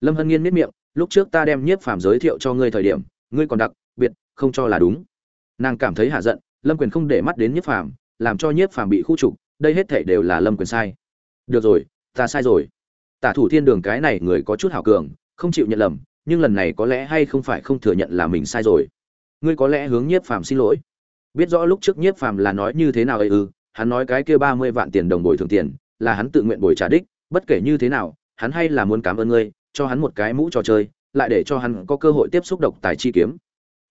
lâm hân nghiên miết miệng, lúc trước ta đem nhiếp phàm giới thiệu cho ngươi thời điểm, ngươi còn đặc biệt không cho là đúng. Nàng cảm thấy hạ giận, lâm quyền không để mắt đến nhiếp phàm, làm cho nhiếp phàm bị khu trục, đây hết thể đều là lâm quyền sai. Được rồi, ta sai rồi. Tả thủ thiên đường cái này người có chút hảo cường, không chịu nhận lầm, nhưng lần này có lẽ hay không phải không thừa nhận là mình sai rồi. Ngươi có lẽ hướng nhiếp phàm xin lỗi. Biết rõ lúc trước nhiếp phàm là nói như thế nào ấy ư, hắn nói cái kia ba mươi vạn tiền đồng bồi thường tiền, là hắn tự nguyện bồi trả đích, bất kể như thế nào, hắn hay là muốn cảm ơn ngươi cho hắn một cái mũ trò chơi, lại để cho hắn có cơ hội tiếp xúc độc tài chi kiếm.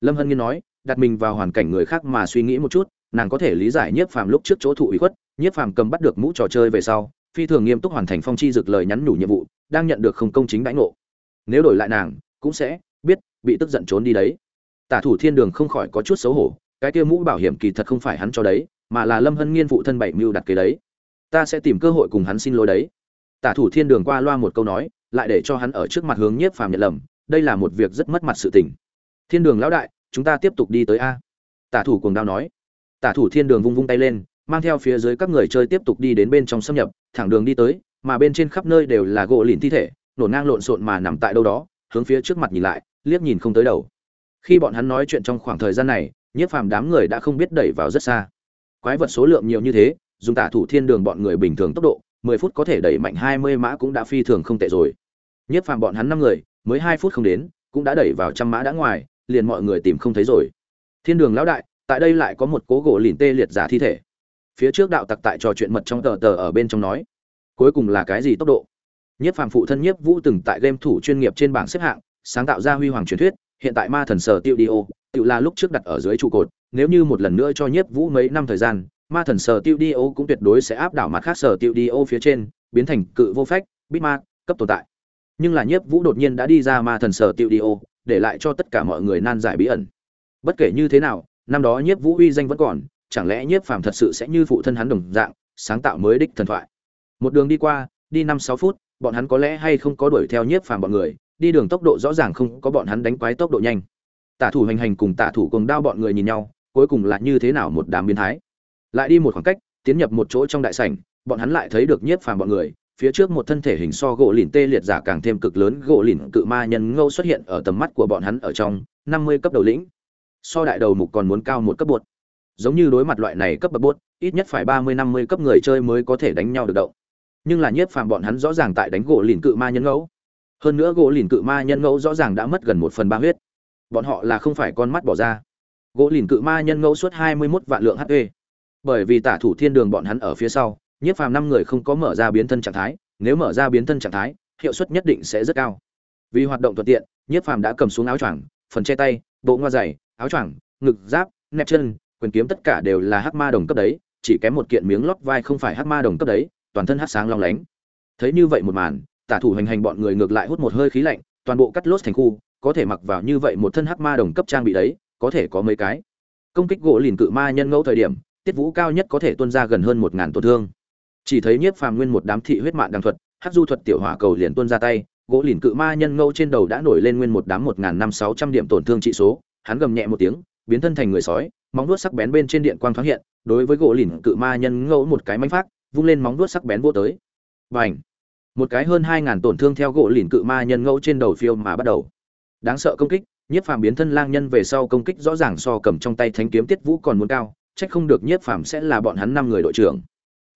Lâm hân nghiên nói, đặt mình vào hoàn cảnh người khác mà suy nghĩ một chút, nàng có thể lý giải nhiếp phàm lúc trước chỗ thụ ủy khuất, nhiếp phàm cầm bắt được mũ trò chơi về sau, phi thường nghiêm túc hoàn thành phong chi dực lời nhắn nhủ nhiệm vụ, đang nhận được không công chính đãi ngộ. Nếu đổi lại nàng, cũng sẽ biết, bị tức giận trốn đi đấy. Tả thủ thiên đường không khỏi có chút xấu hổ, cái kia mũ bảo hiểm kỳ thật không phải hắn cho đấy, mà là lâm hân nghiên phụ thân bảy mưu đặt kế đấy. Ta sẽ tìm cơ hội cùng hắn xin lỗi đấy. Tả thủ thiên đường qua loa một câu nói lại để cho hắn ở trước mặt hướng nhiếp phàm nhận lầm, đây là một việc rất mất mặt sự tình. Thiên đường lão đại, chúng ta tiếp tục đi tới a. Tả thủ cuồng đao nói. Tả thủ thiên đường vung vung tay lên, mang theo phía dưới các người chơi tiếp tục đi đến bên trong xâm nhập, thẳng đường đi tới, mà bên trên khắp nơi đều là gỗ lìn thi thể nổ ngang lộn xộn mà nằm tại đâu đó, hướng phía trước mặt nhìn lại, liếc nhìn không tới đầu. Khi bọn hắn nói chuyện trong khoảng thời gian này, nhiếp phàm đám người đã không biết đẩy vào rất xa. Quái vật số lượng nhiều như thế, dùng tả thủ thiên đường bọn người bình thường tốc độ, mười phút có thể đẩy mạnh hai mươi mã cũng đã phi thường không tệ rồi nhiếp phàm bọn hắn năm người, mới hai phút không đến, cũng đã đẩy vào trăm mã đã ngoài, liền mọi người tìm không thấy rồi. Thiên đường lão đại, tại đây lại có một cố gỗ lìn tê liệt giả thi thể. Phía trước đạo tặc tại trò chuyện mật trong tờ tờ ở bên trong nói, cuối cùng là cái gì tốc độ? Nhiếp phàm phụ thân nhiếp vũ từng tại game thủ chuyên nghiệp trên bảng xếp hạng, sáng tạo ra huy hoàng truyền thuyết, hiện tại ma thần sở tiêu đi ô tự là lúc trước đặt ở dưới trụ cột, nếu như một lần nữa cho nhiếp vũ mấy năm thời gian, ma thần sở tiêu đi ô cũng tuyệt đối sẽ áp đảo mặt khác sở tiêu đi ô phía trên, biến thành cự vô phách bít ma, cấp tồn tại nhưng là nhiếp vũ đột nhiên đã đi ra ma thần sở tiêu đi ô, để lại cho tất cả mọi người nan giải bí ẩn. Bất kể như thế nào, năm đó nhiếp vũ uy danh vẫn còn, chẳng lẽ nhiếp phàm thật sự sẽ như phụ thân hắn đồng dạng, sáng tạo mới đích thần thoại? Một đường đi qua, đi năm sáu phút, bọn hắn có lẽ hay không có đuổi theo nhiếp phàm bọn người, đi đường tốc độ rõ ràng không có bọn hắn đánh quái tốc độ nhanh. Tả thủ hành hành cùng tả thủ cùng đao bọn người nhìn nhau, cuối cùng là như thế nào một đám biến thái. Lại đi một khoảng cách, tiến nhập một chỗ trong đại sảnh, bọn hắn lại thấy được nhiếp phàm bọn người phía trước một thân thể hình so gỗ lìn tê liệt giả càng thêm cực lớn, gỗ lìn cự ma nhân ngâu xuất hiện ở tầm mắt của bọn hắn ở trong, năm mươi cấp đầu lĩnh. So đại đầu mục còn muốn cao một cấp bột. Giống như đối mặt loại này cấp bậc bột, ít nhất phải ba mươi, năm mươi cấp người chơi mới có thể đánh nhau được động. Nhưng là nhiếp phàm bọn hắn rõ ràng tại đánh gỗ lìn cự ma nhân ngẫu hơn nữa gỗ lìn cự ma nhân ngẫu rõ ràng đã mất gần một phần ba huyết. Bọn họ là không phải con mắt bỏ ra. Gỗ lìn cự ma nhân ngẫu suốt hai mươi mốt vạn lượng hp bởi vì tả thủ thiên đường bọn hắn ở phía sau nhiếp phàm năm người không có mở ra biến thân trạng thái, nếu mở ra biến thân trạng thái, hiệu suất nhất định sẽ rất cao. Vì hoạt động thuận tiện, nhiếp phàm đã cầm xuống áo choàng, phần che tay, bộ ngoa dày áo choàng, ngực, giáp, nẹp chân, quyền kiếm tất cả đều là hắc ma đồng cấp đấy, chỉ kém một kiện miếng lót vai không phải hắc ma đồng cấp đấy, toàn thân hắc sáng long lánh. Thấy như vậy một màn, tả thủ hành hành bọn người ngược lại hút một hơi khí lạnh, toàn bộ cắt lốt thành khu, có thể mặc vào như vậy một thân hắc ma đồng cấp trang bị đấy, có thể có mấy cái. Công kích gỗ lìn cự ma nhân ngẫu thời điểm, tiết vũ cao nhất có thể tuân ra gần hơn một ngàn tổn thương chỉ thấy nhiếp phàm nguyên một đám thị huyết mạng đằng thuật, hắc du thuật tiểu hỏa cầu liền tuôn ra tay, gỗ lìn cự ma nhân ngâu trên đầu đã nổi lên nguyên một đám một ngàn năm sáu trăm điểm tổn thương trị số. Hắn gầm nhẹ một tiếng, biến thân thành người sói, móng đuốt sắc bén bên trên điện quang thoáng hiện, đối với gỗ lìn cự ma nhân ngâu một cái mánh phát vung lên móng đuốt sắc bén vô tới. Và h một cái hơn hai ngàn tổn thương theo gỗ lìn cự ma nhân ngâu trên đầu phiêu mà bắt đầu. Đáng sợ công kích, nhiếp phàm biến thân lang nhân về sau công kích rõ ràng so cầm trong tay thánh kiếm tiết vũ còn muốn cao trách không được nhiếp phàm sẽ là bọn hắn năm người đội trưởng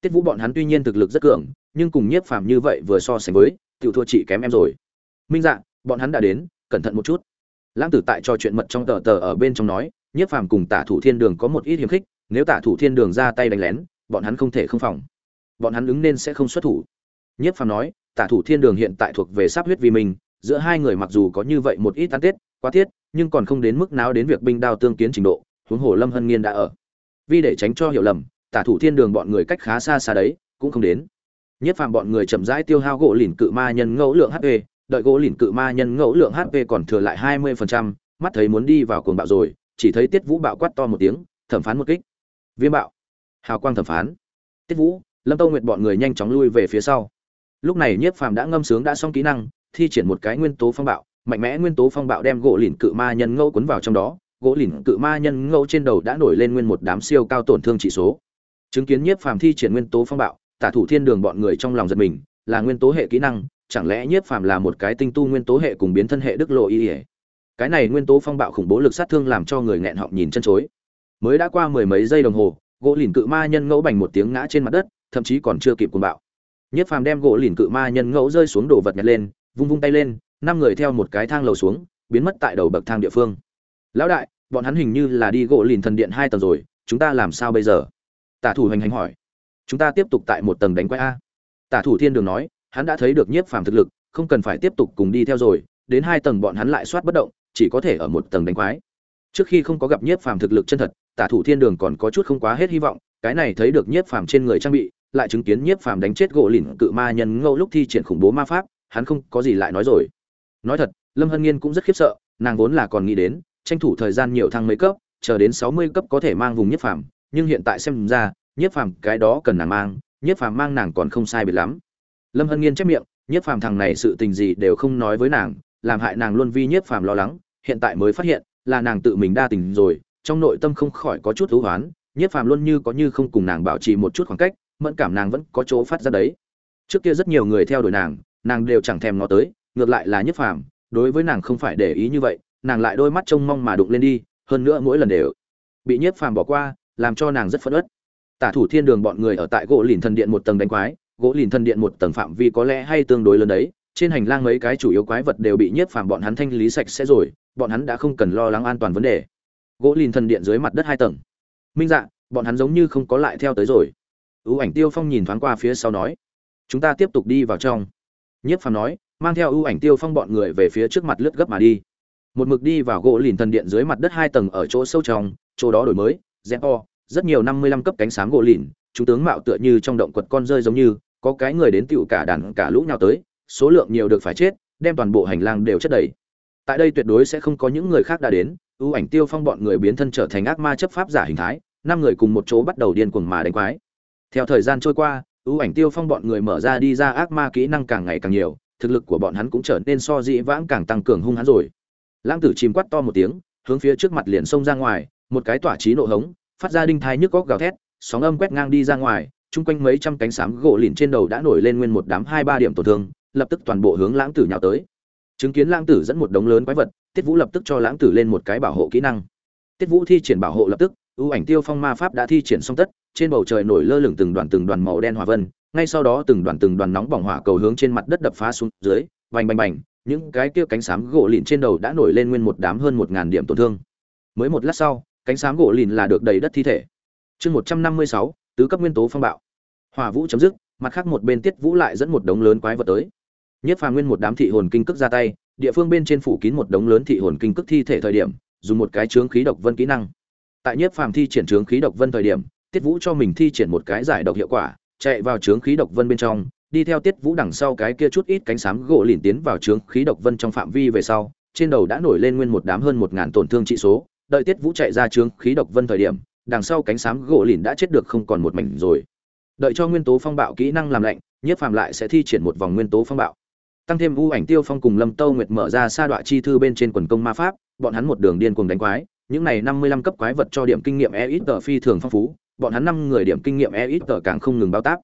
tiết vũ bọn hắn tuy nhiên thực lực rất cường, nhưng cùng nhiếp phàm như vậy vừa so sánh với, tiểu thua chị kém em rồi. Minh dạ bọn hắn đã đến, cẩn thận một chút. Lãng tử tại trò chuyện mật trong tờ tờ ở bên trong nói, nhiếp phàm cùng tả thủ thiên đường có một ít hiềm khích, nếu tả thủ thiên đường ra tay đánh lén, bọn hắn không thể không phòng. Bọn hắn ứng nên sẽ không xuất thủ. Nhiếp phàm nói, tả thủ thiên đường hiện tại thuộc về sắp huyết vì mình, giữa hai người mặc dù có như vậy một ít tan tết quá thiết, nhưng còn không đến mức nào đến việc binh đao tương kiến trình độ, huống hồ lâm hân nghiên đã ở. Vì để tránh cho hiểu lầm tả thủ thiên đường bọn người cách khá xa xa đấy cũng không đến. Nhất phàm bọn người chậm rãi tiêu hao gỗ lìn cự ma nhân ngẫu lượng hp đợi gỗ lìn cự ma nhân ngẫu lượng hp còn thừa lại hai mươi phần trăm, mắt thấy muốn đi vào cuồng bạo rồi chỉ thấy tiết vũ bạo quát to một tiếng thẩm phán một kích. Viêm bạo. Hào quang thẩm phán. Tiết vũ lâm tâu nguyệt bọn người nhanh chóng lui về phía sau. Lúc này nhiếp phàm đã ngâm sướng đã xong kỹ năng thi triển một cái nguyên tố phong bạo mạnh mẽ nguyên tố phong bạo đem gỗ lìn cự ma nhân ngẫu cuốn vào trong đó. Gỗ lìn cự ma nhân ngẫu trên đầu đã nổi lên nguyên một đám siêu cao tổn thương trị số chứng kiến nhiếp phàm thi triển nguyên tố phong bạo, tả thủ thiên đường bọn người trong lòng giật mình, là nguyên tố hệ kỹ năng, chẳng lẽ nhiếp phàm là một cái tinh tu nguyên tố hệ cùng biến thân hệ đức lộ y ỉa cái này nguyên tố phong bạo khủng bố lực sát thương làm cho người nghẹn họng nhìn chân chối. Mới đã qua mười mấy giây đồng hồ, gỗ lìn cự ma nhân ngẫu bành một tiếng ngã trên mặt đất, thậm chí còn chưa kịp cuồng bạo. Nhiếp phàm đem gỗ lìn cự ma nhân ngẫu rơi xuống đồ vật nhặt lên, vung vung tay lên, năm người theo một cái thang lầu xuống, biến mất tại đầu bậc thang địa phương. Lão đại, bọn hắn hình như là đi gỗ lìn thần điện hai tầng rồi, chúng ta làm sao bây giờ? Tả thủ hành hành hỏi. Chúng ta tiếp tục tại một tầng đánh quái a. Tả thủ thiên đường nói, hắn đã thấy được nhiếp phàm thực lực, không cần phải tiếp tục cùng đi theo rồi, đến hai tầng bọn hắn lại soát bất động, chỉ có thể ở một tầng đánh quái. Trước khi không có gặp nhiếp phàm thực lực chân thật, tả thủ thiên đường còn có chút không quá hết hy vọng, cái này thấy được nhiếp phàm trên người trang bị, lại chứng kiến nhiếp phàm đánh chết gỗ lìn cự ma nhân ngẫu lúc thi triển khủng bố ma pháp, hắn không có gì lại nói rồi. Nói thật, lâm hân nghiên cũng rất khiếp sợ, nàng vốn là còn nghĩ đến, tranh thủ thời gian nhiều thăng mấy cấp, chờ đến sáu mươi cấp có thể mang vùng nhiếp phàm nhưng hiện tại xem ra, nhiếp phàm cái đó cần nàng mang, nhiếp phàm mang nàng còn không sai biệt lắm. Lâm hân nghiên chép miệng, nhiếp phàm thằng này sự tình gì đều không nói với nàng, làm hại nàng luôn vi nhiếp phàm lo lắng, hiện tại mới phát hiện, là nàng tự mình đa tình rồi, trong nội tâm không khỏi có chút thú hoán, nhiếp phàm luôn như có như không cùng nàng bảo trì một chút khoảng cách, mẫn cảm nàng vẫn có chỗ phát ra đấy. Trước kia rất nhiều người theo đuổi nàng nàng đều chẳng thèm ngó tới, ngược lại là nhiếp phàm, đối với nàng không phải để ý như vậy, nàng lại đôi mắt trông mong mà đụng lên đi, hơn nữa mỗi lần đều bị nhiếp phàm bỏ qua làm cho nàng rất phẫn uất. Tả thủ thiên đường bọn người ở tại gỗ lìn thần điện một tầng đánh quái, gỗ lìn thần điện một tầng phạm vi có lẽ hay tương đối lớn đấy, trên hành lang mấy cái chủ yếu quái vật đều bị nhiếp phàm bọn hắn thanh lý sạch sẽ rồi, bọn hắn đã không cần lo lắng an toàn vấn đề. Gỗ lìn thần điện dưới mặt đất hai tầng. Minh dạ bọn hắn giống như không có lại theo tới rồi. Ưu ảnh tiêu phong nhìn thoáng qua phía sau nói, chúng ta tiếp tục đi vào trong. Nhiếp phàm nói, mang theo ưu ảnh tiêu phong bọn người về phía trước mặt lướt gấp mà đi. Một mực đi vào gỗ lìn thần điện dưới mặt đất hai tầng ở chỗ sâu trong, chỗ đó đổi mới Zepo, rất nhiều năm mươi lăm cấp cánh sáng gỗ lìn chúng tướng mạo tựa như trong động quật con rơi giống như có cái người đến tiểu cả đàn cả lũ nhau tới số lượng nhiều được phải chết đem toàn bộ hành lang đều chất đầy. Tại đây tuyệt đối sẽ không có những người khác đã đến ưu ảnh tiêu phong bọn người biến thân trở thành ác ma chấp pháp giả hình thái năm người cùng một chỗ bắt đầu điên cuồng mà đánh quái. Theo thời gian trôi qua ưu ảnh tiêu phong bọn người mở ra đi ra ác ma kỹ năng càng ngày càng nhiều thực lực của bọn hắn cũng trở nên so dĩ vãng càng tăng cường hung hãn rồi. Lãng tử chìm quát to một tiếng hướng phía trước mặt liền xông ra ngoài một cái tỏa trí nộ hống, phát ra đinh thai nhức góc gào thét, sóng âm quét ngang đi ra ngoài, chung quanh mấy trăm cánh sám gỗ lìn trên đầu đã nổi lên nguyên một đám hai ba điểm tổn thương, lập tức toàn bộ hướng lãng tử nhào tới. Chứng kiến lãng tử dẫn một đống lớn quái vật, tiết vũ lập tức cho lãng tử lên một cái bảo hộ kỹ năng. Tiết vũ thi triển bảo hộ lập tức, ưu ảnh tiêu phong ma pháp đã thi triển xong tất, trên bầu trời nổi lơ lửng từng đoàn từng đoàn màu đen hỏa vân, ngay sau đó từng đoàn từng đoàn nóng bỏng hỏa cầu hướng trên mặt đất đập phá xuống dưới, vành bành bành, những cái kia cánh sám gỗ lìn trên đầu đã nổi lên nguyên một đám hơn một ngàn điểm tổn thương. Mới một lát sau cánh sám gỗ lìn là được đầy đất thi thể. Chương một trăm năm mươi sáu, tứ cấp nguyên tố phong bạo. Hỏa vũ chấm dứt, mặt khác một bên tiết vũ lại dẫn một đống lớn quái vật tới. Nhất phàm nguyên một đám thị hồn kinh cước ra tay, địa phương bên trên phủ kín một đống lớn thị hồn kinh cước thi thể thời điểm, dùng một cái chướng khí độc vân kỹ năng. Tại nhất phàm thi triển chướng khí độc vân thời điểm, tiết vũ cho mình thi triển một cái giải độc hiệu quả, chạy vào chướng khí độc vân bên trong, đi theo tiết vũ đằng sau cái kia chút ít cánh sám gỗ lìn tiến vào chướng khí độc vân trong phạm vi về sau, trên đầu đã nổi lên nguyên một đám hơn một ngàn tổn thương trị số đợi tiết vũ chạy ra trướng khí độc vân thời điểm, đằng sau cánh sám gỗ lìn đã chết được không còn một mảnh rồi. Đợi cho nguyên tố phong bạo kỹ năng làm lạnh, nhiếp phàm lại sẽ thi triển một vòng nguyên tố phong bạo. Tăng thêm u ảnh tiêu phong cùng lâm tâu nguyệt mở ra sa đọa chi thư bên trên quần công ma pháp, bọn hắn một đường điên cuồng đánh quái, những này năm mươi lăm cấp quái vật cho điểm kinh nghiệm e ít tờ phi thường phong phú, bọn hắn năm người điểm kinh nghiệm e ít tờ càng không ngừng bao tác.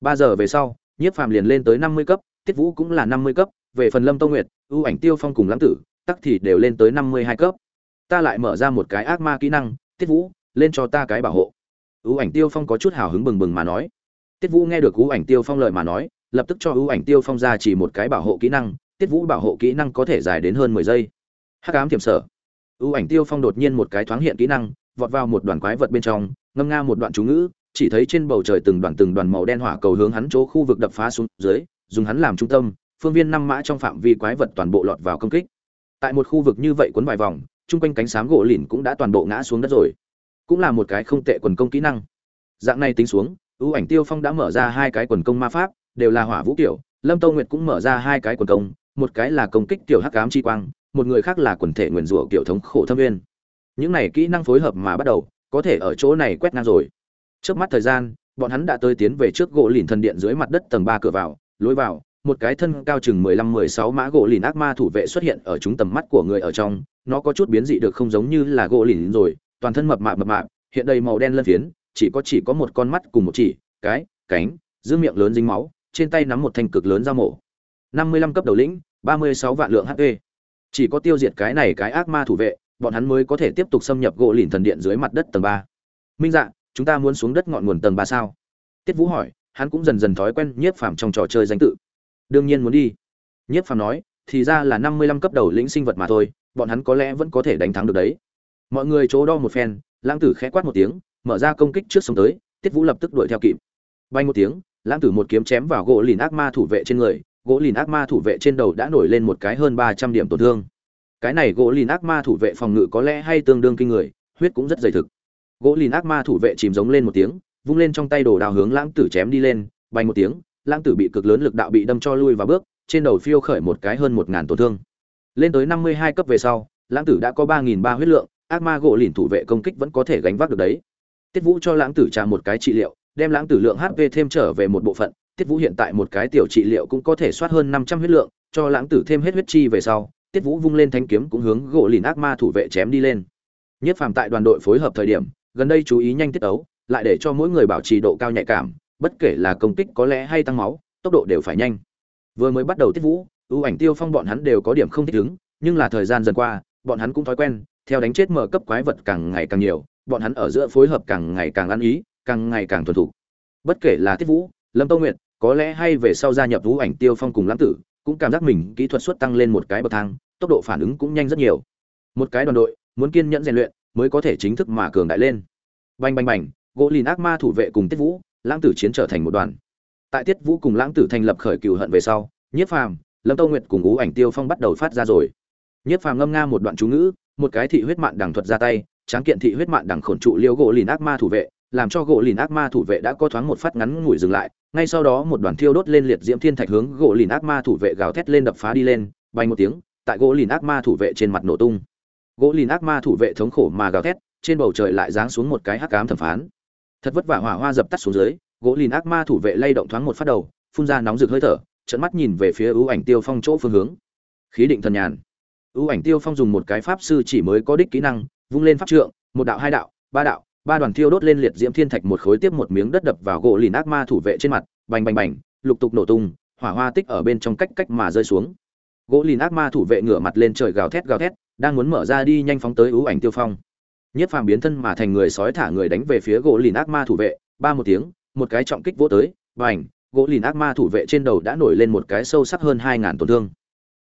Ba giờ về sau, nhiếp phàm liền lên tới năm mươi cấp, tiết vũ cũng là năm mươi cấp, về phần lâm tâu nguyệt, u ảnh tiêu phong cùng lãng tử, tắc thì đều lên tới năm mươi hai cấp ta lại mở ra một cái ác ma kỹ năng, tiết vũ, lên cho ta cái bảo hộ. Ưu ảnh tiêu phong có chút hào hứng bừng bừng mà nói. Tiết vũ nghe được ưu ảnh tiêu phong lời mà nói, lập tức cho ưu ảnh tiêu phong ra chỉ một cái bảo hộ kỹ năng, tiết vũ bảo hộ kỹ năng có thể dài đến hơn mười giây. Hắc ám thiểm sở. Ưu ảnh tiêu phong đột nhiên một cái thoáng hiện kỹ năng, vọt vào một đoàn quái vật bên trong, ngâm nga một đoạn chú ngữ, chỉ thấy trên bầu trời từng đoàn từng đoàn màu đen hỏa cầu hướng hắn chỗ khu vực đập phá xuống dưới, dùng hắn làm trung tâm, phương viên năm mã trong phạm vi quái vật toàn bộ lọt vào công kích. Tại một khu vực như vậy quấn vài vòng chung quanh cánh sám gỗ lìn cũng đã toàn bộ ngã xuống đất rồi. Cũng là một cái không tệ quần công kỹ năng. Dạng này tính xuống, ưu ảnh tiêu phong đã mở ra hai cái quần công ma pháp, đều là hỏa vũ kiểu, lâm tâu nguyệt cũng mở ra hai cái quần công, một cái là công kích tiểu hắc ám chi quang, một người khác là quần thể nguyền rủa kiểu thống khổ thâm viên những này kỹ năng phối hợp mà bắt đầu, có thể ở chỗ này quét ngang rồi. Trước mắt thời gian, bọn hắn đã tới tiến về trước gỗ lìn thần điện dưới mặt đất tầng ba cửa vào, lối vào một cái thân cao chừng mười lăm mười sáu mã gỗ lìn ác ma thủ vệ xuất hiện ở chúng tầm mắt của người ở trong, nó có chút biến dị được không giống như là gỗ lìn rồi, toàn thân mập mạp mập mạp, hiện đầy màu đen lân phiến, chỉ có chỉ có một con mắt cùng một chỉ, cái, cánh giữ miệng lớn dính máu, trên tay nắm một thanh cực lớn dao mổ. năm mươi lăm cấp đầu lĩnh, ba mươi sáu vạn lượng hp chỉ có tiêu diệt cái này cái ác ma thủ vệ, bọn hắn mới có thể tiếp tục xâm nhập gỗ lìn thần điện dưới mặt đất tầng ba. Minh dạ chúng ta muốn xuống đất ngọn nguồn tầng ba sao? Tiết vũ hỏi, hắn cũng dần dần thói quen nhiếp phàm trong trò chơi danh tự đương nhiên muốn đi. Nhiếp phàm nói, thì ra là năm mươi lăm cấp đầu lĩnh sinh vật mà thôi, bọn hắn có lẽ vẫn có thể đánh thắng được đấy. Mọi người chỗ đo một phen, lãng tử khẽ quát một tiếng, mở ra công kích trước sông tới, tiết vũ lập tức đuổi theo kịp. Bay một tiếng, lãng tử một kiếm chém vào gỗ lìn ác ma thủ vệ trên người, gỗ lìn ác ma thủ vệ trên đầu đã nổi lên một cái hơn ba trăm điểm tổn thương. Cái này gỗ lìn ác ma thủ vệ phòng ngự có lẽ hay tương đương kinh người, huyết cũng rất dày thực. Gỗ lìn ác ma thủ vệ chìm giống lên một tiếng, vung lên trong tay đồ đào hướng lãng tử chém đi lên, bay một tiếng lãng tử bị cực lớn lực đạo bị đâm cho lui và bước, trên đầu phiêu khởi một cái hơn một ngàn tổn thương. Lên tới năm mươi hai cấp về sau, lãng tử đã có ba nghìn ba huyết lượng, ác ma gỗ lìn thủ vệ công kích vẫn có thể gánh vác được đấy. Tiết vũ cho lãng tử trả một cái trị liệu, đem lãng tử lượng hp thêm trở về một bộ phận, tiết vũ hiện tại một cái tiểu trị liệu cũng có thể soát hơn năm trăm huyết lượng, cho lãng tử thêm hết huyết chi về sau, tiết vũ vung lên thanh kiếm cũng hướng gỗ lìn ác ma thủ vệ chém đi lên. Nhất phàm tại đoàn đội phối hợp thời điểm, gần đây chú ý nhanh tiết ấu, lại để cho mỗi người bảo trì độ cao nhạy cảm bất kể là công kích có lẽ hay tăng máu, tốc độ đều phải nhanh. Vừa mới bắt đầu tiết vũ, ưu ảnh tiêu phong bọn hắn đều có điểm không thích ứng, nhưng là thời gian dần qua, bọn hắn cũng thói quen, theo đánh chết mở cấp quái vật càng ngày càng nhiều, bọn hắn ở giữa phối hợp càng ngày càng ăn ý, càng ngày càng thuần thục. Bất kể là tiết vũ, lâm tâu nguyệt, có lẽ hay về sau gia nhập ưu ảnh tiêu phong cùng lãng tử, cũng cảm giác mình kỹ thuật suất tăng lên một cái bậc thang, tốc độ phản ứng cũng nhanh rất nhiều. Một cái đoàn đội, muốn kiên nhẫn rèn luyện, mới có thể chính thức mà cường đại lên. Bành bành bành gỗ lìn ác ma thủ vệ cùng tiết vũ lãng tử chiến trở thành một đoàn. Tại tiết vũ cùng lãng tử thành lập khởi cựu hận về sau, nhiếp phàm, lâm tâu nguyệt cùng ú ảnh tiêu phong bắt đầu phát ra rồi. Nhiếp phàm ngâm nga một đoạn chú ngữ, một cái thị huyết mạng đằng thuật ra tay, tráng kiện thị huyết mạng đằng khổn trụ liêu gỗ lìn ác ma thủ vệ, làm cho gỗ lìn ác ma thủ vệ đã có thoáng một phát ngắn ngủi dừng lại, ngay sau đó một đoàn thiêu đốt lên liệt diễm thiên thạch hướng gỗ lìn ác ma thủ vệ gào thét lên đập phá đi lên, bay một tiếng, tại gỗ lìn ác ma thủ vệ trên mặt nổ tung. Gỗ lìn ác ma thủ vệ thống khổ mà gào thét, trên bầu trời lại giáng xuống một cái hắc cám thẩm phán thật vất vả hỏa hoa dập tắt xuống dưới, gỗ lìn ác ma thủ vệ lay động thoáng một phát đầu, phun ra nóng rực hơi thở trận mắt nhìn về phía ưu ảnh tiêu phong chỗ phương hướng. Khí định thần nhàn. Ưu ảnh tiêu phong dùng một cái pháp sư chỉ mới có đích kỹ năng, vung lên pháp trượng, một đạo, hai đạo, ba đạo, ba đoàn thiêu đốt lên liệt diễm thiên thạch một khối tiếp một miếng đất đập vào gỗ lìn ác ma thủ vệ trên mặt, bành bành bành, lục tục nổ tung, hỏa hoa tích ở bên trong cách cách mà rơi xuống. Gỗ lìn ác ma thủ vệ ngửa mặt lên trời gào thét gào thét, đang muốn mở ra đi nhanh phóng tới ưu ảnh tiêu phong nhất phàm biến thân mà thành người sói thả người đánh về phía gỗ lìn ác ma thủ vệ, ba một tiếng, một cái trọng kích vỗ tới, bành, gỗ lìn ác ma thủ vệ trên đầu đã nổi lên một cái sâu sắc hơn hai ngàn tổn thương.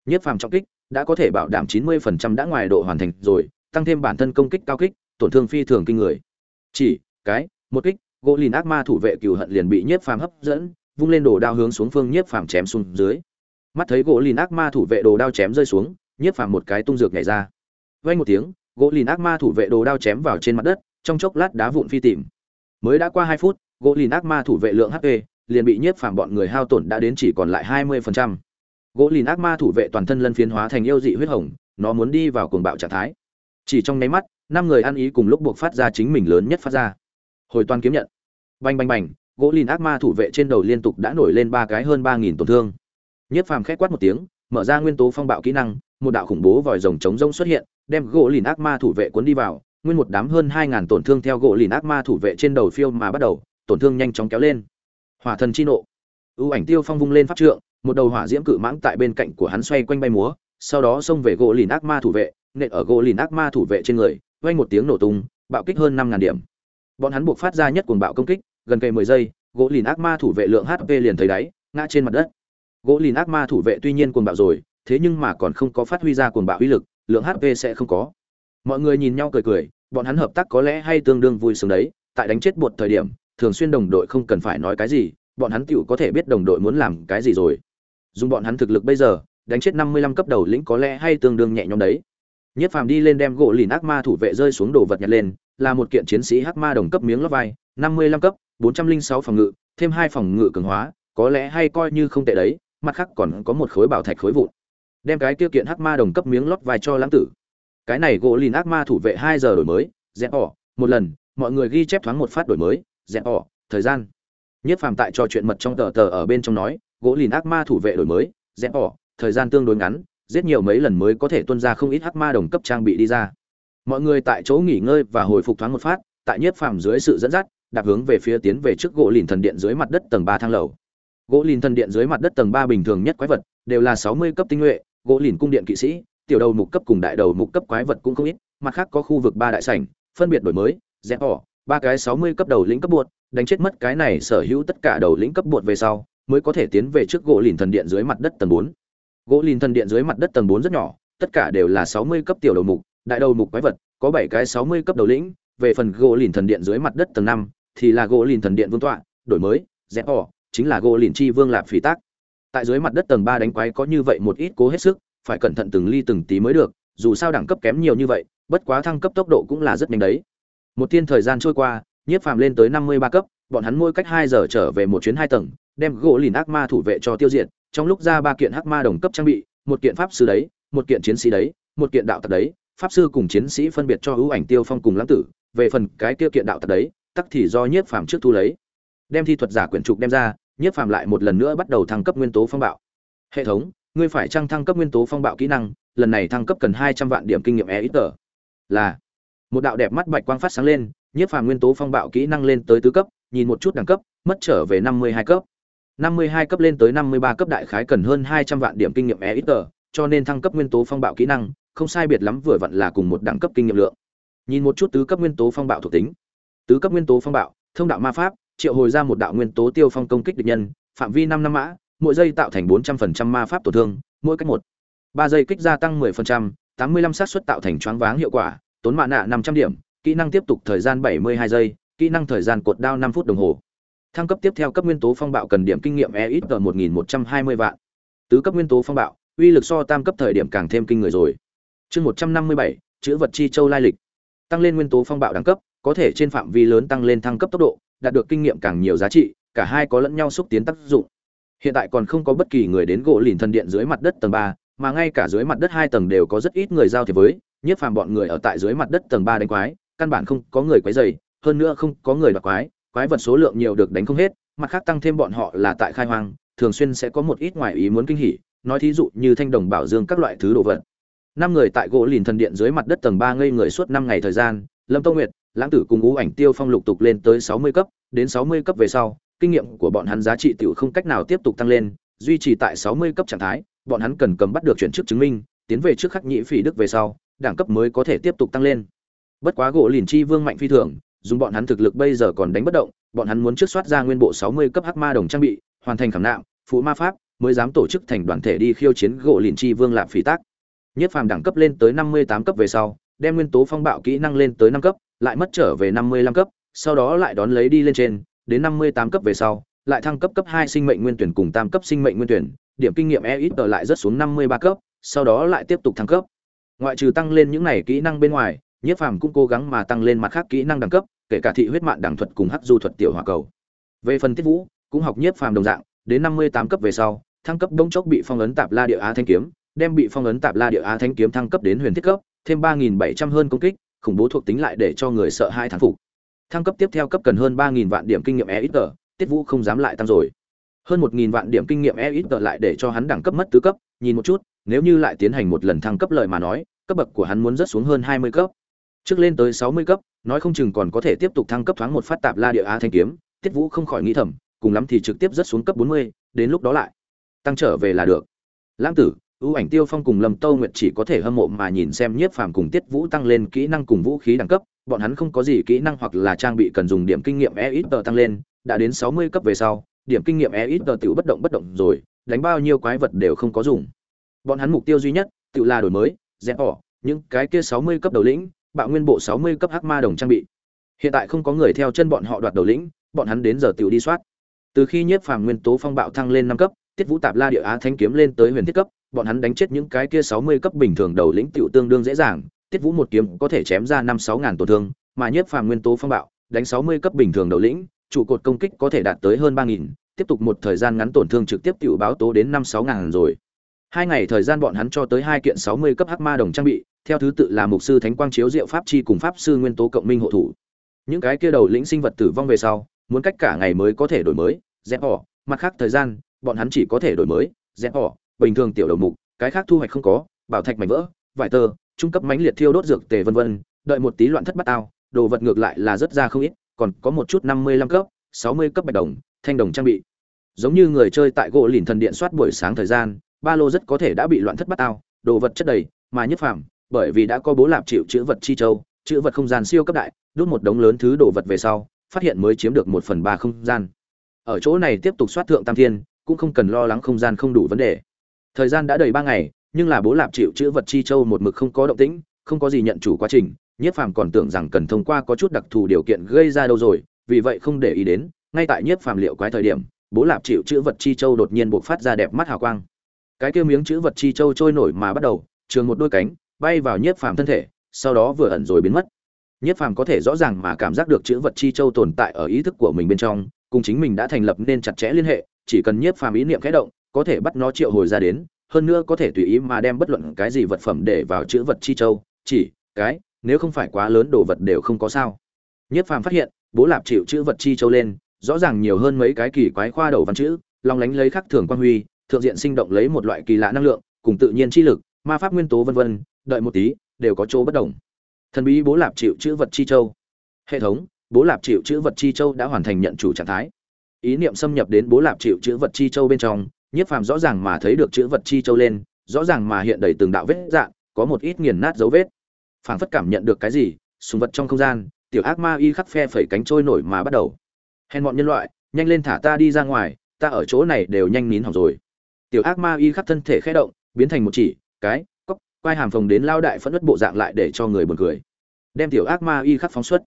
Nhất phàm trọng kích đã có thể bảo đảm chín mươi phần trăm đã ngoài độ hoàn thành rồi, tăng thêm bản thân công kích cao kích, tổn thương phi thường kinh người. Chỉ, cái, một kích, gỗ lìn ác ma thủ vệ cừu hận liền bị nhiếp phàm hấp dẫn, vung lên đồ đao hướng xuống phương nhiếp phàm chém xuống dưới. Mắt thấy gỗ lìn ác ma thủ vệ đồ đao chém rơi xuống nhiếp phàm một cái tung dược nhảy ra. Vang một tiếng gỗ lìn ác ma thủ vệ đồ đao chém vào trên mặt đất, trong chốc lát đá vụn phi tìm. Mới đã qua hai phút, gỗ lìn ác ma thủ vệ lượng hp liền bị nhiếp phàm bọn người hao tổn đã đến chỉ còn lại hai mươi gỗ lìn ác ma thủ vệ toàn thân lân phiến hóa thành yêu dị huyết hồng, nó muốn đi vào cuồng bạo trạng thái. Chỉ trong nháy mắt, năm người ăn ý cùng lúc buộc phát ra chính mình lớn nhất phát ra. Hồi toàn kiếm nhận. Bành bành bành, gỗ lìn ác ma thủ vệ trên đầu liên tục đã nổi lên ba cái hơn ba nghìn tổn thương. Nhiếp phàm khét quát một tiếng, mở ra nguyên tố phong bạo kỹ năng, một đạo khủng bố vòi rồng chống rông xuất hiện đem gỗ lìn ác ma thủ vệ cuốn đi vào, nguyên một đám hơn hai ngàn tổn thương theo gỗ lìn ác ma thủ vệ trên đầu phiêu mà bắt đầu, tổn thương nhanh chóng kéo lên. Hỏa thần chi nộ. Ưu ảnh tiêu phong vung lên pháp trượng, một đầu hỏa diễm cự mãng tại bên cạnh của hắn xoay quanh bay múa, sau đó xông về gỗ lìn ác ma thủ vệ, nện ở gỗ lìn ác ma thủ vệ trên người, vang một tiếng nổ tung, bạo kích hơn năm ngàn điểm. Bọn hắn buộc phát ra nhất cuồng bạo công kích, gần cây mười giây, gỗ lìn ác ma thủ vệ lượng hp liền thấy đáy, ngã trên mặt đất. Gỗ lìn ác ma thủ vệ tuy nhiên cuồng bạo rồi, thế nhưng mà còn không có phát huy ra cuồng bạo uy lực lượng hp sẽ không có. Mọi người nhìn nhau cười cười, bọn hắn hợp tác có lẽ hay tương đương vui sướng đấy, tại đánh chết bột thời điểm, thường xuyên đồng đội không cần phải nói cái gì, bọn hắn tựu có thể biết đồng đội muốn làm cái gì rồi. Dùng bọn hắn thực lực bây giờ, đánh chết năm mươi lăm cấp đầu lĩnh có lẽ hay tương đương nhẹ nhõm đấy. Nhất phàm đi lên đem gỗ lìn ác ma thủ vệ rơi xuống đồ vật nhặt lên, là một kiện chiến sĩ hắc ma đồng cấp miếng lót vai, năm mươi lăm cấp, bốn trăm linh sáu phòng ngự, thêm hai phòng ngự cường hóa, có lẽ hay coi như không tệ đấy, mặt khác còn có một khối bảo thạch khối vụn đem cái tiêu kiện hắc ma đồng cấp miếng lót vai cho lãng tử. Cái này gỗ lìn ác ma thủ vệ hai giờ đổi mới, dẹp ỏ một lần, mọi người ghi chép thoáng một phát đổi mới, dẹp ỏ thời gian. Nhất phàm tại trò chuyện mật trong tờ tờ ở bên trong nói, gỗ lìn ác ma thủ vệ đổi mới, dẹp ỏ thời gian tương đối ngắn, giết nhiều mấy lần mới có thể tuân ra không ít hắc ma đồng cấp trang bị đi ra. Mọi người tại chỗ nghỉ ngơi và hồi phục thoáng một phát, tại nhất phàm dưới sự dẫn dắt, đạp hướng về phía tiến về trước gỗ lìn thần điện dưới mặt đất tầng ba thang lầu. Gỗ lìn thần điện dưới mặt đất tầng ba bình thường nhất quái vật, đều là sáu mươi cấp tinh nhuệ gỗ lìn cung điện kỵ sĩ, tiểu đầu mục cấp cùng đại đầu mục cấp quái vật cũng không ít, mặt khác có khu vực ba đại sảnh, phân biệt đổi mới rẽ bỏ, ba cái sáu mươi cấp đầu lĩnh cấp bột, đánh chết mất cái này sở hữu tất cả đầu lĩnh cấp bột về sau, mới có thể tiến về trước gỗ lìn thần điện dưới mặt đất tầng bốn. Gỗ lìn thần điện dưới mặt đất tầng bốn rất nhỏ, tất cả đều là sáu mươi cấp tiểu đầu mục, đại đầu mục quái vật, có bảy cái sáu mươi cấp đầu lĩnh, về phần gỗ lìn thần điện dưới mặt đất tầng năm, thì là gỗ lìn thần điện vương tọa, đổi mới rẽ bỏ, chính là gỗ lìn chi vương lạp phỉ tác tại dưới mặt đất tầng ba đánh quái có như vậy một ít cố hết sức, phải cẩn thận từng ly từng tí mới được, dù sao đẳng cấp kém nhiều như vậy, bất quá thăng cấp tốc độ cũng là rất nhanh đấy. Một thiên thời gian trôi qua, nhiếp phàm lên tới năm mươi ba cấp, bọn hắn mỗi cách hai giờ trở về một chuyến hai tầng, đem gỗ lìn ác ma thủ vệ cho tiêu diệt, trong lúc ra ba kiện hắc ma đồng cấp trang bị, một kiện pháp sư đấy, một kiện chiến sĩ đấy, một kiện đạo tặc đấy, pháp sư cùng chiến sĩ phân biệt cho ưu ảnh tiêu phong cùng lãng tử, về phần cái kia kiện đạo tặc đấy, tắc thì do nhiếp phàm trước thu lấy. Đem thi thuật giả quyển trục đem ra nhiếp phàm lại một lần nữa bắt đầu thăng cấp nguyên tố phong bạo. Hệ thống, ngươi phải trăng thăng cấp nguyên tố phong bạo kỹ năng, lần này thăng cấp cần hai trăm vạn điểm kinh nghiệm e ít tờ. Là, một đạo đẹp mắt bạch quang phát sáng lên nhiếp phàm nguyên tố phong bạo kỹ năng lên tới tứ cấp, nhìn một chút đẳng cấp, mất trở về năm mươi hai cấp. năm mươi hai cấp lên tới năm mươi ba cấp đại khái cần hơn hai trăm vạn điểm kinh nghiệm e ít tờ, cho nên thăng cấp nguyên tố phong bạo kỹ năng, không sai biệt lắm vừa vặn là cùng một đẳng cấp kinh nghiệm lượng. Nhìn một chút tứ cấp nguyên tố phong bạo thuộc tính. Tứ cấp nguyên tố phong bạo, thông đạo ma pháp triệu hồi ra một đạo nguyên tố tiêu phong công kích địch nhân, phạm vi năm năm mã, mỗi giây tạo thành bốn trăm phần trăm ma pháp tổn thương, mỗi cách một. Ba giây kích gia tăng mười phần trăm, tám mươi lăm xác suất tạo thành choáng váng hiệu quả, tốn mạ nạ năm trăm điểm, kỹ năng tiếp tục thời gian bảy mươi hai giây, kỹ năng thời gian cột đao năm phút đồng hồ. Thăng cấp tiếp theo cấp nguyên tố phong bạo cần điểm kinh nghiệm e ít ở một nghìn một trăm hai mươi vạn. Tứ cấp nguyên tố phong bạo, uy lực so tam cấp thời điểm càng thêm kinh người rồi. Chương một trăm năm mươi bảy, chữ vật chi châu lai lịch. Tăng lên nguyên tố phong bạo đẳng cấp, có thể trên phạm vi lớn tăng lên thăng cấp tốc độ đạt được kinh nghiệm càng nhiều giá trị, cả hai có lẫn nhau xúc tiến tác dụng. Hiện tại còn không có bất kỳ người đến gỗ lìn thần điện dưới mặt đất tầng ba, mà ngay cả dưới mặt đất hai tầng đều có rất ít người giao thiệp với nhiếp phàm bọn người ở tại dưới mặt đất tầng ba đánh quái, căn bản không có người quái dày hơn nữa không có người đoạt quái quái vật số lượng nhiều được đánh không hết, mặt khác tăng thêm bọn họ là tại khai hoang, thường xuyên sẽ có một ít ngoại ý muốn kinh hỉ, nói thí dụ như thanh đồng bảo dương các loại thứ đồ vật. Năm người tại gỗ lìn thần điện dưới mặt đất tầng ba ngây người suốt năm ngày thời gian, lâm tông nguyệt, lãng tử cùng ngũ ảnh tiêu phong lục tục lên tới sáu mươi cấp đến sáu mươi cấp về sau, kinh nghiệm của bọn hắn giá trị tiểu không cách nào tiếp tục tăng lên, duy trì tại sáu mươi cấp trạng thái, bọn hắn cần cầm bắt được chuyển chức chứng minh, tiến về trước khắc nhị phỉ đức về sau, đẳng cấp mới có thể tiếp tục tăng lên. Bất quá gỗ lìn chi vương mạnh phi thường, dùng bọn hắn thực lực bây giờ còn đánh bất động, bọn hắn muốn trước soát ra nguyên bộ sáu mươi cấp hắc ma đồng trang bị, hoàn thành khảm nạm, phụ ma pháp, mới dám tổ chức thành đoàn thể đi khiêu chiến gỗ lìn chi vương lạp phỉ tác. Nhất phàm đẳng cấp lên tới năm mươi tám cấp về sau, đem nguyên tố phong bạo kỹ năng lên tới năm cấp, lại mất trở về năm mươi lăm cấp sau đó lại đón lấy đi lên trên, đến năm mươi tám cấp về sau, lại thăng cấp cấp 2 sinh mệnh nguyên tuyển cùng tam cấp sinh mệnh nguyên tuyển, điểm kinh nghiệm EXP ít lại rất xuống năm mươi ba cấp, sau đó lại tiếp tục thăng cấp. Ngoại trừ tăng lên những này kỹ năng bên ngoài nhiếp phàm cũng cố gắng mà tăng lên mặt khác kỹ năng đẳng cấp, kể cả thị huyết mạng đẳng thuật cùng hắc du thuật tiểu hỏa cầu. Về phần tiết vũ, cũng học nhiếp phàm đồng dạng, đến năm mươi tám cấp về sau, thăng cấp bỗng chốc bị phong ấn tạp la địa á thanh kiếm, đem bị phong ấn tạp la địa á thanh kiếm thăng cấp đến huyền thiết cấp, thêm ba nghìn bảy trăm hơn công kích, khủng bố thuộc tính lại để cho người sợ hai thán phục thăng cấp tiếp theo cấp cần hơn ba nghìn vạn điểm kinh nghiệm e ít tờ, tiết vũ không dám lại tăng rồi. Hơn một nghìn vạn điểm kinh nghiệm e ít tờ lại để cho hắn đẳng cấp mất tứ cấp, nhìn một chút, nếu như lại tiến hành một lần thăng cấp lợi mà nói, cấp bậc của hắn muốn rất xuống hơn hai mươi cấp. Trước lên tới sáu mươi cấp, nói không chừng còn có thể tiếp tục thăng cấp thoáng một phát tạp la địa á thanh kiếm, tiết vũ không khỏi nghĩ thầm, cùng lắm thì trực tiếp rất xuống cấp bốn mươi, đến lúc đó lại tăng trở về là được. Lãng tử, ưu ảnh tiêu phong cùng lâm tâu nguyệt chỉ có thể hâm mộ mà nhìn xem nhiếp phàm cùng tiết vũ tăng lên kỹ năng cùng vũ khí đẳng cấp bọn hắn không có gì kỹ năng hoặc là trang bị cần dùng điểm kinh nghiệm e ít tờ tăng lên đã đến sáu mươi cấp về sau điểm kinh nghiệm e ít tờ bất động bất động rồi đánh bao nhiêu quái vật đều không có dùng. Bọn hắn mục tiêu duy nhất tự là đổi mới dẹp bỏ những cái kia sáu mươi cấp đầu lĩnh bạo nguyên bộ sáu mươi cấp hắc ma đồng trang bị. Hiện tại không có người theo chân bọn họ đoạt đầu lĩnh bọn hắn đến giờ tiểu đi soát. Từ khi nhiếp phàm nguyên tố phong bạo thăng lên năm cấp tiết vũ tạp la địa á thanh kiếm lên tới huyền thiết cấp bọn hắn đánh chết những cái kia sáu mươi cấp bình thường đầu lĩnh tiểu tương đương dễ dàng, Tiết Vũ một kiếm có thể chém ra năm sáu ngàn tổn thương, mà nhất phàm nguyên tố phong bạo, đánh sáu mươi cấp bình thường đầu lĩnh, trụ cột công kích có thể đạt tới hơn ba nghìn, tiếp tục một thời gian ngắn tổn thương trực tiếp tiểu báo tố đến năm sáu ngàn rồi. Hai ngày thời gian bọn hắn cho tới hai kiện sáu mươi cấp hắc ma đồng trang bị, theo thứ tự là mục sư thánh quang chiếu diệu pháp chi cùng pháp sư nguyên tố cộng minh hộ thủ. Những cái kia đầu lĩnh sinh vật tử vong về sau, muốn cách cả ngày mới có thể đổi mới, dẹp bỏ, mặt khác thời gian, bọn hắn chỉ có thể đổi mới, dẹp bỏ, bình thường tiểu đầu mục, cái khác thu hoạch không có, bảo thạch mảnh vỡ, vải tơ, trung cấp mãnh liệt thiêu đốt dược tề vân vân, đợi một tí loạn thất bát ao, đồ vật ngược lại là rất ra không ít, còn có một chút năm mươi lăm cấp, sáu mươi cấp bạch đồng, thanh đồng trang bị. Giống như người chơi tại gỗ lìn thần điện soát buổi sáng thời gian, ba lô rất có thể đã bị loạn thất bát ao đồ vật chất đầy mà nhất phàm bởi vì đã có bố lạp chịu chữ vật chi châu chữ vật không gian siêu cấp đại đốt một đống lớn thứ đồ vật về sau phát hiện mới chiếm được một phần ba không gian ở chỗ này tiếp tục soát thượng tam thiên cũng không cần lo lắng không gian không đủ vấn đề thời gian đã đầy ba ngày nhưng là bố lạp chịu chữ vật chi châu một mực không có động tĩnh, không có gì nhận chủ quá trình, nhiếp phàm còn tưởng rằng cần thông qua có chút đặc thù điều kiện gây ra đâu rồi, vì vậy không để ý đến, ngay tại nhiếp phàm liệu quái thời điểm, bố lạp chịu chữ vật chi châu đột nhiên buộc phát ra đẹp mắt hào quang. Cái kia miếng chữ vật chi châu trôi nổi mà bắt đầu, trường một đôi cánh, bay vào nhiếp phàm thân thể, sau đó vừa ẩn rồi biến mất. Nhiếp phàm có thể rõ ràng mà cảm giác được chữ vật chi châu tồn tại ở ý thức của mình bên trong, cùng chính mình đã thành lập nên chặt chẽ liên hệ, chỉ cần nhiếp phàm ý niệm khẽ động, có thể bắt nó triệu hồi ra đến hơn nữa có thể tùy ý mà đem bất luận cái gì vật phẩm để vào chữ vật chi châu, chỉ, cái, nếu không phải quá lớn đồ vật đều không có sao. Nhất phàm phát hiện, bố lạp chịu chữ vật chi châu lên, rõ ràng nhiều hơn mấy cái kỳ quái khoa đầu văn chữ, long lánh lấy khắc thường quan huy, thượng diện sinh động lấy một loại kỳ lạ năng lượng, cùng tự nhiên chi lực, ma pháp nguyên tố vân vân, đợi một tí, đều có chỗ bất đồng. Thần bí bố lạp chịu chữ vật chi châu. Hệ thống, bố lạp chịu chữ vật chi châu đã hoàn thành nhận chủ trạng thái. Ý niệm xâm nhập đến bố lạp chịu chữ vật chi châu bên trong nhiếp phàm rõ ràng mà thấy được chữ vật chi châu lên, rõ ràng mà hiện đầy từng đạo vết dạng, có một ít nghiền nát dấu vết. Phảng phất cảm nhận được cái gì, sùng vật trong không gian, tiểu ác ma y khắc phe phẩy cánh trôi nổi mà bắt đầu. Hèn bọn nhân loại, nhanh lên thả ta đi ra ngoài, ta ở chỗ này đều nhanh nín hỏng rồi. Tiểu ác ma y khắc thân thể khẽ động, biến thành một chỉ, cái cóc quai hàm phồng đến lao đại phẫn ất bộ dạng lại để cho người buồn cười. Đem tiểu ác ma y khắc phóng xuất.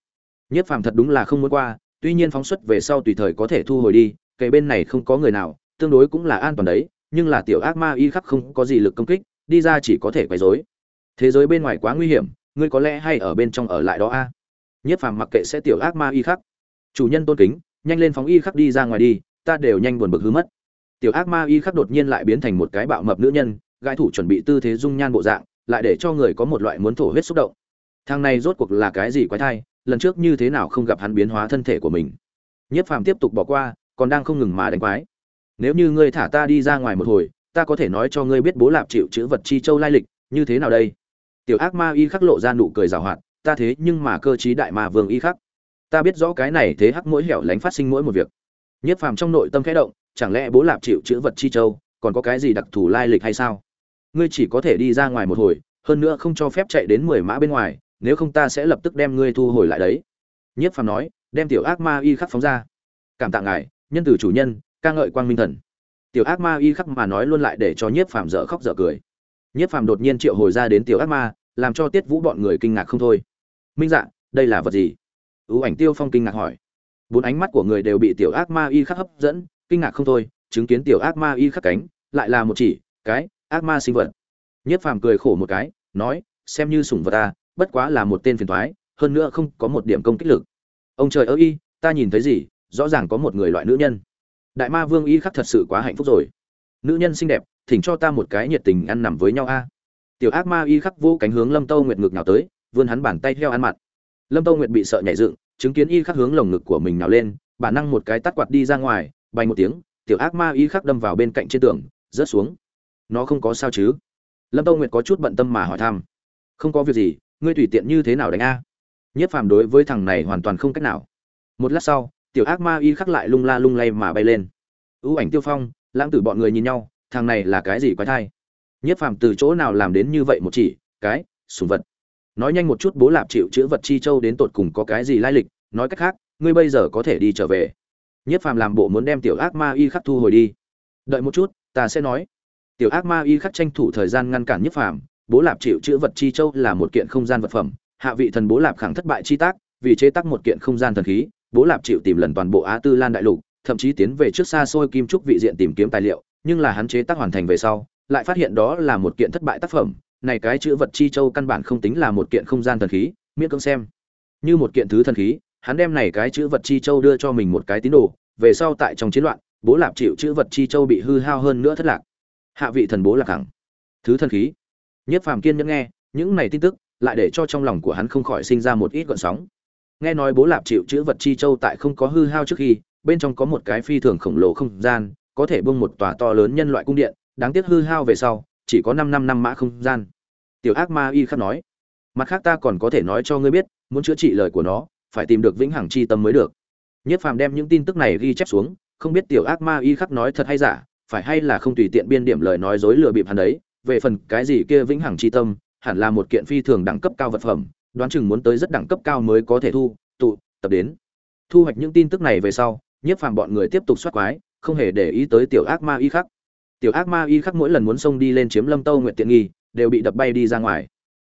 Nhất phàm thật đúng là không muốn qua, tuy nhiên phóng xuất về sau tùy thời có thể thu hồi đi, kề bên này không có người nào tương đối cũng là an toàn đấy, nhưng là tiểu ác ma y khắc không có gì lực công kích, đi ra chỉ có thể quấy rối. Thế giới bên ngoài quá nguy hiểm, ngươi có lẽ hay ở bên trong ở lại đó a. Nhất phàm mặc kệ sẽ tiểu ác ma y khắc. Chủ nhân tôn kính, nhanh lên phóng y khắc đi ra ngoài đi, ta đều nhanh buồn bực hư mất. Tiểu ác ma y khắc đột nhiên lại biến thành một cái bạo mập nữ nhân gãi thủ chuẩn bị tư thế dung nhan bộ dạng, lại để cho người có một loại muốn thổ huyết xúc động. Thang này rốt cuộc là cái gì quái thai, lần trước như thế nào không gặp hắn biến hóa thân thể của mình. Nhất phàm tiếp tục bỏ qua, còn đang không ngừng mà đánh quái nếu như ngươi thả ta đi ra ngoài một hồi, ta có thể nói cho ngươi biết bố lạp chịu chữ vật chi châu lai lịch, như thế nào đây? Tiểu ác ma y khắc lộ ra nụ cười rào hoạt, ta thế nhưng mà cơ chí đại ma vương y khắc. Ta biết rõ cái này thế hắc mỗi hẻo lánh phát sinh mỗi một việc. Nhất phàm trong nội tâm khẽ động, chẳng lẽ bố lạp chịu chữ vật chi châu, còn có cái gì đặc thù lai lịch hay sao? Ngươi chỉ có thể đi ra ngoài một hồi, hơn nữa không cho phép chạy đến mười mã bên ngoài, nếu không ta sẽ lập tức đem ngươi thu hồi lại đấy. Nhất phàm nói, đem tiểu ác ma y khắc phóng ra. Cảm tạ ngài, nhân tử chủ nhân ca ngợi quang minh thần. Tiểu ác ma y khắc mà nói luôn lại để cho nhiếp phàm dở khóc dở cười. Nhiếp phàm đột nhiên triệu hồi ra đến tiểu ác ma, làm cho tiết vũ bọn người kinh ngạc không thôi. Minh dạ đây là vật gì? Ưu ảnh tiêu phong kinh ngạc hỏi. Bốn ánh mắt của người đều bị tiểu ác ma y khắc hấp dẫn, kinh ngạc không thôi, chứng kiến tiểu ác ma y khắc cánh, lại là một chỉ, cái, ác ma sinh vật. Nhiếp phàm cười khổ một cái, nói, xem như sủng vật ta bất quá là một tên phiền thoái hơn nữa không có một điểm công kích lực. Ông trời ơ y ta nhìn thấy gì, rõ ràng có một người loại nữ nhân đại ma vương y khắc thật sự quá hạnh phúc rồi. Nữ nhân xinh đẹp, thỉnh cho ta một cái nhiệt tình ăn nằm với nhau a. Tiểu ác ma y khắc vô cánh hướng lâm tâu nguyệt ngực nào tới, vươn hắn bàn tay theo ăn mặn. Lâm tâu nguyệt bị sợ nhảy dựng, chứng kiến y khắc hướng lồng ngực của mình nào lên, bản năng một cái tắt quạt đi ra ngoài, bay một tiếng, tiểu ác ma y khắc đâm vào bên cạnh trên tường, rớt xuống. Nó không có sao chứ? Lâm tâu nguyệt có chút bận tâm mà hỏi thăm. Không có việc gì, ngươi tùy tiện như thế nào đánh a? Nhất phàm đối với thằng này hoàn toàn không cách nào. Một lát sau tiểu ác ma y khắc lại lung la lung lay mà bay lên. Ưu ảnh tiêu phong, lãng tử bọn người nhìn nhau, thằng này là cái gì quái thai? Nhất phàm từ chỗ nào làm đến như vậy một chỉ, cái, sùng vật. Nói nhanh một chút bố lạp chịu chữ vật chi châu đến tột cùng có cái gì lai lịch, nói cách khác, ngươi bây giờ có thể đi trở về. Nhất phàm làm bộ muốn đem tiểu ác ma y khắc thu hồi đi. Đợi một chút, ta sẽ nói. Tiểu ác ma y khắc tranh thủ thời gian ngăn cản nhất phàm, bố lạp chịu chữ vật chi châu là một kiện không gian vật phẩm, hạ vị thần bố lạp khẳng thất bại chi tác, vì chế tác một kiện không gian thần khí bố lạp chịu tìm lần toàn bộ á tư lan đại lục, thậm chí tiến về trước xa xôi kim trúc vị diện tìm kiếm tài liệu, nhưng là hắn chế tác hoàn thành về sau, lại phát hiện đó là một kiện thất bại tác phẩm. Này cái chữ vật chi châu căn bản không tính là một kiện không gian thần khí, miễn cưỡng xem. Như một kiện thứ thần khí, hắn đem này cái chữ vật chi châu đưa cho mình một cái tín đồ. Về sau tại trong chiến loạn, bố lạp chịu chữ vật chi châu bị hư hao hơn nữa thất lạc. Hạ vị thần bố lạc hẳn thứ thần khí. Nhất phàm kiên nhẫn nghe, những này tin tức, lại để cho trong lòng của hắn không khỏi sinh ra một ít gợn sóng nghe nói bố lạp chịu chữ vật chi châu tại không có hư hao trước khi, bên trong có một cái phi thường khổng lồ không gian, có thể bưng một tòa to lớn nhân loại cung điện, đáng tiếc hư hao về sau, chỉ có năm năm năm mã không gian. Tiểu ác ma y khắc nói, mặt khác ta còn có thể nói cho ngươi biết, muốn chữa trị lời của nó, phải tìm được vĩnh hằng chi tâm mới được. Nhất phàm đem những tin tức này ghi chép xuống, không biết tiểu ác ma y khắc nói thật hay giả, phải hay là không tùy tiện biên điểm lời nói dối lừa bịp hắn đấy, về phần cái gì kia vĩnh hằng chi tâm, hẳn là một kiện phi thường đẳng cấp cao vật phẩm đoán chừng muốn tới rất đẳng cấp cao mới có thể thu, tụ, tập đến. Thu hoạch những tin tức này về sau, nhiếp phàm bọn người tiếp tục soát quái, không hề để ý tới tiểu ác ma y khắc. Tiểu ác ma y khắc mỗi lần muốn xông đi lên chiếm lâm tâu nguyện tiện nghi, đều bị đập bay đi ra ngoài.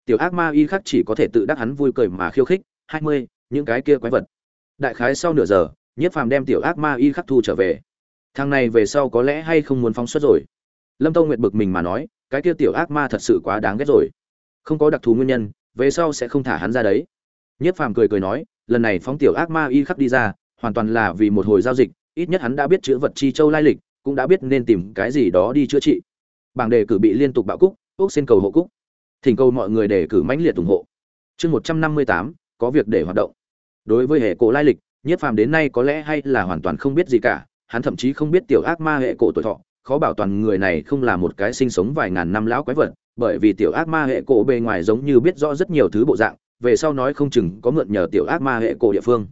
Tiểu ác ma y khắc chỉ có thể tự đắc hắn vui cười mà khiêu khích, hai mươi, những cái kia quái vật. Đại khái sau nửa giờ, nhiếp phàm đem tiểu ác ma y khắc thu trở về. Thằng này về sau có lẽ hay không muốn phóng xuất rồi. Lâm tâu nguyệt bực mình mà nói, cái kia tiểu ác ma thật sự quá đáng ghét rồi. Không có đặc thù nguyên nhân về sau sẽ không thả hắn ra đấy. Nhiếp phàm cười cười nói, lần này phóng tiểu ác ma y khắc đi ra, hoàn toàn là vì một hồi giao dịch, ít nhất hắn đã biết chữ vật chi châu lai lịch, cũng đã biết nên tìm cái gì đó đi chữa trị. Bảng đề cử bị liên tục bạo cúc ốc xin cầu hộ cúc. Thỉnh cầu mọi người đề cử mãnh liệt ủng hộ. Chương một trăm năm mươi tám, có việc để hoạt động. Đối với hệ cổ lai lịch nhiếp phàm đến nay có lẽ hay là hoàn toàn không biết gì cả, hắn thậm chí không biết tiểu ác ma hệ cổ tuổi thọ, khó bảo toàn người này không là một cái sinh sống vài ngàn năm lão quái vật bởi vì tiểu ác ma hệ cổ bề ngoài giống như biết rõ rất nhiều thứ bộ dạng, về sau nói không chừng có mượn nhờ tiểu ác ma hệ cổ địa phương.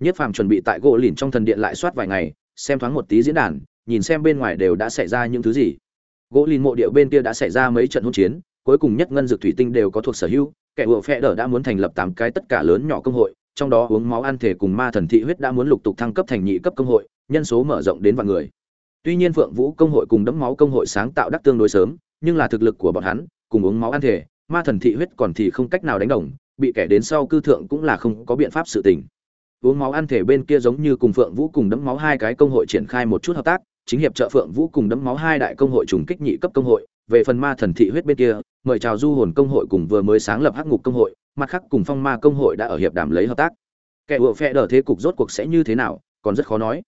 Nhất phàm chuẩn bị tại gỗ lìn trong thần điện lại soát vài ngày, xem thoáng một tí diễn đàn, nhìn xem bên ngoài đều đã xảy ra những thứ gì. Gỗ lìn mộ địa bên kia đã xảy ra mấy trận hỗn chiến, cuối cùng nhất ngân dược thủy tinh đều có thuộc sở hữu, kẻ vựa phe đỡ đã muốn thành lập tám cái tất cả lớn nhỏ công hội, trong đó uống máu ăn thể cùng ma thần thị huyết đã muốn lục tục thăng cấp thành nhị cấp công hội, nhân số mở rộng đến vạn người. Tuy nhiên phượng vũ công hội cùng đấm máu công hội sáng tạo đắc tương đối sớm nhưng là thực lực của bọn hắn, cùng uống máu ăn thể ma thần thị huyết còn thì không cách nào đánh đồng, bị kẻ đến sau cư thượng cũng là không có biện pháp sự tình. Uống máu ăn thể bên kia giống như cùng phượng vũ cùng đấm máu hai cái công hội triển khai một chút hợp tác, chính hiệp trợ phượng vũ cùng đấm máu hai đại công hội trùng kích nhị cấp công hội, về phần ma thần thị huyết bên kia, mời chào du hồn công hội cùng vừa mới sáng lập hắc ngục công hội, mặt khác cùng phong ma công hội đã ở hiệp đàm lấy hợp tác. Kẻ vừa phe đỡ thế cục rốt cuộc sẽ như thế nào, còn rất khó nói.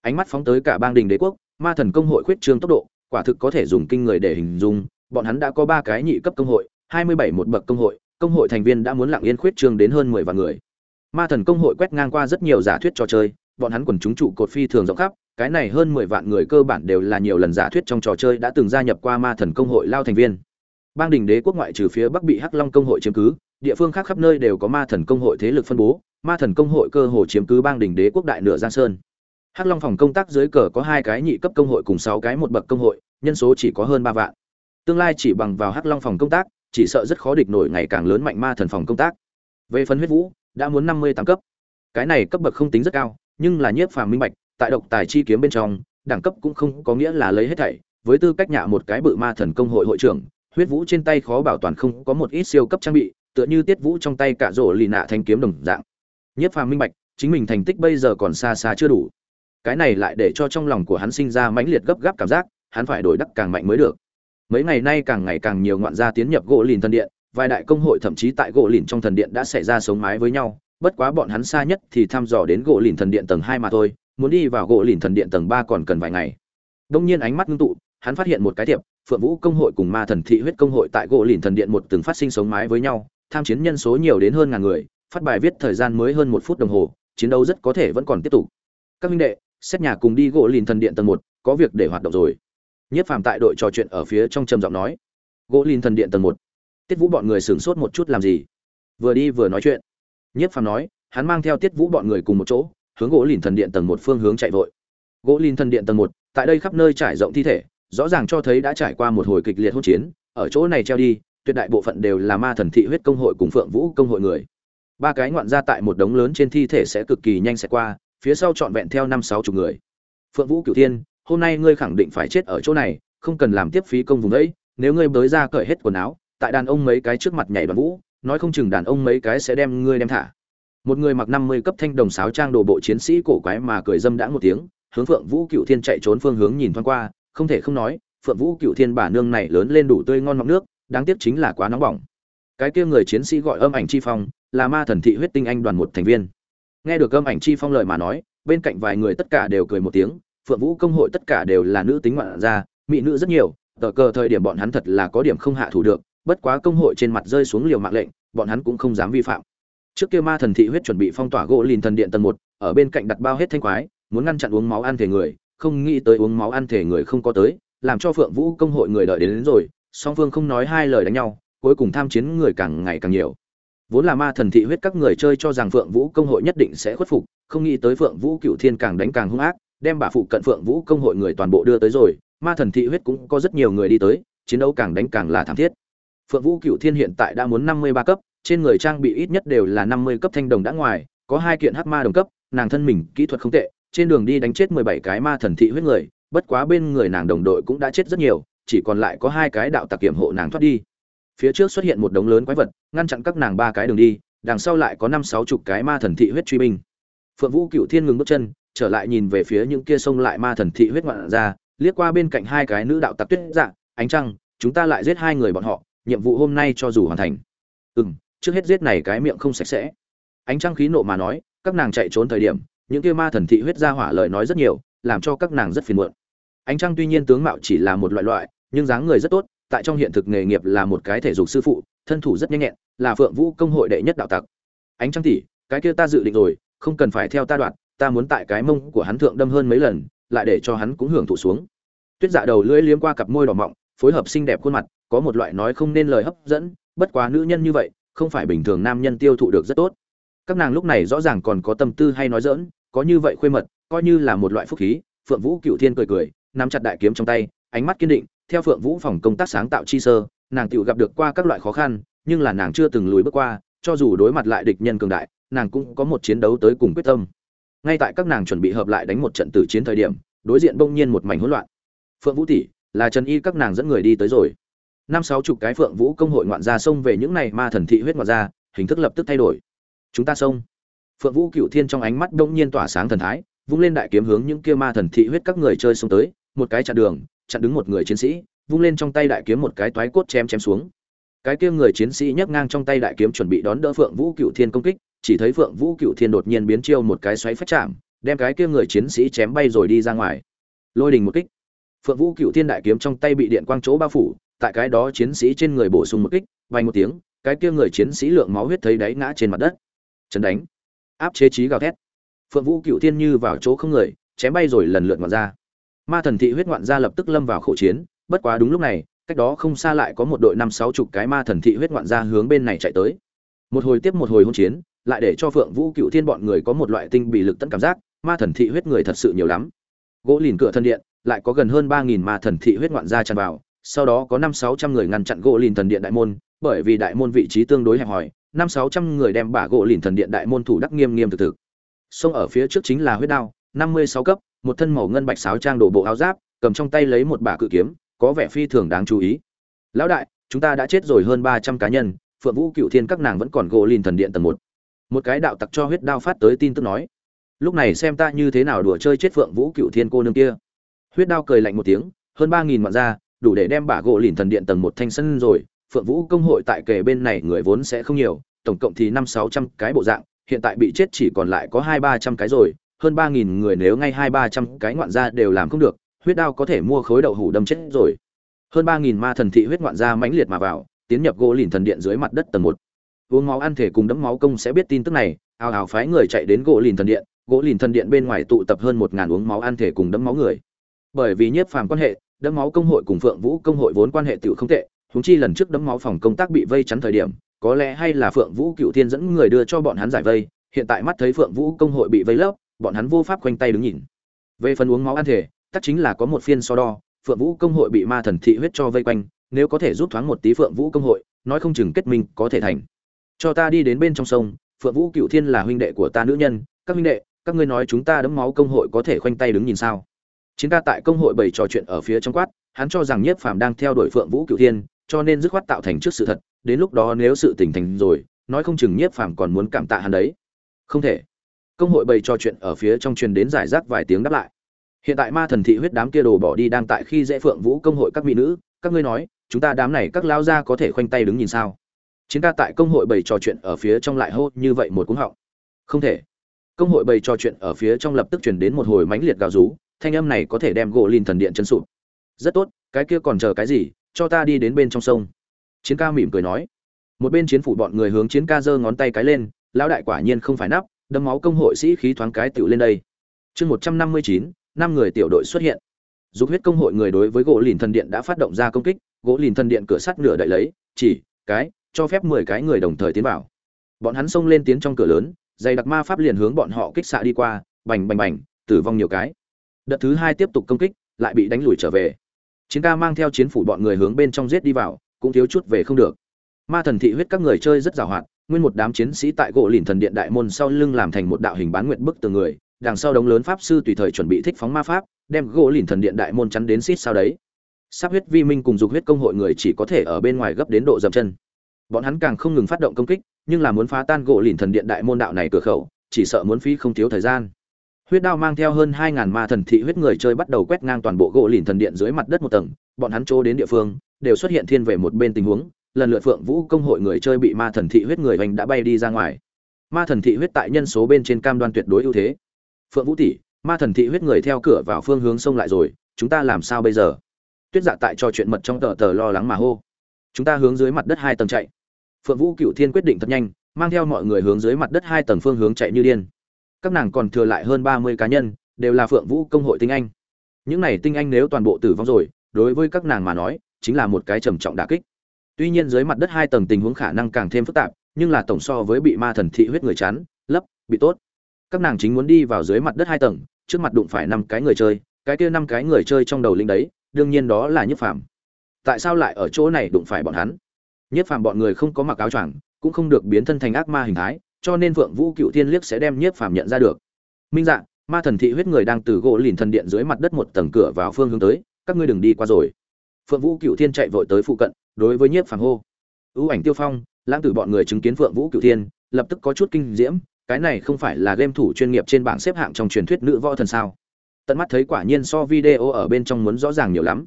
Ánh mắt phóng tới cả bang đình đế quốc, ma thần công hội khuyết trương tốc độ quả thực có thể dùng kinh người để hình dung, bọn hắn đã có ba cái nhị cấp công hội, hai mươi bảy một bậc công hội công hội thành viên đã muốn lặng yên khuyết trương đến hơn mười vạn người. Ma thần công hội quét ngang qua rất nhiều giả thuyết trò chơi, bọn hắn quần chúng trụ cột phi thường rộng khắp, cái này hơn mười vạn người cơ bản đều là nhiều lần giả thuyết trong trò chơi đã từng gia nhập qua ma thần công hội lao thành viên. Bang đình đế quốc ngoại trừ phía bắc bị hắc long công hội chiếm cứ, địa phương khác khắp nơi đều có ma thần công hội thế lực phân bố, ma thần công hội cơ hồ chiếm cứ bang đình đế quốc đại nửa giang sơn hắc long phòng công tác dưới cờ có hai cái nhị cấp công hội cùng sáu cái một bậc công hội, nhân số chỉ có hơn ba vạn. Tương lai chỉ bằng vào hắc long phòng công tác, chỉ sợ rất khó địch nổi ngày càng lớn mạnh ma thần phòng công tác. Về phần huyết vũ, đã muốn năm mươi tám cấp. Cái này cấp bậc không tính rất cao, nhưng là nhiếp phàm minh bạch, tại độc tài chi kiếm bên trong, đẳng cấp cũng không có nghĩa là lấy hết thảy. Với tư cách nhạ một cái bự ma thần công hội hội trưởng, huyết vũ trên tay khó bảo toàn không có một ít siêu cấp trang bị, tựa như tiết vũ trong tay cả rổ lì nạ thanh kiếm đồng dạng. Nhiếp phàm minh bạch, chính mình thành tích bây giờ còn xa xa chưa đủ cái này lại để cho trong lòng của hắn sinh ra mãnh liệt gấp gáp cảm giác, hắn phải đổi đắc càng mạnh mới được. Mấy ngày nay càng ngày càng nhiều ngoạn gia tiến nhập gỗ lìn thần điện, vài đại công hội thậm chí tại gỗ lìn trong thần điện đã xảy ra sống mái với nhau, bất quá bọn hắn xa nhất thì thăm dò đến gỗ lìn thần điện tầng hai mà thôi, muốn đi vào gỗ lìn thần điện tầng ba còn cần vài ngày. Đông nhiên ánh mắt ngưng tụ, hắn phát hiện một cái tiệm phượng vũ công hội cùng ma thần thị huyết công hội tại gỗ lìn thần điện một từng phát sinh sống mái với nhau, tham chiến nhân số nhiều đến hơn ngàn người, phát bài viết thời gian mới hơn một phút đồng hồ, chiến đấu rất có thể vẫn còn tiếp tục. Các minh đệ xét nhà cùng đi gỗ lìn thần điện tầng một, có việc để hoạt động rồi. Nhất phàm tại đội trò chuyện ở phía trong trầm giọng nói. Gỗ lìn thần điện tầng một. Tiết vũ bọn người sửng sốt một chút làm gì? Vừa đi vừa nói chuyện. Nhất phàm nói, hắn mang theo tiết vũ bọn người cùng một chỗ, hướng gỗ lìn thần điện tầng một phương hướng chạy vội. Gỗ lìn thần điện tầng một, tại đây khắp nơi trải rộng thi thể, rõ ràng cho thấy đã trải qua một hồi kịch liệt hỗn chiến, ở chỗ này treo đi, tuyệt đại bộ phận đều là ma thần thị huyết công hội cùng phượng vũ công hội người. Ba cái ngoạn ra tại một đống lớn trên thi thể sẽ cực kỳ nhanh sẽ qua phía sau trọn vẹn theo năm sáu chục người. Phượng vũ cửu thiên, hôm nay ngươi khẳng định phải chết ở chỗ này, không cần làm tiếp phí công vùng đấy nếu ngươi bới ra cởi hết quần áo, tại đàn ông mấy cái trước mặt nhảy đoàn vũ, nói không chừng đàn ông mấy cái sẽ đem ngươi đem thả. Một người mặc năm mươi cấp thanh đồng sáo trang đồ bộ chiến sĩ cổ quái mà cười dâm đã một tiếng, hướng phượng vũ cựu thiên chạy trốn phương hướng nhìn thoáng qua, không thể không nói, phượng vũ cựu thiên bà nương này lớn lên đủ tươi ngon mọc nước, đáng tiếc chính là quá nóng bỏng. Cái kia người chiến sĩ gọi âm ảnh chi phong, là ma thần thị huyết tinh anh đoàn một thành viên nghe được âm ảnh chi phong lời mà nói bên cạnh vài người tất cả đều cười một tiếng phượng vũ công hội tất cả đều là nữ tính ngoạn gia mỹ nữ rất nhiều tờ cờ thời điểm bọn hắn thật là có điểm không hạ thủ được bất quá công hội trên mặt rơi xuống liều mạng lệnh bọn hắn cũng không dám vi phạm. Trước kia ma thần thị huyết chuẩn bị phong tỏa gỗ lìn thần điện tầng một ở bên cạnh đặt bao hết thanh quái muốn ngăn chặn uống máu ăn thể người không nghĩ tới uống máu ăn thể người không có tới làm cho phượng vũ công hội người đợi đến, đến rồi song phương không nói hai lời đánh nhau cuối cùng tham chiến người càng ngày càng nhiều vốn là ma thần thị huyết các người chơi cho rằng phượng vũ công hội nhất định sẽ khuất phục, không nghĩ tới phượng vũ cựu thiên càng đánh càng hung ác, đem bà phụ cận phượng vũ công hội người toàn bộ đưa tới rồi, ma thần thị huyết cũng có rất nhiều người đi tới, chiến đấu càng đánh càng là thảm thiết. Phượng vũ cựu thiên hiện tại đã muốn năm mươi ba cấp, trên người trang bị ít nhất đều là năm mươi cấp thanh đồng đã ngoài, có hai kiện hát ma đồng cấp, nàng thân mình, kỹ thuật không tệ, trên đường đi đánh chết mười bảy cái ma thần thị huyết người, bất quá bên người nàng đồng đội cũng đã chết rất nhiều, chỉ còn lại có hai cái đạo tặc kiểm hộ nàng thoát đi phía trước xuất hiện một đống lớn quái vật, ngăn chặn các nàng ba cái đường đi, đằng sau lại có năm sáu chục cái ma thần thị huyết truy binh. Phượng vũ cựu thiên ngừng bước chân, trở lại nhìn về phía những kia sông lại ma thần thị huyết ngoạn ra, liếc qua bên cạnh hai cái nữ đạo tặc tuyết dạ ánh trăng, chúng ta lại giết hai người bọn họ, nhiệm vụ hôm nay cho dù hoàn thành. Ừ m trước hết giết này cái miệng không sạch sẽ. Ánh trăng khí nộ mà nói, các nàng chạy trốn thời điểm, những kia ma thần thị huyết ra hỏa lời nói rất nhiều, làm cho các nàng rất phiền muộn. Ánh trăng tuy nhiên tướng mạo chỉ là một loại loại, nhưng dáng người rất tốt tại trong hiện thực nghề nghiệp là một cái thể dục sư phụ, thân thủ rất nhanh nhẹn, là phượng vũ công hội đệ nhất đạo tặc. Ánh trăng tỷ cái kia ta dự định rồi, không cần phải theo ta đoạn, ta muốn tại cái mông của hắn thượng đâm hơn mấy lần, lại để cho hắn cũng hưởng thụ xuống. Tuyết dạ đầu lưỡi liếm qua cặp môi đỏ mọng, phối hợp xinh đẹp khuôn mặt, có một loại nói không nên lời hấp dẫn, bất quá nữ nhân như vậy, không phải bình thường nam nhân tiêu thụ được rất tốt. Các nàng lúc này rõ ràng còn có tâm tư hay nói dỡn có như vậy khuê mật, coi như là một loại phúc khí, phượng vũ cựu thiên cười cười, nắm chặt đại kiếm trong tay, ánh mắt kiên định theo phượng vũ phòng công tác sáng tạo chi sơ nàng tự gặp được qua các loại khó khăn nhưng là nàng chưa từng lùi bước qua cho dù đối mặt lại địch nhân cường đại nàng cũng có một chiến đấu tới cùng quyết tâm. Ngay tại các nàng chuẩn bị hợp lại đánh một trận tử chiến thời điểm đối diện bỗng nhiên một mảnh hỗn loạn. Phượng vũ tỷ là trần y các nàng dẫn người đi tới rồi. Năm sáu chục cái phượng vũ công hội ngoạn ra xông về những này ma thần thị huyết ngoạn ra, hình thức lập tức thay đổi. Chúng ta xông. Phượng vũ cựu thiên trong ánh mắt bỗng nhiên tỏa sáng thần thái vung lên đại kiếm hướng những kia ma thần thị huyết các người chơi xông tới một cái chặn đường chặn đứng một người chiến sĩ, vung lên trong tay đại kiếm một cái toái cốt chém chém xuống. Cái kia người chiến sĩ nhấc ngang trong tay đại kiếm chuẩn bị đón đỡ phượng vũ cựu thiên công kích, chỉ thấy phượng vũ cựu thiên đột nhiên biến chiêu một cái xoáy phách chạm, đem cái kia người chiến sĩ chém bay rồi đi ra ngoài. Lôi đình một kích. Phượng vũ cựu thiên đại kiếm trong tay bị điện quang chỗ bao phủ, tại cái đó chiến sĩ trên người bổ sung một kích vay một tiếng, cái kia người chiến sĩ lượng máu huyết thấy đáy ngã trên mặt đất. Chấn đánh. Áp chế trí gào thét. Phượng vũ cựu thiên như vào chỗ không người, chém bay rồi lần lượt ngoạn ra ma thần thị huyết ngoạn gia lập tức lâm vào khẩu chiến, bất quá đúng lúc này, cách đó không xa lại có một đội năm sáu chục cái ma thần thị huyết ngoạn gia hướng bên này chạy tới. Một hồi tiếp một hồi hôn chiến, lại để cho phượng vũ cựu thiên bọn người có một loại tinh bị lực tận cảm giác, ma thần thị huyết người thật sự nhiều lắm. Gỗ lìn cửa thân điện, lại có gần hơn ba nghìn ma thần thị huyết ngoạn gia tràn vào, sau đó có năm sáu trăm người ngăn chặn gỗ lìn thần điện đại môn, bởi vì đại môn vị trí tương đối hẹp hòi, năm sáu trăm người đem bả gỗ lìn thần điện đại môn thủ đắc nghiêm nghiêm thực thực. Xông ở phía trước chính là huyết đao, năm mươi sáu cấp một thân màu ngân bạch sáo trang đổ bộ áo giáp, cầm trong tay lấy một bả cự kiếm, có vẻ phi thường đáng chú ý. Lão đại, chúng ta đã chết rồi hơn ba trăm cá nhân, phượng vũ, cựu thiên các nàng vẫn còn gỗ lìn thần điện tầng một. Một cái đạo tặc cho huyết đao phát tới tin tức nói. Lúc này xem ta như thế nào đùa chơi chết phượng vũ, cựu thiên cô nương kia. Huyết đao cười lạnh một tiếng, hơn ba nghìn mặt ra, đủ để đem bả gỗ lìn thần điện tầng một thanh sân rồi, phượng vũ công hội tại kề bên này người vốn sẽ không nhiều, tổng cộng thì năm sáu trăm cái bộ dạng, hiện tại bị chết chỉ còn lại có hai ba trăm cái rồi hơn ba nghìn người nếu ngay hai ba trăm cái ngoạn gia đều làm không được, huyết đao có thể mua khối đậu hủ đâm chết rồi. Hơn ba nghìn ma thần thị huyết ngoạn gia mãnh liệt mà vào, tiến nhập gỗ lìn thần điện dưới mặt đất tầng một. Uống máu ăn thể cùng đấm máu công sẽ biết tin tức này, ào ào phái người chạy đến gỗ lìn thần điện, gỗ lìn thần điện bên ngoài tụ tập hơn một ngàn uống máu ăn thể cùng đấm máu người. Bởi vì nhiếp phàm quan hệ đấm máu công hội cùng phượng vũ công hội vốn quan hệ tiểu không tệ húng chi lần trước đấm máu phòng công tác bị vây chắn thời điểm, có lẽ hay là phượng vũ cựu thiên dẫn người đưa cho bọn hắn giải vây, hiện tại mắt thấy phượng vũ công hội bị vây lấp bọn hắn vô pháp khoanh tay đứng nhìn. Về phần uống máu ăn thể tất chính là có một phiên so đo, phượng vũ công hội bị ma thần thị huyết cho vây quanh, nếu có thể giúp thoáng một tí phượng vũ công hội, nói không chừng kết minh có thể thành. Cho ta đi đến bên trong sông, phượng vũ cựu thiên là huynh đệ của ta nữ nhân, các huynh đệ, các ngươi nói chúng ta đấm máu công hội có thể khoanh tay đứng nhìn sao? Chiến ca tại công hội bày trò chuyện ở phía trong quát, hắn cho rằng nhiếp phàm đang theo đuổi phượng vũ cựu thiên, cho nên dứt khoát tạo thành trước sự thật, đến lúc đó nếu sự tình thành rồi, nói không chừng nhiếp phàm còn muốn cảm tạ hắn đấy. Không thể công hội bày trò chuyện ở phía trong truyền đến giải rác vài tiếng đáp lại. Hiện tại ma thần thị huyết đám kia đồ bỏ đi đang tại khi dễ phượng vũ công hội các mỹ nữ, các ngươi nói, chúng ta đám này các lao ra có thể khoanh tay đứng nhìn sao? Chiến ca tại công hội bày trò chuyện ở phía trong lại hô như vậy một cúng họng. Không thể. Công hội bày trò chuyện ở phía trong lập tức chuyển đến một hồi mãnh liệt gào rú, thanh âm này có thể đem gỗ lìn thần điện chân sụp. Rất tốt, cái kia còn chờ cái gì, cho ta đi đến bên trong sông. Chiến ca mỉm cười nói. Một bên chiến phủ bọn người hướng chiến ca giơ ngón tay cái lên, lão đại quả nhiên không phải nắp đấm máu công hội sĩ khí thoáng cái tiểu lên đây. Chương một trăm năm mươi chín, năm người tiểu đội xuất hiện. Dục huyết công hội người đối với gỗ lìn thần điện đã phát động ra công kích, gỗ lìn thần điện cửa sắt nửa đậy lấy, chỉ, cái, cho phép mười cái người đồng thời tiến vào. Bọn hắn xông lên tiến trong cửa lớn, dày đặc ma pháp liền hướng bọn họ kích xạ đi qua, bành bành bành, tử vong nhiều cái. Đợt thứ hai tiếp tục công kích, lại bị đánh lùi trở về. Chiến ca mang theo chiến phủ bọn người hướng bên trong giết đi vào, cũng thiếu chút về không được. Ma thần thị huyết các người chơi rất giàu hoạt nguyên một đám chiến sĩ tại gỗ lìn thần điện đại môn sau lưng làm thành một đạo hình bán nguyện bức từ người, đằng sau đống lớn pháp sư tùy thời chuẩn bị thích phóng ma pháp, đem gỗ lìn thần điện đại môn chắn đến xít sau đấy. Sắp huyết vi minh cùng dục huyết công hội người chỉ có thể ở bên ngoài gấp đến độ dậm chân. Bọn hắn càng không ngừng phát động công kích, nhưng là muốn phá tan gỗ lìn thần điện đại môn đạo này cửa khẩu, chỉ sợ muốn phí không thiếu thời gian. Huyết đao mang theo hơn hai ngàn ma thần thị huyết người chơi bắt đầu quét ngang toàn bộ gỗ lìn thần điện dưới mặt đất một tầng, bọn hắn trô đến địa phương, đều xuất hiện thiên về một bên tình huống lần lượt phượng vũ công hội người chơi bị ma thần thị huyết người hoành đã bay đi ra ngoài. Ma thần thị huyết tại nhân số bên trên cam đoan tuyệt đối ưu thế. Phượng vũ tỷ, ma thần thị huyết người theo cửa vào phương hướng sông lại rồi, chúng ta làm sao bây giờ? Tuyết dạ tại trò chuyện mật trong tờ tờ lo lắng mà hô. Chúng ta hướng dưới mặt đất hai tầng chạy. Phượng vũ cựu thiên quyết định thật nhanh, mang theo mọi người hướng dưới mặt đất hai tầng phương hướng chạy như điên. Các nàng còn thừa lại hơn ba mươi cá nhân, đều là phượng vũ công hội tinh anh. Những này tinh anh nếu toàn bộ tử vong rồi, đối với các nàng mà nói, chính là một cái trầm trọng đả kích tuy nhiên dưới mặt đất hai tầng tình huống khả năng càng thêm phức tạp, nhưng là tổng so với bị ma thần thị huyết người chán lấp, bị tốt. Các nàng chính muốn đi vào dưới mặt đất hai tầng, trước mặt đụng phải năm cái người chơi, cái kia năm cái người chơi trong đầu linh đấy, đương nhiên đó là nhất phàm. Tại sao lại ở chỗ này đụng phải bọn hắn? Nhất phàm bọn người không có mặc áo choàng, cũng không được biến thân thành ác ma hình thái, cho nên vượng vũ cựu thiên liếc sẽ đem nhất phàm nhận ra được. Minh dạng ma thần thị huyết người đang từ gỗ lìn thần điện dưới mặt đất một tầng cửa vào phương hướng tới, các ngươi đừng đi qua rồi phượng vũ cựu thiên chạy vội tới phụ cận, đối với nhiếp phàm hô. Ưu ảnh tiêu phong, lãng tử bọn người chứng kiến phượng vũ cựu thiên, lập tức có chút kinh diễm, cái này không phải là game thủ chuyên nghiệp trên bảng xếp hạng trong truyền thuyết nữ võ thần sao? Tận mắt thấy quả nhiên so video ở bên trong muốn rõ ràng nhiều lắm.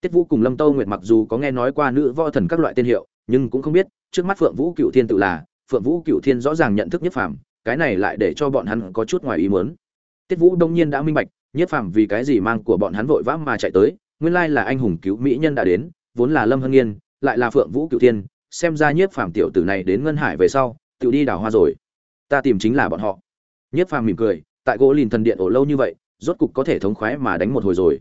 Tiết vũ cùng lâm tâu nguyệt mặc dù có nghe nói qua nữ võ thần các loại tên hiệu, nhưng cũng không biết, trước mắt phượng vũ cựu thiên tự là, phượng vũ cựu thiên rõ ràng nhận thức nhất phàm, cái này lại để cho bọn hắn có chút ngoài ý muốn. Tiết vũ đông nhiên đã minh bạch nhất phàm vì cái gì mang của bọn hắn vội vã mà chạy tới nguyên lai là anh hùng cứu mỹ nhân đã đến, vốn là lâm hân nghiên, lại là phượng vũ cựu thiên, xem ra nhiếp phàm tiểu tử này đến ngân hải về sau tự đi đào hoa rồi. Ta tìm chính là bọn họ. Nhiếp phàm mỉm cười, tại gỗ lìn thần điện ổ lâu như vậy, rốt cục có thể thống khoái mà đánh một hồi rồi.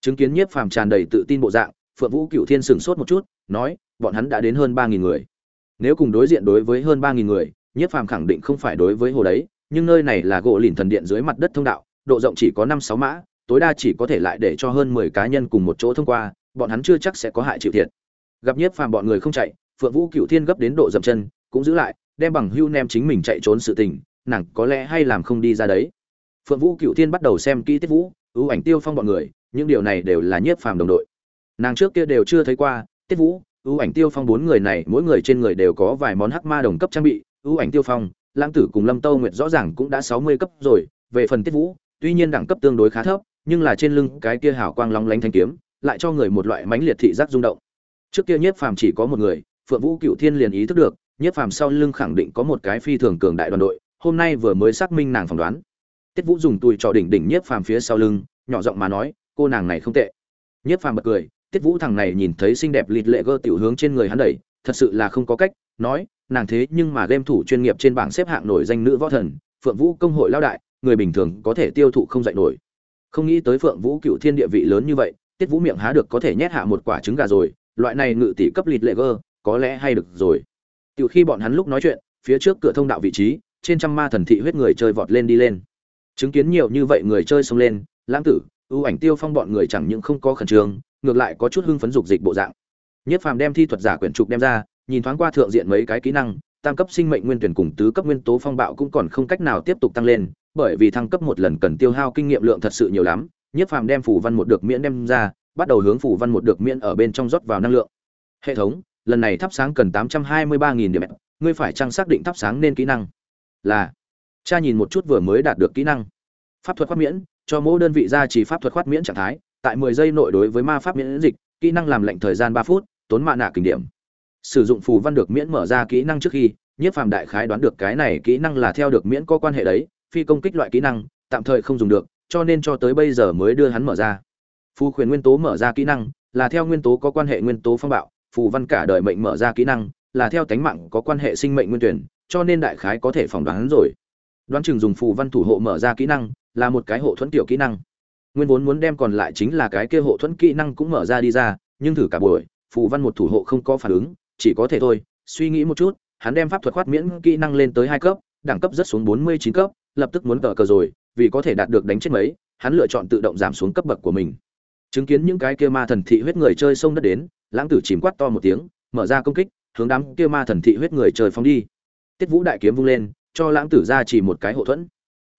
Chứng kiến nhiếp phàm tràn đầy tự tin bộ dạng, phượng vũ cựu thiên sửng sốt một chút, nói, bọn hắn đã đến hơn ba nghìn người. Nếu cùng đối diện đối với hơn ba nghìn người, nhiếp phàm khẳng định không phải đối với hồ đấy, nhưng nơi này là gỗ lìn thần điện dưới mặt đất thông đạo, độ rộng chỉ có năm sáu mã tối đa chỉ có thể lại để cho hơn mười cá nhân cùng một chỗ thông qua, bọn hắn chưa chắc sẽ có hại chịu thiệt. Gặp nhiếp phàm bọn người không chạy, phượng vũ cựu thiên gấp đến độ dậm chân, cũng giữ lại, đem bằng hưu nem chính mình chạy trốn sự tình, nàng có lẽ hay làm không đi ra đấy. Phượng vũ cựu thiên bắt đầu xem kỹ tiết vũ, ưu ảnh tiêu phong bọn người, những điều này đều là nhiếp phàm đồng đội. Nàng trước kia đều chưa thấy qua, tiết vũ, ưu ảnh tiêu phong bốn người này, mỗi người trên người đều có vài món hắc ma đồng cấp trang bị, ưu ảnh tiêu phong, lãng tử cùng lâm tâu nguyệt rõ ràng cũng đã sáu mươi cấp rồi, về phần tiết vũ, tuy nhiên đẳng cấp tương đối khá thấp nhưng là trên lưng cái kia hào quang long lánh thanh kiếm, lại cho người một loại mãnh liệt thị giác rung động. Trước kia nhiếp phàm chỉ có một người, phượng vũ cựu thiên liền ý thức được, nhiếp phàm sau lưng khẳng định có một cái phi thường cường đại đoàn đội, hôm nay vừa mới xác minh nàng phỏng đoán. Tiết vũ dùng tùi trò đỉnh đỉnh nhiếp phàm phía sau lưng, nhỏ giọng mà nói, cô nàng này không tệ. Nhiếp phàm bật cười, tiết vũ thằng này nhìn thấy xinh đẹp lịt lệ gơ tiểu hướng trên người hắn đẩy, thật sự là không có cách, nói, nàng thế nhưng mà game thủ chuyên nghiệp trên bảng xếp hạng nổi danh nữ võ thần, phượng vũ công hội lao đại, người bình thường có thể tiêu thụ không dạy nổi không nghĩ tới phượng vũ cựu thiên địa vị lớn như vậy, tiết vũ miệng há được có thể nhét hạ một quả trứng gà rồi, loại này ngự tỷ cấp lịt lệ gơ, có lẽ hay được rồi. Từ khi bọn hắn lúc nói chuyện, phía trước cửa thông đạo vị trí, trên trăm ma thần thị huyết người chơi vọt lên đi lên. Chứng kiến nhiều như vậy người chơi xông lên, lãng tử, ưu ảnh tiêu phong bọn người chẳng những không có khẩn trương, ngược lại có chút hưng phấn dục dịch bộ dạng. Nhất phàm đem thi thuật giả quyển trục đem ra, nhìn thoáng qua thượng diện mấy cái kỹ năng tam cấp sinh mệnh nguyên tuyển cùng tứ cấp nguyên tố phong bạo cũng còn không cách nào tiếp tục tăng lên, bởi vì thăng cấp một lần cần tiêu hao kinh nghiệm lượng thật sự nhiều lắm, nhất phàm đem phủ văn một được miễn đem ra, bắt đầu hướng phủ văn một được miễn ở bên trong rót vào năng lượng. Hệ thống, lần này thắp sáng cần tám trăm hai mươi ba nghìn điểm. Ngươi phải trang xác định thắp sáng nên kỹ năng. Là, cha nhìn một chút vừa mới đạt được kỹ năng. Pháp thuật khoát miễn, cho mỗi đơn vị ra chỉ pháp thuật khoát miễn trạng thái, tại mười giây nội đối với ma pháp miễn dịch, kỹ năng làm lệnh thời gian ba phút, tốn mạ nạ kinh điểm sử dụng phù văn được miễn mở ra kỹ năng trước khi, nhiếp phàm đại khái đoán được cái này kỹ năng là theo được miễn có quan hệ đấy, phi công kích loại kỹ năng, tạm thời không dùng được, cho nên cho tới bây giờ mới đưa hắn mở ra. Phù khuyển nguyên tố mở ra kỹ năng, là theo nguyên tố có quan hệ nguyên tố phong bạo, phù văn cả đời mệnh mở ra kỹ năng, là theo tánh mạng có quan hệ sinh mệnh nguyên tuyển, cho nên đại khái có thể phỏng đoán rồi. Đoán chừng dùng phù văn thủ hộ mở ra kỹ năng, là một cái hộ thuẫn tiểu kỹ năng. Nguyên vốn muốn đem còn lại chính là cái kia hộ thuẫn kỹ năng cũng mở ra đi ra, nhưng thử cả buổi, phù văn một thủ hộ không có phản ứng chỉ có thể thôi, suy nghĩ một chút, hắn đem pháp thuật khoát miễn kỹ năng lên tới hai cấp, đẳng cấp rất xuống bốn mươi chín cấp, lập tức muốn cờ cờ rồi, vì có thể đạt được đánh chết mấy, hắn lựa chọn tự động giảm xuống cấp bậc của mình. Chứng kiến những cái kia ma thần thị huyết người chơi xông đất đến, lãng tử chìm quát to một tiếng, mở ra công kích, hướng đám kia ma thần thị huyết người chơi phóng đi. Tiết vũ đại kiếm vung lên, cho lãng tử ra chỉ một cái hậu thuẫn.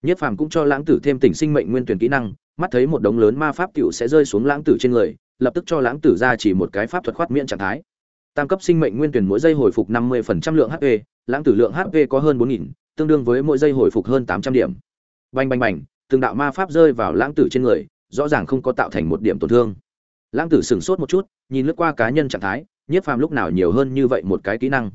Nhất phàm cũng cho lãng tử thêm tỉnh sinh mệnh nguyên tuyển kỹ năng, mắt thấy một đống lớn ma pháp cựu sẽ rơi xuống lãng tử trên người, lập tức cho lãng tử ra chỉ một cái pháp thuật khoát miễn trạng thái tam cấp sinh mệnh nguyên tuyển mỗi giây hồi phục 50% lượng hp lãng tử lượng hp có hơn 4000 tương đương với mỗi giây hồi phục hơn 800 điểm. Bành bành bành, từng đạo ma pháp rơi vào lãng tử trên người, rõ ràng không có tạo thành một điểm tổn thương. Lãng tử sửng sốt một chút, nhìn lướt qua cá nhân trạng thái, nhiếp phàm lúc nào nhiều hơn như vậy một cái kỹ năng?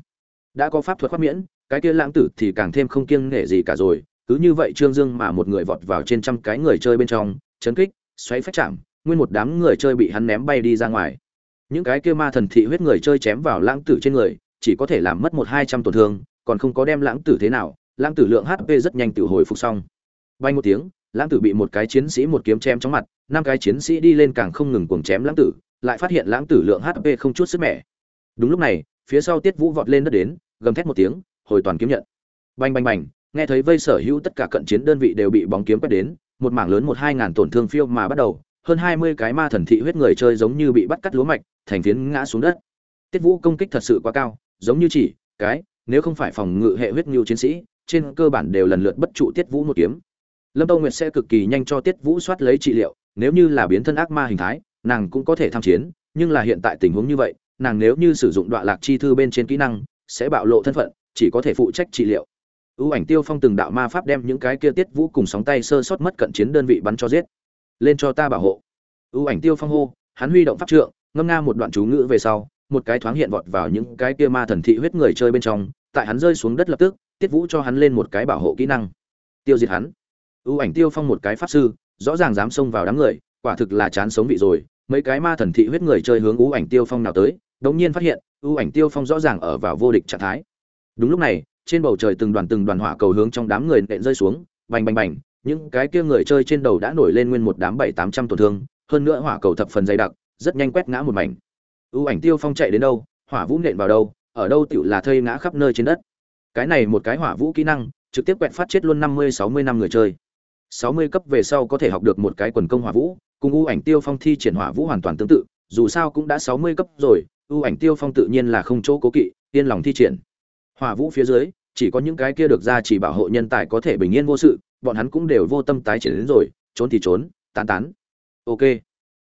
Đã có pháp thuật khoát miễn, cái kia lãng tử thì càng thêm không kiêng nể gì cả rồi, cứ như vậy trương dương mà một người vọt vào trên trăm cái người chơi bên trong, chấn kích, xoáy phách chạm, nguyên một đám người chơi bị hắn ném bay đi ra ngoài những cái kia ma thần thị huyết người chơi chém vào lãng tử trên người, chỉ có thể làm mất một hai trăm tổn thương, còn không có đem lãng tử thế nào, lãng tử lượng hp rất nhanh tự hồi phục xong. Bay một tiếng, lãng tử bị một cái chiến sĩ một kiếm chém chóng mặt, năm cái chiến sĩ đi lên càng không ngừng cuồng chém lãng tử, lại phát hiện lãng tử lượng hp không chút sức mẻ. Đúng lúc này, phía sau tiết vũ vọt lên đất đến, gầm thét một tiếng, hồi toàn kiếm nhận. Bành bành bành, nghe thấy vây sở hữu tất cả cận chiến đơn vị đều bị bóng kiếm quét đến, một mảng lớn một hai ngàn tổn thương phiêu mà bắt đầu hơn hai mươi cái ma thần thị huyết người chơi giống như bị bắt cắt lúa mạch, thành phiến ngã xuống đất. Tiết vũ công kích thật sự quá cao, giống như chỉ cái, nếu không phải phòng ngự hệ huyết nhu chiến sĩ, trên cơ bản đều lần lượt bất trụ tiết vũ một kiếm. Lâm tâu nguyệt sẽ cực kỳ nhanh cho tiết vũ soát lấy trị liệu, nếu như là biến thân ác ma hình thái, nàng cũng có thể tham chiến, nhưng là hiện tại tình huống như vậy, nàng nếu như sử dụng đoạn lạc chi thư bên trên kỹ năng, sẽ bạo lộ thân phận, chỉ có thể phụ trách trị liệu. Ưu ảnh tiêu phong từng đạo ma pháp đem những cái kia tiết vũ cùng sóng tay sơ sót mất cận chiến đơn vị bắn cho giết lên cho ta bảo hộ. Ưu ảnh tiêu phong hô, hắn huy động pháp trượng, ngâm nga một đoạn chú ngữ về sau, một cái thoáng hiện vọt vào những cái kia ma thần thị huyết người chơi bên trong, tại hắn rơi xuống đất lập tức, tiết vũ cho hắn lên một cái bảo hộ kỹ năng. Tiêu diệt hắn. Ưu ảnh tiêu phong một cái pháp sư, rõ ràng dám xông vào đám người, quả thực là chán sống vị rồi. Mấy cái ma thần thị huyết người chơi hướng ưu ảnh tiêu phong nào tới đống nhiên phát hiện, ưu ảnh tiêu phong rõ ràng ở vào vô địch trạng thái. Đúng lúc này, trên bầu trời từng đoàn từng đoàn hỏa cầu hướng trong đám người nện rơi xuống, bành bành bành những cái kia người chơi trên đầu đã nổi lên nguyên một đám bảy tám trăm tổn thương, hơn nữa hỏa cầu thập phần dày đặc, rất nhanh quét ngã một mảnh. Ưu ảnh tiêu phong chạy đến đâu, hỏa vũ nện vào đâu, ở đâu tựu là thây ngã khắp nơi trên đất. Cái này một cái hỏa vũ kỹ năng, trực tiếp quẹt phát chết luôn năm mươi, sáu mươi năm người chơi. Sáu mươi cấp về sau có thể học được một cái quần công hỏa vũ, cùng ưu ảnh tiêu phong thi triển hỏa vũ hoàn toàn tương tự, dù sao cũng đã sáu mươi cấp rồi, ưu ảnh tiêu phong tự nhiên là không chỗ cố kỵ, yên lòng thi triển. Hỏa vũ phía dưới, chỉ có những cái kia được ra chỉ bảo hộ nhân tài có thể bình yên vô sự bọn hắn cũng đều vô tâm tái triển đến rồi, trốn thì trốn, tán tán. Ok.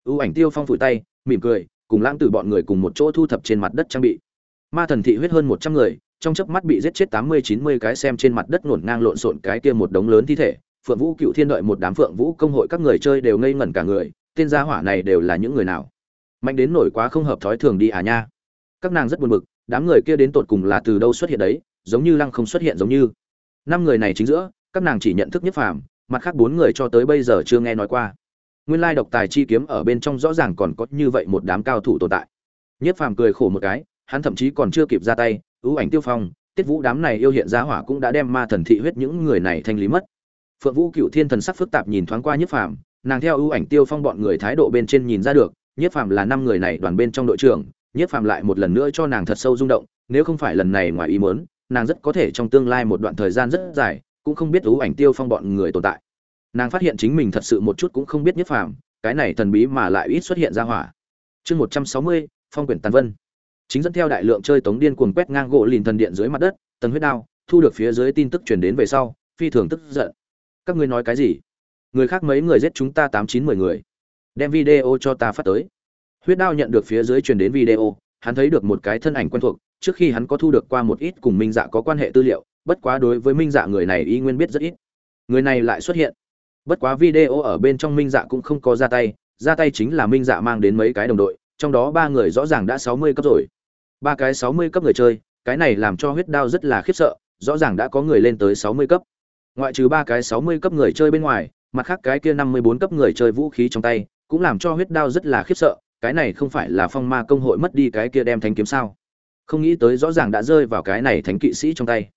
Ưu ảnh tiêu phong phủi tay, mỉm cười, cùng lãng từ bọn người cùng một chỗ thu thập trên mặt đất trang bị. Ma thần thị huyết hơn một trăm người, trong chớp mắt bị giết chết tám mươi, chín mươi cái xem trên mặt đất ngổn ngang lộn xộn cái kia một đống lớn thi thể. Phượng vũ cựu thiên đợi một đám phượng vũ công hội các người chơi đều ngây ngẩn cả người, tên gia hỏa này đều là những người nào? Mạnh đến nổi quá không hợp thói thường đi à nha. Các nàng rất buồn bực, đám người kia đến tột cùng là từ đâu xuất hiện đấy, giống như lăng không xuất hiện giống như. Năm người này chính giữa các nàng chỉ nhận thức nhất phàm, mặt khác bốn người cho tới bây giờ chưa nghe nói qua. Nguyên lai độc tài chi kiếm ở bên trong rõ ràng còn có như vậy một đám cao thủ tồn tại. Nhất phàm cười khổ một cái, hắn thậm chí còn chưa kịp ra tay, ưu ảnh tiêu phong, tiết vũ đám này yêu hiện giá hỏa cũng đã đem ma thần thị huyết những người này thanh lý mất. Phượng vũ cựu thiên thần sắc phức tạp nhìn thoáng qua nhất phàm, nàng theo ưu ảnh tiêu phong bọn người thái độ bên trên nhìn ra được, nhất phàm là năm người này đoàn bên trong đội trưởng, nhất phàm lại một lần nữa cho nàng thật sâu rung động, nếu không phải lần này ngoài ý muốn, nàng rất có thể trong tương lai một đoạn thời gian rất dài cũng không biết ú ảnh tiêu phong bọn người tồn tại. Nàng phát hiện chính mình thật sự một chút cũng không biết nhất phàm, cái này thần bí mà lại ít xuất hiện ra hỏa. Chương một trăm sáu mươi, phong quyển tàn vân. Chính dẫn theo đại lượng chơi tống điên cuồng quét ngang gỗ lìn thần điện dưới mặt đất tần huyết đao, thu được phía dưới tin tức truyền đến về sau, phi thường tức giận. Các ngươi nói cái gì? Người khác mấy người giết chúng ta tám chín mười người. Đem video cho ta phát tới. Huyết đao nhận được phía dưới truyền đến video, hắn thấy được một cái thân ảnh quen thuộc, trước khi hắn có thu được qua một ít cùng minh dạ có quan hệ tư liệu bất quá đối với minh dạ người này y nguyên biết rất ít. Người này lại xuất hiện. Bất quá video ở bên trong minh dạ cũng không có ra tay ra tay chính là minh dạ mang đến mấy cái đồng đội, trong đó ba người rõ ràng đã sáu mươi cấp rồi. Ba cái sáu mươi cấp người chơi, cái này làm cho huyết đao rất là khiếp sợ, rõ ràng đã có người lên tới sáu mươi cấp. Ngoại trừ ba cái sáu mươi cấp người chơi bên ngoài, mặt khác cái kia năm mươi bốn cấp người chơi vũ khí trong tay, cũng làm cho huyết đao rất là khiếp sợ, cái này không phải là phong ma công hội mất đi cái kia đem thanh kiếm sao? Không nghĩ tới rõ ràng đã rơi vào cái này thánh kỵ sĩ trong tay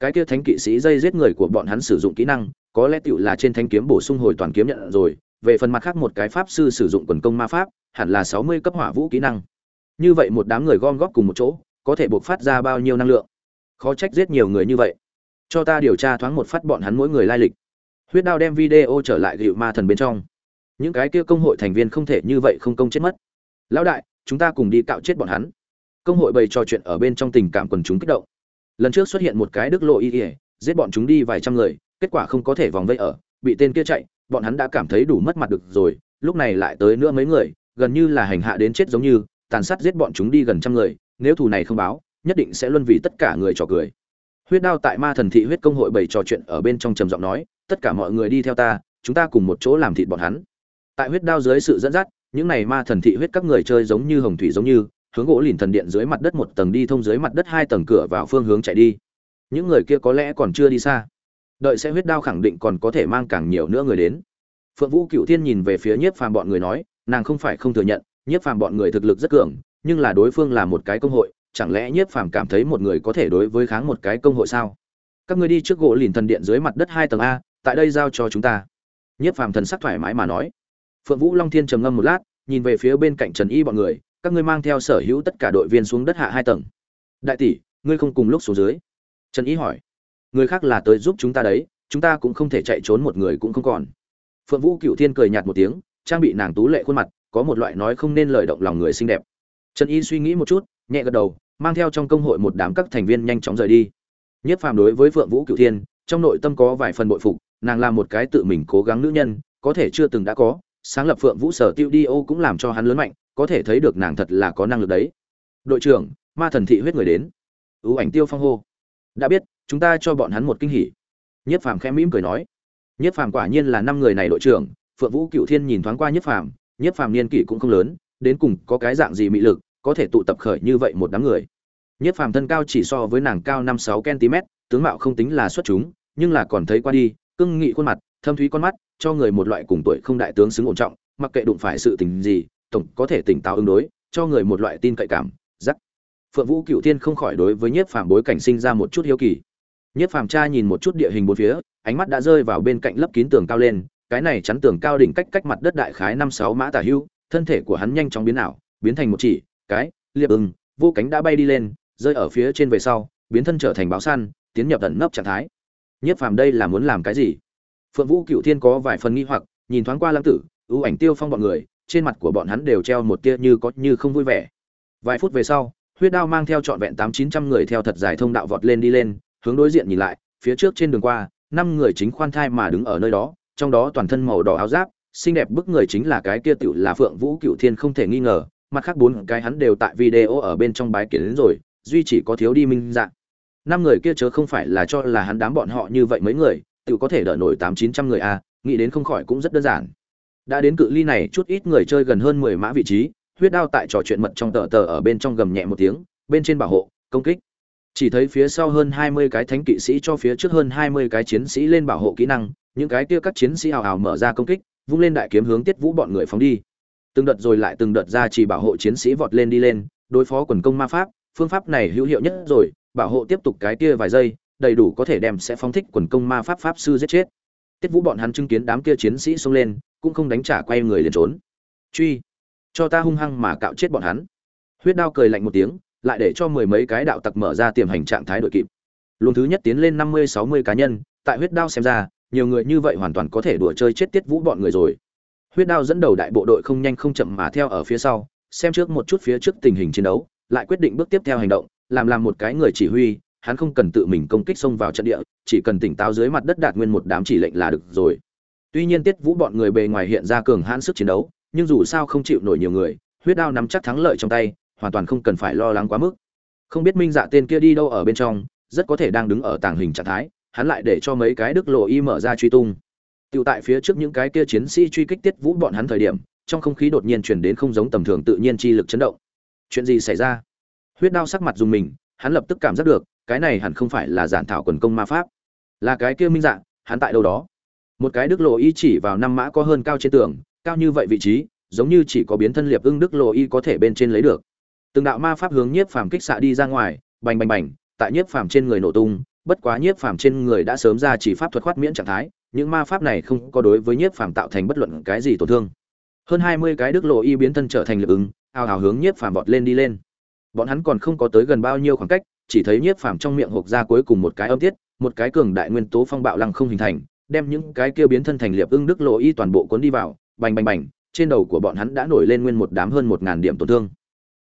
cái kia thánh kỵ sĩ dây giết người của bọn hắn sử dụng kỹ năng, có lẽ tựu là trên thanh kiếm bổ sung hồi toàn kiếm nhận rồi, về phần mặt khác một cái pháp sư sử dụng quần công ma pháp, hẳn là sáu mươi cấp hỏa vũ kỹ năng. Như vậy một đám người gom góp cùng một chỗ, có thể buộc phát ra bao nhiêu năng lượng? Khó trách giết nhiều người như vậy. Cho ta điều tra thoáng một phát bọn hắn mỗi người lai lịch. Huyết đao đem video trở lại gịu ma thần bên trong. Những cái kia công hội thành viên không thể như vậy không công chết mất. Lão đại, chúng ta cùng đi cạo chết bọn hắn. Công hội bày trò chuyện ở bên trong tình cảm quần chúng kích động lần trước xuất hiện một cái đức lộ y ỉa giết bọn chúng đi vài trăm người, kết quả không có thể vòng vây ở, bị tên kia chạy, bọn hắn đã cảm thấy đủ mất mặt được rồi, lúc này lại tới nữa mấy người, gần như là hành hạ đến chết giống như, tàn sát giết bọn chúng đi gần trăm người, nếu thù này không báo, nhất định sẽ luân vì tất cả người trò cười. Huyết đao tại ma thần thị huyết công hội bày trò chuyện ở bên trong trầm giọng nói, tất cả mọi người đi theo ta, chúng ta cùng một chỗ làm thịt bọn hắn. Tại huyết đao dưới sự dẫn dắt, những này ma thần thị huyết các người chơi giống như hồng thủy giống như hướng gỗ lìn thần điện dưới mặt đất một tầng đi thông dưới mặt đất hai tầng cửa vào phương hướng chạy đi. Những người kia có lẽ còn chưa đi xa. Đợi sẽ huyết đao khẳng định còn có thể mang càng nhiều nữa người đến. Phượng vũ cựu thiên nhìn về phía nhiếp phàm bọn người nói, nàng không phải không thừa nhận, nhiếp phàm bọn người thực lực rất cường, nhưng là đối phương là một cái công hội, chẳng lẽ nhiếp phàm cảm thấy một người có thể đối với kháng một cái công hội sao? Các ngươi đi trước gỗ lìn thần điện dưới mặt đất hai tầng a, tại đây giao cho chúng ta. Nhiếp phàm thần sắc thoải mái mà nói. Phượng vũ long thiên trầm ngâm một lát, nhìn về phía bên cạnh trần y bọn người các ngươi mang theo sở hữu tất cả đội viên xuống đất hạ hai tầng. Đại tỷ, ngươi không cùng lúc xuống dưới. Trần ý hỏi. Người khác là tới giúp chúng ta đấy, chúng ta cũng không thể chạy trốn một người cũng không còn. Phượng vũ cựu thiên cười nhạt một tiếng, trang bị nàng tú lệ khuôn mặt, có một loại nói không nên lời động lòng người xinh đẹp. Trần y suy nghĩ một chút, nhẹ gật đầu, mang theo trong công hội một đám các thành viên nhanh chóng rời đi. Nhất phàm đối với phượng vũ cựu thiên, trong nội tâm có vài phần bội phục, nàng là một cái tự mình cố gắng nữ nhân, có thể chưa từng đã có sáng lập phượng vũ sở tiêu đi ô cũng làm cho hắn lớn mạnh, có thể thấy được nàng thật là có năng lực đấy. Đội trưởng, ma thần thị huyết người đến. Ưu ảnh tiêu phong hô. Đã biết, chúng ta cho bọn hắn một kinh hỉ. Nhất phàm khẽ mỉm cười nói. Nhất phàm quả nhiên là năm người này đội trưởng, phượng vũ cựu thiên nhìn thoáng qua nhất phàm nhất phàm niên kỷ cũng không lớn, đến cùng có cái dạng gì mị lực, có thể tụ tập khởi như vậy một đám người. Nhất phàm thân cao chỉ so với nàng cao năm sáu cm tướng mạo không tính là xuất chúng, nhưng là còn thấy qua đi cưng nghị khuôn mặt thâm thúy con mắt, cho người một loại cùng tuổi không đại tướng xứng ổn trọng, mặc kệ đụng phải sự tình gì, tổng có thể tỉnh táo ứng đối, cho người một loại tin cậy cảm, giác. Phượng vũ cựu thiên không khỏi đối với nhiếp phàm bối cảnh sinh ra một chút hiếu kỳ. Nhiếp phàm cha nhìn một chút địa hình bốn phía, ánh mắt đã rơi vào bên cạnh lấp kín tường cao lên, cái này chắn tường cao đỉnh cách cách mặt đất đại khái năm sáu mã tả hưu, thân thể của hắn nhanh chóng biến ảo, biến thành một chỉ, cái, liệp ưng, vô cánh đã bay đi lên, rơi ở phía trên về sau, biến thân trở thành báo săn tiến nhập tận nấp trạng thái. Nhiếp phàm đây là muốn làm cái gì? Phượng vũ cựu thiên có vài phần nghi hoặc, nhìn thoáng qua lăng tử, ưu ảnh tiêu phong bọn người, trên mặt của bọn hắn đều treo một tia như có như không vui vẻ. Vài phút về sau, huyết đao mang theo trọn vẹn tám chín trăm người theo thật dài thông đạo vọt lên đi lên, hướng đối diện nhìn lại, phía trước trên đường qua, năm người chính khoan thai mà đứng ở nơi đó, trong đó toàn thân màu đỏ áo giáp, xinh đẹp bức người chính là cái kia tựu là phượng vũ cựu thiên không thể nghi ngờ, mặt khác bốn cái hắn đều tại video ở bên trong bái kiến đến rồi, duy chỉ có thiếu đi minh dạng. Năm người kia chớ không phải là cho là hắn đám bọn họ như vậy mấy người tự có thể đỡ nổi tám chín trăm người a à, nghĩ đến không khỏi cũng rất đơn giản. Đã đến cự ly này chút ít người chơi gần hơn mười mã vị trí huyết đao tại trò chuyện mật trong tờ tờ ở bên trong gầm nhẹ một tiếng bên trên bảo hộ công kích. Chỉ thấy phía sau hơn hai mươi cái thánh kỵ sĩ cho phía trước hơn hai mươi cái chiến sĩ lên bảo hộ kỹ năng những cái kia các chiến sĩ hào hào mở ra công kích vung lên đại kiếm hướng tiết vũ bọn người phóng đi. Từng đợt rồi lại từng đợt ra chỉ bảo hộ chiến sĩ vọt lên đi lên đối phó quần công ma pháp phương pháp này hữu hiệu nhất rồi bảo hộ tiếp tục cái kia vài giây đầy đủ có thể đem sẽ phóng thích quần công ma pháp pháp sư giết chết. Tiết vũ bọn hắn chứng kiến đám kia chiến sĩ xông lên, cũng không đánh trả quay người liền trốn. Truy, cho ta hung hăng mà cạo chết bọn hắn. Huyết đao cười lạnh một tiếng, lại để cho mười mấy cái đạo tặc mở ra tiềm hành trạng thái đội kịp. Luồng thứ nhất tiến lên năm mươi, sáu mươi cá nhân, tại huyết đao xem ra, nhiều người như vậy hoàn toàn có thể đùa chơi chết tiết vũ bọn người rồi. Huyết đao dẫn đầu đại bộ đội không nhanh không chậm mà theo ở phía sau, xem trước một chút phía trước tình hình chiến đấu, lại quyết định bước tiếp theo hành động, làm làm một cái người chỉ huy hắn không cần tự mình công kích xông vào trận địa, chỉ cần tỉnh táo dưới mặt đất đạt nguyên một đám chỉ lệnh là được rồi. Tuy nhiên tiết vũ bọn người bề ngoài hiện ra cường hãn sức chiến đấu, nhưng dù sao không chịu nổi nhiều người, huyết đao nắm chắc thắng lợi trong tay, hoàn toàn không cần phải lo lắng quá mức. Không biết minh dạ tên kia đi đâu ở bên trong, rất có thể đang đứng ở tàng hình trạng thái, hắn lại để cho mấy cái đức lộ y mở ra truy tung. Tiểu tại phía trước những cái kia chiến sĩ truy kích tiết vũ bọn hắn thời điểm, trong không khí đột nhiên truyền đến không giống tầm thường tự nhiên chi lực chấn động. Chuyện gì xảy ra? Huyết đao sắc mặt dùng mình, hắn lập tức cảm giác được cái này hẳn không phải là giản thảo quần công ma pháp. Là cái kia minh dạng, hắn tại đâu đó? Một cái đức lộ y chỉ vào năm mã có hơn cao trên tường cao như vậy vị trí giống như chỉ có biến thân liệp ưng đức lộ y có thể bên trên lấy được. Từng đạo ma pháp hướng nhiếp phàm kích xạ đi ra ngoài bành bành bành tại nhiếp phàm trên người nổ tung bất quá nhiếp phàm trên người đã sớm ra chỉ pháp thuật khoát miễn trạng thái những ma pháp này không có đối với nhiếp phàm tạo thành bất luận cái gì tổn thương. Hơn hai mươi cái đức lộ y biến thân trở thành lực ứng ào ào hướng nhiếp phàm vọt lên đi lên. Bọn hắn còn không có tới gần bao nhiêu khoảng cách chỉ thấy nhiếp phàm trong miệng hộp ra cuối cùng một cái âm tiết, một cái cường đại nguyên tố phong bạo lăng không hình thành, đem những cái kia biến thân thành liệp ưng đức lộ y toàn bộ cuốn đi vào, bành bành bành, trên đầu của bọn hắn đã nổi lên nguyên một đám hơn một ngàn điểm tổn thương.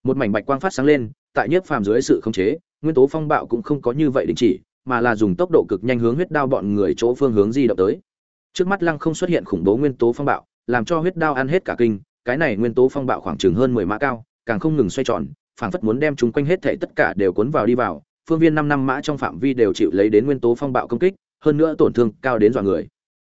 Một mảnh bạch quang phát sáng lên, tại nhiếp phàm dưới sự khống chế, nguyên tố phong bạo cũng không có như vậy đình chỉ, mà là dùng tốc độ cực nhanh hướng huyết đao bọn người chỗ phương hướng di động tới. Trước mắt lăng không xuất hiện khủng bố nguyên tố phong bạo, làm cho huyết đao ăn hết cả kinh, cái này nguyên tố phong bạo khoảng chừng hơn mười mã cao, càng không ngừng xoay tròn phảng phất muốn đem chúng quanh hết thảy tất cả đều cuốn vào đi vào, phương viên năm năm mã trong phạm vi đều chịu lấy đến nguyên tố phong bạo công kích, hơn nữa tổn thương cao đến dọa người.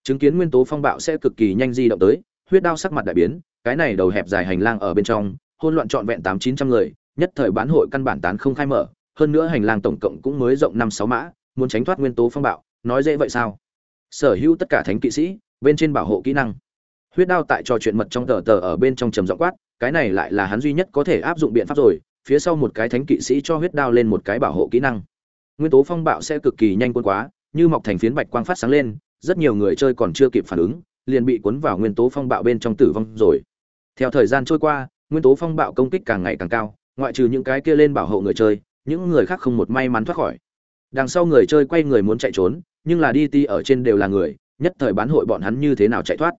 Chứng kiến nguyên tố phong bạo sẽ cực kỳ nhanh di động tới, huyết đao sắc mặt đại biến, cái này đầu hẹp dài hành lang ở bên trong, hỗn loạn trọn vẹn tám chín trăm người, nhất thời bán hội căn bản tán không khai mở, hơn nữa hành lang tổng cộng cũng mới rộng năm sáu mã, muốn tránh thoát nguyên tố phong bạo, nói dễ vậy sao? Sở hữu tất cả thánh kỵ sĩ, bên trên bảo hộ kỹ năng. Huyết đao tại trò chuyện mật trong tờ tờ ở bên trong trầm giọng quát, cái này lại là hắn duy nhất có thể áp dụng biện pháp rồi phía sau một cái thánh kỵ sĩ cho huyết đao lên một cái bảo hộ kỹ năng. Nguyên tố phong bạo sẽ cực kỳ nhanh quân quá, như mọc thành phiến bạch quang phát sáng lên, rất nhiều người chơi còn chưa kịp phản ứng, liền bị cuốn vào nguyên tố phong bạo bên trong tử vong rồi. Theo thời gian trôi qua, nguyên tố phong bạo công kích càng ngày càng cao, ngoại trừ những cái kia lên bảo hộ người chơi, những người khác không một may mắn thoát khỏi. Đằng sau người chơi quay người muốn chạy trốn, nhưng là đi ti ở trên đều là người, nhất thời bán hội bọn hắn như thế nào chạy thoát.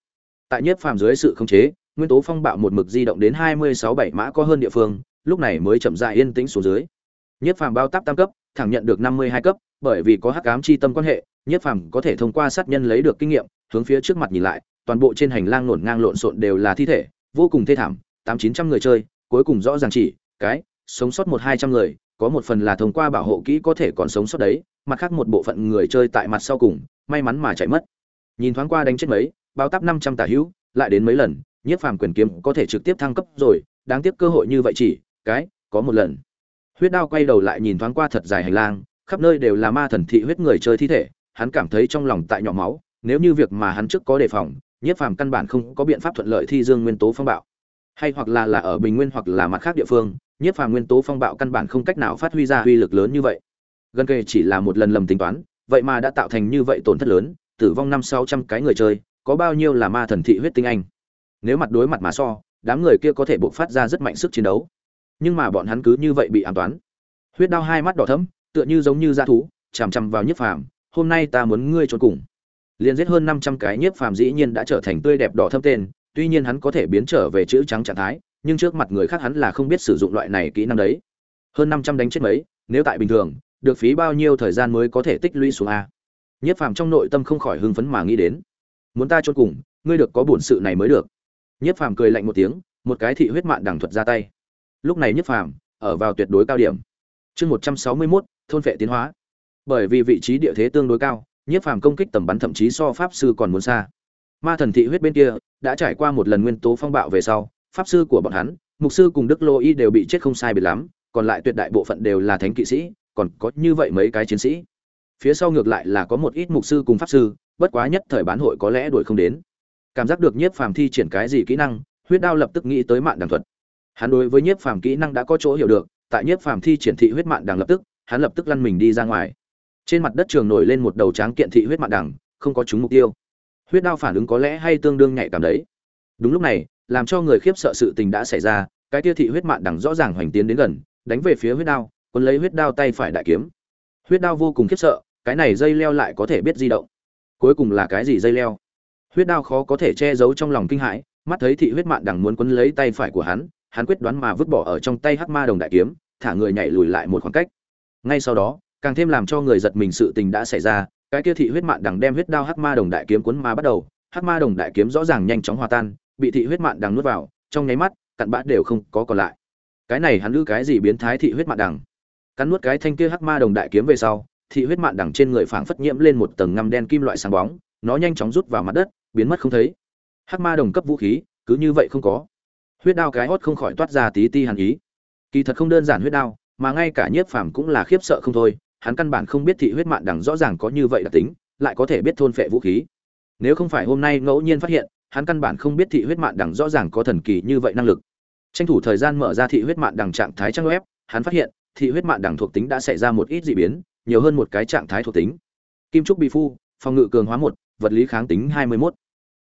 Tại nhất phàm dưới sự khống chế, nguyên tố phong bạo một mực di động đến hai mươi sáu bảy mã có hơn địa phương lúc này mới chậm rãi yên tĩnh xuống dưới. Nhiếp phàm bao táp tam cấp, thẳng nhận được năm mươi hai cấp, bởi vì có hắc ám chi tâm quan hệ nhiếp phàm có thể thông qua sát nhân lấy được kinh nghiệm, hướng phía trước mặt nhìn lại, toàn bộ trên hành lang lộn ngang lộn xộn đều là thi thể, vô cùng thê thảm, tám chín trăm người chơi, cuối cùng rõ ràng chỉ, cái, sống sót một hai trăm người, có một phần là thông qua bảo hộ kỹ có thể còn sống sót đấy, mặt khác một bộ phận người chơi tại mặt sau cùng, may mắn mà chạy mất. Nhìn thoáng qua đánh chết mấy, bao táp năm trăm tả hữu, lại đến mấy lần nhiếp phàm quyền kiếm có thể trực tiếp thăng cấp rồi, đáng tiếc cơ hội như vậy chỉ cái, có một lần. Huyết đao quay đầu lại nhìn thoáng qua thật dài hành lang, khắp nơi đều là ma thần thị huyết người chơi thi thể, hắn cảm thấy trong lòng tại nhỏ máu, nếu như việc mà hắn trước có đề phòng nhiếp phàm căn bản không có biện pháp thuận lợi thi dương nguyên tố phong bạo. Hay hoặc là là ở bình nguyên hoặc là mặt khác địa phương nhiếp phàm nguyên tố phong bạo căn bản không cách nào phát huy ra uy lực lớn như vậy. Gần kề chỉ là một lần lầm tính toán, vậy mà đã tạo thành như vậy tổn thất lớn, tử vong năm sáu trăm cái người chơi, có bao nhiêu là ma thần thị huyết tinh anh? Nếu mặt đối mặt mà so, đám người kia có thể buộc phát ra rất mạnh sức chiến đấu nhưng mà bọn hắn cứ như vậy bị ám toán. Huyết đau hai mắt đỏ thẫm, tựa như giống như da thú, chằm chằm vào nhiếp phàm, hôm nay ta muốn ngươi trốn cùng. Liền giết hơn năm trăm cái nhiếp phàm dĩ nhiên đã trở thành tươi đẹp đỏ thâm tên, tuy nhiên hắn có thể biến trở về chữ trắng trạng thái, nhưng trước mặt người khác hắn là không biết sử dụng loại này kỹ năng đấy. Hơn năm trăm đánh chết mấy, nếu tại bình thường, được phí bao nhiêu thời gian mới có thể tích lũy xuống a. Nhiếp phàm trong nội tâm không khỏi hưng phấn mà nghĩ đến, muốn ta trốn cùng, ngươi được có bổn sự này mới được. Nhiếp phàm cười lạnh một tiếng, một cái thị huyết mạng đằng thuật ra tay lúc này nhất phàm ở vào tuyệt đối cao điểm. Chương một trăm sáu mươi mốt, thôn vệ tiến hóa. Bởi vì vị trí địa thế tương đối cao nhiếp phàm công kích tầm bắn thậm chí so pháp sư còn muốn xa. Ma thần thị huyết bên kia đã trải qua một lần nguyên tố phong bạo về sau, pháp sư của bọn hắn, mục sư cùng đức lô y đều bị chết không sai biệt lắm, còn lại tuyệt đại bộ phận đều là thánh kỵ sĩ, còn có như vậy mấy cái chiến sĩ. Phía sau ngược lại là có một ít mục sư cùng pháp sư, bất quá nhất thời bán hội có lẽ đuổi không đến. Cảm giác được nhiếp phàm thi triển cái gì kỹ năng, huyết đao lập tức nghĩ tới mạng đằng thuật hắn đối với nhiếp phàm kỹ năng đã có chỗ hiểu được, tại nhiếp phàm thi triển thị huyết mạng đằng lập tức, hắn lập tức lăn mình đi ra ngoài. Trên mặt đất trường nổi lên một đầu tráng kiện thị huyết mạng đằng, không có trúng mục tiêu. Huyết đao phản ứng có lẽ hay tương đương nhạy cảm đấy. Đúng lúc này, làm cho người khiếp sợ sự tình đã xảy ra, cái tia thị huyết mạng đằng rõ ràng hoành tiến đến gần, đánh về phía huyết đao quân lấy huyết đao tay phải đại kiếm. Huyết đao vô cùng khiếp sợ, cái này dây leo lại có thể biết di động. Cuối cùng là cái gì dây leo? Huyết đao khó có thể che giấu trong lòng kinh hãi, mắt thấy thị huyết mạng đằng muốn quấn lấy tay phải của hắn hắn quyết đoán mà vứt bỏ ở trong tay hắc ma đồng đại kiếm, thả người nhảy lùi lại một khoảng cách. Ngay sau đó, càng thêm làm cho người giật mình sự tình đã xảy ra, cái kia thị huyết Mạn đằng đem huyết đao hắc ma đồng đại kiếm cuốn ma bắt đầu, hắc ma đồng đại kiếm rõ ràng nhanh chóng hòa tan, bị thị huyết Mạn đằng nuốt vào, trong nháy mắt, cặn bã đều không có còn lại. Cái này hắn lư cái gì biến thái thị huyết Mạn đằng? Cắn nuốt cái thanh kia hắc ma đồng đại kiếm về sau, thị huyết Mạn đằng trên người phảng phất nhiễm lên một tầng ngăm đen kim loại sáng bóng, nó nhanh chóng rút vào mặt đất, biến mất không thấy. Hắc ma đồng cấp vũ khí, cứ như vậy không có huyết đao cái hót không khỏi toát ra tí ti hàn ý. Kỳ thật không đơn giản huyết đao, mà ngay cả nhiếp phàm cũng là khiếp sợ không thôi, hắn căn bản không biết thị huyết mạng đằng rõ ràng có như vậy đặc tính, lại có thể biết thôn phệ vũ khí. Nếu không phải hôm nay ngẫu nhiên phát hiện, hắn căn bản không biết thị huyết mạng đằng rõ ràng có thần kỳ như vậy năng lực. Tranh thủ thời gian mở ra thị huyết mạng đằng trạng thái trang web, hắn phát hiện, thị huyết mạng đằng thuộc tính đã xảy ra một ít dị biến, nhiều hơn một cái trạng thái thuộc tính. Kim trúc bị phu, phòng ngự cường hóa một, vật lý kháng tính hai mươi mốt.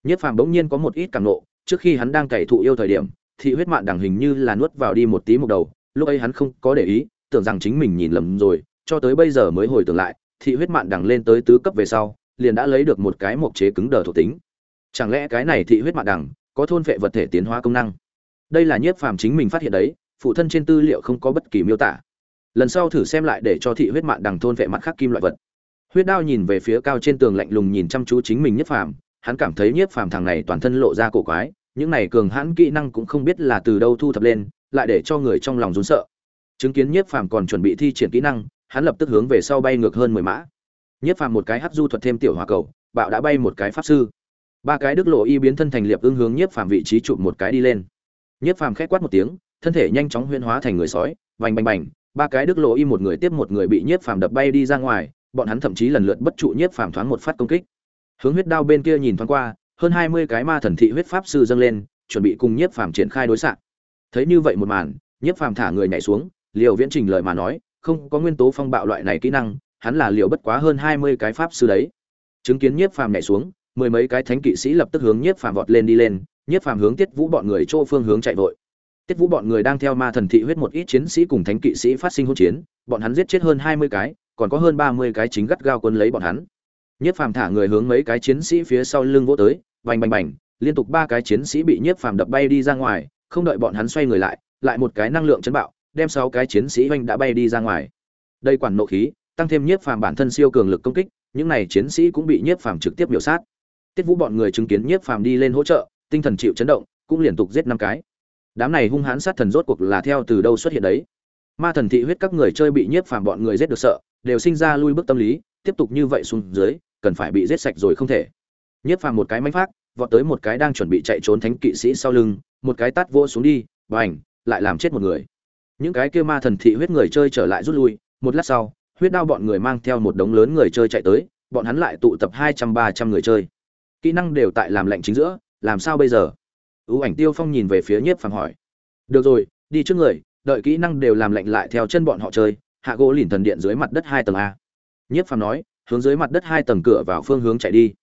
Nhất phàm bỗng nhiên có một ít càng nộ, trước khi hắn đang cày thụ yêu thời điểm thị huyết mạn đằng hình như là nuốt vào đi một tí một đầu, lúc ấy hắn không có để ý, tưởng rằng chính mình nhìn lầm rồi, cho tới bây giờ mới hồi tưởng lại, thị huyết mạn đằng lên tới tứ cấp về sau, liền đã lấy được một cái mộc chế cứng đờ thuộc tính. Chẳng lẽ cái này thị huyết mạn đằng có thôn vệ vật thể tiến hóa công năng? Đây là nhiếp phàm chính mình phát hiện đấy, phụ thân trên tư liệu không có bất kỳ miêu tả. Lần sau thử xem lại để cho thị huyết mạn đằng thôn vệ mặt khác kim loại vật. Huyết đao nhìn về phía cao trên tường lạnh lùng nhìn chăm chú chính mình nhiếp phàm, hắn cảm thấy nhiếp phàm thằng này toàn thân lộ ra cổ quái những này cường hãn kỹ năng cũng không biết là từ đâu thu thập lên, lại để cho người trong lòng run sợ. Chứng kiến nhiếp phàm còn chuẩn bị thi triển kỹ năng, hắn lập tức hướng về sau bay ngược hơn mười mã. Nhiếp phàm một cái hấp du thuật thêm tiểu hòa cầu, bạo đã bay một cái pháp sư. Ba cái đức lộ y biến thân thành liệp ưng hướng nhiếp phàm vị trí chụp một cái đi lên. Nhiếp phàm khét quát một tiếng, thân thể nhanh chóng huyễn hóa thành người sói bành bành bành, ba cái đức lộ y một người tiếp một người bị nhiếp phàm đập bay đi ra ngoài, bọn hắn thậm chí lần lượt bất trụ nhiếp phàm thoáng một phát công kích. Hướng huyết đao bên kia nhìn thoáng qua hơn hai mươi cái ma thần thị huyết pháp sư dâng lên, chuẩn bị cùng nhiếp phàm triển khai đối xạ. Thấy như vậy một màn, nhiếp phàm thả người nhảy xuống, liều viễn trình lời mà nói, không có nguyên tố phong bạo loại này kỹ năng, hắn là liều bất quá hơn hai mươi cái pháp sư đấy. Chứng kiến nhiếp phàm nhảy xuống, mười mấy cái thánh kỵ sĩ lập tức hướng nhiếp phàm vọt lên đi lên, nhiếp phàm hướng tiết vũ bọn người chỗ phương hướng chạy vội. Tiết vũ bọn người đang theo ma thần thị huyết một ít chiến sĩ cùng thánh kỵ sĩ phát sinh hỗn chiến, bọn hắn giết chết hơn hai mươi cái, còn có hơn ba mươi cái chính gắt gao quân lấy bọn hắn nhiếp phàm thả người hướng mấy cái chiến sĩ phía sau lưng vỗ tới, bành bành bành, liên tục ba cái chiến sĩ bị nhiếp phàm đập bay đi ra ngoài, không đợi bọn hắn xoay người lại lại một cái năng lượng chấn bạo, đem sáu cái chiến sĩ oanh đã bay đi ra ngoài. Đây quản nộ khí, tăng thêm nhiếp phàm bản thân siêu cường lực công kích, những này chiến sĩ cũng bị nhiếp phàm trực tiếp biểu sát. Tiết vũ bọn người chứng kiến nhiếp phàm đi lên hỗ trợ, tinh thần chịu chấn động, cũng liên tục giết năm cái. Đám này hung hãn sát thần rốt cuộc là theo từ đâu xuất hiện đấy? Ma thần thị huyết các người chơi bị nhiếp phàm bọn người giết được sợ, đều sinh ra lui bước tâm lý, tiếp tục như vậy xuống dưới cần phải bị giết sạch rồi không thể. Nhiếp phàm một cái mánh phát vọt tới một cái đang chuẩn bị chạy trốn thánh kỵ sĩ sau lưng, một cái tát vô xuống đi và ảnh lại làm chết một người. Những cái kia ma thần thị huyết người chơi trở lại rút lui, một lát sau, huyết đao bọn người mang theo một đống lớn người chơi chạy tới, bọn hắn lại tụ tập hai trăm ba trăm người chơi. Kỹ năng đều tại làm lệnh chính giữa, làm sao bây giờ? Ưu ảnh tiêu phong nhìn về phía nhiếp phàm hỏi. Được rồi, đi trước người, đợi kỹ năng đều làm lệnh lại theo chân bọn họ chơi, hạ gỗ lìn thần điện dưới mặt đất hai tầng a. Nhiếp phàm nói hướng dưới mặt đất hai tầng cửa vào phương hướng chạy đi.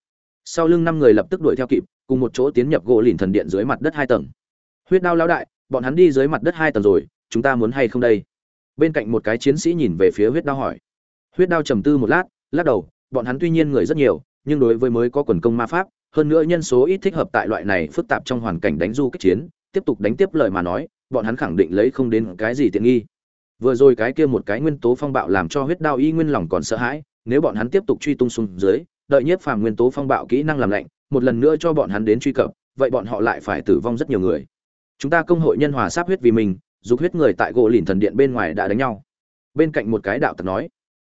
Sau lưng năm người lập tức đuổi theo kịp, cùng một chỗ tiến nhập gỗ lìn thần điện dưới mặt đất hai tầng. Huyết đao lão đại, bọn hắn đi dưới mặt đất hai tầng rồi, chúng ta muốn hay không đây? Bên cạnh một cái chiến sĩ nhìn về phía huyết đao hỏi. Huyết đao trầm tư một lát, lắc đầu, bọn hắn tuy nhiên người rất nhiều, nhưng đối với mới có quần công ma pháp, hơn nữa nhân số ít thích hợp tại loại này phức tạp trong hoàn cảnh đánh du kích chiến, tiếp tục đánh tiếp lời mà nói, bọn hắn khẳng định lấy không đến cái gì tiện nghi. Vừa rồi cái kia một cái nguyên tố phong bạo làm cho huyết đao y nguyên lòng còn sợ hãi nếu bọn hắn tiếp tục truy tung xuống dưới, đợi nhiếp phàm nguyên tố phong bạo kỹ năng làm lạnh, một lần nữa cho bọn hắn đến truy cập, vậy bọn họ lại phải tử vong rất nhiều người. Chúng ta công hội nhân hòa sáp huyết vì mình, dục huyết người tại gỗ lìn thần điện bên ngoài đã đánh nhau. Bên cạnh một cái đạo tặc nói,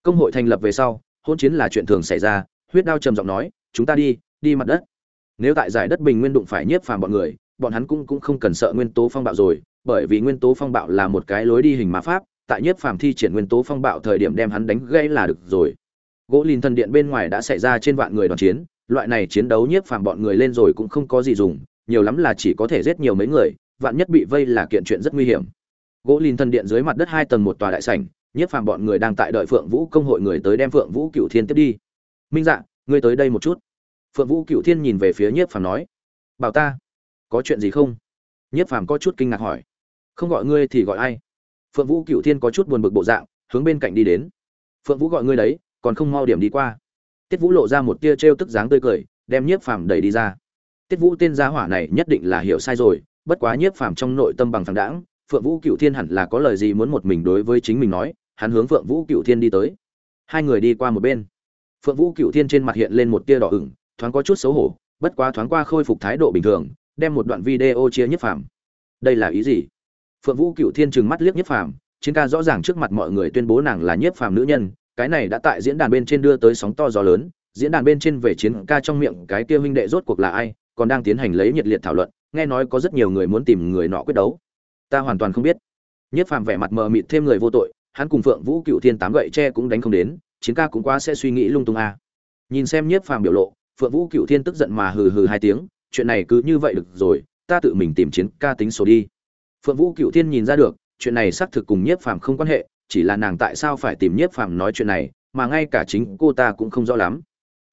công hội thành lập về sau, hôn chiến là chuyện thường xảy ra. Huyết đao trầm giọng nói, chúng ta đi đi mặt đất. Nếu tại giải đất bình nguyên đụng phải nhiếp phàm bọn người, bọn hắn cũng cũng không cần sợ nguyên tố phong bạo rồi, bởi vì nguyên tố phong bạo là một cái lối đi hình ma pháp, tại nhiếp phàm thi triển nguyên tố phong bạo thời điểm đem hắn đánh gãy là được rồi gỗ lìn thần điện bên ngoài đã xảy ra trên vạn người đoàn chiến, loại này chiến đấu nhiếp phàm bọn người lên rồi cũng không có gì dùng, nhiều lắm là chỉ có thể giết nhiều mấy người, vạn nhất bị vây là kiện chuyện rất nguy hiểm. Gỗ lìn thần điện dưới mặt đất hai tầng một tòa đại sảnh, nhiếp phàm bọn người đang tại đợi phượng vũ công hội người tới đem phượng vũ cựu thiên tiếp đi. Minh dạ ngươi tới đây một chút. Phượng vũ cựu thiên nhìn về phía nhiếp phàm nói. Bảo ta, có chuyện gì không? Nhiếp phàm có chút kinh ngạc hỏi. Không gọi ngươi thì gọi ai? Phượng vũ cựu thiên có chút buồn bực bộ dạng, hướng bên cạnh đi đến. Phượng vũ gọi ngươi đấy còn không mau điểm đi qua. Tiết vũ lộ ra một tia trêu tức dáng tươi cười, đem nhiếp phàm đẩy đi ra. Tiết vũ tên gia hỏa này nhất định là hiểu sai rồi, bất quá nhiếp phàm trong nội tâm bằng phẳng đãng, phượng vũ cựu thiên hẳn là có lời gì muốn một mình đối với chính mình nói, hắn hướng phượng vũ cựu thiên đi tới. Hai người đi qua một bên. Phượng vũ cựu thiên trên mặt hiện lên một tia đỏ ửng, thoáng có chút xấu hổ, bất quá thoáng qua khôi phục thái độ bình thường, đem một đoạn video chia nhiếp phàm. Đây là ý gì? Phượng vũ cựu thiên trừng mắt liếc nhiếp phàm, chiến ca rõ ràng trước mặt mọi người tuyên bố nàng là nhiếp phàm nữ nhân cái này đã tại diễn đàn bên trên đưa tới sóng to gió lớn, diễn đàn bên trên về chiến ca trong miệng cái kia huynh đệ rốt cuộc là ai, còn đang tiến hành lấy nhiệt liệt thảo luận, nghe nói có rất nhiều người muốn tìm người nọ quyết đấu. Ta hoàn toàn không biết. Nhất phàm vẻ mặt mờ mịt thêm người vô tội, hắn cùng phượng vũ cựu thiên tám gậy tre cũng đánh không đến, chiến ca cũng quá sẽ suy nghĩ lung tung a. À. nhìn xem nhiếp phàm biểu lộ, phượng vũ cựu thiên tức giận mà hừ hừ hai tiếng, chuyện này cứ như vậy được rồi, ta tự mình tìm chiến ca tính số đi. Phượng vũ cựu thiên nhìn ra được, chuyện này xác thực cùng nhiếp phàm không quan hệ chỉ là nàng tại sao phải tìm nhiếp phàm nói chuyện này, mà ngay cả chính cô ta cũng không rõ lắm.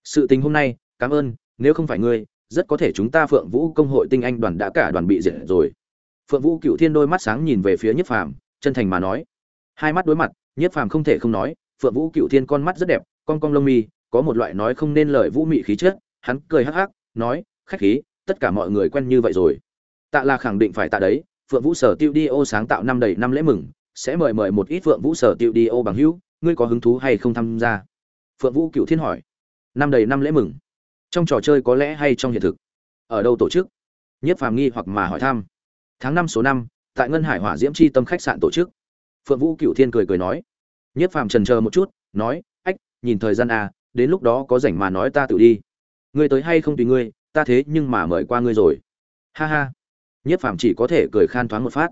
Sự tình hôm nay, cảm ơn, nếu không phải ngươi, rất có thể chúng ta phượng vũ công hội tinh anh đoàn đã cả đoàn bị diệt rồi. Phượng vũ cựu thiên đôi mắt sáng nhìn về phía nhiếp phàm, chân thành mà nói. Hai mắt đối mặt, nhiếp phàm không thể không nói, phượng vũ cựu thiên con mắt rất đẹp, con cong lông mi, có một loại nói không nên lời vũ mị khí chất, hắn cười hắc hắc, nói, khách khí, tất cả mọi người quen như vậy rồi. Tạ là khẳng định phải tạ đấy, phượng vũ sở tiêu đi ô sáng tạo năm đầy năm lễ mừng sẽ mời mời một ít phượng vũ sở tiêu đi ô bằng hữu, ngươi có hứng thú hay không tham gia? Phượng vũ cựu thiên hỏi. Năm đầy năm lễ mừng. Trong trò chơi có lẽ hay trong hiện thực. Ở đâu tổ chức? Nhất phàm nghi hoặc mà hỏi thăm. Tháng năm số năm, tại ngân hải hỏa diễm chi tâm khách sạn tổ chức. Phượng vũ cựu thiên cười cười nói. Nhất phàm trần chờ một chút, nói, ách, nhìn thời gian à đến lúc đó có rảnh mà nói ta tự đi. Ngươi tới hay không tùy ngươi, ta thế nhưng mà mời qua ngươi rồi. Ha ha. Nhất phàm chỉ có thể cười khan thoáng một phát.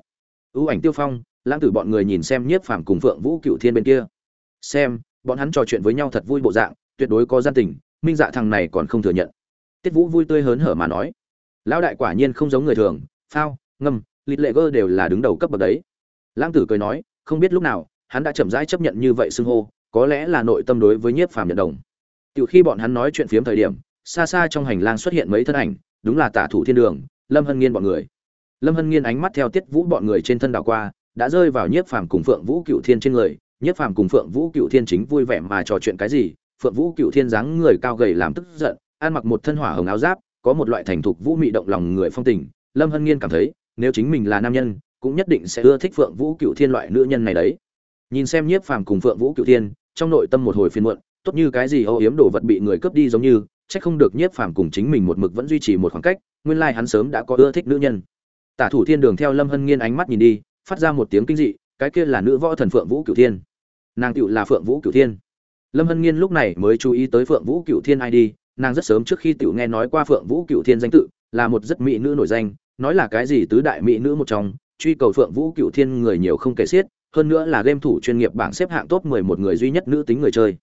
Ưu ảnh tiêu phong lãng tử bọn người nhìn xem nhiếp phàm cùng phượng vũ cựu thiên bên kia. Xem, bọn hắn trò chuyện với nhau thật vui bộ dạng, tuyệt đối có gian tình, minh dạ thằng này còn không thừa nhận. Tiết vũ vui tươi hớn hở mà nói, lão đại quả nhiên không giống người thường, phao, ngâm, lịt lệ gơ đều là đứng đầu cấp bậc đấy. Lãng tử cười nói, không biết lúc nào, hắn đã chậm rãi chấp nhận như vậy xưng hô, có lẽ là nội tâm đối với nhiếp phàm nhận đồng. Từ khi bọn hắn nói chuyện phiếm thời điểm, xa xa trong hành lang xuất hiện mấy thân ảnh, đúng là tả thủ thiên đường, lâm hân nghiên bọn người. Lâm hân nghiên ánh mắt theo tiết vũ bọn người trên thân đảo qua đã rơi vào nhiếp phàm cùng phượng vũ cựu thiên trên người. Nhiếp phàm cùng phượng vũ cựu thiên chính vui vẻ mà trò chuyện cái gì? Phượng vũ cựu thiên dáng người cao gầy làm tức giận, ăn mặc một thân hỏa hồng áo giáp, có một loại thành thục vũ mị động lòng người phong tình. Lâm hân nghiên cảm thấy, nếu chính mình là nam nhân, cũng nhất định sẽ ưa thích phượng vũ cựu thiên loại nữ nhân này đấy. Nhìn xem nhiếp phàm cùng phượng vũ cựu thiên, trong nội tâm một hồi phiền muộn, tốt như cái gì âu yếm đồ vật bị người cướp đi giống như trách không được nhiếp phàm cùng chính mình một mực vẫn duy trì một khoảng cách, nguyên lai hắn sớm đã có ưa thích nữ nhân. Tả thủ thiên đường theo lâm hân nghiên ánh mắt nhìn đi phát ra một tiếng kinh dị cái kia là nữ võ thần phượng vũ cửu thiên. Nàng tựu là phượng vũ cửu thiên. Lâm hân nghiên lúc này mới chú ý tới phượng vũ cửu thiên id nàng rất sớm trước khi tựu nghe nói qua phượng vũ cửu thiên danh tự là một rất mỹ nữ nổi danh nói là cái gì tứ đại mỹ nữ một trong truy cầu phượng vũ cửu thiên người nhiều không kể xiết hơn nữa là game thủ chuyên nghiệp bảng xếp hạng top 11 người duy nhất nữ tính người chơi.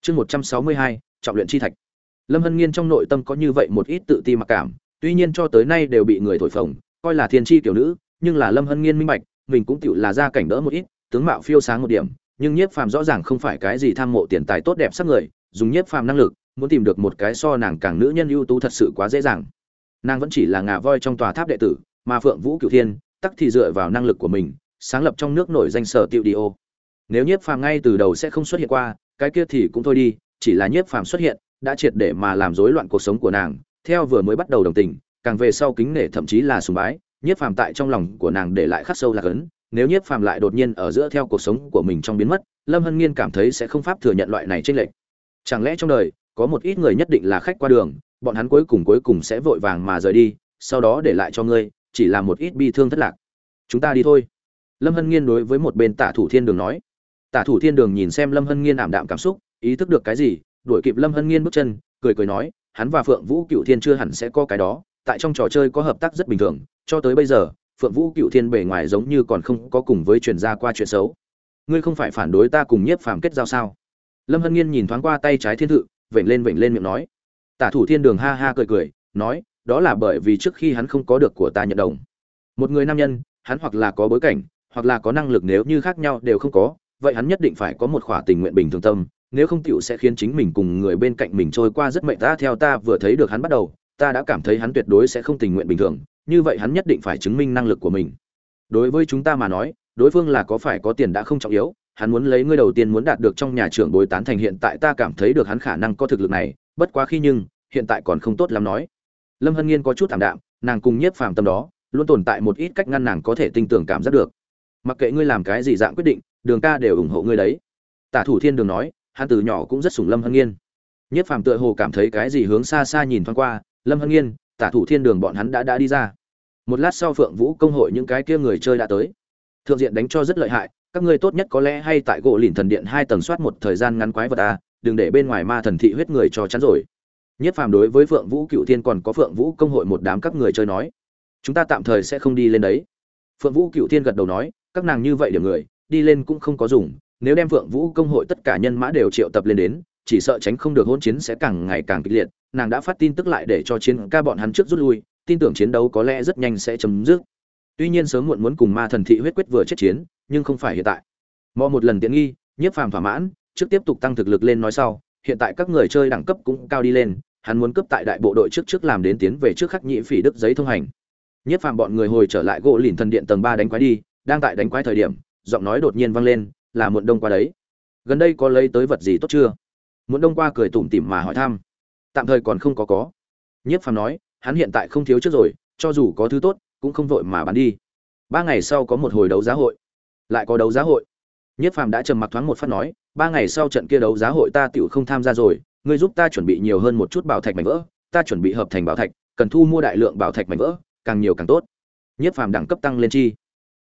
Chương 162, trọng luyện chi thạch. Lâm hân nghiên trong nội tâm có như vậy một ít tự ti mặc cảm tuy nhiên cho tới nay đều bị người thổi phồng coi là thiên chi kiểu nữ nhưng là lâm hân nghiên minh bạch mình cũng tựu là gia cảnh đỡ một ít, tướng mạo phiêu sáng một điểm, nhưng nhiếp phàm rõ ràng không phải cái gì tham mộ tiền tài tốt đẹp sắc người, dùng nhiếp phàm năng lực, muốn tìm được một cái so nàng càng nữ nhân ưu tú thật sự quá dễ dàng. Nàng vẫn chỉ là ngà voi trong tòa tháp đệ tử, mà phượng vũ cửu thiên, tắc thì dựa vào năng lực của mình, sáng lập trong nước nổi danh sở tiêu đi nếu nhiếp phàm ngay từ đầu sẽ không xuất hiện qua, cái kia thì cũng thôi đi, chỉ là nhiếp phàm xuất hiện, đã triệt để mà làm rối loạn cuộc sống của nàng, theo vừa mới bắt đầu đồng tình, càng về sau kính nể thậm chí là sùng bái nhiếp phàm tại trong lòng của nàng để lại khắc sâu là cấn, nếu nhiếp phàm lại đột nhiên ở giữa theo cuộc sống của mình trong biến mất, lâm hân nghiên cảm thấy sẽ không pháp thừa nhận loại này tranh lệch. Chẳng lẽ trong đời, có một ít người nhất định là khách qua đường, bọn hắn cuối cùng cuối cùng sẽ vội vàng mà rời đi, sau đó để lại cho ngươi, chỉ là một ít bi thương thất lạc. Chúng ta đi thôi. Lâm hân nghiên đối với một bên tả thủ thiên đường nói. Tả thủ thiên đường nhìn xem lâm hân nghiên ảm đạm cảm xúc, ý thức được cái gì, đuổi kịp lâm hân nghiên bước chân, cười cười nói, hắn và phượng vũ cựu thiên chưa hẳn sẽ có cái đó, tại trong trò chơi có hợp tác rất bình thường cho tới bây giờ, phượng vũ cựu thiên bề ngoài giống như còn không có cùng với truyền gia qua chuyện xấu. Ngươi không phải phản đối ta cùng nhiếp phàm kết giao sao? Lâm hân nghiên nhìn thoáng qua tay trái thiên thự, vểnh lên vểnh lên miệng nói. Tả thủ thiên đường ha ha cười cười, nói, đó là bởi vì trước khi hắn không có được của ta nhận đồng. Một người nam nhân, hắn hoặc là có bối cảnh, hoặc là có năng lực nếu như khác nhau đều không có, vậy hắn nhất định phải có một khỏa tình nguyện bình thường tâm, nếu không tựu sẽ khiến chính mình cùng người bên cạnh mình trôi qua rất mệnh ta theo ta vừa thấy được hắn bắt đầu, ta đã cảm thấy hắn tuyệt đối sẽ không tình nguyện bình thường như vậy hắn nhất định phải chứng minh năng lực của mình. Đối với chúng ta mà nói, đối phương là có phải có tiền đã không trọng yếu, hắn muốn lấy ngươi đầu tiên muốn đạt được trong nhà trưởng bồi tán thành hiện tại ta cảm thấy được hắn khả năng có thực lực này, bất quá khi nhưng, hiện tại còn không tốt lắm nói. Lâm hân nghiên có chút thảm đạm, nàng cùng nhiếp phàm tâm đó, luôn tồn tại một ít cách ngăn nàng có thể tin tưởng cảm giác được. Mặc kệ ngươi làm cái gì dạng quyết định, đường ca đều ủng hộ ngươi đấy. Tả thủ thiên đường nói, hắn từ nhỏ cũng rất sủng lâm hân nghiên. Nhiếp phàm tựa hồ cảm thấy cái gì hướng xa xa nhìn thoáng qua, lâm hân nghiên, tả thủ thiên đường bọn hắn đã đã đi ra một lát sau phượng vũ công hội những cái kia người chơi đã tới. Thượng diện đánh cho rất lợi hại, các ngươi tốt nhất có lẽ hay tại gỗ lìn thần điện hai tầng soát một thời gian ngắn quái vật à đừng để bên ngoài ma thần thị huyết người cho chắn rồi. Nhất phàm đối với phượng vũ cựu thiên còn có phượng vũ công hội một đám các người chơi nói, chúng ta tạm thời sẽ không đi lên đấy. Phượng vũ cựu thiên gật đầu nói, các nàng như vậy điểm người, đi lên cũng không có dùng, nếu đem phượng vũ công hội tất cả nhân mã đều triệu tập lên đến, chỉ sợ tránh không được hôn chiến sẽ càng ngày càng kịch liệt. Nàng đã phát tin tức lại để cho chiến ca bọn hắn trước rút lui tin tưởng chiến đấu có lẽ rất nhanh sẽ chấm dứt. Tuy nhiên sớm muộn muốn cùng ma thần thị huyết quyết vừa chết chiến, nhưng không phải hiện tại. Mò một lần tiện nghi, nhiếp phàm thỏa mãn, trước tiếp tục tăng thực lực lên nói sau, hiện tại các người chơi đẳng cấp cũng cao đi lên, hắn muốn cấp tại đại bộ đội trước trước làm đến tiến về trước khắc nhị phỉ đức giấy thông hành. Nhiếp phàm bọn người hồi trở lại gỗ lìn thần điện tầng ba đánh quái đi, đang tại đánh quái thời điểm, giọng nói đột nhiên vang lên, là muộn đông qua đấy. Gần đây có lấy tới vật gì tốt chưa? Muộn đông qua cười tủm tỉm mà hỏi thăm. Tạm thời còn không có có. Nhiếp phàm nói hắn hiện tại không thiếu trước rồi, cho dù có thứ tốt, cũng không vội mà bán đi. Ba ngày sau có một hồi đấu giá hội. Lại có đấu giá hội. Nhất phàm đã trầm mặc thoáng một phát nói, ba ngày sau trận kia đấu giá hội ta tựu không tham gia rồi, ngươi giúp ta chuẩn bị nhiều hơn một chút bảo thạch mảnh vỡ, ta chuẩn bị hợp thành bảo thạch, cần thu mua đại lượng bảo thạch mảnh vỡ, càng nhiều càng tốt. Nhất phàm đẳng cấp tăng lên chi.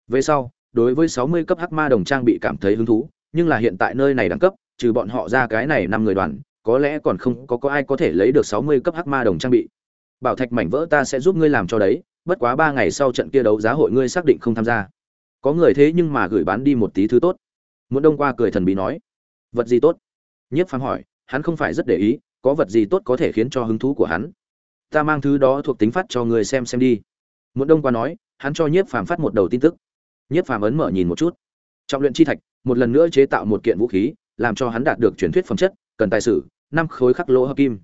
Về sau, đối với sáu mươi cấp hắc ma đồng trang bị cảm thấy hứng thú, nhưng là hiện tại nơi này đẳng cấp, trừ bọn họ ra cái này năm người đoàn, có lẽ còn không có có ai có thể lấy được sáu mươi cấp hắc ma đồng trang bị bảo thạch mảnh vỡ ta sẽ giúp ngươi làm cho đấy, bất quá ba ngày sau trận kia đấu giá hội ngươi xác định không tham gia. Có người thế nhưng mà gửi bán đi một tí thứ tốt. Muốn đông qua cười thần bí nói. Vật gì tốt? Nhiếp phàm hỏi, hắn không phải rất để ý, có vật gì tốt có thể khiến cho hứng thú của hắn? Ta mang thứ đó thuộc tính phát cho người xem xem đi. Muốn đông qua nói, hắn cho nhiếp phàm phát một đầu tin tức. Nhiếp phàm ấn mở nhìn một chút. Trọng luyện chi thạch, một lần nữa chế tạo một kiện vũ khí, làm cho hắn đạt được truyền thuyết phẩm chất, cần tài sử, năm khối khắc lỗ hợp kim.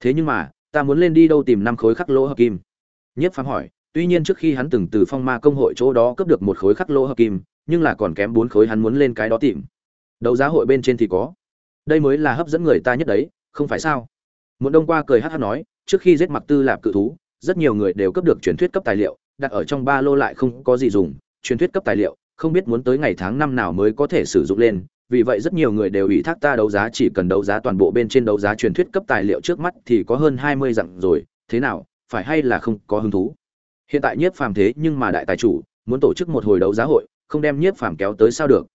Thế nhưng mà ta muốn lên đi đâu tìm năm khối khắc lỗ hợp kim. Nhất phàm hỏi, tuy nhiên trước khi hắn từng từ phong ma công hội chỗ đó cướp được một khối khắc lỗ hợp kim, nhưng là còn kém bốn khối hắn muốn lên cái đó tìm. Đấu giá hội bên trên thì có. Đây mới là hấp dẫn người ta nhất đấy, không phải sao? Muốn đông qua cười hát hát nói, trước khi giết mặc tư lạp cự thú, rất nhiều người đều cấp được truyền thuyết cấp tài liệu, đặt ở trong ba lô lại không có gì dùng, truyền thuyết cấp tài liệu, không biết muốn tới ngày tháng năm nào mới có thể sử dụng lên vì vậy rất nhiều người đều ủy thác ta đấu giá, chỉ cần đấu giá toàn bộ bên trên đấu giá truyền thuyết cấp tài liệu trước mắt thì có hơn hai mươi dặm rồi, thế nào, phải hay là không có hứng thú? Hiện tại nhiếp phàm thế nhưng mà đại tài chủ, muốn tổ chức một hồi đấu giá hội, không đem nhiếp phàm kéo tới sao được?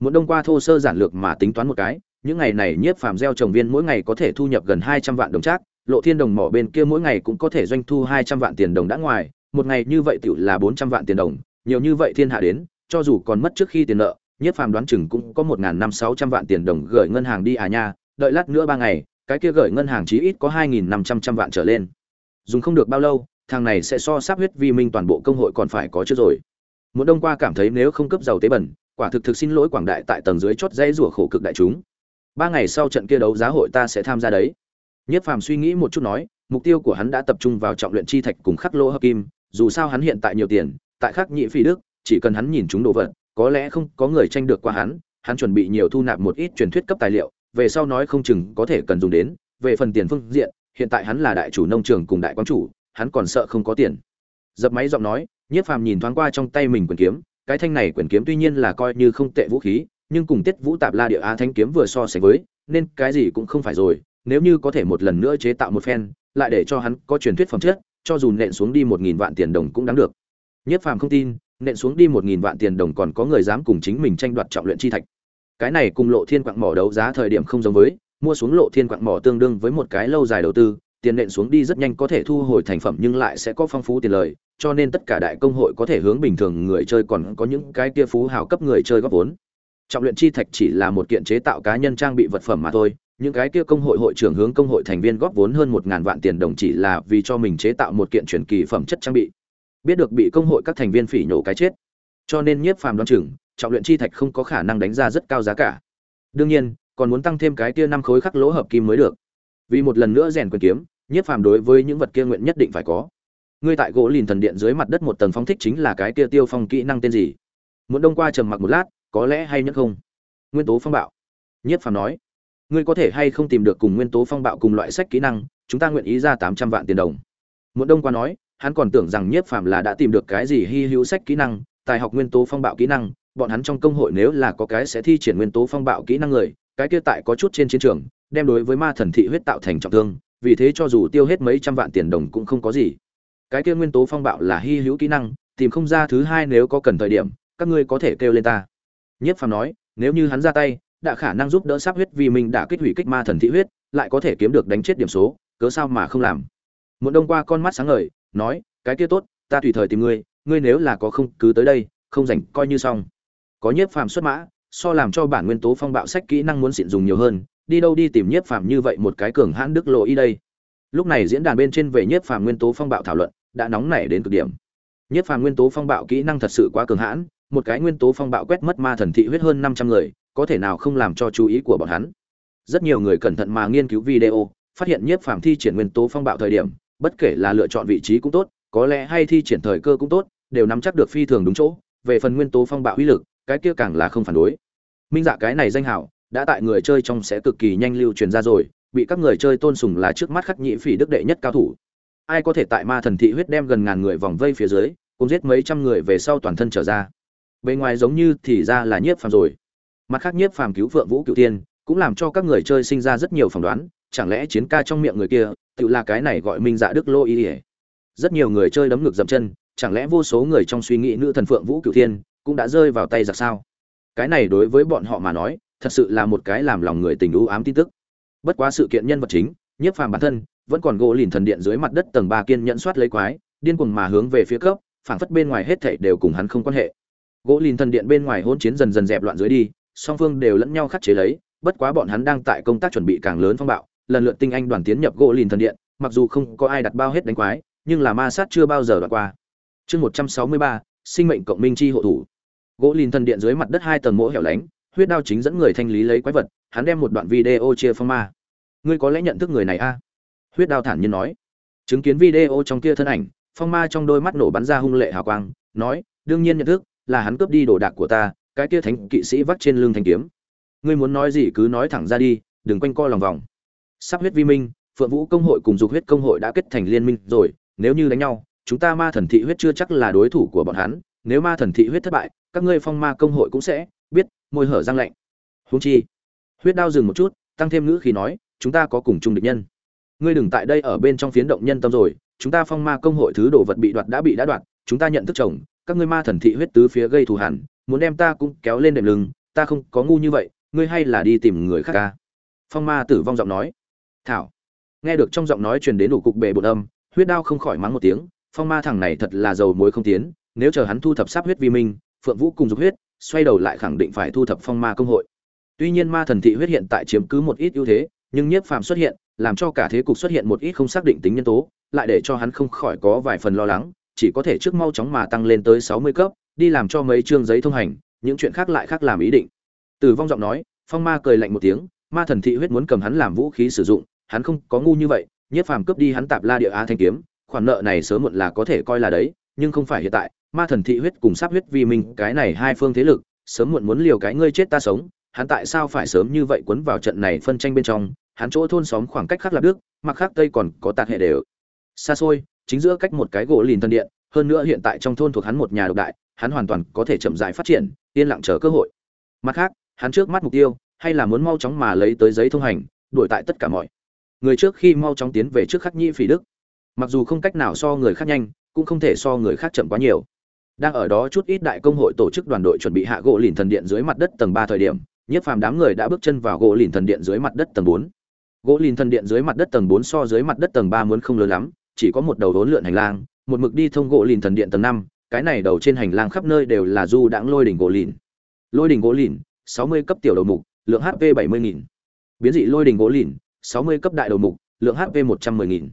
Muốn đông qua thô sơ giản lược mà tính toán một cái, những ngày này nhiếp phàm gieo trồng viên mỗi ngày có thể thu nhập gần hai trăm vạn đồng trác, lộ thiên đồng mỏ bên kia mỗi ngày cũng có thể doanh thu hai trăm vạn tiền đồng đã ngoài, một ngày như vậy tiểu là bốn trăm vạn tiền đồng, nhiều như vậy thiên hạ đến, cho dù còn mất trước khi tiền nợ nhiếp phàm đoán chừng cũng có một n g h n năm sáu trăm vạn tiền đồng gửi ngân hàng đi à nha, đợi lát nữa ba ngày, cái kia gửi ngân hàng chí ít có hai nghìn năm trăm trăm vạn trở lên. Dùng không được bao lâu, thằng này sẽ so sắp huyết vi minh toàn bộ công hội còn phải có trước rồi. Muốn đông qua cảm thấy nếu không cấp giàu tế bẩn, quả thực thực xin lỗi quảng đại tại tầng dưới chót dây rủa khổ cực đại chúng. Ba ngày sau trận kia đấu giá hội ta sẽ tham gia đấy. Nhất phàm suy nghĩ một chút nói, mục tiêu của hắn đã tập trung vào trọng luyện chi thạch cùng khắc lỗ hợp kim, dù sao hắn hiện tại nhiều tiền, tại khắc nhị phi đức, chỉ cần hắn nhìn chúng đồ vật có lẽ không có người tranh được qua hắn hắn chuẩn bị nhiều thu nạp một ít truyền thuyết cấp tài liệu, về sau nói không chừng có thể cần dùng đến, về phần tiền phương diện, hiện tại hắn là đại chủ nông trường cùng đại quán chủ, hắn còn sợ không có tiền. Dập máy giọng nói, nhiếp phàm nhìn thoáng qua trong tay mình quyền kiếm, cái thanh này quyền kiếm tuy nhiên là coi như không tệ vũ khí, nhưng cùng tiết vũ tạp la địa á thanh kiếm vừa so sánh với, nên cái gì cũng không phải rồi, nếu như có thể một lần nữa chế tạo một phen, lại để cho hắn có truyền thuyết phẩm chất, cho dù nện xuống đi một nghìn vạn tiền đồng cũng đáng được. Nhiếp phàm không tin nện xuống đi một nghìn vạn tiền đồng còn có người dám cùng chính mình tranh đoạt trọng luyện chi thạch cái này cùng lộ thiên quạng mỏ đấu giá thời điểm không giống với mua xuống lộ thiên quạng mỏ tương đương với một cái lâu dài đầu tư tiền nện xuống đi rất nhanh có thể thu hồi thành phẩm nhưng lại sẽ có phong phú tiền lời, cho nên tất cả đại công hội có thể hướng bình thường người chơi còn có những cái kia phú hào cấp người chơi góp vốn. Trọng luyện chi thạch chỉ là một kiện chế tạo cá nhân trang bị vật phẩm mà thôi, những cái kia công hội hội trưởng hướng công hội thành viên góp vốn hơn một ngàn vạn tiền đồng chỉ là vì cho mình chế tạo một kiện truyền kỳ phẩm chất trang bị. Biết được bị công hội các thành viên phỉ nhổ cái chết. Cho nên Nhiếp Phàm đoán chừng, trọng luyện chi thạch không có khả năng đánh ra rất cao giá cả. Đương nhiên, còn muốn tăng thêm cái kia năm khối khắc lỗ hợp kim mới được. Vì một lần nữa rèn quyền kiếm, nhiếp phàm đối với những vật kia nguyện nhất định phải có ngươi tại gỗ lìn thần điện dưới mặt đất một tầng phóng thích chính là cái kia tiêu phong kỹ năng tên gì muốn đông qua trầm mặc một lát có lẽ hay nhất không nguyên tố phong bạo nhiếp phàm nói ngươi có thể hay không tìm được cùng nguyên tố phong bạo cùng loại sách kỹ năng chúng ta nguyện ý ra tám trăm vạn tiền đồng muốn đông qua nói hắn còn tưởng rằng nhiếp phàm là đã tìm được cái gì hy hữu sách kỹ năng, tài học nguyên tố phong bạo kỹ năng, bọn hắn trong công hội nếu là có cái sẽ thi triển nguyên tố phong bạo kỹ năng người, cái kia tại có chút trên chiến trường, đem đối với ma thần thị huyết tạo thành trọng thương, vì thế cho dù tiêu hết mấy trăm vạn tiền đồng cũng không có gì. Cái kia nguyên tố phong bạo là hy hữu kỹ năng, tìm không ra thứ hai nếu có cần thời điểm, các ngươi có thể kêu lên ta. Nhất phàm nói, nếu như hắn ra tay, đã khả năng giúp đỡ sắp huyết vì mình đã kích hủy kích ma thần thị huyết, lại có thể kiếm được đánh chết điểm số, cớ sao mà không làm? Một đông qua con mắt sáng ngời nói, cái kia tốt, ta tùy thời tìm ngươi ngươi nếu là có không, cứ tới đây, không rảnh, coi như xong. Có nhiếp phàm xuất mã, so làm cho bản nguyên tố phong bạo sách kỹ năng muốn xịn dùng nhiều hơn, đi đâu đi tìm nhiếp phàm như vậy một cái cường hãn đức lộ y đây. Lúc này diễn đàn bên trên về nhiếp phàm nguyên tố phong bạo thảo luận, đã nóng nảy đến cực điểm. Nhiếp phàm nguyên tố phong bạo kỹ năng thật sự quá cường hãn, một cái nguyên tố phong bạo quét mất ma thần thị huyết hơn năm trăm người, có thể nào không làm cho chú ý của bọn hắn. Rất nhiều người cẩn thận mà nghiên cứu video, phát hiện nhiếp phàm thi triển nguyên tố phong bạo thời điểm bất kể là lựa chọn vị trí cũng tốt, có lẽ hay thi triển thời cơ cũng tốt, đều nắm chắc được phi thường đúng chỗ, về phần nguyên tố phong bạo uy lực, cái kia càng là không phản đối. Minh dạ cái này danh hảo, đã tại người chơi trong sẽ cực kỳ nhanh lưu truyền ra rồi, bị các người chơi tôn sùng là trước mắt khắc nhị phỉ đức đệ nhất cao thủ. Ai có thể tại ma thần thị huyết đem gần ngàn người vòng vây phía dưới, cùng giết mấy trăm người về sau toàn thân trở ra. Bên ngoài giống như thì ra là nhiếp phàm rồi. Mặt khác nhiếp phàm cứu vượng vũ cựu tiên cũng làm cho các người chơi sinh ra rất nhiều phỏng đoán chẳng lẽ chiến ca trong miệng người kia, tự là cái này gọi minh dạ đức lô y ỉa rất nhiều người chơi đấm ngược dậm chân, chẳng lẽ vô số người trong suy nghĩ nữ thần phượng vũ cựu thiên cũng đã rơi vào tay giặc sao? Cái này đối với bọn họ mà nói, thật sự là một cái làm lòng người tình u ám tin tức. Bất quá sự kiện nhân vật chính, nhiếp phàm bản thân, vẫn còn gỗ lìn thần điện dưới mặt đất tầng ba kiên nhẫn soát lấy quái, điên cuồng mà hướng về phía cấp, phảng phất bên ngoài hết thảy đều cùng hắn không quan hệ. Gỗ lìn thần điện bên ngoài hôn chiến dần dần dẹp loạn dưới đi, song phương đều lẫn nhau khắc chế lấy, bất quá bọn hắn đang tại công tác chuẩn bị càng lớn phong bạo lần lượt tinh anh đoàn tiến nhập gỗ lìn thần điện, mặc dù không có ai đặt bao hết đánh quái, nhưng là ma sát chưa bao giờ đoạn qua. Chương một trăm sáu mươi ba, sinh mệnh cộng minh chi hộ thủ. Gỗ lìn thần điện dưới mặt đất hai tầng mỗ hẻo lánh, huyết đao chính dẫn người thanh lý lấy quái vật, hắn đem một đoạn video chia phong ma. Ngươi có lẽ nhận thức người này a? Huyết đao thản nhiên nói. Chứng kiến video trong kia thân ảnh, phong ma trong đôi mắt nổ bắn ra hung lệ hào quang, nói, đương nhiên nhận thức, là hắn cướp đi đồ đạc của ta, cái kia thánh kỵ sĩ vắt trên lưng thanh kiếm. Ngươi muốn nói gì cứ nói thẳng ra đi, đừng quanh co lòng vòng sắp huyết vi minh, phượng vũ công hội cùng dục huyết công hội đã kết thành liên minh rồi, nếu như đánh nhau, chúng ta ma thần thị huyết chưa chắc là đối thủ của bọn hắn, nếu ma thần thị huyết thất bại, các ngươi phong ma công hội cũng sẽ biết, môi hở răng lạnh. Húng chi, huyết đao dừng một chút, tăng thêm ngữ khi nói, chúng ta có cùng chung địch nhân. Ngươi đừng tại đây ở bên trong phiến động nhân tâm rồi, chúng ta phong ma công hội thứ đồ vật bị đoạt đã bị đã đoạt, chúng ta nhận thức chồng, các ngươi ma thần thị huyết tứ phía gây thù hẳn, muốn đem ta cũng kéo lên đệm lưng, ta không có ngu như vậy, ngươi hay là đi tìm người khác ca. Phong ma tử vong giọng nói thảo. Nghe được trong giọng nói truyền đến đủ cục bề bột âm, huyết đao không khỏi mắng một tiếng, phong ma thằng này thật là dầu muối không tiến, nếu chờ hắn thu thập sáp huyết vi minh, phượng vũ cùng dục huyết, xoay đầu lại khẳng định phải thu thập phong ma công hội. Tuy nhiên ma thần thị huyết hiện tại chiếm cứ một ít ưu thế, nhưng nhiếp phàm xuất hiện, làm cho cả thế cục xuất hiện một ít không xác định tính nhân tố, lại để cho hắn không khỏi có vài phần lo lắng, chỉ có thể trước mau chóng mà tăng lên tới sáu mươi cấp, đi làm cho mấy chương giấy thông hành, những chuyện khác lại khác làm ý định. Từ vong giọng nói, phong ma cười lạnh một tiếng, ma thần thị huyết muốn cầm hắn làm vũ khí sử dụng hắn không có ngu như vậy, nhiếp phàm cướp đi hắn tạp la địa á thanh kiếm, khoản nợ này sớm muộn là có thể coi là đấy, nhưng không phải hiện tại. Ma thần thị huyết cùng sắp huyết vì mình cái này hai phương thế lực, sớm muộn muốn liều cái ngươi chết ta sống, hắn tại sao phải sớm như vậy quấn vào trận này phân tranh bên trong? Hắn chỗ thôn xóm khoảng cách khác là đức mặc khác tây còn có tạc hệ đều. Xa xôi, chính giữa cách một cái gỗ lìn thân điện, hơn nữa hiện tại trong thôn thuộc hắn một nhà độc đại, hắn hoàn toàn có thể chậm rãi phát triển, yên lặng chờ cơ hội. Mặt khác, hắn trước mắt mục tiêu, hay là muốn mau chóng mà lấy tới giấy thông hành, đuổi tại tất cả mọi người trước khi mau chóng tiến về trước khắc nhĩ phỉ đức. Mặc dù không cách nào so người khác nhanh, cũng không thể so người khác chậm quá nhiều. Đang ở đó chút ít đại công hội tổ chức đoàn đội chuẩn bị hạ gỗ lìn thần điện dưới mặt đất tầng ba thời điểm nhiếp phàm đám người đã bước chân vào gỗ lìn thần điện dưới mặt đất tầng bốn. Gỗ lìn thần điện dưới mặt đất tầng bốn so dưới mặt đất tầng ba muốn không lớn lắm, chỉ có một đầu đốn lượn hành lang, một mực đi thông gỗ lìn thần điện tầng năm, cái này đầu trên hành lang khắp nơi đều là du đãng lôi đỉnh gỗ lìn. Lôi đỉnh gỗ lìn, sáu mươi cấp tiểu đầu mục, lượng hp bảy mươi nghìn. Biến dị lôi đỉnh gỗ lìn sáu mươi cấp đại đầu mục, lượng hp một trăm mười nghìn.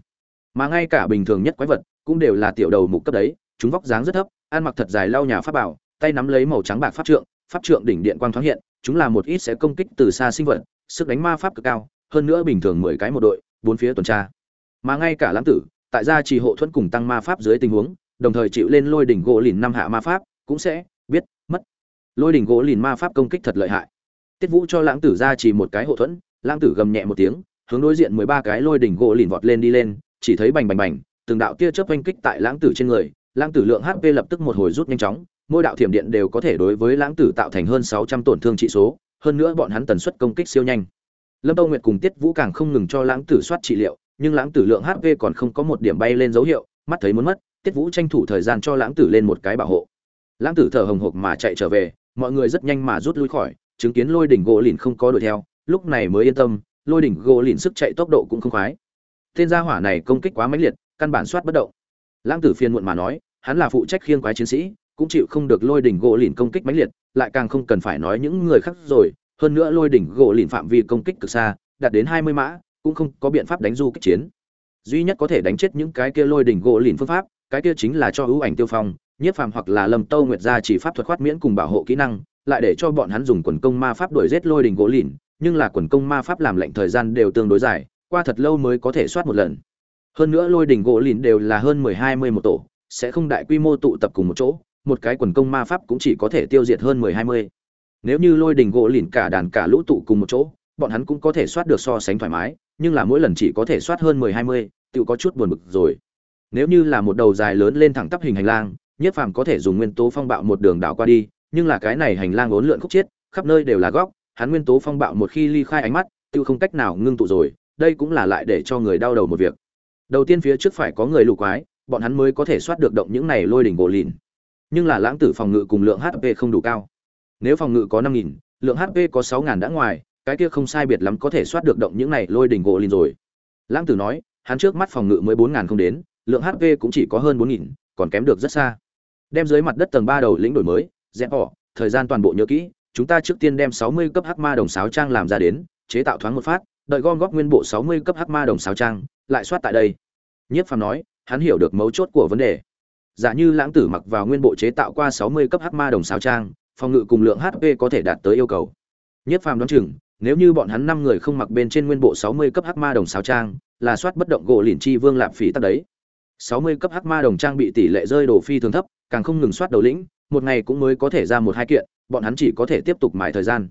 Mà ngay cả bình thường nhất quái vật cũng đều là tiểu đầu mục cấp đấy, chúng vóc dáng rất thấp, ăn mặc thật dài lau nhà pháp bảo, tay nắm lấy màu trắng bạc pháp trượng pháp trượng đỉnh điện quang thoáng hiện, chúng là một ít sẽ công kích từ xa sinh vật, sức đánh ma pháp cực cao, hơn nữa bình thường mười cái một đội, bốn phía tuần tra. Mà ngay cả lãng tử, tại gia trì hộ thuẫn cùng tăng ma pháp dưới tình huống, đồng thời chịu lên lôi đỉnh gỗ lìn năm hạ ma pháp, cũng sẽ biết mất. Lôi đỉnh gỗ lìn ma pháp công kích thật lợi hại. Tiết vũ cho lãng tử gia trì một cái hộ thuẫn, lãng tử gầm nhẹ một tiếng hướng đối diện mười ba cái lôi đỉnh gỗ lìn vọt lên đi lên, chỉ thấy bành bành bành, từng đạo tia chớp oanh kích tại lãng tử trên người, lãng tử lượng hp lập tức một hồi rút nhanh chóng, mỗi đạo thiểm điện đều có thể đối với lãng tử tạo thành hơn sáu trăm tổn thương trị số, hơn nữa bọn hắn tần suất công kích siêu nhanh. Lâm tâu nguyệt cùng tiết vũ càng không ngừng cho lãng tử soát trị liệu, nhưng lãng tử lượng hp còn không có một điểm bay lên dấu hiệu, mắt thấy muốn mất, tiết vũ tranh thủ thời gian cho lãng tử lên một cái bảo hộ. Lãng tử thở hồng hộc mà chạy trở về, mọi người rất nhanh mà rút lui khỏi, chứng kiến lôi đỉnh gỗ lìn không có đuổi theo, lúc này mới yên tâm lôi đỉnh gỗ lìn sức chạy tốc độ cũng không khoái. Tên gia hỏa này công kích quá mãnh liệt, căn bản soát bất động. Lãng tử phiên muộn mà nói, hắn là phụ trách khiêng quái chiến sĩ, cũng chịu không được lôi đỉnh gỗ lìn công kích mãnh liệt, lại càng không cần phải nói những người khác rồi. Hơn nữa lôi đỉnh gỗ lìn phạm vi công kích cực xa, đạt đến hai mươi mã, cũng không có biện pháp đánh du kích chiến. Duy nhất có thể đánh chết những cái kia lôi đỉnh gỗ lìn phương pháp, cái kia chính là cho ưu ảnh tiêu phong nhiếp phàm hoặc là lâm tâu nguyệt gia chỉ pháp thuật khoát miễn cùng bảo hộ kỹ năng, lại để cho bọn hắn dùng quần công ma pháp đuổi giết lôi đỉnh gỗ lìn nhưng là quần công ma pháp làm lệnh thời gian đều tương đối dài, qua thật lâu mới có thể soát một lần. Hơn nữa lôi đỉnh gỗ lìn đều là hơn mười hai mươi một tổ, sẽ không đại quy mô tụ tập cùng một chỗ, một cái quần công ma pháp cũng chỉ có thể tiêu diệt hơn mười hai mươi. Nếu như lôi đỉnh gỗ lìn cả đàn cả lũ tụ cùng một chỗ, bọn hắn cũng có thể soát được so sánh thoải mái, nhưng là mỗi lần chỉ có thể soát hơn mười hai mươi tự có chút buồn bực rồi. Nếu như là một đầu dài lớn lên thẳng tắp hình hành lang, nhất phàm có thể dùng nguyên tố phong bạo một đường đảo qua đi, nhưng là cái này hành lang ốn lượn khúc chiết, khắp nơi đều là góc hắn nguyên tố phong bạo một khi ly khai ánh mắt tự không cách nào ngưng tụ rồi, đây cũng là lại để cho người đau đầu một việc. Đầu tiên phía trước phải có người lù quái, bọn hắn mới có thể soát được động những này lôi đỉnh gỗ lìn. Nhưng là lãng tử phòng ngự cùng lượng hp không đủ cao. Nếu phòng ngự có năm nghìn, lượng hp có sáu ngàn đã ngoài, cái kia không sai biệt lắm có thể soát được động những này lôi đỉnh gỗ lìn rồi. Lãng tử nói, hắn trước mắt phòng ngự mới bốn ngàn không đến, lượng hp cũng chỉ có hơn bốn nghìn, còn kém được rất xa. Đem dưới mặt đất tầng ba đầu lĩnh đổi mới, dẹp bỏ, thời gian toàn bộ nhớ kỹ chúng ta trước tiên đem sáu mươi cấp hắc ma đồng sáo trang làm ra đến, chế tạo thoáng một phát, đợi gom góp nguyên bộ sáu mươi cấp hắc ma đồng sáo trang, lại soát tại đây. Nhiếp phàm nói, hắn hiểu được mấu chốt của vấn đề. Giả như lãng tử mặc vào nguyên bộ chế tạo qua sáu mươi cấp hắc ma đồng sáo trang, phòng ngự cùng lượng hp có thể đạt tới yêu cầu. Nhiếp phàm đoán chừng, nếu như bọn hắn năm người không mặc bên trên nguyên bộ sáu mươi cấp hắc ma đồng sáo trang, là soát bất động gỗ lìn chi vương lạp phỉ tắc đấy. Sáu mươi cấp hắc ma đồng trang bị tỷ lệ rơi đồ phi thường thấp, càng không ngừng soát đầu lĩnh một ngày cũng mới có thể ra một hai kiện, bọn hắn chỉ có thể tiếp tục mãi thời gian.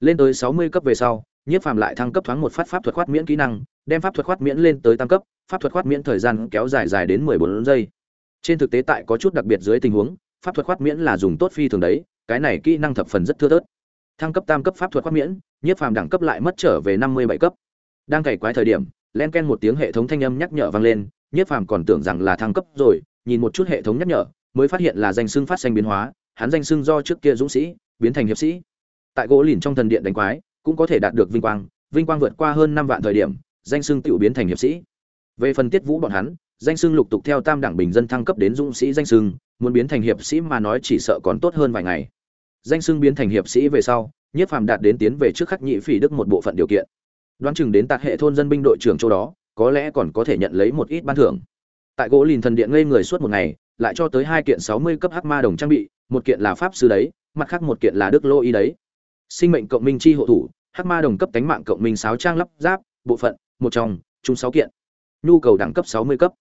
Lên tới sáu mươi cấp về sau, nhiếp phàm lại thăng cấp thoáng một phát pháp thuật khoát miễn kỹ năng, đem pháp thuật khoát miễn lên tới tam cấp, pháp thuật khoát miễn thời gian kéo dài dài đến mười bốn giây. Trên thực tế tại có chút đặc biệt dưới tình huống, pháp thuật khoát miễn là dùng tốt phi thường đấy, cái này kỹ năng thập phần rất thưa thớt. Thăng cấp tam cấp pháp thuật khoát miễn, nhiếp phàm đẳng cấp lại mất trở về năm mươi bảy cấp. Đang cày quái thời điểm, len ken một tiếng hệ thống thanh âm nhắc nhở vang lên, nhiếp phàm còn tưởng rằng là thăng cấp rồi, nhìn một chút hệ thống nhắc nhở mới phát hiện là danh xưng phát sinh biến hóa, hắn danh xưng do trước kia dũng sĩ, biến thành hiệp sĩ. Tại gỗ lìn trong thần điện đánh quái, cũng có thể đạt được vinh quang vinh quang vượt qua hơn năm vạn thời điểm, danh xưng tự biến thành hiệp sĩ. Về phần tiết vũ bọn hắn, danh xưng lục tục theo tam đẳng bình dân thăng cấp đến dũng sĩ danh xưng, muốn biến thành hiệp sĩ mà nói chỉ sợ còn tốt hơn vài ngày. Danh xưng biến thành hiệp sĩ về sau, nhiếp phàm đạt đến tiến về trước khắc nhị phỉ đức một bộ phận điều kiện. Đoán chừng đến tạc hệ thôn dân binh đội trưởng châu đó, có lẽ còn có thể nhận lấy một ít ban thưởng. Tại gỗ lìn thần điện ngây người suốt một ngày lại cho tới hai kiện sáu mươi cấp hắc ma đồng trang bị, một kiện là pháp sư đấy, mặt khác một kiện là đức lô y đấy. Sinh mệnh cộng minh chi hộ thủ, hắc ma đồng cấp cánh mạng cộng minh sáu trang lắp ráp, bộ phận, một trong, chung sáu kiện. Nhu cầu đẳng cấp sáu mươi cấp.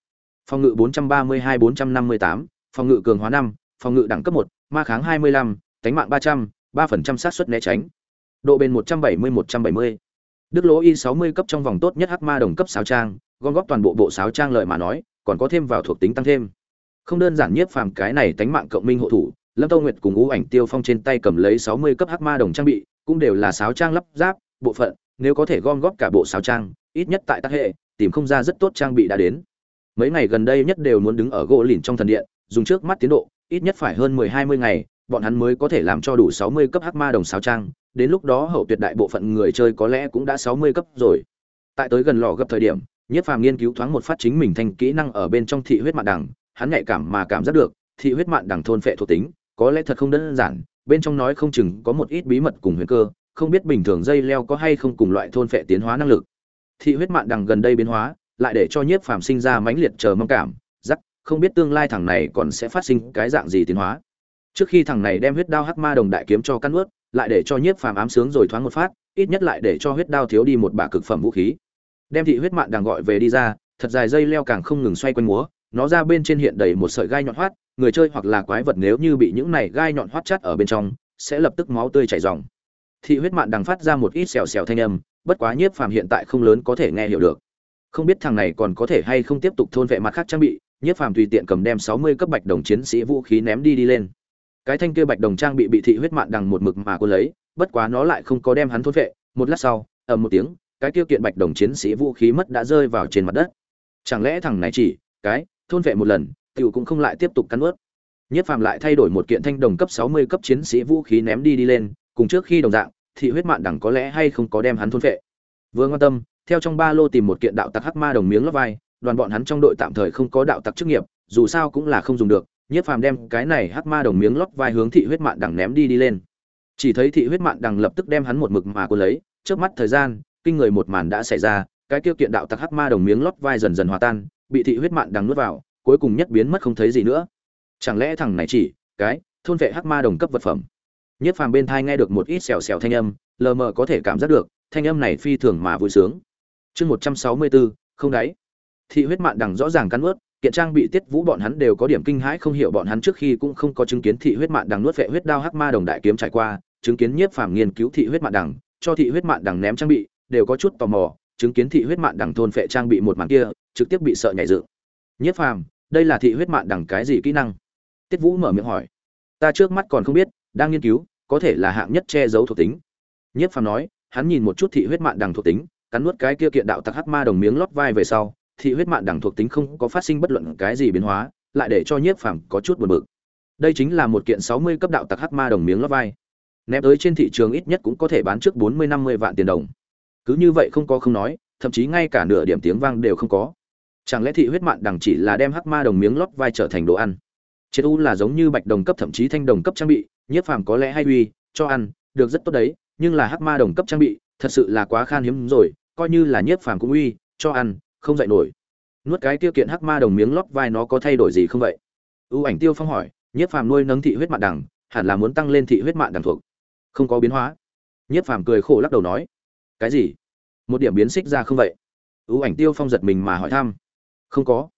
Phòng ngự bốn trăm ba mươi hai, bốn trăm năm mươi tám, phòng ngự cường hóa năm, phòng ngự đẳng cấp một, ma kháng hai mươi lăm, tánh mạng ba trăm, ba phần trăm xác suất né tránh. Độ bền một trăm bảy mươi, một trăm bảy mươi. Đức lỗ y sáu mươi cấp trong vòng tốt nhất hắc ma đồng cấp sáu trang, gom góp toàn bộ bộ sáu trang lợi mà nói, còn có thêm vào thuộc tính tăng thêm không đơn giản nhiếp phàm cái này tánh mạng cộng minh hộ thủ lâm tâu nguyệt cùng ngũ ảnh tiêu phong trên tay cầm lấy sáu mươi cấp hắc ma đồng trang bị cũng đều là sáu trang lắp ráp bộ phận nếu có thể gom góp cả bộ sáu trang ít nhất tại tác hệ tìm không ra rất tốt trang bị đã đến. Mấy ngày gần đây nhất đều muốn đứng ở gỗ lìn trong thần điện dùng trước mắt tiến độ ít nhất phải hơn mười hai mươi ngày bọn hắn mới có thể làm cho đủ sáu mươi cấp hắc ma đồng sáu trang đến lúc đó hậu tuyệt đại bộ phận người chơi có lẽ cũng đã sáu mươi cấp rồi. Tại tới gần lò gấp thời điểm Nhiếp Phàm nghiên cứu thoáng một phát chính mình thành kỹ năng ở bên trong thị huyết mạn đằng, hắn nhạy cảm mà cảm giác được, thị huyết mạn đằng thôn phệ thuộc tính, có lẽ thật không đơn giản, bên trong nói không chừng có một ít bí mật cùng huyền cơ, không biết bình thường dây leo có hay không cùng loại thôn phệ tiến hóa năng lực. Thị huyết mạn đằng gần đây biến hóa, lại để cho Nhiếp Phàm sinh ra mãnh liệt chờ mong cảm, rắc, không biết tương lai thằng này còn sẽ phát sinh cái dạng gì tiến hóa. Trước khi thằng này đem huyết đao hắc ma đồng đại kiếm cho căn ướt, lại để cho Nhiếp Phàm ám sướng rồi thoáng một phát, ít nhất lại để cho huyết đao thiếu đi một bả cực phẩm vũ khí đem thị huyết mạng đằng gọi về đi ra thật dài dây leo càng không ngừng xoay quanh múa nó ra bên trên hiện đầy một sợi gai nhọn hoắt, người chơi hoặc là quái vật nếu như bị những này gai nhọn hoắt chắt ở bên trong, sẽ lập tức máu tươi chảy ròng. Thị huyết mạn đằng phát ra một ít xèo xèo thanh âm, bất quá nhiếp phàm hiện tại không lớn có thể nghe hiểu được. Không biết thằng này còn có thể hay không tiếp tục thôn vệ mặt khác trang bị, nhiếp phàm tùy tiện cầm đem sáu mươi cấp bạch đồng chiến sĩ vũ khí ném đi đi lên. Cái thanh kia bạch đồng trang bị bị thị huyết mạn đằng một mực mà cô lấy, bất quá nó lại không có đem hắn thôn vệ. Một lát sau, ầm một tiếng, cái tiêu kiện bạch đồng chiến sĩ vũ khí mất đã rơi vào trên mặt đất. Chẳng lẽ thằng này chỉ, cái thôn vệ một lần tiểu cũng không lại tiếp tục cắn nuốt. nhất phàm lại thay đổi một kiện thanh đồng cấp 60 cấp chiến sĩ vũ khí ném đi đi lên cùng trước khi đồng dạng thị huyết mạn đẳng có lẽ hay không có đem hắn thôn vệ vương quan tâm theo trong ba lô tìm một kiện đạo tặc hắc ma đồng miếng lót vai đoàn bọn hắn trong đội tạm thời không có đạo tặc chức nghiệp dù sao cũng là không dùng được nhất phàm đem cái này hắc ma đồng miếng lót vai hướng thị huyết mạn đẳng ném đi đi lên chỉ thấy thị huyết mạn đẳng lập tức đem hắn một mực mà cuốn lấy trước mắt thời gian kinh người một màn đã xảy ra, cái tiêu kiện đạo tặc hắc ma đồng miếng lót vai dần dần hòa tan, bị thị huyết mạn đằng nuốt vào, cuối cùng nhất biến mất không thấy gì nữa. Chẳng lẽ thằng này chỉ cái thôn vệ hắc ma đồng cấp vật phẩm? Nhất phàm bên thai nghe được một ít xèo xèo thanh âm, lờ mờ có thể cảm giác được, thanh âm này phi thường mà vui sướng. Chương 164, không đáy. Thị huyết mạn đằng rõ ràng cắn nuốt, kiện trang bị tiết vũ bọn hắn đều có điểm kinh hãi không hiểu bọn hắn trước khi cũng không có chứng kiến thị huyết mạn đằng nuốt vệ huyết đao hắc ma đồng đại kiếm trải qua, chứng kiến nhiếp phàm nghiên cứu thị huyết mạn đằng, cho thị huyết mạn đằng ném trang bị, đều có chút tò mò chứng kiến thị huyết mạn đằng thôn phệ trang bị một màn kia, trực tiếp bị sợ nhảy dựng. Nhiếp phàm, đây là thị huyết mạn đẳng cái gì kỹ năng? Tiết vũ mở miệng hỏi. Ta trước mắt còn không biết, đang nghiên cứu, có thể là hạng nhất che giấu thuộc tính. Nhiếp phàm nói, hắn nhìn một chút thị huyết mạn đẳng thuộc tính, cắn nuốt cái kia kiện đạo tặc hắc ma đồng miếng lót vai về sau, thị huyết mạn đẳng thuộc tính không có phát sinh bất luận cái gì biến hóa, lại để cho nhiếp phàm có chút buồn bực. Đây chính là một kiện sáu mươi cấp đạo tặc hắc ma đồng miếng lót vai. Ném tới trên thị trường ít nhất cũng có thể bán trước bốn mươi năm mươi vạn tiền đồng cứ như vậy không có không nói, thậm chí ngay cả nửa điểm tiếng vang đều không có. Chẳng lẽ thị huyết mạng đằng chỉ là đem hắc ma đồng miếng lót vai trở thành đồ ăn? Triệt u là giống như bạch đồng cấp thậm chí thanh đồng cấp trang bị, nhiếp phàm có lẽ hay uy, cho ăn, được rất tốt đấy, nhưng là hắc ma đồng cấp trang bị, thật sự là quá khan hiếm rồi, coi như là nhiếp phàm cũng uy, cho ăn, không dạy nổi. Nuốt cái tiêu kiện hắc ma đồng miếng lót vai nó có thay đổi gì không vậy? Ưu ảnh tiêu phong hỏi, nhiếp phàm nuôi nấng thị huyết mạng đằng, hẳn là muốn tăng lên thị huyết mạng đằng thuộc. Không có biến hóa. Nhiếp phàm cười khổ lắc đầu nói cái gì? Một điểm biến xích ra không vậy? Ưu ảnh tiêu phong giật mình mà hỏi thăm. Không có.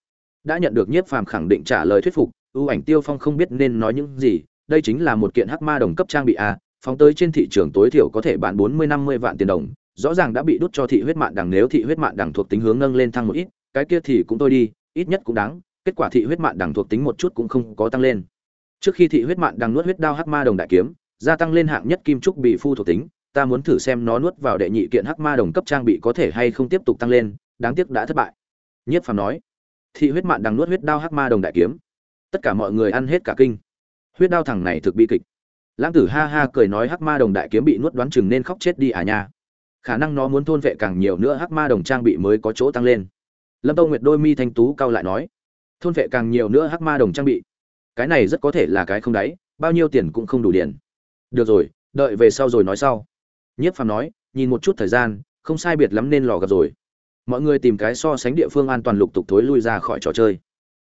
Đã nhận được nhiếp phàm khẳng định trả lời thuyết phục, ưu ảnh tiêu phong không biết nên nói những gì. Đây chính là một kiện hắc ma đồng cấp trang bị a, phóng tới trên thị trường tối thiểu có thể bán bốn mươi, năm mươi vạn tiền đồng. Rõ ràng đã bị đút cho thị huyết mạng đằng nếu thị huyết mạng đằng thuộc tính hướng nâng lên thăng một ít, cái kia thì cũng tôi đi, ít nhất cũng đáng. Kết quả thị huyết mạng đằng thuộc tính một chút cũng không có tăng lên. Trước khi thị huyết mạng đằng nuốt huyết đao hắc ma đồng đại kiếm, gia tăng lên hạng nhất kim trúc bị phu thuộc tính ta muốn thử xem nó nuốt vào đệ nhị kiện hắc ma đồng cấp trang bị có thể hay không tiếp tục tăng lên, đáng tiếc đã thất bại. Nhiếp phàm nói. Thị huyết mạng đang nuốt huyết đao hắc ma đồng đại kiếm. Tất cả mọi người ăn hết cả kinh. Huyết đao thằng này thực bi kịch. Lãng tử ha ha cười nói hắc ma đồng đại kiếm bị nuốt đoán chừng nên khóc chết đi à nha. Khả năng nó muốn thôn vệ càng nhiều nữa hắc ma đồng trang bị mới có chỗ tăng lên. Lâm tông nguyệt đôi mi thanh tú cao lại nói. Thôn vệ càng nhiều nữa hắc ma đồng trang bị. Cái này rất có thể là cái không đáy, bao nhiêu tiền cũng không đủ tiền được rồi, đợi về sau rồi nói sau nhiếp phàm nói nhìn một chút thời gian không sai biệt lắm nên lò gặp rồi. Mọi người tìm cái so sánh địa phương an toàn lục tục thối lui ra khỏi trò chơi.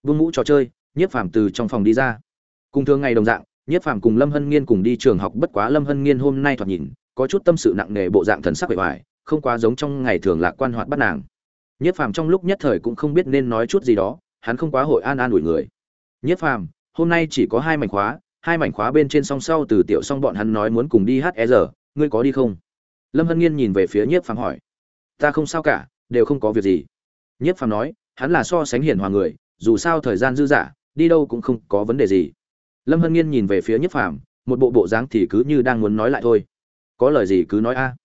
Vương mũ trò chơi nhiếp phàm từ trong phòng đi ra. Cùng thường ngày đồng dạng nhiếp phàm cùng lâm hân nghiên cùng đi trường học bất quá lâm hân nghiên hôm nay thoạt nhìn có chút tâm sự nặng nề bộ dạng thần sắc bề bại, không quá giống trong ngày thường lạc quan hoạt bắt nàng. Nhiếp phàm trong lúc nhất thời cũng không biết nên nói chút gì đó hắn không quá hội an an ủi người. Nhiếp phàm hôm nay chỉ có hai mảnh khóa hai mảnh khóa bên trên song sau từ tiểu song bọn hắn nói muốn cùng đi hát e giờ ngươi có đi không? Lâm hân nghiên nhìn về phía nhiếp phàm hỏi. Ta không sao cả, đều không có việc gì. Nhiếp phàm nói, hắn là so sánh hiền hòa người, dù sao thời gian dư dả, đi đâu cũng không có vấn đề gì. Lâm hân nghiên nhìn về phía nhiếp phàm, một bộ bộ dáng thì cứ như đang muốn nói lại thôi. Có lời gì cứ nói a. À.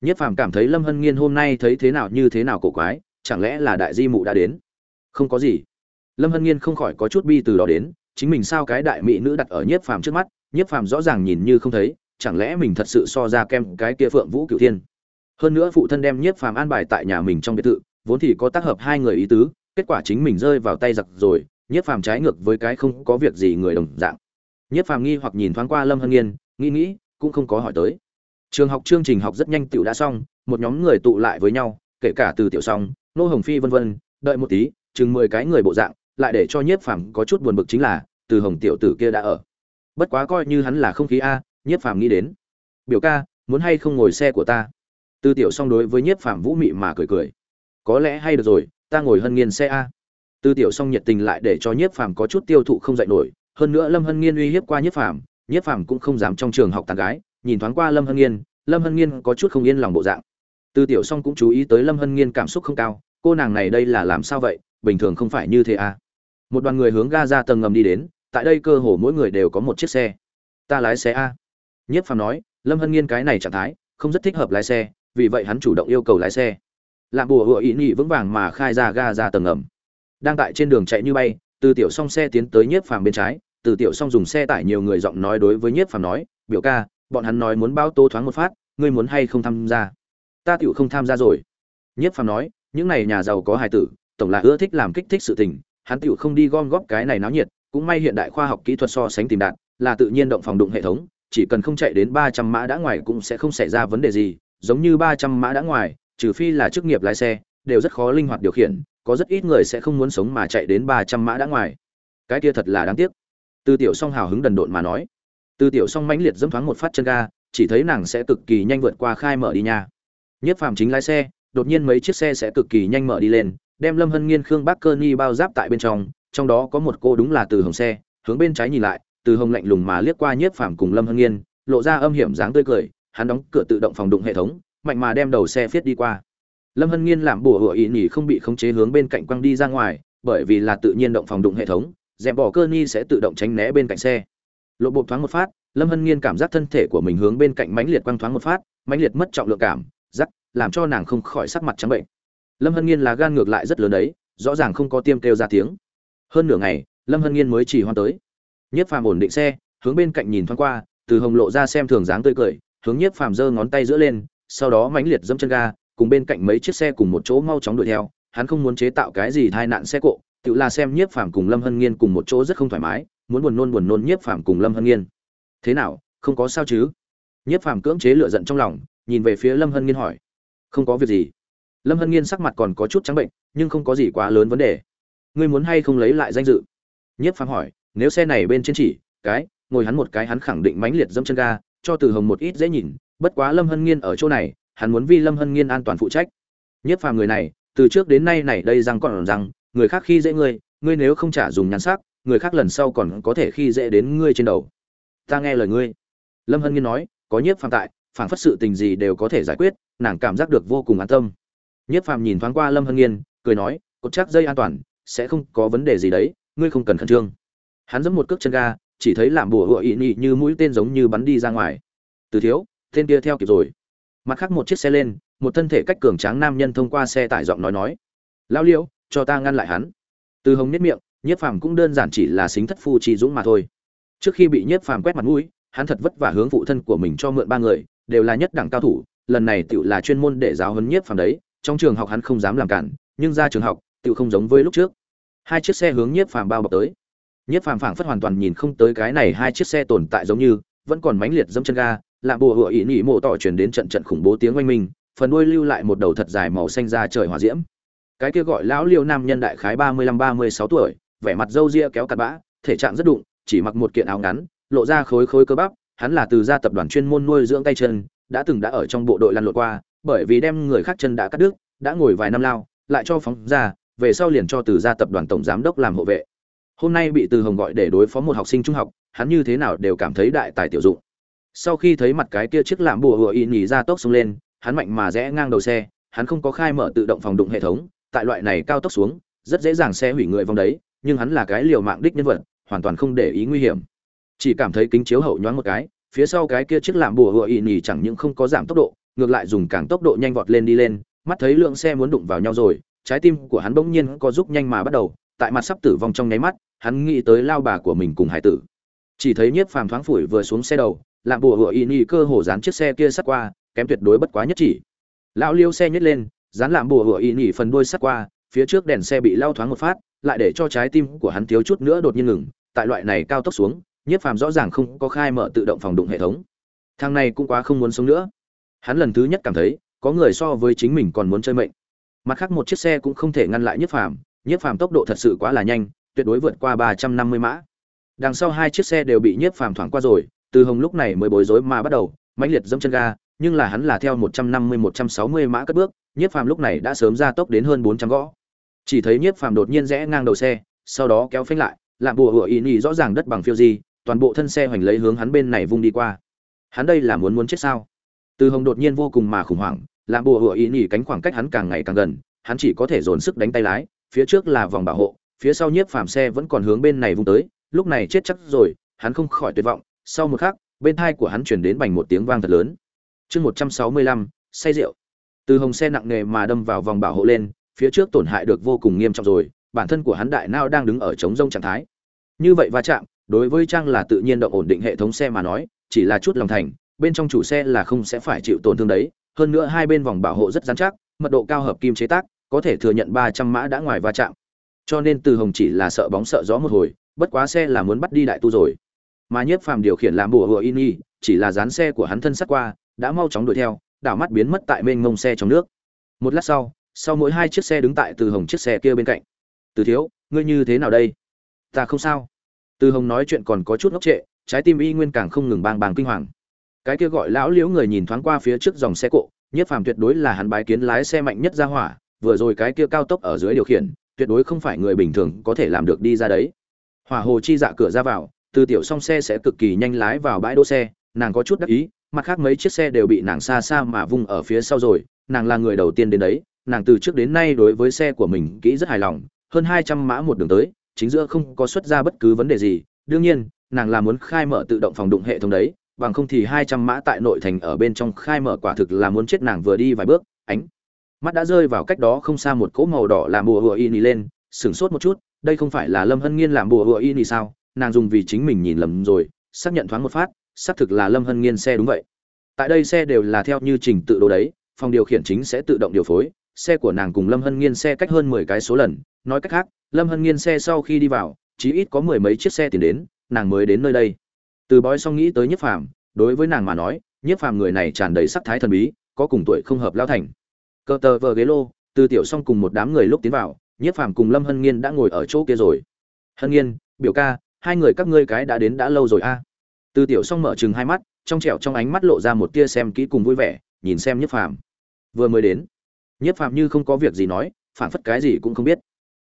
nhiếp phàm cảm thấy lâm hân nghiên hôm nay thấy thế nào như thế nào cổ quái, chẳng lẽ là đại di mụ đã đến? Không có gì. Lâm hân nghiên không khỏi có chút bi từ đó đến, chính mình sao cái đại mỹ nữ đặt ở nhiếp phàm trước mắt, nhiếp phàm rõ ràng nhìn như không thấy chẳng lẽ mình thật sự so ra kem cái kia phượng vũ cửu thiên? Hơn nữa phụ thân đem nhiếp phàm an bài tại nhà mình trong biệt thự, vốn thì có tác hợp hai người ý tứ, kết quả chính mình rơi vào tay giặc rồi, nhiếp phàm trái ngược với cái không có việc gì người đồng dạng. Nhiếp phàm nghi hoặc nhìn thoáng qua lâm hân nghiên, nghĩ nghĩ, cũng không có hỏi tới. Trường học chương trình học rất nhanh tựu đã xong, một nhóm người tụ lại với nhau, kể cả từ tiểu xong, nô hồng phi vân vân, đợi một tí, chừng mười cái người bộ dạng, lại để cho nhiếp phàm có chút buồn bực chính là, từ hồng tiểu tử kia đã ở. Bất quá coi như hắn là không khí a nhiếp phàm nghĩ đến. Biểu ca, muốn hay không ngồi xe của ta? Tư tiểu Song đối với nhiếp phàm vũ mị mà cười cười. Có lẽ hay được rồi, ta ngồi hân nghiên xe a. Tư tiểu Song nhiệt tình lại để cho nhiếp phàm có chút tiêu thụ không dạy nổi. Hơn nữa lâm hân nghiên uy hiếp qua nhiếp phàm nhiếp phàm cũng không dám trong trường học tàn gái. Nhìn thoáng qua lâm hân nghiên, lâm hân nghiên có chút không yên lòng bộ dạng. Tư tiểu Song cũng chú ý tới lâm hân nghiên cảm xúc không cao. Cô nàng này đây là làm sao vậy? Bình thường không phải như thế à? Một đoàn người hướng ga ra tầng ngầm đi đến. Tại đây cơ hồ mỗi người đều có một chiếc xe. Ta lái xe a nhiếp phàm nói, lâm hân nghiên cái này trạng thái, không rất thích hợp lái xe, vì vậy hắn chủ động yêu cầu lái xe. Làm bùa hựa ý nhị vững vàng mà khai ra ga ra tầng ngầm. Đang tại trên đường chạy như bay, từ tiểu song xe tiến tới nhiếp phàm bên trái, từ tiểu song dùng xe tải nhiều người giọng nói đối với nhiếp phàm nói, biểu ca, bọn hắn nói muốn bao tô thoáng một phát, ngươi muốn hay không tham gia? Ta tiểu không tham gia rồi. Nhiếp phàm nói, những này nhà giàu có hài tử, tổng là ưa thích làm kích thích sự tình, hắn tiểu không đi gom góp cái này náo nhiệt, cũng may hiện đại khoa học kỹ thuật so sánh tìm đạt, là tự nhiên động phòng đụng hệ thống chỉ cần không chạy đến ba trăm mã đã ngoài cũng sẽ không xảy ra vấn đề gì, giống như ba trăm mã đã ngoài, trừ phi là chức nghiệp lái xe, đều rất khó linh hoạt điều khiển, có rất ít người sẽ không muốn sống mà chạy đến ba trăm mã đã ngoài. Cái kia thật là đáng tiếc. Tư tiểu song hào hứng đần độn mà nói. Tư tiểu song mãnh liệt dẫm thoáng một phát chân ga, chỉ thấy nàng sẽ cực kỳ nhanh vượt qua khai mở đi nha. Nhất phàm chính lái xe, đột nhiên mấy chiếc xe sẽ cực kỳ nhanh mở đi lên, đem lâm hân nghiên, khương bắc cơ Nhi bao giáp tại bên trong trong đó có một cô đúng là từ hồng xe, hướng bên trái nhìn lại từ hồng lạnh lùng mà liếc qua nhiếp phàm cùng lâm hân nghiên, lộ ra âm hiểm dáng tươi cười, hắn đóng cửa tự động phòng đụng hệ thống, mạnh mà đem đầu xe phiết đi qua. Lâm hân nghiên làm bùa hựa ý nhỉ không bị khống chế hướng bên cạnh quăng đi ra ngoài, bởi vì là tự nhiên động phòng đụng hệ thống, dẹp bỏ cơ ni sẽ tự động tránh né bên cạnh xe. Lộ bộ thoáng một phát, lâm hân nghiên cảm giác thân thể của mình hướng bên cạnh mãnh liệt quăng thoáng một phát, mãnh liệt mất trọng lượng cảm giắc làm cho nàng không khỏi sắc mặt trắng bệnh. Lâm hân nghiên là gan ngược lại rất lớn đấy, rõ ràng không có tiêm kêu ra tiếng. Hơn nửa ngày, lâm hân nghiên mới chỉ hoan tới nhiếp phàm ổn định xe, hướng bên cạnh nhìn thoáng qua, từ hồng lộ ra xem thường dáng tươi cười, hướng nhiếp phàm giơ ngón tay giữa lên, sau đó mãnh liệt dẫm chân ga, cùng bên cạnh mấy chiếc xe cùng một chỗ mau chóng đuổi theo. Hắn không muốn chế tạo cái gì tai nạn xe cộ, tự là xem nhiếp phàm cùng lâm hân nghiên cùng một chỗ rất không thoải mái, muốn buồn nôn buồn nôn nhiếp phàm cùng lâm hân nghiên. Thế nào, không có sao chứ? Nhiếp phàm cưỡng chế lựa giận trong lòng, nhìn về phía lâm hân nghiên hỏi. Không có việc gì. Lâm hân nghiên sắc mặt còn có chút trắng bệnh, nhưng không có gì quá lớn vấn đề. Ngươi muốn hay không lấy lại danh dự? Nhiếp phàm hỏi nếu xe này bên trên chỉ, cái, ngồi hắn một cái hắn khẳng định mãnh liệt dẫm chân ga, cho từ hồng một ít dễ nhìn, bất quá lâm hân nghiên ở chỗ này, hắn muốn vì lâm hân nghiên an toàn phụ trách. Nhất phàm người này, từ trước đến nay này đây rằng còn rằng người khác khi dễ ngươi ngươi nếu không trả dùng nhắn sắc, người khác lần sau còn có thể khi dễ đến ngươi trên đầu. Ta nghe lời ngươi. Lâm hân nghiên nói, có nhiếp phàm tại phản phất sự tình gì đều có thể giải quyết, nàng cảm giác được vô cùng an tâm. Nhiếp phàm nhìn thoáng qua lâm hân nghiên, cười nói, cột chắc dây an toàn, sẽ không có vấn đề gì đấy, ngươi không cần khẩn trương hắn giẫm một cước chân ga chỉ thấy làm bùa hựa ị nị như mũi tên giống như bắn đi ra ngoài. Từ thiếu tên kia theo kịp rồi. Mặt khác một chiếc xe lên một thân thể cách cường tráng nam nhân thông qua xe tải giọng nói nói. Lao liêu, cho ta ngăn lại hắn. Từ hồng nhất miệng nhiếp phàm cũng đơn giản chỉ là xính thất phu trì dũng mà thôi. Trước khi bị nhiếp phàm quét mặt mũi hắn thật vất vả hướng phụ thân của mình cho mượn ba người đều là nhất đẳng cao thủ lần này tựu là chuyên môn để giáo huấn nhiếp phàm đấy trong trường học hắn không dám làm cản nhưng ra trường học tựu không giống với lúc trước. Hai chiếc xe hướng nhiếp phàm bao bọc tới. Nhất phàm phảng phất hoàn toàn nhìn không tới cái này hai chiếc xe tồn tại giống như, vẫn còn mãnh liệt dẫm chân ga làm bùa hựa ý nghĩ mộ tỏ chuyển đến trận trận khủng bố tiếng oanh minh, phần đuôi lưu lại một đầu thật dài màu xanh ra trời hỏa diễm. Cái kia gọi lão liêu nam nhân đại khái ba mươi lăm, ba mươi sáu tuổi, vẻ mặt râu ria kéo cặt bã, thể trạng rất đụng, chỉ mặc một kiện áo ngắn, lộ ra khối khối cơ bắp, hắn là từ gia tập đoàn chuyên môn nuôi dưỡng tay chân, đã từng đã ở trong bộ đội lăn lộn qua, bởi vì đem người khác chân đã cắt đứt, đã ngồi vài năm lao, lại cho phóng ra, về sau liền cho từ gia tập đoàn tổng giám đốc làm hộ vệ hôm nay bị từ hồng gọi để đối phó một học sinh trung học, hắn như thế nào đều cảm thấy đại tài tiểu dụng. Sau khi thấy mặt cái kia chiếc làm bùa hựa y nhì ra tốc xuống lên, hắn mạnh mà rẽ ngang đầu xe, hắn không có khai mở tự động phòng đụng hệ thống, tại loại này cao tốc xuống, rất dễ dàng xe hủy người vòng đấy, nhưng hắn là cái liều mạng đích nhân vật, hoàn toàn không để ý nguy hiểm. Chỉ cảm thấy kính chiếu hậu nhoáng một cái, phía sau cái kia chiếc làm bùa hựa y nhì chẳng những không có giảm tốc độ, ngược lại dùng càng tốc độ nhanh vọt lên đi lên, mắt thấy lượng xe muốn đụng vào nhau rồi, trái tim của hắn bỗng nhiên có giúp nhanh mà bắt đầu, tại mặt sắp tử vong trong nháy mắt hắn nghĩ tới lao bà của mình cùng hải tử. Chỉ thấy nhiếp phàm thoáng phủi vừa xuống xe đầu làm bùa hựa y nhi cơ hồ dán chiếc xe kia sắt qua, kém tuyệt đối bất quá nhất chỉ. Lão liêu xe nhét lên, dán làm bùa hựa y nhi phần đuôi sắt qua, phía trước đèn xe bị lao thoáng một phát, lại để cho trái tim của hắn thiếu chút nữa đột nhiên ngừng. Tại loại này cao tốc xuống, nhiếp phàm rõ ràng không có khai mở tự động phòng đụng hệ thống. Thằng này cũng quá không muốn sống nữa. Hắn lần thứ nhất cảm thấy, có người so với chính mình còn muốn chơi mệnh. Mặt khác một chiếc xe cũng không thể ngăn lại nhiếp phàm. Nhiếp phàm tốc độ thật sự quá là nhanh tuyệt đối vượt qua ba trăm năm mươi mã. Đằng sau hai chiếc xe đều bị nhiếp phàm thoảng qua rồi, từ hồng lúc này mới bối rối mà bắt đầu, mãnh liệt dẫm chân ga, nhưng là hắn là theo một trăm năm mươi, một trăm sáu mươi mã cất bước, nhiếp phàm lúc này đã sớm ra tốc đến hơn bốn trăm gõ. Chỉ thấy nhiếp phàm đột nhiên rẽ ngang đầu xe, sau đó kéo phanh lại làm bùa hựa ý nhị rõ ràng đất bằng phiêu di, toàn bộ thân xe hoành lấy hướng hắn bên này vung đi qua. Hắn đây là muốn muốn chết sao? Từ hồng đột nhiên vô cùng mà khủng hoảng làm bùa hựa ý nhị cánh khoảng cách hắn càng ngày càng gần, hắn chỉ có thể dồn sức đánh tay lái, phía trước là vòng bảo hộ phía sau nhiếp phàm xe vẫn còn hướng bên này vung tới, lúc này chết chắc rồi, hắn không khỏi tuyệt vọng, sau một khắc, bên thai của hắn chuyển đến bành một tiếng vang thật lớn. Chương một trăm sáu mươi lăm, say rượu. Từ hồng xe nặng nề mà đâm vào vòng bảo hộ lên, phía trước tổn hại được vô cùng nghiêm trọng rồi, bản thân của hắn đại nao đang đứng ở chống rông trạng thái. Như vậy va chạm, đối với trang là tự nhiên động ổn định hệ thống xe mà nói, chỉ là chút lòng thành, bên trong chủ xe là không sẽ phải chịu tổn thương đấy, hơn nữa hai bên vòng bảo hộ rất dán chắc, mật độ cao hợp kim chế tác, có thể thừa nhận ba trăm mã đã ngoài va chạm cho nên từ hồng chỉ là sợ bóng sợ gió một hồi, bất quá xe là muốn bắt đi đại tu rồi. Mà nhiếp phàm điều khiển làm bùa hựa in y, chỉ là dán xe của hắn thân sắt qua, đã mau chóng đuổi theo, đảo mắt biến mất tại mênh ngông xe trong nước. Một lát sau sau mỗi hai chiếc xe đứng tại từ hồng chiếc xe kia bên cạnh. Từ thiếu, ngươi như thế nào đây? Ta không sao. Từ hồng nói chuyện còn có chút ngốc trệ, trái tim y nguyên càng không ngừng bang bang kinh hoàng. Cái kia gọi lão liễu người nhìn thoáng qua phía trước dòng xe cộ, nhiếp phàm tuyệt đối là hắn bái kiến lái xe mạnh nhất ra hỏa, vừa rồi cái kia cao tốc ở dưới điều khiển tuyệt đối không phải người bình thường có thể làm được đi ra đấy. Hỏa hồ chi dạ cửa ra vào, từ tiểu song xe sẽ cực kỳ nhanh lái vào bãi đỗ xe, nàng có chút đắc ý, mặt khác mấy chiếc xe đều bị nàng xa xa mà vung ở phía sau rồi, nàng là người đầu tiên đến đấy, nàng từ trước đến nay đối với xe của mình kỹ rất hài lòng, hơn hai trăm mã một đường tới, chính giữa không có xuất ra bất cứ vấn đề gì, đương nhiên, nàng là muốn khai mở tự động phòng đụng hệ thống đấy, bằng không thì hai trăm mã tại nội thành ở bên trong khai mở quả thực là muốn chết nàng vừa đi vài bước, ánh mắt đã rơi vào cách đó không xa một cỗ màu đỏ làm bùa hùa y nì lên, sửng sốt một chút, đây không phải là lâm hân nghiên làm bùa hùa y nì sao? Nàng dùng vì chính mình nhìn lầm rồi, xác nhận thoáng một phát, xác thực là lâm hân nghiên xe đúng vậy. Tại đây xe đều là theo như trình tự đồ đấy, phòng điều khiển chính sẽ tự động điều phối, xe của nàng cùng lâm hân nghiên xe cách hơn mười cái số lần. Nói cách khác, lâm hân nghiên xe sau khi đi vào, chí ít có mười mấy chiếc xe tìm đến, nàng mới đến nơi đây. Từ bói xong nghĩ tới nhiếp phàm, đối với nàng mà nói nhiếp phàm người này tràn đầy sắc thái thần bí, có cùng tuổi không hợp lao thành cờ tờ vờ ghế lô, từ tiểu xong cùng một đám người lúc tiến vào, nhiếp phàm cùng lâm hân nghiên đã ngồi ở chỗ kia rồi. Hân nghiên, biểu ca, hai người các ngươi cái đã đến đã lâu rồi a. Từ tiểu xong mở chừng hai mắt, trong trẻo trong ánh mắt lộ ra một tia xem kỹ cùng vui vẻ, nhìn xem nhiếp phàm. Vừa mới đến. Nhiếp phàm như không có việc gì nói, phản phất cái gì cũng không biết.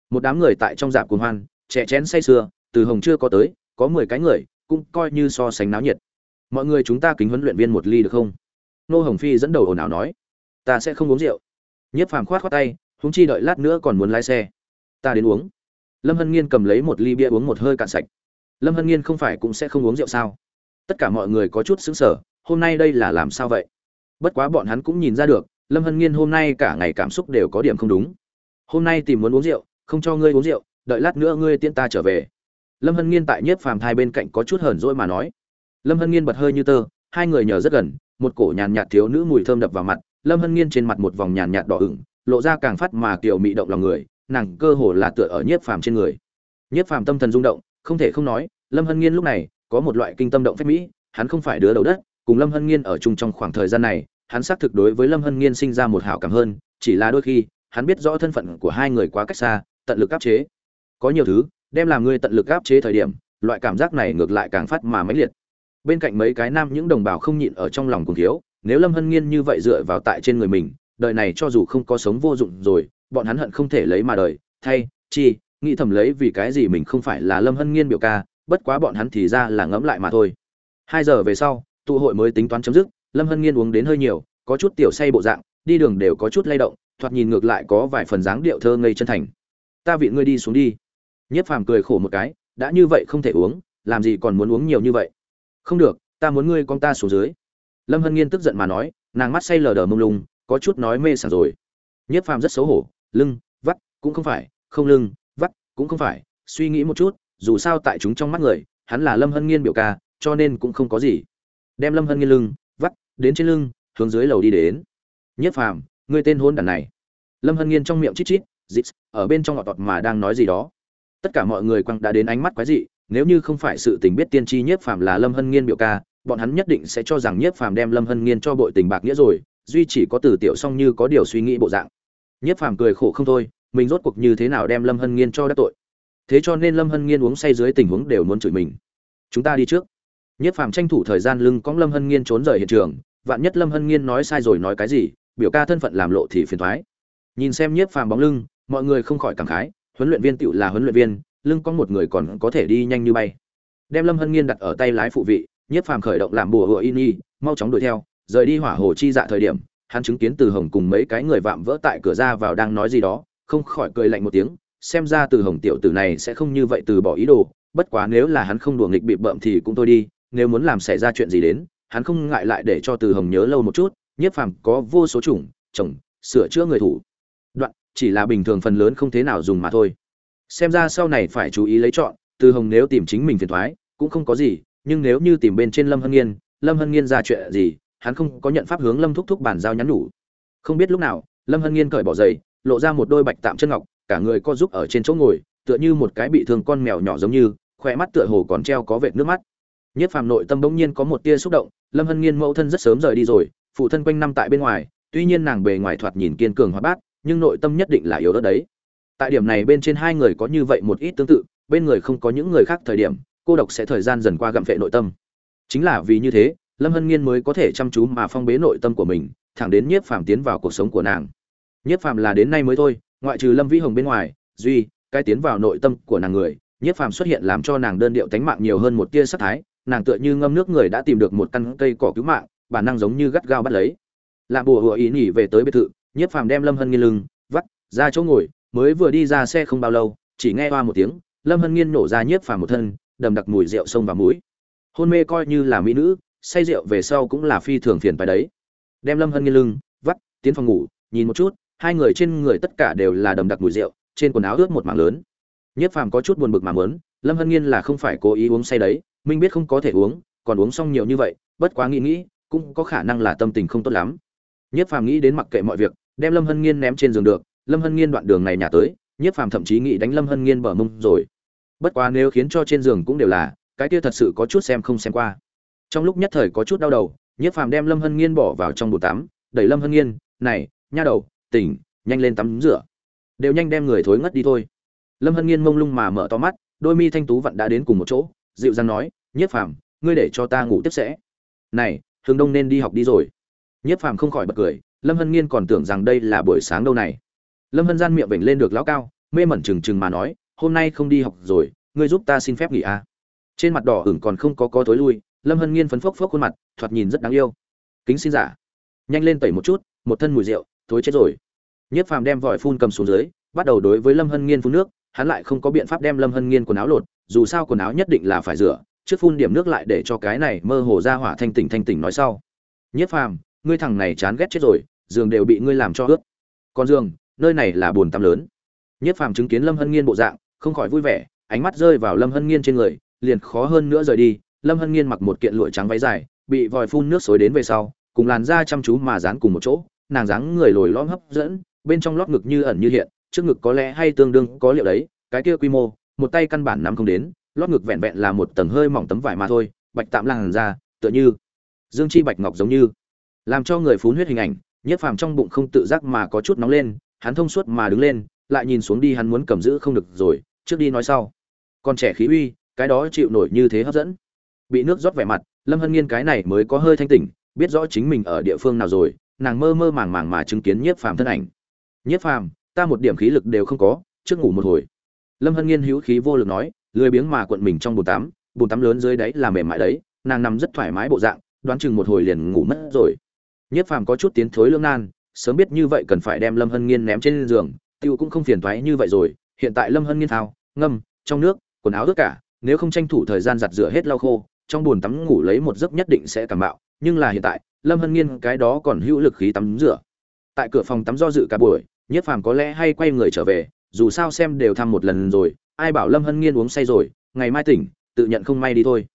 Một đám người tại trong dạp cuồng hoan trẻ chén say sưa, từ hồng chưa có tới, có mười cái người, cũng coi như so sánh náo nhiệt. Mọi người chúng ta kính huấn luyện viên một ly được không? Nô hồng phi dẫn đầu ồn ào nói. Ta sẽ không uống rượu nhiếp phàm khoát khoát tay, huống chi đợi lát nữa còn muốn lái xe. Ta đến uống. Lâm hân nghiên cầm lấy một ly bia uống một hơi cạn sạch. Lâm hân nghiên không phải cũng sẽ không uống rượu sao? Tất cả mọi người có chút sững sờ. hôm nay đây là làm sao vậy? Bất quá bọn hắn cũng nhìn ra được, lâm hân nghiên hôm nay cả ngày cảm xúc đều có điểm không đúng. Hôm nay tìm muốn uống rượu, không cho ngươi uống rượu, đợi lát nữa ngươi tiễn ta trở về. Lâm hân nghiên tại nhiếp phàm thai bên cạnh có chút hờn dỗi mà nói. Lâm hân nghiên bật hơi như tơ, hai người nhờ rất gần, một cổ nhàn nhạt thiếu nữ mùi thơm đập vào mặt lâm hân nghiên trên mặt một vòng nhàn nhạt đỏ ửng, lộ ra càng phát mà kiểu mị động lòng người, nàng cơ hồ là tựa ở nhiếp phàm trên người. Nhiếp phàm tâm thần rung động, không thể không nói, lâm hân nghiên lúc này có một loại kinh tâm động phép mỹ, hắn không phải đứa đầu đất, cùng lâm hân nghiên ở chung trong khoảng thời gian này, hắn xác thực đối với lâm hân nghiên sinh ra một hảo cảm hơn, chỉ là đôi khi, hắn biết rõ thân phận của hai người quá cách xa, tận lực áp chế. Có nhiều thứ, đem làm ngươi tận lực áp chế thời điểm, loại cảm giác này ngược lại càng phát mà mãnh liệt. Bên cạnh mấy cái nam những đồng bào không nhịn ở trong lòng cùng thiếu nếu lâm hân nghiên như vậy dựa vào tại trên người mình, đời này cho dù không có sống vô dụng rồi, bọn hắn hận không thể lấy mà đời. Thay, chi, nghĩ thầm lấy vì cái gì mình không phải là lâm hân nghiên biểu ca, bất quá bọn hắn thì ra là ngẫm lại mà thôi. Hai giờ về sau, tụ hội mới tính toán chấm dứt, lâm hân nghiên uống đến hơi nhiều, có chút tiểu say bộ dạng, đi đường đều có chút lay động, thoạt nhìn ngược lại có vài phần dáng điệu thơ ngây chân thành. Ta vị ngươi đi xuống đi. Nhiếp phàm cười khổ một cái, đã như vậy không thể uống, làm gì còn muốn uống nhiều như vậy? Không được, ta muốn ngươi con ta xuống dưới lâm hân nghiên tức giận mà nói, nàng mắt say lờ đờ mông lung, có chút nói mê sảng rồi. Nhiếp phàm rất xấu hổ, lưng, vắt, cũng không phải, không lưng, vắt, cũng không phải, suy nghĩ một chút, dù sao tại chúng trong mắt người, hắn là lâm hân nghiên biểu ca, cho nên cũng không có gì. Đem lâm hân nghiên lưng, vắt, đến trên lưng, hướng dưới lầu đi đến. Nhiếp phàm người tên hôn đàn này. Lâm hân nghiên trong miệng chít chít, dít, ở bên trong ngọt tọt mà đang nói gì đó. Tất cả mọi người quăng đã đến ánh mắt quái dị, nếu như không phải sự tình biết tiên tri nhiếp phàm là lâm hân nghiên biểu ca bọn hắn nhất định sẽ cho rằng nhiếp phàm đem lâm hân nghiên cho bội tình bạc nghĩa rồi, duy chỉ có từ tiểu song như có điều suy nghĩ bộ dạng. Nhiếp phàm cười khổ không thôi, mình rốt cuộc như thế nào đem lâm hân nghiên cho đắc tội? Thế cho nên lâm hân nghiên uống say dưới tình huống đều muốn chửi mình. Chúng ta đi trước. Nhiếp phàm tranh thủ thời gian lưng cõng lâm hân nghiên trốn rời hiện trường, vạn nhất lâm hân nghiên nói sai rồi nói cái gì, biểu ca thân phận làm lộ thì phiền thoái nhìn xem nhiếp phàm bóng lưng, mọi người không khỏi cảm khái, huấn luyện viên tựu là huấn luyện viên, lưng có một người còn có thể đi nhanh như bay. Đem lâm hân nghiên đặt ở tay lái phụ vị nhiếp phàm khởi động làm bùa hựa in y, mau chóng đuổi theo, rời đi hỏa hồ chi dạ thời điểm, hắn chứng kiến từ hồng cùng mấy cái người vạm vỡ tại cửa ra vào đang nói gì đó, không khỏi cười lạnh một tiếng, xem ra từ hồng tiểu tử này sẽ không như vậy từ bỏ ý đồ, bất quá nếu là hắn không đùa nghịch bị bợm thì cũng thôi đi, nếu muốn làm xảy ra chuyện gì đến, hắn không ngại lại để cho từ hồng nhớ lâu một chút nhiếp phàm có vô số chủng, chồng, sửa chữa người thủ. Đoạn, chỉ là bình thường phần lớn không thế nào dùng mà thôi. Xem ra sau này phải chú ý lấy chọn, từ hồng nếu tìm chính mình phiền thoái, cũng không có gì nhưng nếu như tìm bên trên lâm hân nghiên, lâm hân nghiên ra chuyện gì, hắn không có nhận pháp hướng lâm thúc thúc bàn giao nhắn nhủ. Không biết lúc nào, lâm hân nghiên cởi bỏ giày, lộ ra một đôi bạch tạm chân ngọc, cả người co giúp ở trên chỗ ngồi, tựa như một cái bị thương con mèo nhỏ giống như khoe mắt tựa hồ còn treo có vệt nước mắt. Nhất phàm nội tâm bỗng nhiên có một tia xúc động, lâm hân nghiên mẫu thân rất sớm rời đi rồi, phụ thân quanh năm tại bên ngoài, tuy nhiên nàng bề ngoài thoạt nhìn kiên cường hóa bát, nhưng nội tâm nhất định là yếu đó đấy. Tại điểm này bên trên hai người có như vậy một ít tương tự, bên người không có những người khác thời điểm cô độc sẽ thời gian dần qua gặm vệ nội tâm. Chính là vì như thế, lâm hân nghiên mới có thể chăm chú mà phong bế nội tâm của mình, thẳng đến nhiếp phàm tiến vào cuộc sống của nàng. Nhiếp phàm là đến nay mới thôi, ngoại trừ lâm vĩ hồng bên ngoài, duy, cái tiến vào nội tâm của nàng người, nhiếp phàm xuất hiện làm cho nàng đơn điệu tánh mạng nhiều hơn một tia sắc thái, nàng tựa như ngâm nước người đã tìm được một căn cây cỏ cứu mạng, bản năng giống như gắt gao bắt lấy. Làm bùa hùa ý nhỉ về tới biệt thự, nhiếp phàm đem lâm hân nghiên lưng, vắt, ra chỗ ngồi, mới vừa đi ra xe không bao lâu, chỉ nghe qua một tiếng, lâm hân nghiên nổ ra nhiếp phàm một thân đầm đặc mùi rượu sông và mũi. Hôn mê coi như là mỹ nữ, say rượu về sau cũng là phi thường phiền phải đấy. Đem lâm hân nghiên lưng, vắt, tiến phòng ngủ, nhìn một chút, hai người trên người tất cả đều là đầm đặc mùi rượu, trên quần áo ướt một mảng lớn. Nhiếp phàm có chút buồn bực mà mớn lâm hân nghiên là không phải cố ý uống say đấy minh biết không có thể uống, còn uống xong nhiều như vậy, bất quá nghĩ nghĩ, cũng có khả năng là tâm tình không tốt lắm. Nhiếp phàm nghĩ đến mặc kệ mọi việc, đem lâm hân nghiên ném trên giường được, lâm hân nghiên đoạn đường này nhà tới nhiếp phàm thậm chí nghĩ đánh lâm hân nghiên bờ mông rồi bất quá nếu khiến cho trên giường cũng đều là, cái kia thật sự có chút xem không xem qua. Trong lúc nhất thời có chút đau đầu, nhiếp phàm đem lâm hân nghiên bỏ vào trong bồn tắm, đẩy lâm hân nghiên, này, nha đầu, tỉnh, nhanh lên tắm rửa. Đều nhanh đem người thối ngất đi thôi. Lâm hân nghiên mông lung mà mở to mắt, đôi mi thanh tú vặn đã đến cùng một chỗ, dịu dàng nói, nhiếp phàm, ngươi để cho ta ngủ tiếp sẽ. Này hướng đông nên đi học đi rồi. Nhiếp phàm không khỏi bật cười, lâm hân nghiên còn tưởng rằng đây là buổi sáng đâu này. Lâm hân gian miệng vểnh lên được lão cao, mê mẩn trừng trừng mà nói hôm nay không đi học rồi, ngươi giúp ta xin phép nghỉ à. trên mặt đỏ ửng còn không có có tối lui, lâm hân nghiên phấn phốc phốc khuôn mặt, thoạt nhìn rất đáng yêu. Kính xin giả. Nhanh lên tẩy một chút, một thân mùi rượu, thối chết rồi. Nhiếp phàm đem vòi phun cầm xuống dưới, bắt đầu đối với lâm hân nghiên phun nước, hắn lại không có biện pháp đem lâm hân nghiên quần áo lột, dù sao quần áo nhất định là phải rửa, trước phun điểm nước lại để cho cái này mơ hồ ra hỏa thanh tỉnh thanh tỉnh nói sau. Nhiếp phàm, ngươi thằng này chán ghét chết rồi, giường đều bị ngươi làm cho ướt. Còn giường, nơi này là buồn tắm lớn. Nhiếp phàm chứng kiến lâm hân nghiên bộ dạng không khỏi vui vẻ, ánh mắt rơi vào lâm hân nghiên trên người, liền khó hơn nữa rời đi. Lâm hân nghiên mặc một kiện lụa trắng váy dài, bị vòi phun nước xối đến về sau, cùng làn da chăm chú mà dán cùng một chỗ, nàng dáng người lồi lõm hấp dẫn, bên trong lót ngực như ẩn như hiện, trước ngực có lẽ hay tương đương có liệu đấy, cái kia quy mô, một tay căn bản nắm không đến, lót ngực vẹn vẹn là một tầng hơi mỏng tấm vải mà thôi, bạch tạm làn da, tựa như dương chi bạch ngọc giống như. Làm cho người phún huyết hình ảnh, nhất phàm trong bụng không tự giác mà có chút nóng lên, hắn thông suốt mà đứng lên, lại nhìn xuống đi hắn muốn cầm giữ không được rồi trước đi nói sau. Còn trẻ khí uy, cái đó chịu nổi như thế hấp dẫn. Bị nước rót vẻ mặt, lâm hân nghiên cái này mới có hơi thanh tỉnh, biết rõ chính mình ở địa phương nào rồi, nàng mơ mơ màng màng mà chứng kiến nhiếp phàm thân ảnh. Nhiếp phàm, ta một điểm khí lực đều không có, trước ngủ một hồi. Lâm hân nghiên hữu khí vô lực nói, lười biếng mà quận mình trong bồn tắm bồn tắm lớn dưới đáy là mềm mại đấy, nàng nằm rất thoải mái bộ dạng, đoán chừng một hồi liền ngủ mất rồi. Nhiếp phàm có chút tiến thối lương nan, sớm biết như vậy cần phải đem lâm hân nghiên ném trên giường, tiêu cũng không phiền thoái như vậy rồi hiện tại lâm hân nghiên thao, ngâm, trong nước, quần áo tất cả, nếu không tranh thủ thời gian giặt rửa hết lau khô, trong bồn tắm ngủ lấy một giấc nhất định sẽ cảm bạo nhưng là hiện tại, lâm hân nghiên cái đó còn hữu lực khí tắm rửa. Tại cửa phòng tắm do dự cả buổi nhiếp phàm có lẽ hay quay người trở về, dù sao xem đều thăm một lần rồi, ai bảo lâm hân nghiên uống say rồi, ngày mai tỉnh, tự nhận không may đi thôi.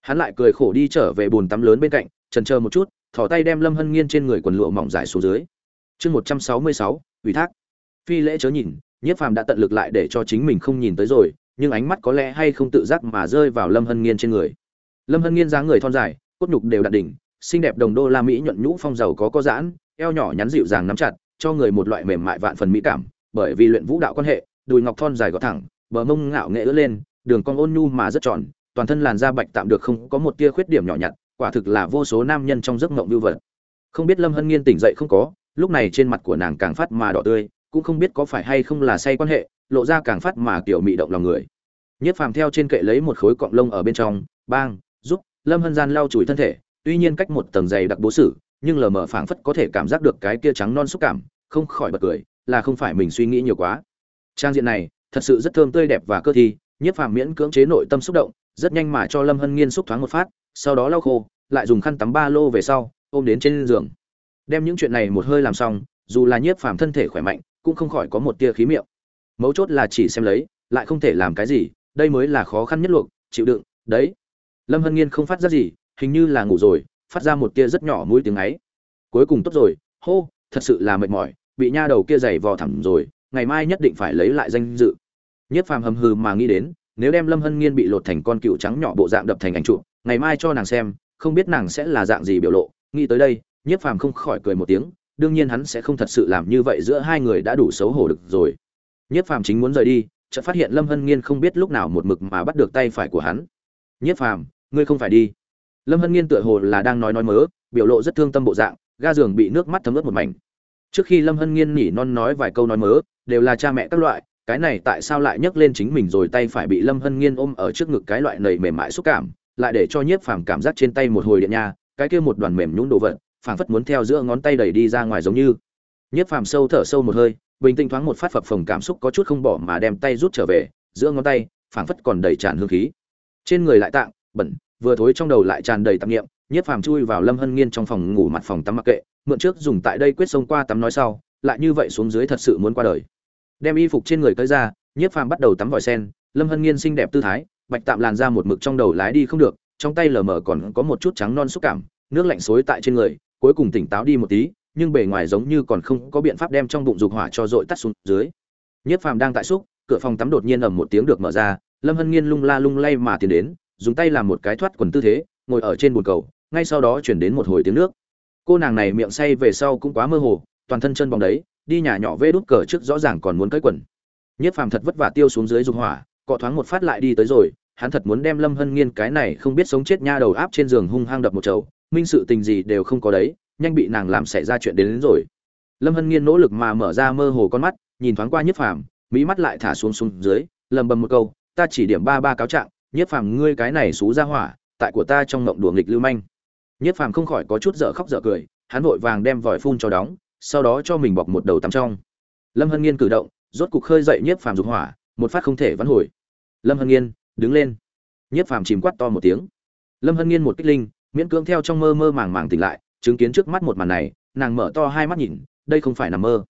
Hắn lại cười khổ đi trở về bồn tắm lớn bên cạnh, trần chờ một chút thỏ tay đem lâm hân nghiên trên người quần lụa mỏng dài xuống dưới. Chương một trăm sáu mươi sáu, ủy thác. Phi lễ chớ nhìn nhiếp phàm đã tận lực lại để cho chính mình không nhìn tới rồi, nhưng ánh mắt có lẽ hay không tự giác mà rơi vào lâm hân nghiên trên người. Lâm hân nghiên dáng người thon dài, cốt nhục đều đạt đỉnh, xinh đẹp đồng đô la mỹ nhuận nhũ phong giàu có có giãn, eo nhỏ nhắn dịu dàng nắm chặt, cho người một loại mềm mại vạn phần mỹ cảm, bởi vì luyện vũ đạo quan hệ, đùi ngọc thon dài gọt thẳng, bờ mông ngạo nghệ ứa lên, đường cong ôn nhu mà rất tròn, toàn thân làn da bạch tạm được không có một tia khuyết điểm nhỏ nhặt, quả thực là vô số nam nhân trong giấc mộng vưu vật. Không biết lâm hân nghiên tỉnh dậy không có, lúc này trên mặt của nàng càng phát mà đỏ tươi cũng không biết có phải hay không là say quan hệ, lộ ra càng phát mà kiểu mị động lòng người. Nhất phàm theo trên kệ lấy một khối cọng lông ở bên trong, bang, giúp, lâm hân gian lau chùi thân thể, tuy nhiên cách một tầng dày đặc bố sử, nhưng lờ mờ phảng phất có thể cảm giác được cái kia trắng non xúc cảm, không khỏi bật cười, là không phải mình suy nghĩ nhiều quá. Trang diện này, thật sự rất thơm tươi đẹp và cơ thi nhiếp phàm miễn cưỡng chế nội tâm xúc động, rất nhanh mà cho lâm hân nghiên xúc thoáng một phát, sau đó lau khô, lại dùng khăn tắm ba lô về sau, ôm đến trên giường. Đem những chuyện này một hơi làm xong, dù là nhiếp phàm thân thể khỏe mạnh cũng không khỏi có một tia khí miệng. Mấu chốt là chỉ xem lấy, lại không thể làm cái gì, đây mới là khó khăn nhất luộc, chịu đựng, đấy. Lâm hân nghiên không phát ra gì, hình như là ngủ rồi, phát ra một tia rất nhỏ mũi tiếng ấy. Cuối cùng tốt rồi, hô, thật sự là mệt mỏi, bị nha đầu kia giày vò thẳng rồi, ngày mai nhất định phải lấy lại danh dự. Nhất phàm hầm hừ mà nghĩ đến, nếu đem lâm hân nghiên bị lột thành con cựu trắng nhỏ bộ dạng đập thành ảnh trụ, ngày mai cho nàng xem, không biết nàng sẽ là dạng gì biểu lộ. Nghĩ tới đây nhất phàm không khỏi cười một tiếng đương nhiên hắn sẽ không thật sự làm như vậy giữa hai người đã đủ xấu hổ được rồi. Nhất phàm chính muốn rời đi, chợt phát hiện lâm hân nghiên không biết lúc nào một mực mà bắt được tay phải của hắn. Nhất phàm, ngươi không phải đi. Lâm hân nghiên tựa hồ là đang nói nói mớ, biểu lộ rất thương tâm bộ dạng, ga giường bị nước mắt thấm ướt một mảnh. Trước khi lâm hân nghiên nhỉ non nói vài câu nói mớ, đều là cha mẹ các loại, cái này tại sao lại nhấc lên chính mình rồi tay phải bị lâm hân nghiên ôm ở trước ngực cái loại nầy mềm mại xúc cảm, lại để cho nhiếp phàm cảm giác trên tay một hồi điện nha, cái kia một đoàn mềm nhún đồ vật phảng phất muốn theo giữa ngón tay đẩy đi ra ngoài giống như. Nhiếp phàm sâu thở sâu một hơi, bình tĩnh thoáng một phát phập phồng cảm xúc có chút không bỏ mà đem tay rút trở về, giữa ngón tay, phảng phất còn đầy tràn hương khí. Trên người lại tạng, bẩn, vừa thối trong đầu lại tràn đầy tạp nghiệm nhiếp phàm chui vào lâm hân nghiên trong phòng ngủ mặt phòng tắm mặc kệ, mượn trước dùng tại đây quyết xông qua tắm nói sau, lại như vậy xuống dưới thật sự muốn qua đời. Đem y phục trên người cởi ra nhiếp phàm bắt đầu tắm vòi sen, lâm hân nghiên xinh đẹp tư thái, bạch tạm làn ra một mực trong đầu lái đi không được, trong tay lờ mờ còn có một chút trắng non xúc cảm, nước lạnh xối tại trên người cuối cùng tỉnh táo đi một tí, nhưng bề ngoài giống như còn không có biện pháp đem trong bụng dục hỏa cho dội tắt xuống dưới. Nhiếp phàm đang tại xúc, cửa phòng tắm đột nhiên ầm một tiếng được mở ra, lâm hân nghiên lung la lung lay mà tiến đến, dùng tay làm một cái thoát quần tư thế, ngồi ở trên bồn cầu, ngay sau đó chuyển đến một hồi tiếng nước. Cô nàng này miệng say về sau cũng quá mơ hồ, toàn thân chân bóng đấy, đi nhà nhỏ vê đút cờ trước rõ ràng còn muốn cởi quần. Nhất phàm thật vất vả tiêu xuống dưới dục hỏa, cọ thoáng một phát lại đi tới rồi, hắn thật muốn đem lâm hân nghiên cái này không biết sống chết nha đầu áp trên giường hung hăng đập một chầu minh sự tình gì đều không có đấy nhanh bị nàng làm xảy ra chuyện đến, đến rồi. Lâm hân nghiên nỗ lực mà mở ra mơ hồ con mắt nhìn thoáng qua nhiếp phàm mỹ mắt lại thả xuống xuống dưới lầm bầm một câu ta chỉ điểm ba ba cáo trạng nhiếp phàm ngươi cái này xú ra hỏa tại của ta trong ngộng đùa nghịch lưu manh. Nhiếp phàm không khỏi có chút dở khóc dở cười hắn vội vàng đem vòi phun cho đóng sau đó cho mình bọc một đầu tắm trong. Lâm hân nghiên cử động rốt cục khơi dậy nhiếp phàm dục hỏa một phát không thể vãn hồi. Lâm hân nghiên đứng lên. Nhiếp phàm chìm quát to một tiếng. Lâm hân nghiên một kích linh miễn cưỡng theo trong mơ mơ màng màng tỉnh lại, chứng kiến trước mắt một màn này, nàng mở to hai mắt nhìn, đây không phải nằm mơ.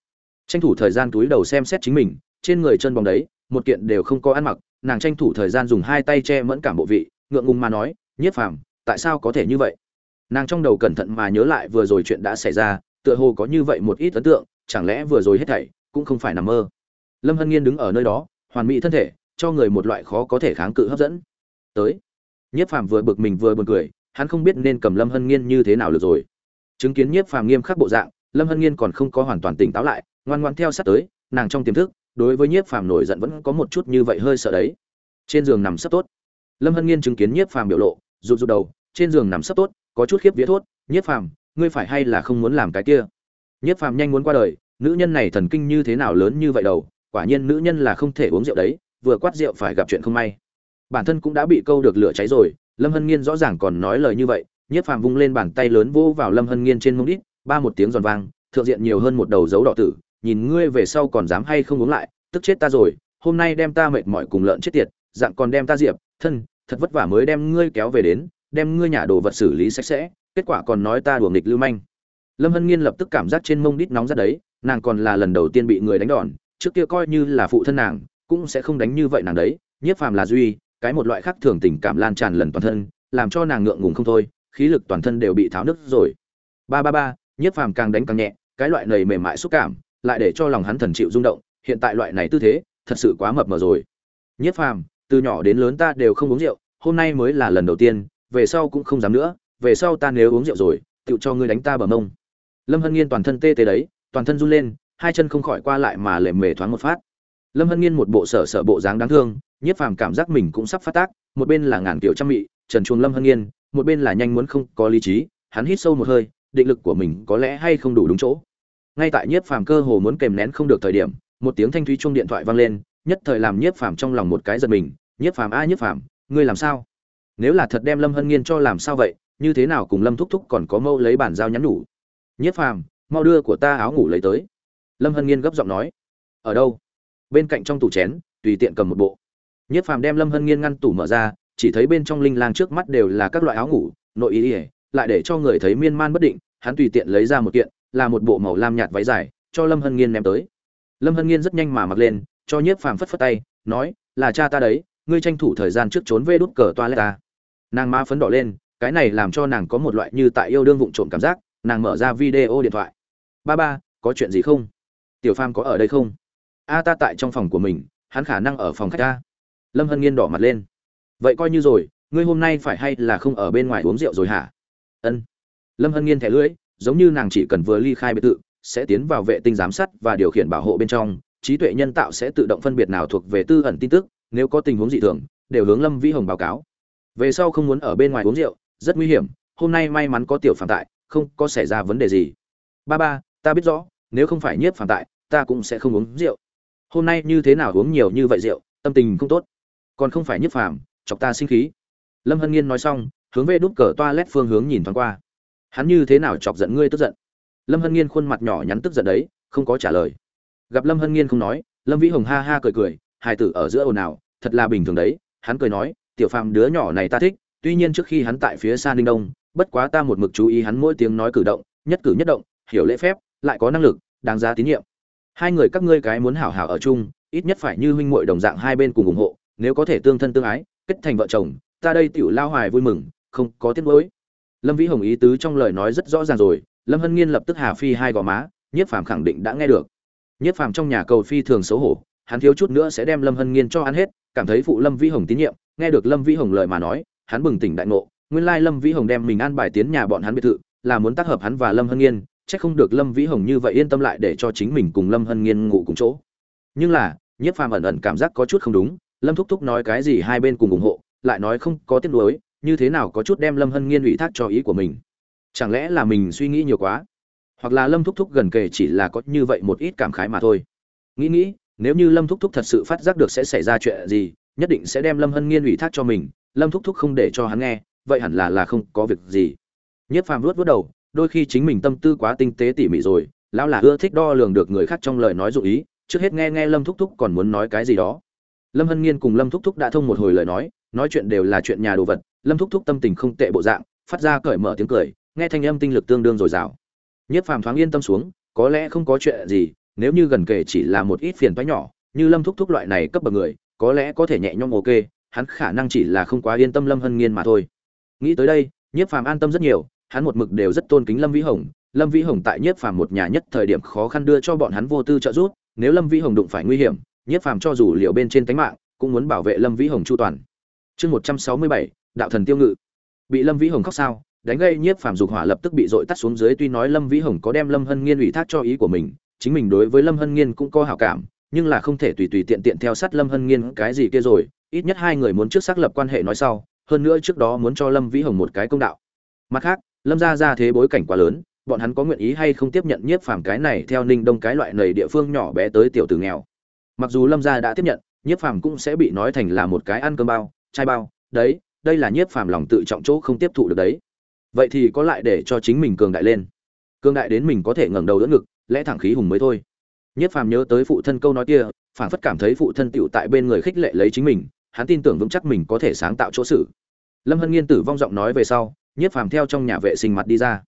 Tranh thủ thời gian túi đầu xem xét chính mình, trên người chân bóng đấy, một kiện đều không có ăn mặc, nàng tranh thủ thời gian dùng hai tay che mẫn cảm bộ vị, ngượng ngùng mà nói, nhiếp phàm, tại sao có thể như vậy? Nàng trong đầu cẩn thận mà nhớ lại vừa rồi chuyện đã xảy ra, tựa hồ có như vậy một ít ấn tượng, chẳng lẽ vừa rồi hết thảy cũng không phải nằm mơ? Lâm hân nghiên đứng ở nơi đó, hoàn mỹ thân thể, cho người một loại khó có thể kháng cự hấp dẫn. Tới. Nhiếp phàm vừa bực mình vừa buồn cười hắn không biết nên cầm lâm hân nghiên như thế nào được rồi. Chứng kiến nhiếp phàm nghiêm khắc bộ dạng, lâm hân nghiên còn không có hoàn toàn tỉnh táo lại, ngoan ngoan theo sát tới, nàng trong tiềm thức, đối với nhiếp phàm nổi giận vẫn có một chút như vậy hơi sợ đấy. Trên giường nằm sấp tốt. Lâm hân nghiên chứng kiến nhiếp phàm biểu lộ, rụt rụt đầu, trên giường nằm sấp tốt, có chút khiếp vía thốt, nhiếp phàm, ngươi phải hay là không muốn làm cái kia? Nhiếp phàm nhanh muốn qua đời, nữ nhân này thần kinh như thế nào lớn như vậy đầu, quả nhiên nữ nhân là không thể uống rượu đấy, vừa quát rượu phải gặp chuyện không may. Bản thân cũng đã bị câu được lửa cháy rồi lâm hân nghiên rõ ràng còn nói lời như vậy, nhiếp phàm vung lên bàn tay lớn vỗ vào lâm hân nghiên trên mông đít, ba một tiếng giòn vang, thượng diện nhiều hơn một đầu dấu đỏ tử, nhìn ngươi về sau còn dám hay không uống lại, tức chết ta rồi, hôm nay đem ta mệt mỏi cùng lợn chết tiệt, dạng còn đem ta diệp, thân, thật vất vả mới đem ngươi kéo về đến, đem ngươi nhà đồ vật xử lý sạch sẽ, kết quả còn nói ta đùa nghịch lưu manh. Lâm hân nghiên lập tức cảm giác trên mông đít nóng ra đấy, nàng còn là lần đầu tiên bị người đánh đòn, trước kia coi như là phụ thân nàng, cũng sẽ không đánh như vậy nàng đấy, nhiếp phàm là duy cái một loại khác thường tình cảm lan tràn lần toàn thân, làm cho nàng ngượng ngùng không thôi, khí lực toàn thân đều bị tháo nứt rồi. Ba ba ba, nhiếp phàm càng đánh càng nhẹ, cái loại này mềm mại xúc cảm, lại để cho lòng hắn thần chịu rung động, hiện tại loại này tư thế, thật sự quá mập mờ rồi. Nhiếp phàm, từ nhỏ đến lớn ta đều không uống rượu, hôm nay mới là lần đầu tiên, về sau cũng không dám nữa, về sau ta nếu uống rượu rồi, tựu cho ngươi đánh ta bờ mông. Lâm hân nghiên toàn thân tê tê đấy, toàn thân run lên, hai chân không khỏi qua lại mà lệ mề thoáng một phát. Lâm hân nghiên một bộ sở sở bộ dáng đáng thương nhiếp phàm cảm giác mình cũng sắp phát tác, một bên là ngàn kiểu trang mị, trần chuồng lâm hân nghiên một bên là nhanh muốn không có lý trí, hắn hít sâu một hơi, định lực của mình có lẽ hay không đủ đúng chỗ. Ngay tại nhiếp phàm cơ hồ muốn kèm nén không được thời điểm, một tiếng thanh thúy chung điện thoại vang lên, nhất thời làm nhiếp phàm trong lòng một cái giật mình nhiếp phàm a nhiếp phàm, ngươi làm sao? Nếu là thật đem lâm hân nghiên cho làm sao vậy, như thế nào cùng lâm thúc thúc còn có mâu lấy bản giao nhắn nhủ? Nhiếp phàm, mau đưa của ta áo ngủ lấy tới. Lâm hân nghiên gấp giọng nói, ở đâu? Bên cạnh trong tủ chén, tùy tiện cầm một bộ. Nhất phàm đem lâm hân nghiên ngăn tủ mở ra, chỉ thấy bên trong linh lang trước mắt đều là các loại áo ngủ, nội ý ỉa lại để cho người thấy miên man bất định, hắn tùy tiện lấy ra một kiện, là một bộ màu lam nhạt váy dài, cho lâm hân nghiên ném tới. Lâm hân nghiên rất nhanh mà mặc lên, cho nhiếp phàm phất phất tay, nói, là cha ta đấy, ngươi tranh thủ thời gian trước trốn về đút cờ toilet ta. Nàng ma phấn đỏ lên, cái này làm cho nàng có một loại như tại yêu đương vụng trộm cảm giác, nàng mở ra video điện thoại. Ba ba, có chuyện gì không? Tiểu phàm có ở đây không? A, ta tại trong phòng của mình, hắn khả năng ở phòng khách ta lâm hân nghiên đỏ mặt lên. Vậy coi như rồi, ngươi hôm nay phải hay là không ở bên ngoài uống rượu rồi hả? Ân. Lâm hân nghiên thẻ lưỡi, giống như nàng chỉ cần vừa ly khai biệt thự, sẽ tiến vào vệ tinh giám sát và điều khiển bảo hộ bên trong. Trí tuệ nhân tạo sẽ tự động phân biệt nào thuộc về tư ẩn tin tức, nếu có tình huống dị thường, đều hướng lâm vĩ hồng báo cáo. Về sau không muốn ở bên ngoài uống rượu, rất nguy hiểm, hôm nay may mắn có tiểu phản tại, không có xảy ra vấn đề gì. Ba ba, ta biết rõ, nếu không phải nhiếp phản tại, ta cũng sẽ không uống rượu. Hôm nay như thế nào uống nhiều như vậy rượu, tâm tình không tốt còn không phải nhất phàm, chọc ta sinh khí. Lâm hân nghiên nói xong, hướng về đút cờ toa lét phương hướng nhìn thoáng qua. Hắn như thế nào chọc giận ngươi tức giận? Lâm hân nghiên khuôn mặt nhỏ nhắn tức giận đấy, không có trả lời. Gặp lâm hân nghiên không nói, lâm vĩ hồng ha ha cười cười hai tử ở giữa ồn ào, thật là bình thường đấy, hắn cười nói, tiểu phàm đứa nhỏ này ta thích, tuy nhiên trước khi hắn tại phía xa ninh đông, bất quá ta một mực chú ý hắn mỗi tiếng nói cử động, nhất cử nhất động, hiểu lễ phép, lại có năng lực, đáng giá tín nhiệm. Hai người các ngươi cái muốn hảo hảo ở chung, ít nhất phải như huynh muội đồng dạng hai bên cùng ủng hộ nếu có thể tương thân tương ái, kết thành vợ chồng, ta đây tiểu lao hoài vui mừng, không có tiếc nuối. Lâm vĩ hồng ý tứ trong lời nói rất rõ ràng rồi, lâm hân nghiên lập tức hà phi hai gò má, nhiếp phàm khẳng định đã nghe được. Nhiếp phàm trong nhà cầu phi thường xấu hổ, hắn thiếu chút nữa sẽ đem lâm hân nghiên cho ăn hết, cảm thấy phụ lâm vĩ hồng tín nhiệm, nghe được lâm vĩ hồng lời mà nói, hắn bừng tỉnh đại ngộ, nguyên lai lâm vĩ hồng đem mình an bài tiến nhà bọn hắn biệt thự, là muốn tác hợp hắn và lâm hân nghiên, chắc không được lâm vĩ hồng như vậy yên tâm lại để cho chính mình cùng lâm hân nghiên ngủ cùng chỗ. Nhưng là, nhiếp phàm ẩn ẩn cảm giác có chút không đúng lâm thúc thúc nói cái gì hai bên cùng ủng hộ, lại nói không có tiếp nối như thế nào có chút đem lâm hân nghiên ủy thác cho ý của mình? Chẳng lẽ là mình suy nghĩ nhiều quá? Hoặc là lâm thúc thúc gần kề chỉ là có như vậy một ít cảm khái mà thôi? Nghĩ nghĩ, nếu như lâm thúc thúc thật sự phát giác được sẽ xảy ra chuyện gì, nhất định sẽ đem lâm hân nghiên ủy thác cho mình, lâm thúc thúc không để cho hắn nghe, vậy hẳn là là không có việc gì. Nhất phàm luốt vớt đầu, đôi khi chính mình tâm tư quá tinh tế tỉ mỉ rồi, lão là ưa thích đo lường được người khác trong lời nói dụ ý, trước hết nghe nghe lâm thúc thúc còn muốn nói cái gì đó lâm hân nghiên cùng lâm thúc thúc đã thông một hồi lời nói nói chuyện đều là chuyện nhà đồ vật, lâm thúc thúc tâm tình không tệ bộ dạng, phát ra cởi mở tiếng cười, nghe thanh âm tinh lực tương đương dồi dào. Nhất phàm thoáng yên tâm xuống, có lẽ không có chuyện gì, nếu như gần kề chỉ là một ít phiền toái nhỏ, như lâm thúc thúc loại này cấp bậc người, có lẽ có thể nhẹ nhõm ok, hắn khả năng chỉ là không quá yên tâm lâm hân nghiên mà thôi. Nghĩ tới đây, nhiếp phàm an tâm rất nhiều, hắn một mực đều rất tôn kính lâm vĩ hồng, lâm vĩ hồng tại nhiếp phàm một nhà nhất thời điểm khó khăn đưa cho bọn hắn vô tư trợ giúp, nếu lâm vĩ hồng đụng phải nguy hiểm nhiếp phàm cho dù liệu bên trên tánh mạng, cũng muốn bảo vệ lâm vĩ hồng chu toàn. Chương một trăm sáu mươi bảy, đạo thần tiêu ngự. Bị lâm vĩ hồng khóc sao, đánh gây nhiếp phàm dục hỏa lập tức bị dội tắt xuống dưới, tuy nói lâm vĩ hồng có đem lâm hân nghiên ủy thác cho ý của mình, chính mình đối với lâm hân nghiên cũng có hảo cảm, nhưng là không thể tùy tùy tiện tiện theo sát lâm hân nghiên cái gì kia rồi, ít nhất hai người muốn trước xác lập quan hệ nói sau, hơn nữa trước đó muốn cho lâm vĩ hồng một cái công đạo. Mặt khác, lâm ra ra thế bối cảnh quá lớn, bọn hắn có nguyện ý hay không tiếp nhận nhiếp phàm cái này theo ninh đông cái loại nầy địa phương nhỏ bé tới tiểu tử nghèo mặc dù lâm gia đã tiếp nhận, nhiếp phàm cũng sẽ bị nói thành là một cái ăn cơm bao, chai bao. Đấy, đây là nhiếp phàm lòng tự trọng chỗ không tiếp thụ được đấy. Vậy thì có lại để cho chính mình cường đại lên. Cường đại đến mình có thể ngẩng đầu đỡ ngực, lẽ thẳng khí hùng mới thôi. Nhiếp phàm nhớ tới phụ thân câu nói kia phản phất cảm thấy phụ thân tựu tại bên người khích lệ lấy chính mình, hắn tin tưởng vững chắc mình có thể sáng tạo chỗ xử. Lâm hân nghiên tử vong giọng nói về sau, nhiếp phàm theo trong nhà vệ sinh mặt đi ra.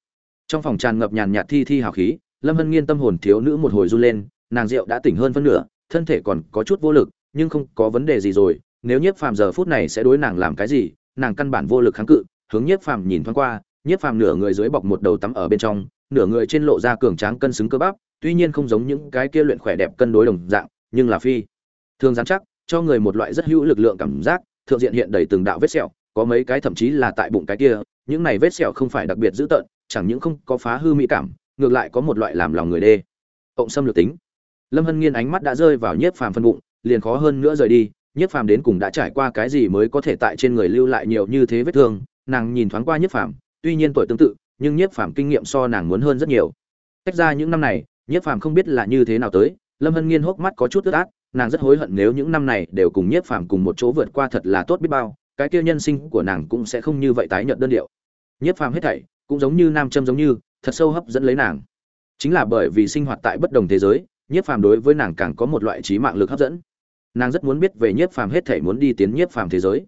Trong phòng tràn ngập nhàn nhạt thi thi hào khí, lâm hân nghiên tâm hồn thiếu nữ một hồi run lên, nàng rượu đã tỉnh hơn phân nửa thân thể còn có chút vô lực, nhưng không có vấn đề gì rồi, nếu nhiếp phàm giờ phút này sẽ đối nàng làm cái gì, nàng căn bản vô lực kháng cự, hướng nhiếp phàm nhìn thoáng qua, nhiếp phàm nửa người dưới bọc một đầu tắm ở bên trong, nửa người trên lộ ra cường tráng cân xứng cơ bắp, tuy nhiên không giống những cái kia luyện khỏe đẹp cân đối đồng dạng, nhưng là phi. Thường dán chắc, cho người một loại rất hữu lực lượng cảm giác, thượng diện hiện đầy từng đạo vết sẹo, có mấy cái thậm chí là tại bụng cái kia, những này vết sẹo không phải đặc biệt dữ tợn, chẳng những không có phá hư mỹ cảm, ngược lại có một loại làm lòng người đê. Cộng xâm lược tính lâm hân nghiên ánh mắt đã rơi vào nhiếp phàm phân bụng, liền khó hơn nữa rời đi. Nhiếp phàm đến cùng đã trải qua cái gì mới có thể tại trên người lưu lại nhiều như thế vết thương? Nàng nhìn thoáng qua nhiếp phàm, tuy nhiên tuổi tương tự, nhưng nhiếp phàm kinh nghiệm so nàng muốn hơn rất nhiều. Tách ra những năm này, nhiếp phàm không biết là như thế nào tới. Lâm hân nghiên hốc mắt có chút ướt át, nàng rất hối hận nếu những năm này đều cùng nhiếp phàm cùng một chỗ vượt qua thật là tốt biết bao, cái kia nhân sinh của nàng cũng sẽ không như vậy tái nhận đơn điệu. Nhiếp phàm hết thảy cũng giống như nam châm giống như, thật sâu hấp dẫn lấy nàng. Chính là bởi vì sinh hoạt tại bất đồng thế giới nhiếp phàm đối với nàng càng có một loại trí mạng lực hấp dẫn. Nàng rất muốn biết về nhiếp phàm hết thể muốn đi tiến nhiếp phàm thế giới.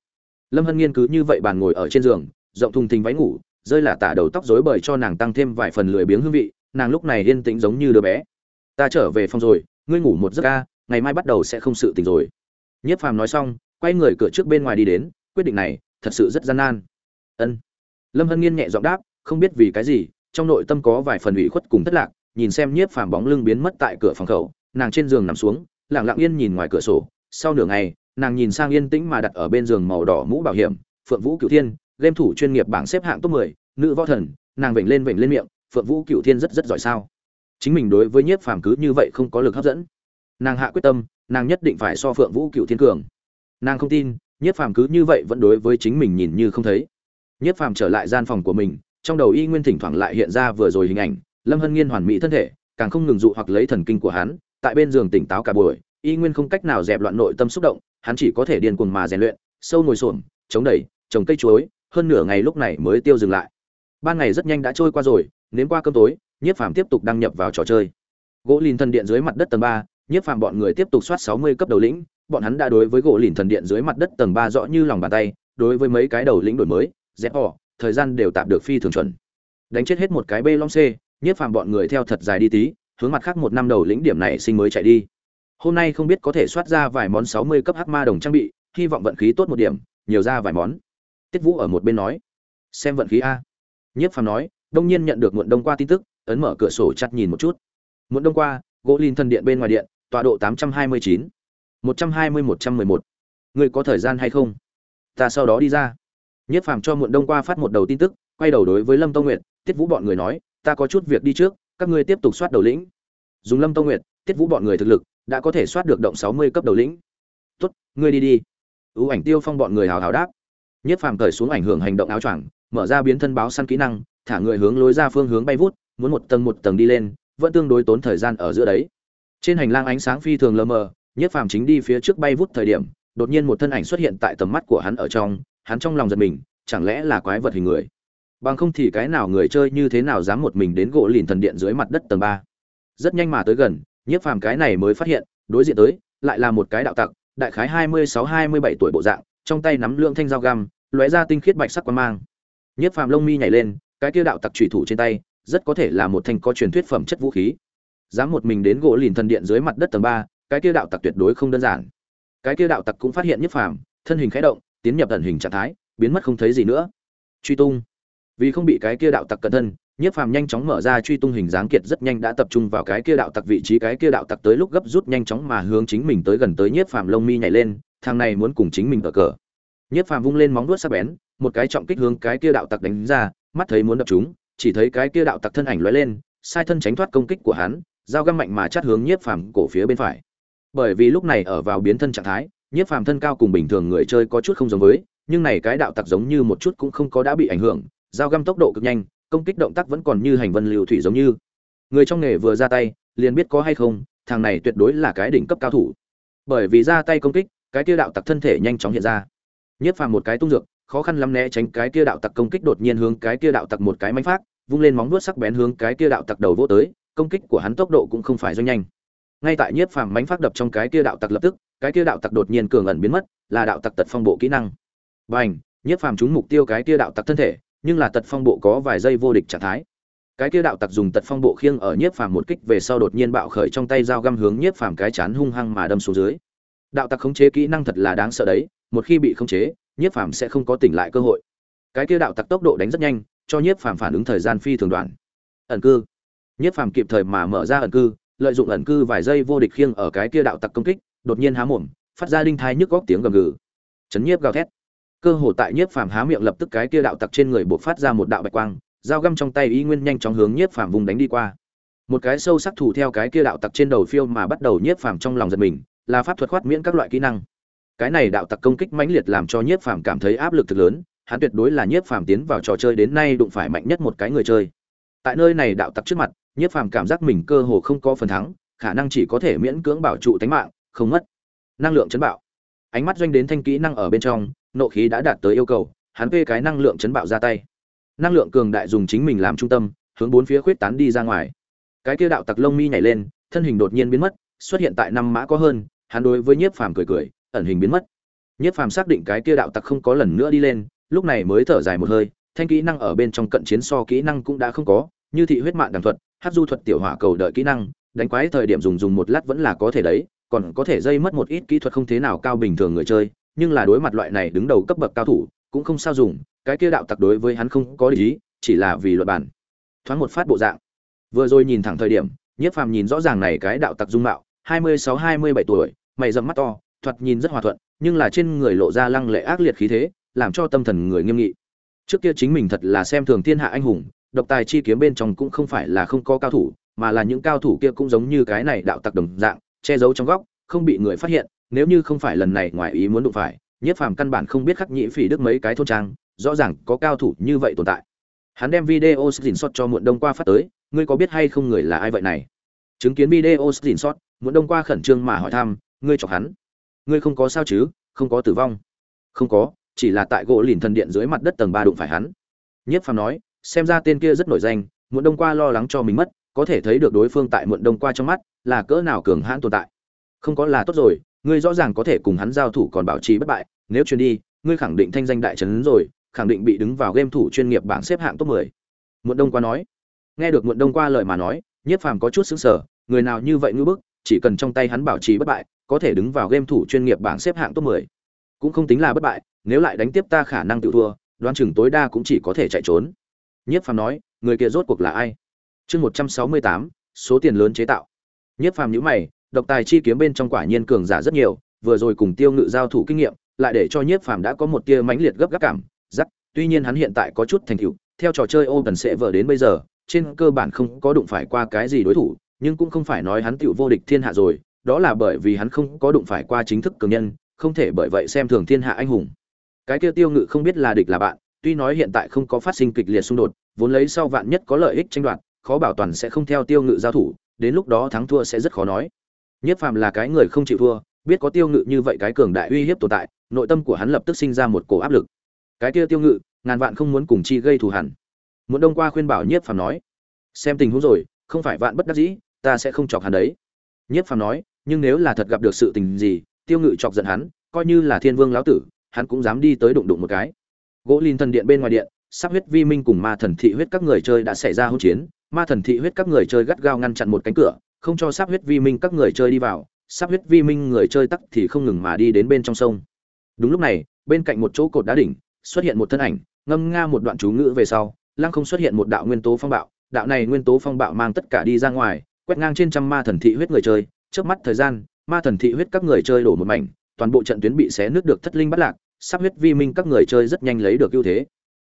Lâm hân nghiên cứ như vậy bàn ngồi ở trên giường, rộng thùng thình váy ngủ, rơi là tả đầu tóc rối bời cho nàng tăng thêm vài phần lười biếng hương vị, nàng lúc này yên tĩnh giống như đứa bé. Ta trở về phòng rồi, ngươi ngủ một giấc ca, ngày mai bắt đầu sẽ không sự tình rồi. Nhiếp phàm nói xong, quay người cửa trước bên ngoài đi đến, quyết định này, thật sự rất gian nan. Ân. Lâm hân nghiên nhẹ giọng đáp, không biết vì cái gì, trong nội tâm có vài phần ủy khuất cùng thất lạc nhìn xem nhiếp phàm bóng lưng biến mất tại cửa phòng khẩu nàng trên giường nằm xuống lặng lặng yên nhìn ngoài cửa sổ. Sau nửa ngày nàng nhìn sang yên tĩnh mà đặt ở bên giường màu đỏ mũ bảo hiểm phượng vũ cửu thiên game thủ chuyên nghiệp bảng xếp hạng top 10, nữ võ thần nàng vểnh lên vểnh lên miệng phượng vũ cửu thiên rất rất giỏi sao? Chính mình đối với nhiếp phàm cứ như vậy không có lực hấp dẫn. Nàng hạ quyết tâm nàng nhất định phải so phượng vũ cửu thiên cường. Nàng không tin nhiếp phàm cứ như vậy vẫn đối với chính mình nhìn như không thấy. Nhiếp phàm trở lại gian phòng của mình trong đầu y nguyên thỉnh thoảng lại hiện ra vừa rồi hình ảnh lâm hân nghiên hoàn mỹ thân thể, càng không ngừng dụ hoặc lấy thần kinh của hắn, tại bên giường tỉnh táo cả buổi, y nguyên không cách nào dẹp loạn nội tâm xúc động, hắn chỉ có thể điên cuồng mà rèn luyện, sâu ngồi xổm, chống đẩy, trồng cây chuối, hơn nửa ngày lúc này mới tiêu dừng lại. Ban ngày rất nhanh đã trôi qua rồi nếm qua cơm tối, nhiếp phàm tiếp tục đăng nhập vào trò chơi. Gỗ lìn thần điện dưới mặt đất tầng ba, nhiếp phàm bọn người tiếp tục soát sáu mươi cấp đầu lĩnh, bọn hắn đã đối với gỗ lìn thần điện dưới mặt đất tầng ba rõ như lòng bàn tay, đối với mấy cái đầu lĩnh đổi mới, dẹp bỏ, thời gian đều tạm được phi thường chuẩn. Đánh chết hết một cái b long c nhiếp phàm bọn người theo thật dài đi tí, hướng mặt khác một năm đầu lĩnh điểm này sinh mới chạy đi. Hôm nay không biết có thể soát ra vài món sáu mươi cấp hắc ma đồng trang bị, hy vọng vận khí tốt một điểm, nhiều ra vài món. Tiết vũ ở một bên nói. Xem vận khí a. Nhiếp phàm nói, đông nhiên nhận được muộn đông qua tin tức, ấn mở cửa sổ chặt nhìn một chút. Muộn đông qua, gỗ linh thần điện bên ngoài điện, tọa độ tám trăm hai mươi chín, một trăm hai mươi, một trăm mười một. Người có thời gian hay không? Ta sau đó đi ra. Nhiếp phàm cho muộn đông qua phát một đầu tin tức, quay đầu đối với lâm tông nguyệt, tiết vũ bọn người nói ta có chút việc đi trước, các ngươi tiếp tục soát đầu lĩnh. Dùng lâm tông nguyệt, tiết vũ bọn người thực lực, đã có thể soát được động sáu mươi cấp đầu lĩnh. Tốt, ngươi đi đi. Ưu ảnh tiêu phong bọn người hào hào đáp. Nhất phàm cởi xuống ảnh hưởng hành động áo choàng, mở ra biến thân báo săn kỹ năng, thả người hướng lối ra phương hướng bay vút, muốn một tầng một tầng đi lên, vẫn tương đối tốn thời gian ở giữa đấy. Trên hành lang ánh sáng phi thường lờ mờ, nhất phàm chính đi phía trước bay vút thời điểm, đột nhiên một thân ảnh xuất hiện tại tầm mắt của hắn ở trong, hắn trong lòng giật mình, chẳng lẽ là quái vật hình người? Bằng không thì cái nào người chơi như thế nào dám một mình đến gỗ lìn thần điện dưới mặt đất tầng ba. Rất nhanh mà tới gần, nhiếp phàm cái này mới phát hiện, đối diện tới, lại là một cái đạo tặc, đại khái hai mươi sáu, hai mươi bảy tuổi bộ dạng, trong tay nắm lượng thanh dao găm, lóe ra tinh khiết bạch sắc quan mang. Nhiếp phàm lông mi nhảy lên, cái kia đạo tặc trùy thủ trên tay, rất có thể là một thanh có truyền thuyết phẩm chất vũ khí. Dám một mình đến gỗ lìn thần điện dưới mặt đất tầng ba, cái kia đạo tặc tuyệt đối không đơn giản. Cái kia đạo tặc cũng phát hiện nhiếp phàm, thân hình khẽ động, tiến nhập tận hình trạng thái, biến mất không thấy gì nữa. Truy tung vì không bị cái kia đạo tặc cẩn thân, nhiếp phàm nhanh chóng mở ra truy tung hình dáng kiệt rất nhanh đã tập trung vào cái kia đạo tặc vị trí, cái kia đạo tặc tới lúc gấp rút nhanh chóng mà hướng chính mình tới gần tới nhiếp phàm lông mi nhảy lên, thằng này muốn cùng chính mình ở cờ. Nhiếp phàm vung lên móng vuốt sắc bén, một cái trọng kích hướng cái kia đạo tặc đánh ra, mắt thấy muốn đập chúng, chỉ thấy cái kia đạo tặc thân ảnh lóe lên, sai thân tránh thoát công kích của hắn, dao găm mạnh mà chát hướng nhiếp phàm cổ phía bên phải. Bởi vì lúc này ở vào biến thân trạng thái, nhiếp phàm thân cao cùng bình thường người chơi có chút không giống với, nhưng này cái đạo tặc giống như một chút cũng không có đã bị ảnh hưởng dao găm tốc độ cực nhanh, công kích động tác vẫn còn như hành vân liều thủy giống như. Người trong nghề vừa ra tay, liền biết có hay không, thằng này tuyệt đối là cái đỉnh cấp cao thủ. Bởi vì ra tay công kích, cái kia đạo tặc thân thể nhanh chóng hiện ra. Nhất phàm một cái tung dược, khó khăn lắm né tránh cái kia đạo tặc công kích đột nhiên hướng cái kia đạo tặc một cái mánh phát, vung lên móng vuốt sắc bén hướng cái kia đạo tặc đầu vô tới, công kích của hắn tốc độ cũng không phải doanh nhanh. Ngay tại nhiếp phàm mánh phát đập trong cái kia đạo tặc lập tức, cái kia đạo tặc đột nhiên cường ẩn biến mất, là đạo tặc tật phong bộ kỹ năng. Bành nhiếp phàm trúng mục tiêu cái kia đạo tặc thân thể nhưng là tật phong bộ có vài giây vô địch trạng thái. Cái kia đạo tặc dùng tật phong bộ khiêng ở nhiếp phàm một kích về sau đột nhiên bạo khởi trong tay dao găm hướng nhiếp phàm cái chán hung hăng mà đâm xuống dưới. Đạo tặc khống chế kỹ năng thật là đáng sợ đấy, một khi bị khống chế, nhiếp phàm sẽ không có tỉnh lại cơ hội. Cái kia đạo tặc tốc độ đánh rất nhanh, cho nhiếp phàm phản ứng thời gian phi thường đoạn. Ẩn cư. Nhiếp phàm kịp thời mà mở ra ẩn cư, lợi dụng ẩn cư vài giây vô địch khiêng ở cái kia đạo tặc công kích, đột nhiên há mồm, phát ra đinh thai nhức góc tiếng gầm gừ. Chấn nhiếp gào thét cơ hồ tại nhiếp phàm há miệng lập tức cái kia đạo tặc trên người buộc phát ra một đạo bạch quang, dao găm trong tay y nguyên nhanh chóng hướng nhiếp phàm vùng đánh đi qua. Một cái sâu sắc thủ theo cái kia đạo tặc trên đầu phiêu mà bắt đầu nhiếp phàm trong lòng giật mình, là pháp thuật khoát miễn các loại kỹ năng. Cái này đạo tặc công kích mãnh liệt làm cho nhiếp phàm cảm thấy áp lực thực lớn, hắn tuyệt đối là nhiếp phàm tiến vào trò chơi đến nay đụng phải mạnh nhất một cái người chơi. Tại nơi này đạo tặc trước mặt, nhiếp phàm cảm giác mình cơ hồ không có phần thắng, khả năng chỉ có thể miễn cưỡng bảo trụ tánh mạng, không mất. Năng lượng chấn bạo. Ánh mắt doanh đến thanh kỹ năng ở bên trong nộ khí đã đạt tới yêu cầu, hắn phê cái năng lượng chấn bạo ra tay. Năng lượng cường đại dùng chính mình làm trung tâm, hướng bốn phía khuyết tán đi ra ngoài. Cái kia đạo tặc lông mi nhảy lên, thân hình đột nhiên biến mất, xuất hiện tại năm mã có hơn, hắn đối với nhiếp phàm cười cười, ẩn hình biến mất. Nhiếp phàm xác định cái kia đạo tặc không có lần nữa đi lên, lúc này mới thở dài một hơi, thanh kỹ năng ở bên trong cận chiến so kỹ năng cũng đã không có, như thị huyết mạng đằng thuật, hát du thuật tiểu hỏa cầu đợi kỹ năng, đánh quái thời điểm dùng dùng một lát vẫn là có thể đấy, còn có thể dây mất một ít kỹ thuật không thế nào cao bình thường người chơi nhưng là đối mặt loại này đứng đầu cấp bậc cao thủ, cũng không sao dùng, cái kia đạo tặc đối với hắn không có lý chỉ là vì luật bản thoáng một phát bộ dạng. Vừa rồi nhìn thẳng thời điểm, nhiếp phàm nhìn rõ ràng này cái đạo tặc dung mạo, hai mươi sáu, hai mươi bảy tuổi, mày dầm mắt to, thoạt nhìn rất hòa thuận, nhưng là trên người lộ ra lăng lệ ác liệt khí thế, làm cho tâm thần người nghiêm nghị. Trước kia chính mình thật là xem thường thiên hạ anh hùng, độc tài chi kiếm bên trong cũng không phải là không có cao thủ, mà là những cao thủ kia cũng giống như cái này đạo tặc đồng dạng, che giấu trong góc, không bị người phát hiện nếu như không phải lần này ngoài ý muốn đụng phải, nhiếp phàm căn bản không biết khắc nhĩ phỉ đức mấy cái thôn trang, rõ ràng có cao thủ như vậy tồn tại. Hắn đem video xin sót cho muộn đông qua phát tới, ngươi có biết hay không người là ai vậy này? Chứng kiến video xin sót muộn đông qua khẩn trương mà hỏi thăm, ngươi chọc hắn. Ngươi không có sao chứ, không có tử vong. Không có, chỉ là tại gỗ lìn thần điện dưới mặt đất tầng ba đụng phải hắn. Nhiếp phàm nói, xem ra tên kia rất nổi danh, muộn đông qua lo lắng cho mình mất, có thể thấy được đối phương tại muộn đông qua trong mắt là cỡ nào cường hãn tồn tại. Không có là tốt rồi ngươi rõ ràng có thể cùng hắn giao thủ còn bảo trì bất bại nếu chuyến đi ngươi khẳng định thanh danh đại trấn rồi khẳng định bị đứng vào game thủ chuyên nghiệp bảng xếp hạng top 10. Muộn Đông qua nói. Nghe được Muộn Đông qua lời mà nói, Nhiếp Phàm có chút sững sờ, người nào như vậy ngư bức, chỉ cần trong tay hắn bảo trì bất bại, có thể đứng vào game thủ chuyên nghiệp bảng xếp hạng top 10. Cũng không tính là bất bại, nếu lại đánh tiếp ta khả năng tự thua, đoán chừng tối đa cũng chỉ có thể chạy trốn. Nhiếp Phàm nói, người kia rốt cuộc là ai? Chương 168, số tiền lớn chế tạo. Nhiếp Phàm nhíu mày, độc tài chi kiếm bên trong quả nhiên cường giả rất nhiều, vừa rồi cùng Tiêu Ngự giao thủ kinh nghiệm, lại để cho Nhiếp Phàm đã có một tia mãnh liệt gấp gáp cảm, rắc, tuy nhiên hắn hiện tại có chút thành tựu, theo trò chơi Open sẽ vở đến bây giờ, trên cơ bản không có đụng phải qua cái gì đối thủ, nhưng cũng không phải nói hắn tựu vô địch thiên hạ rồi, đó là bởi vì hắn không có đụng phải qua chính thức cường nhân, không thể bởi vậy xem thường thiên hạ anh hùng. Cái kia Tiêu Ngự không biết là địch là bạn, tuy nói hiện tại không có phát sinh kịch liệt xung đột, vốn lấy sau vạn nhất có lợi ích tranh đoạt, khó bảo toàn sẽ không theo Tiêu Ngự giao thủ, đến lúc đó thắng thua sẽ rất khó nói. Nhất phàm là cái người không chịu thua, biết có Tiêu Ngự như vậy cái cường đại uy hiếp tồn tại, nội tâm của hắn lập tức sinh ra một cổ áp lực. Cái kia Tiêu Ngự, ngàn vạn không muốn cùng chi gây thù hằn. Muốn Đông qua khuyên bảo Nhiếp Phàm nói, xem tình huống rồi, không phải vạn bất đắc dĩ, ta sẽ không chọc hắn đấy. Nhiếp Phàm nói, nhưng nếu là thật gặp được sự tình gì, Tiêu Ngự chọc giận hắn, coi như là Thiên Vương lão tử, hắn cũng dám đi tới đụng đụng một cái. Gỗ Linh thần điện bên ngoài điện, sắp huyết vi minh cùng ma thần thị huyết các người chơi đã xảy ra hỗn chiến, ma thần thị huyết các người chơi gắt gao ngăn chặn một cánh cửa, không cho sắp huyết vi minh các người chơi đi vào, sắp huyết vi minh người chơi tắc thì không ngừng mà đi đến bên trong sông. Đúng lúc này, bên cạnh một chỗ cột đá đỉnh, xuất hiện một thân ảnh, ngâm nga một đoạn chú ngữ về sau, lăng không xuất hiện một đạo nguyên tố phong bạo, đạo này nguyên tố phong bạo mang tất cả đi ra ngoài, quét ngang trên trăm ma thần thị huyết người chơi, trước mắt thời gian, ma thần thị huyết các người chơi đổ một mảnh, toàn bộ trận tuyến bị xé nước được thất linh bắt lạc, sắp huyết vi minh các người chơi rất nhanh lấy được ưu thế.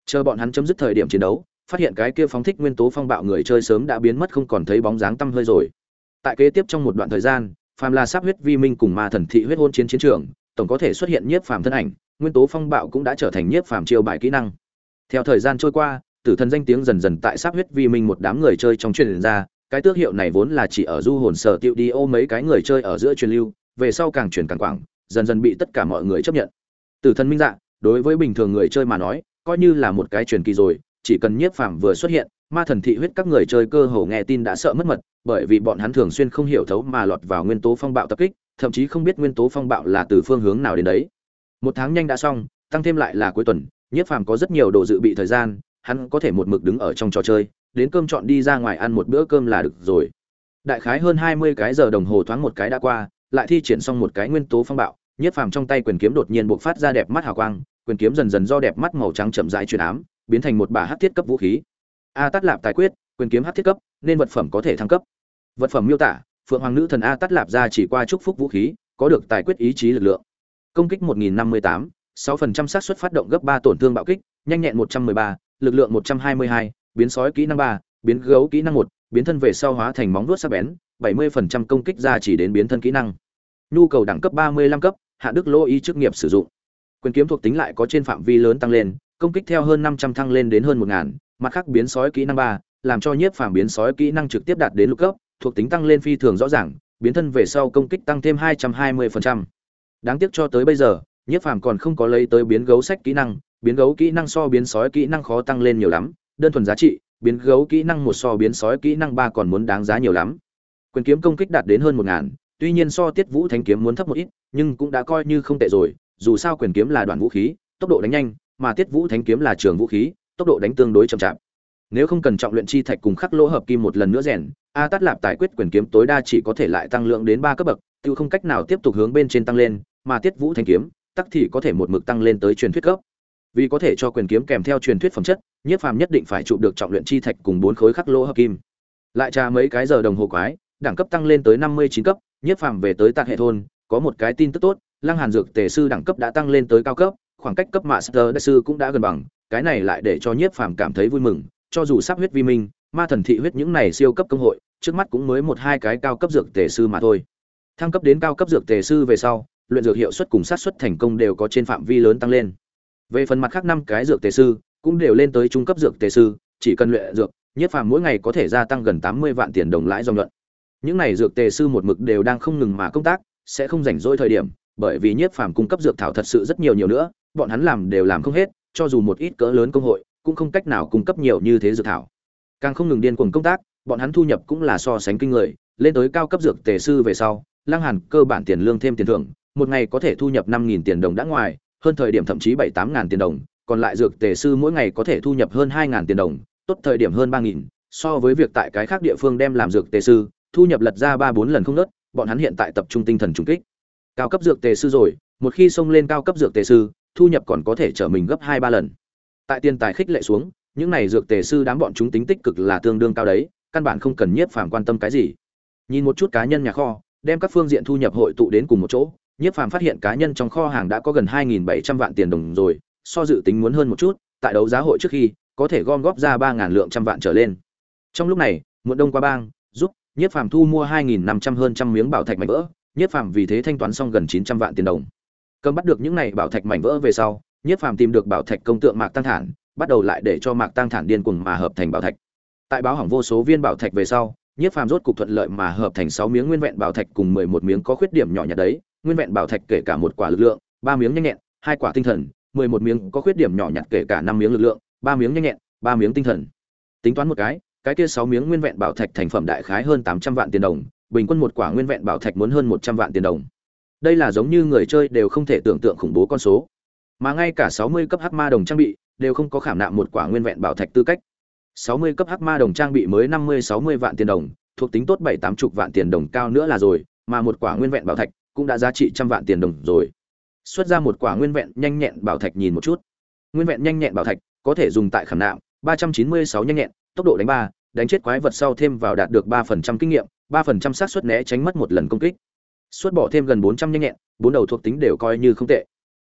Chờ bọn hắn chấm dứt thời điểm chiến đấu, phát hiện cái kia phóng thích nguyên tố phong bạo người chơi sớm đã biến mất không còn thấy bóng dáng tăm hơi rồi. Tại kế tiếp trong một đoạn thời gian, phàm là sắp huyết vi minh cùng ma thần thị huyết hôn chiến chiến trường, tổng có thể xuất hiện nhiếp phàm thân ảnh, nguyên tố phong bạo cũng đã trở thành nhiếp phàm chiêu bài kỹ năng. Theo thời gian trôi qua, tử thần danh tiếng dần dần tại sắp huyết vi minh một đám người chơi trong truyền ra, cái tước hiệu này vốn là chỉ ở du hồn sở tiêu đi ô mấy cái người chơi ở giữa truyền lưu, về sau càng truyền càng quảng, dần dần bị tất cả mọi người chấp nhận. Tử thần minh dạ, đối với bình thường người chơi mà nói, coi như là một cái truyền kỳ rồi, chỉ cần nhiếp phàm vừa xuất hiện, ma thần thị huyết các người chơi cơ hồ nghe tin đã sợ mất mật, bởi vì bọn hắn thường xuyên không hiểu thấu mà lọt vào nguyên tố phong bạo tập kích, thậm chí không biết nguyên tố phong bạo là từ phương hướng nào đến đấy. Một tháng nhanh đã xong, tăng thêm lại là cuối tuần, nhiếp phàm có rất nhiều đồ dự bị thời gian, hắn có thể một mực đứng ở trong trò chơi, đến cơm chọn đi ra ngoài ăn một bữa cơm là được rồi. Đại khái hơn 20 cái giờ đồng hồ thoáng một cái đã qua, lại thi triển xong một cái nguyên tố phong bạo, nhiếp phàm trong tay quyền kiếm đột nhiên bộc phát ra đẹp mắt hào quang, quyền kiếm dần dần do đẹp mắt màu trắng chậm rãi chuyển ám, biến thành một bả hắc thiết cấp vũ khí. A Tát Lạp tài quyết, quyền kiếm Hát thiết cấp, nên vật phẩm có thể thăng cấp. Vật phẩm miêu tả: Phượng Hoàng nữ thần A Tát Lạp ra chỉ qua chúc phúc vũ khí, có được tài quyết ý chí lực lượng. Công kích 1058, 6% xác suất phát động gấp 3 tổn thương bạo kích, nhanh nhẹn 113, lực lượng 122, biến sói kỹ năng 3, biến gấu kỹ năng 1, biến thân về sau hóa thành móng vuốt sắc bén, 70% công kích ra chỉ đến biến thân kỹ năng. Nhu cầu đẳng cấp 35 cấp, hạ đức lô ý chức nghiệp sử dụng. Quyền kiếm thuộc tính lại có trên phạm vi lớn tăng lên, công kích theo hơn 500 thăng lên đến hơn 1000, mặt khác biến sói kỹ năng 3, làm cho nhiếp phàm biến sói kỹ năng trực tiếp đạt đến lục cấp, thuộc tính tăng lên phi thường rõ ràng, biến thân về sau công kích tăng thêm 220%. Đáng tiếc cho tới bây giờ, nhiếp phàm còn không có lấy tới biến gấu sách kỹ năng, biến gấu kỹ năng so biến sói kỹ năng khó tăng lên nhiều lắm, đơn thuần giá trị, biến gấu kỹ năng một so biến sói kỹ năng 3 còn muốn đáng giá nhiều lắm. Quyền kiếm công kích đạt đến hơn 1000, tuy nhiên so Tiết Vũ Thánh kiếm muốn thấp một ít, nhưng cũng đã coi như không tệ rồi, dù sao quyền kiếm là đoạn vũ khí, tốc độ đánh nhanh, mà Tiết Vũ Thánh kiếm là trường vũ khí, tốc độ đánh tương đối chậm chạp. Nếu không cần trọng luyện chi thạch cùng khắc lỗ hợp kim một lần nữa rèn, A Tát Lạp tài quyết quyền kiếm tối đa chỉ có thể lại tăng lượng đến 3 cấp bậc, tiêu không cách nào tiếp tục hướng bên trên tăng lên, mà Tiết Vũ thanh kiếm, tắc thì có thể một mực tăng lên tới truyền thuyết cấp. Vì có thể cho quyền kiếm kèm theo truyền thuyết phẩm chất, Nhiếp Phàm nhất định phải chụp được trọng luyện chi thạch cùng 4 khối khắc lỗ hợp kim. Lại tra mấy cái giờ đồng hồ quái, đẳng cấp tăng lên tới 59 cấp, Nhiếp Phàm về tới Tạc hệ thôn, có một cái tin tức tốt, Lăng Hàn dược tề sư đẳng cấp đã tăng lên tới cao cấp, khoảng cách cấp master đại sư cũng đã gần bằng, cái này lại để cho Nhiếp Phàm cảm thấy vui mừng, cho dù sắp huyết vi minh, ma thần thị huyết những này siêu cấp công hội, trước mắt cũng mới một hai cái cao cấp dược tề sư mà thôi. Thăng cấp đến cao cấp dược tề sư về sau, luyện dược hiệu suất cùng sát suất thành công đều có trên phạm vi lớn tăng lên. Về phần mặt khác năm cái dược tề sư, cũng đều lên tới trung cấp dược tề sư, chỉ cần luyện dược, Nhiếp Phàm mỗi ngày có thể gia tăng gần 80 vạn tiền đồng lãi dòng nhuận. Những này dược tề sư một mực đều đang không ngừng mà công tác, sẽ không rảnh rỗi thời điểm, bởi vì Nhiếp Phàm cung cấp dược thảo thật sự rất nhiều nhiều nữa, bọn hắn làm đều làm không hết, cho dù một ít cỡ lớn công hội, cũng không cách nào cung cấp nhiều như thế dược thảo. Càng không ngừng điên cuồng công tác, bọn hắn thu nhập cũng là so sánh kinh người, lên tới cao cấp dược tề sư về sau, lăng hàn cơ bản tiền lương thêm tiền thưởng một ngày có thể thu nhập năm nghìn tiền đồng đã ngoài hơn thời điểm thậm chí bảy tám ngàn tiền đồng còn lại dược tề sư mỗi ngày có thể thu nhập hơn hai ngàn tiền đồng tốt thời điểm hơn ba nghìn so với việc tại cái khác địa phương đem làm dược tề sư thu nhập lật ra ba bốn lần không nớt bọn hắn hiện tại tập trung tinh thần trùng kích cao cấp dược tề sư rồi một khi xông lên cao cấp dược tề sư thu nhập còn có thể trở mình gấp hai ba lần. Tại tiền tài khích lệ xuống, những này dược tề sư đám bọn chúng tính tích cực là tương đương cao đấy, căn bản không cần nhiếp phàm quan tâm cái gì. Nhìn một chút cá nhân nhà kho, đem các phương diện thu nhập hội tụ đến cùng một chỗ, nhiếp phàm phát hiện cá nhân trong kho hàng đã có gần hai nghìn bảy trăm vạn tiền đồng rồi, so dự tính muốn hơn một chút, tại đấu giá hội trước khi, có thể gom góp ra ba ngàn lượng trăm vạn trở lên. Trong lúc này, muộn đông qua bang, giúp nhiếp phàm thu mua hai nghìn năm trăm hơn trăm miếng bảo thạch mảnh vỡ, nhiếp phàm vì thế thanh toán xong gần chín trăm vạn tiền đồng cầm bắt được những này bảo thạch mảnh vỡ về sau, nhiếp phàm tìm được bảo thạch công tượng mạc tăng thản, bắt đầu lại để cho mạc tăng thản điên cuồng mà hợp thành bảo thạch. Tại báo hỏng vô số viên bảo thạch về sau, nhiếp phàm rốt cục thuận lợi mà hợp thành sáu miếng nguyên vẹn bảo thạch cùng mười một miếng có khuyết điểm nhỏ nhặt đấy. Nguyên vẹn bảo thạch kể cả một quả lực lượng, ba miếng nhanh nhẹn, hai quả tinh thần, mười một miếng có khuyết điểm nhỏ nhặt kể cả năm miếng lực lượng, ba miếng nhanh nhẹn, ba miếng tinh thần. Tính toán một cái cái kia sáu miếng nguyên vẹn bảo thạch thành phẩm đại khái hơn tám trăm vạn tiền đồng, bình quân một quả nguyên vẹn bảo thạch muốn hơn một trăm vạn tiền đồng đây là giống như người chơi đều không thể tưởng tượng khủng bố con số. Mà ngay cả sáu mươi cấp hắc ma đồng trang bị đều không có khảm nạm một quả nguyên vẹn bảo thạch tư cách. sáu mươi cấp hắc ma đồng trang bị mới năm mươi sáu mươi vạn tiền đồng, thuộc tính tốt bảy tám chục vạn tiền đồng cao nữa là rồi, mà một quả nguyên vẹn bảo thạch cũng đã giá trị trăm vạn tiền đồng rồi. Xuất ra một quả nguyên vẹn nhanh nhẹn bảo thạch nhìn một chút. Nguyên vẹn nhanh nhẹn bảo thạch có thể dùng tại khảm nạm, ba trăm chín mươi sáu nhanh nhẹn, tốc độ đánh ba, đánh chết quái vật sau thêm vào đạt được 3% kinh nghiệm 3% xác suất né tránh mất một lần công kích xuất bỏ thêm gần bốn trăm nhanh nhẹn, bốn đầu thuộc tính đều coi như không tệ.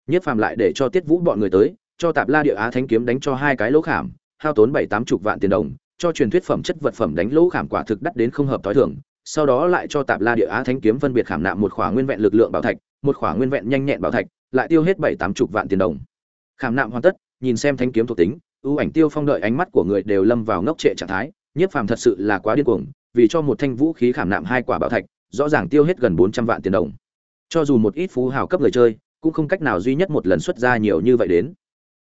Nhất phàm lại để cho tiết vũ bọn người tới, cho tạp la địa á thánh kiếm đánh cho hai cái lỗ khảm, hao tốn bảy tám chục vạn tiền đồng, cho truyền thuyết phẩm chất vật phẩm đánh lỗ khảm quả thực đắt đến không hợp tối thường, sau đó lại cho tạp la địa á thánh kiếm phân biệt khảm nạm một khỏa nguyên vẹn lực lượng bảo thạch, một khỏa nguyên vẹn nhanh nhẹn bảo thạch, lại tiêu hết bảy tám chục vạn tiền đồng. Khảm nạm hoàn tất, nhìn xem thanh kiếm thuộc tính, ưu ảnh tiêu phong đợi ánh mắt của người đều lâm vào ngốc trệ trạng thái nhiếp phàm thật sự là quá điên cuồng, vì cho một thanh vũ khí khảm nạm hai quả bảo thạch rõ ràng tiêu hết gần bốn trăm vạn tiền đồng. Cho dù một ít phú hào cấp người chơi, cũng không cách nào duy nhất một lần xuất ra nhiều như vậy đến.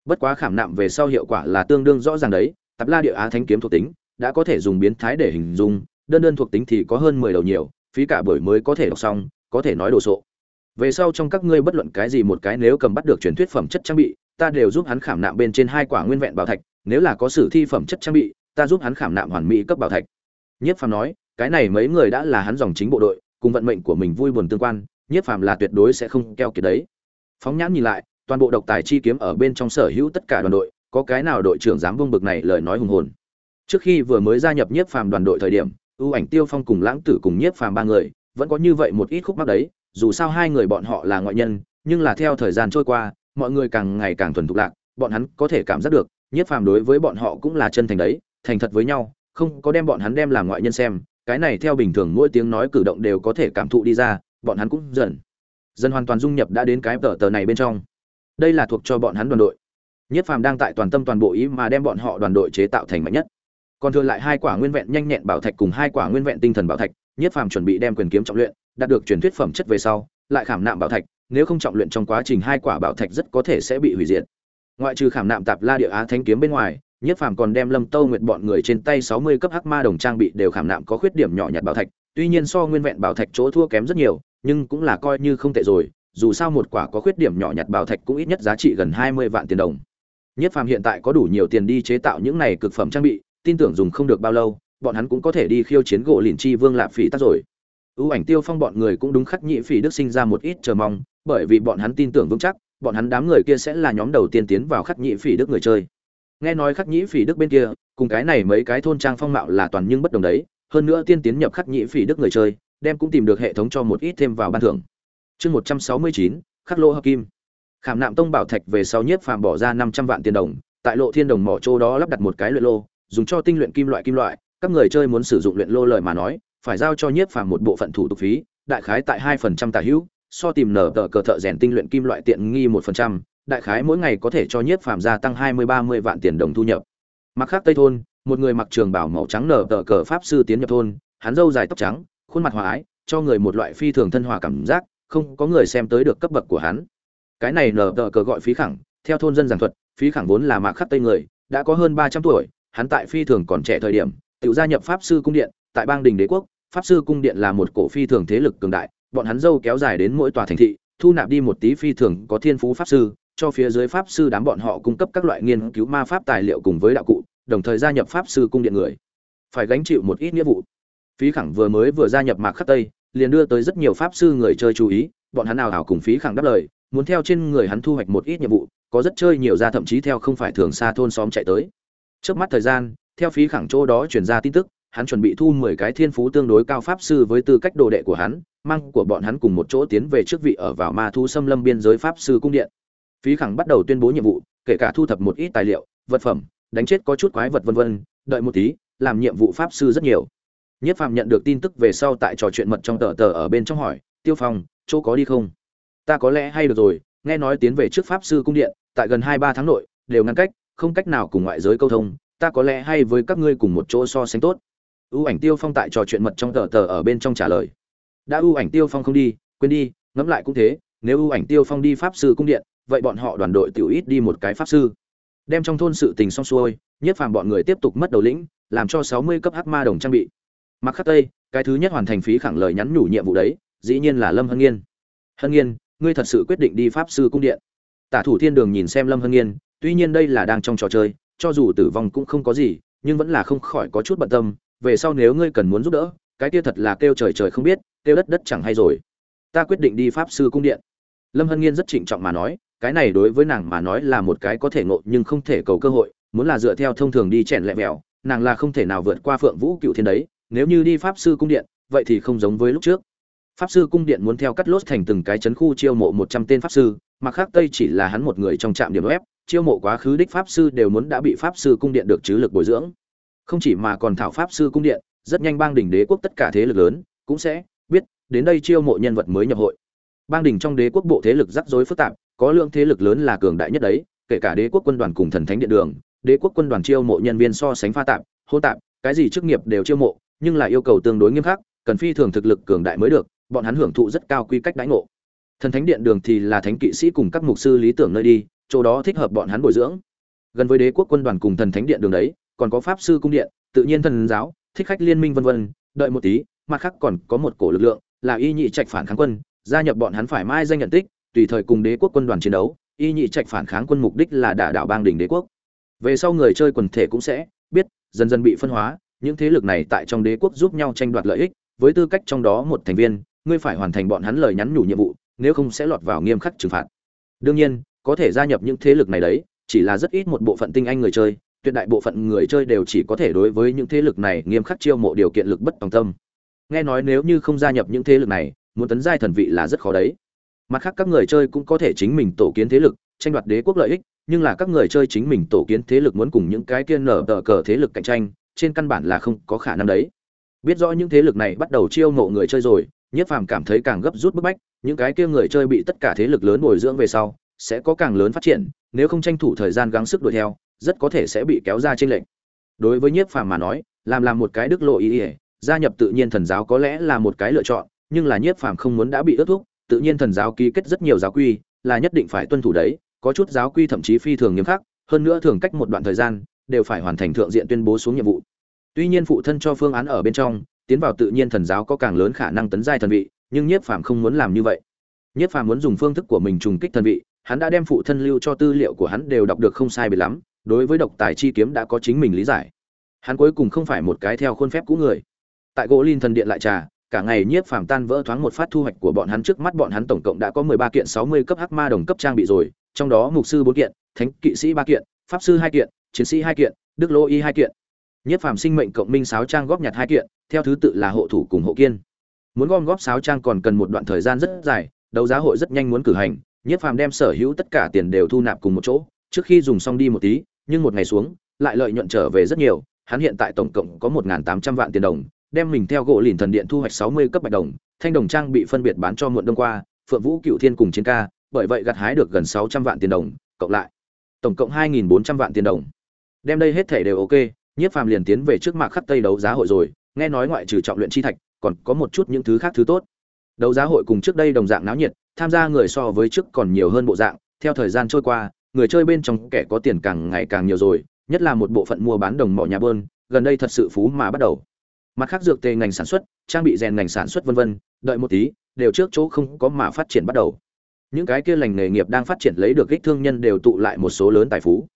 Bất quá khảm nạm về sau hiệu quả là tương đương rõ ràng đấy tập la địa á thánh kiếm thuộc tính đã có thể dùng biến thái để hình dung, đơn đơn thuộc tính thì có hơn mười đầu nhiều, phí cả buổi mới có thể đọc xong, có thể nói đồ sộ. Về sau trong các ngươi bất luận cái gì một cái nếu cầm bắt được truyền thuyết phẩm chất trang bị, ta đều giúp hắn khảm nạm bên trên hai quả nguyên vẹn bảo thạch, nếu là có sử thi phẩm chất trang bị, ta giúp hắn khảm nạm hoàn mỹ cấp bảo thạch. Nhiếp phàm nói cái này mấy người đã là hắn dòng chính bộ đội, cùng vận mệnh của mình vui buồn tương quan nhiếp phàm là tuyệt đối sẽ không keo kiệt đấy. Phóng nhãn nhìn lại, toàn bộ độc tài chi kiếm ở bên trong sở hữu tất cả đoàn đội, có cái nào đội trưởng dám vung bực này lời nói hùng hồn. Trước khi vừa mới gia nhập nhiếp phàm đoàn đội thời điểm, ưu ảnh tiêu phong cùng lãng tử cùng nhiếp phàm ba người, vẫn có như vậy một ít khúc mắc đấy, dù sao hai người bọn họ là ngoại nhân, nhưng là theo thời gian trôi qua, mọi người càng ngày càng thuần thục lạc, bọn hắn có thể cảm giác được nhiếp phàm đối với bọn họ cũng là chân thành đấy, thành thật với nhau, không có đem bọn hắn đem làm ngoại nhân xem cái này theo bình thường mỗi tiếng nói cử động đều có thể cảm thụ đi ra, bọn hắn cũng dần dần hoàn toàn dung nhập đã đến cái tờ tờ này bên trong. Đây là thuộc cho bọn hắn đoàn đội. Nhất phàm đang tại toàn tâm toàn bộ ý mà đem bọn họ đoàn đội chế tạo thành mạnh nhất. Còn thừa lại hai quả nguyên vẹn nhanh nhẹn bảo thạch cùng hai quả nguyên vẹn tinh thần bảo thạch, nhất phàm chuẩn bị đem quyền kiếm trọng luyện, đạt được truyền thuyết phẩm chất về sau, lại khảm nạm bảo thạch, nếu không trọng luyện trong quá trình hai quả bảo thạch rất có thể sẽ bị hủy diệt. Ngoại trừ khảm nạm tạp la địa á thanh kiếm bên ngoài nhất phàm còn đem lâm tâu nguyệt bọn người trên tay sáu mươi cấp hắc ma đồng trang bị đều khảm nạm có khuyết điểm nhỏ nhặt bảo thạch, tuy nhiên so nguyên vẹn bảo thạch chỗ thua kém rất nhiều, nhưng cũng là coi như không tệ rồi, dù sao một quả có khuyết điểm nhỏ nhặt bảo thạch cũng ít nhất giá trị gần hai mươi vạn tiền đồng. Nhất phàm hiện tại có đủ nhiều tiền đi chế tạo những này cực phẩm trang bị, tin tưởng dùng không được bao lâu, bọn hắn cũng có thể đi khiêu chiến gỗ Lĩnh chi vương lạp phỉ tắc rồi. Ưu ảnh tiêu phong bọn người cũng đúng khắc nhị phỉ đức sinh ra một ít chờ mong, bởi vì bọn hắn tin tưởng vững chắc, bọn hắn đám người kia sẽ là nhóm đầu tiên tiến vào khắc nhị phỉ đức người chơi nghe nói khắc nhĩ phỉ đức bên kia, cùng cái này mấy cái thôn trang phong mạo là toàn nhưng bất đồng đấy, hơn nữa tiên tiến nhập khắc nhĩ phỉ đức người chơi, đem cũng tìm được hệ thống cho một ít thêm vào ban thưởng. Chương một trăm sáu mươi chín, khắc lô hợp kim. Khảm nạm tông bảo thạch về sau nhiếp phàm bỏ ra năm trăm vạn tiền đồng, tại lộ thiên đồng mỏ châu đó lắp đặt một cái luyện lô, dùng cho tinh luyện kim loại kim loại, các người chơi muốn sử dụng luyện lô lời mà nói, phải giao cho nhiếp phàm một bộ phận thủ tục phí, đại khái tại hai phần trăm tà hữu, so tìm nở tờ cờ thợ rèn tinh luyện kim loại tiện nghi một phần trăm đại khái mỗi ngày có thể cho nhiếp phàm gia tăng hai mươi ba mươi vạn tiền đồng thu nhập. Mặc khác tây thôn, một người mặc trường bảo màu trắng nở tờ cờ pháp sư tiến nhập thôn, hắn râu dài tóc trắng, khuôn mặt hòa ái, cho người một loại phi thường thân hòa cảm giác, không có người xem tới được cấp bậc của hắn. Cái này nở tờ cờ gọi phí khẳng, theo thôn dân giảng thuật, phí khẳng vốn là mạc khắc tây người, đã có hơn ba trăm tuổi, hắn tại phi thường còn trẻ thời điểm, tự gia nhập pháp sư cung điện, tại bang đình đế quốc, pháp sư cung điện là một cổ phi thường thế lực cường đại, bọn hắn dâu kéo dài đến mỗi tòa thành thị, thu nạp đi một tí phi thường có thiên phú pháp sư cho phía dưới pháp sư đám bọn họ cung cấp các loại nghiên cứu ma pháp tài liệu cùng với đạo cụ, đồng thời gia nhập pháp sư cung điện người. Phải gánh chịu một ít nghĩa vụ. Phí khẳng vừa mới vừa gia nhập mạc khắc tây, liền đưa tới rất nhiều pháp sư người chơi chú ý, bọn hắn nào hảo cùng phí khẳng đáp lời, muốn theo trên người hắn thu hoạch một ít nhiệm vụ, có rất chơi nhiều ra thậm chí theo không phải thường xa thôn xóm chạy tới. Trước mắt thời gian, theo phí khẳng chỗ đó truyền ra tin tức, hắn chuẩn bị thu mười cái thiên phú tương đối cao pháp sư với tư cách đồ đệ của hắn, mang của bọn hắn cùng một chỗ tiến về trước vị ở vào ma thu xâm lâm biên giới pháp sư cung điện phí khẳng bắt đầu tuyên bố nhiệm vụ, kể cả thu thập một ít tài liệu, vật phẩm, đánh chết có chút quái vật vân vân, đợi một tí, làm nhiệm vụ pháp sư rất nhiều. Nhất phạm nhận được tin tức về sau tại trò chuyện mật trong tờ tờ ở bên trong hỏi, tiêu phong, chỗ có đi không? Ta có lẽ hay được rồi, nghe nói tiến về trước pháp sư cung điện, tại gần hai ba tháng nội, đều ngăn cách, không cách nào cùng ngoại giới câu thông, ta có lẽ hay với các ngươi cùng một chỗ so sánh tốt. Ưu ảnh tiêu phong tại trò chuyện mật trong tờ tờ ở bên trong trả lời. Đã ưu ảnh tiêu phong không đi, quên đi, ngẫm lại cũng thế, nếu ưu ảnh tiêu phong đi pháp sư cung điện vậy bọn họ đoàn đội tiểu ít đi một cái pháp sư. Đem trong thôn sự tình xong xuôi, nhất phàm bọn người tiếp tục mất đầu lĩnh, làm cho sáu mươi cấp hắc ma đồng trang bị. Mặc khắc tây, cái thứ nhất hoàn thành phí khẳng lời nhắn nhủ nhiệm vụ đấy, dĩ nhiên là lâm hân nghiên. Hân nghiên, ngươi thật sự quyết định đi pháp sư cung điện. Tả thủ thiên đường nhìn xem lâm hân nghiên, tuy nhiên đây là đang trong trò chơi, cho dù tử vong cũng không có gì, nhưng vẫn là không khỏi có chút bận tâm, về sau nếu ngươi cần muốn giúp đỡ, cái kia thật là kêu trời trời không biết, kêu đất đất chẳng hay rồi. Ta quyết định đi pháp sư cung điện. Lâm hân nghiên rất trịnh trọng mà nói cái này đối với nàng mà nói là một cái có thể ngộ nhưng không thể cầu cơ hội, muốn là dựa theo thông thường đi chèn lẹ mèo nàng là không thể nào vượt qua phượng vũ cựu thiên đấy, nếu như đi pháp sư cung điện, vậy thì không giống với lúc trước. Pháp sư cung điện muốn theo cắt lốt thành từng cái chấn khu chiêu mộ một trăm tên pháp sư, mà khác tây chỉ là hắn một người trong trạm điểm web, chiêu mộ quá khứ đích pháp sư đều muốn đã bị pháp sư cung điện được chứ lực bồi dưỡng. Không chỉ mà còn thảo pháp sư cung điện, rất nhanh bang đỉnh đế quốc tất cả thế lực lớn cũng sẽ biết, đến đây chiêu mộ nhân vật mới nhập hội. Bang đỉnh trong đế quốc bộ thế lực rắc rối phức tạp có lượng thế lực lớn là cường đại nhất đấy, kể cả đế quốc quân đoàn cùng thần thánh điện đường, đế quốc quân đoàn chiêu mộ nhân viên so sánh pha tạp hỗn tạp, cái gì chức nghiệp đều chiêu mộ, nhưng lại yêu cầu tương đối nghiêm khắc, cần phi thường thực lực cường đại mới được, bọn hắn hưởng thụ rất cao quy cách đãi ngộ. Thần thánh điện đường thì là thánh kỵ sĩ cùng các mục sư lý tưởng nơi đi, chỗ đó thích hợp bọn hắn bồi dưỡng. Gần với đế quốc quân đoàn cùng thần thánh điện đường đấy, còn có pháp sư cung điện, tự nhiên thần giáo, thích khách liên minh vân vân, đợi một tí, mặt khác còn có một cổ lực lượng, là y nhị trạch phản kháng quân, gia nhập bọn hắn phải mai danh nhận tích tùy thời cùng đế quốc quân đoàn chiến đấu, y nhị trạch phản kháng quân mục đích là đả đảo bang đỉnh đế quốc. Về sau người chơi quần thể cũng sẽ biết, dần dần bị phân hóa, những thế lực này tại trong đế quốc giúp nhau tranh đoạt lợi ích, với tư cách trong đó một thành viên, ngươi phải hoàn thành bọn hắn lời nhắn nhủ nhiệm vụ, nếu không sẽ lọt vào nghiêm khắc trừng phạt. Đương nhiên, có thể gia nhập những thế lực này đấy, chỉ là rất ít một bộ phận tinh anh người chơi, tuyệt đại bộ phận người chơi đều chỉ có thể đối với những thế lực này nghiêm khắc chiêu mộ điều kiện lực bất tòng tâm. Nghe nói nếu như không gia nhập những thế lực này, muốn tấn giai thần vị là rất khó đấy mặt khác các người chơi cũng có thể chính mình tổ kiến thế lực, tranh đoạt đế quốc lợi ích, nhưng là các người chơi chính mình tổ kiến thế lực muốn cùng những cái kia nở tờ cờ thế lực cạnh tranh, trên căn bản là không có khả năng đấy. Biết rõ những thế lực này bắt đầu chiêu mộ người chơi rồi, nhất phàm cảm thấy càng gấp rút bức bách, những cái kia người chơi bị tất cả thế lực lớn bồi dưỡng về sau, sẽ có càng lớn phát triển, nếu không tranh thủ thời gian gắng sức đuổi theo, rất có thể sẽ bị kéo ra trên lệnh đối với nhiếp phàm mà nói, làm làm một cái đức lộ ý ỉa gia nhập tự nhiên thần giáo có lẽ là một cái lựa chọn, nhưng là nhiếp phàm không muốn đã bị ước thúc tự nhiên thần giáo ký kết rất nhiều giáo quy, là nhất định phải tuân thủ đấy, có chút giáo quy thậm chí phi thường nghiêm khắc, hơn nữa thường cách một đoạn thời gian, đều phải hoàn thành thượng diện tuyên bố xuống nhiệm vụ. Tuy nhiên phụ thân cho phương án ở bên trong, tiến vào tự nhiên thần giáo có càng lớn khả năng tấn giai thần vị, nhưng nhiếp phàm không muốn làm như vậy. Nhiếp phàm muốn dùng phương thức của mình trùng kích thần vị, hắn đã đem phụ thân lưu cho tư liệu của hắn đều đọc được không sai biệt lắm, đối với độc tài chi kiếm đã có chính mình lý giải. Hắn cuối cùng không phải một cái theo khuôn phép cũ người. Tại gỗ linh thần điện lại trà cả ngày nhiếp phàm tan vỡ thoáng một phát thu hoạch của bọn hắn trước mắt, bọn hắn tổng cộng đã có mười ba kiện, sáu mươi cấp hắc ma đồng cấp trang bị rồi, trong đó mục sư bốn kiện, thánh kỵ sĩ ba kiện, pháp sư hai kiện, chiến sĩ hai kiện, đức lô y hai kiện. Nhiếp phàm sinh mệnh cộng minh sáu trang góp nhặt hai kiện, theo thứ tự là hộ thủ cùng hộ kiên. Muốn gom góp sáu trang còn cần một đoạn thời gian rất dài, đấu giá hội rất nhanh muốn cử hành, nhiếp phàm đem sở hữu tất cả tiền đều thu nạp cùng một chỗ, trước khi dùng xong đi một tí, nhưng một ngày xuống, lại lợi nhuận trở về rất nhiều, hắn hiện tại tổng cộng có một tám trăm vạn tiền đồng đem mình theo gỗ lìn thần điện thu hoạch sáu mươi cấp bạch đồng, thanh đồng trang bị phân biệt bán cho muộn đông qua, phượng vũ cựu thiên cùng chiến ca, bởi vậy gặt hái được gần sáu trăm vạn tiền đồng, cộng lại, tổng cộng hai bốn trăm vạn tiền đồng. Đem đây hết thể đều ok, nhiếp phàm liền tiến về trước mạc khắc tây đấu giá hội rồi, nghe nói ngoại trừ trọng luyện chi thạch, còn có một chút những thứ khác thứ tốt. Đấu giá hội cùng trước đây đồng dạng náo nhiệt, tham gia người so với trước còn nhiều hơn bộ dạng, theo thời gian trôi qua, người chơi bên trong kẻ có tiền càng ngày càng nhiều rồi, nhất là một bộ phận mua bán đồng mỏ nhà bơn, gần đây thật sự phú mà bắt đầu mặt khác dược tề ngành sản xuất, trang bị rèn ngành sản xuất vân vân, đợi một tí, đều trước chỗ không có mà phát triển bắt đầu. Những cái kia lành nghề nghiệp đang phát triển lấy được kích thương nhân đều tụ lại một số lớn tài phú.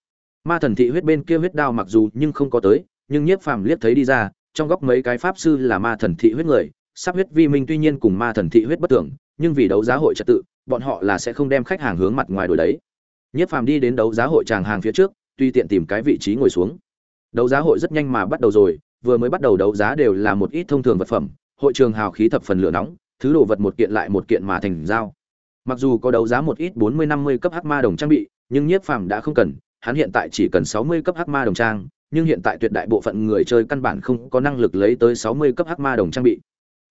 Ma thần thị huyết bên kia huyết đao mặc dù nhưng không có tới, nhưng nhiếp phàm liếc thấy đi ra, trong góc mấy cái pháp sư là ma thần thị huyết người, sắp huyết vi minh tuy nhiên cùng ma thần thị huyết bất tưởng, nhưng vì đấu giá hội trật tự, bọn họ là sẽ không đem khách hàng hướng mặt ngoài đổi đấy nhiếp phàm đi đến đấu giá hội tràng hàng phía trước tuy tiện tìm cái vị trí ngồi xuống. Đấu giá hội rất nhanh mà bắt đầu rồi vừa mới bắt đầu đấu giá đều là một ít thông thường vật phẩm, hội trường hào khí thập phần lửa nóng, thứ đồ vật một kiện lại một kiện mà thành giao mặc dù có đấu giá một ít bốn mươi năm mươi cấp hắc ma đồng trang bị, nhưng nhiếp phàm đã không cần, hắn hiện tại chỉ cần sáu mươi cấp hắc ma đồng trang, nhưng hiện tại tuyệt đại bộ phận người chơi căn bản không có năng lực lấy tới sáu mươi cấp hắc ma đồng trang bị.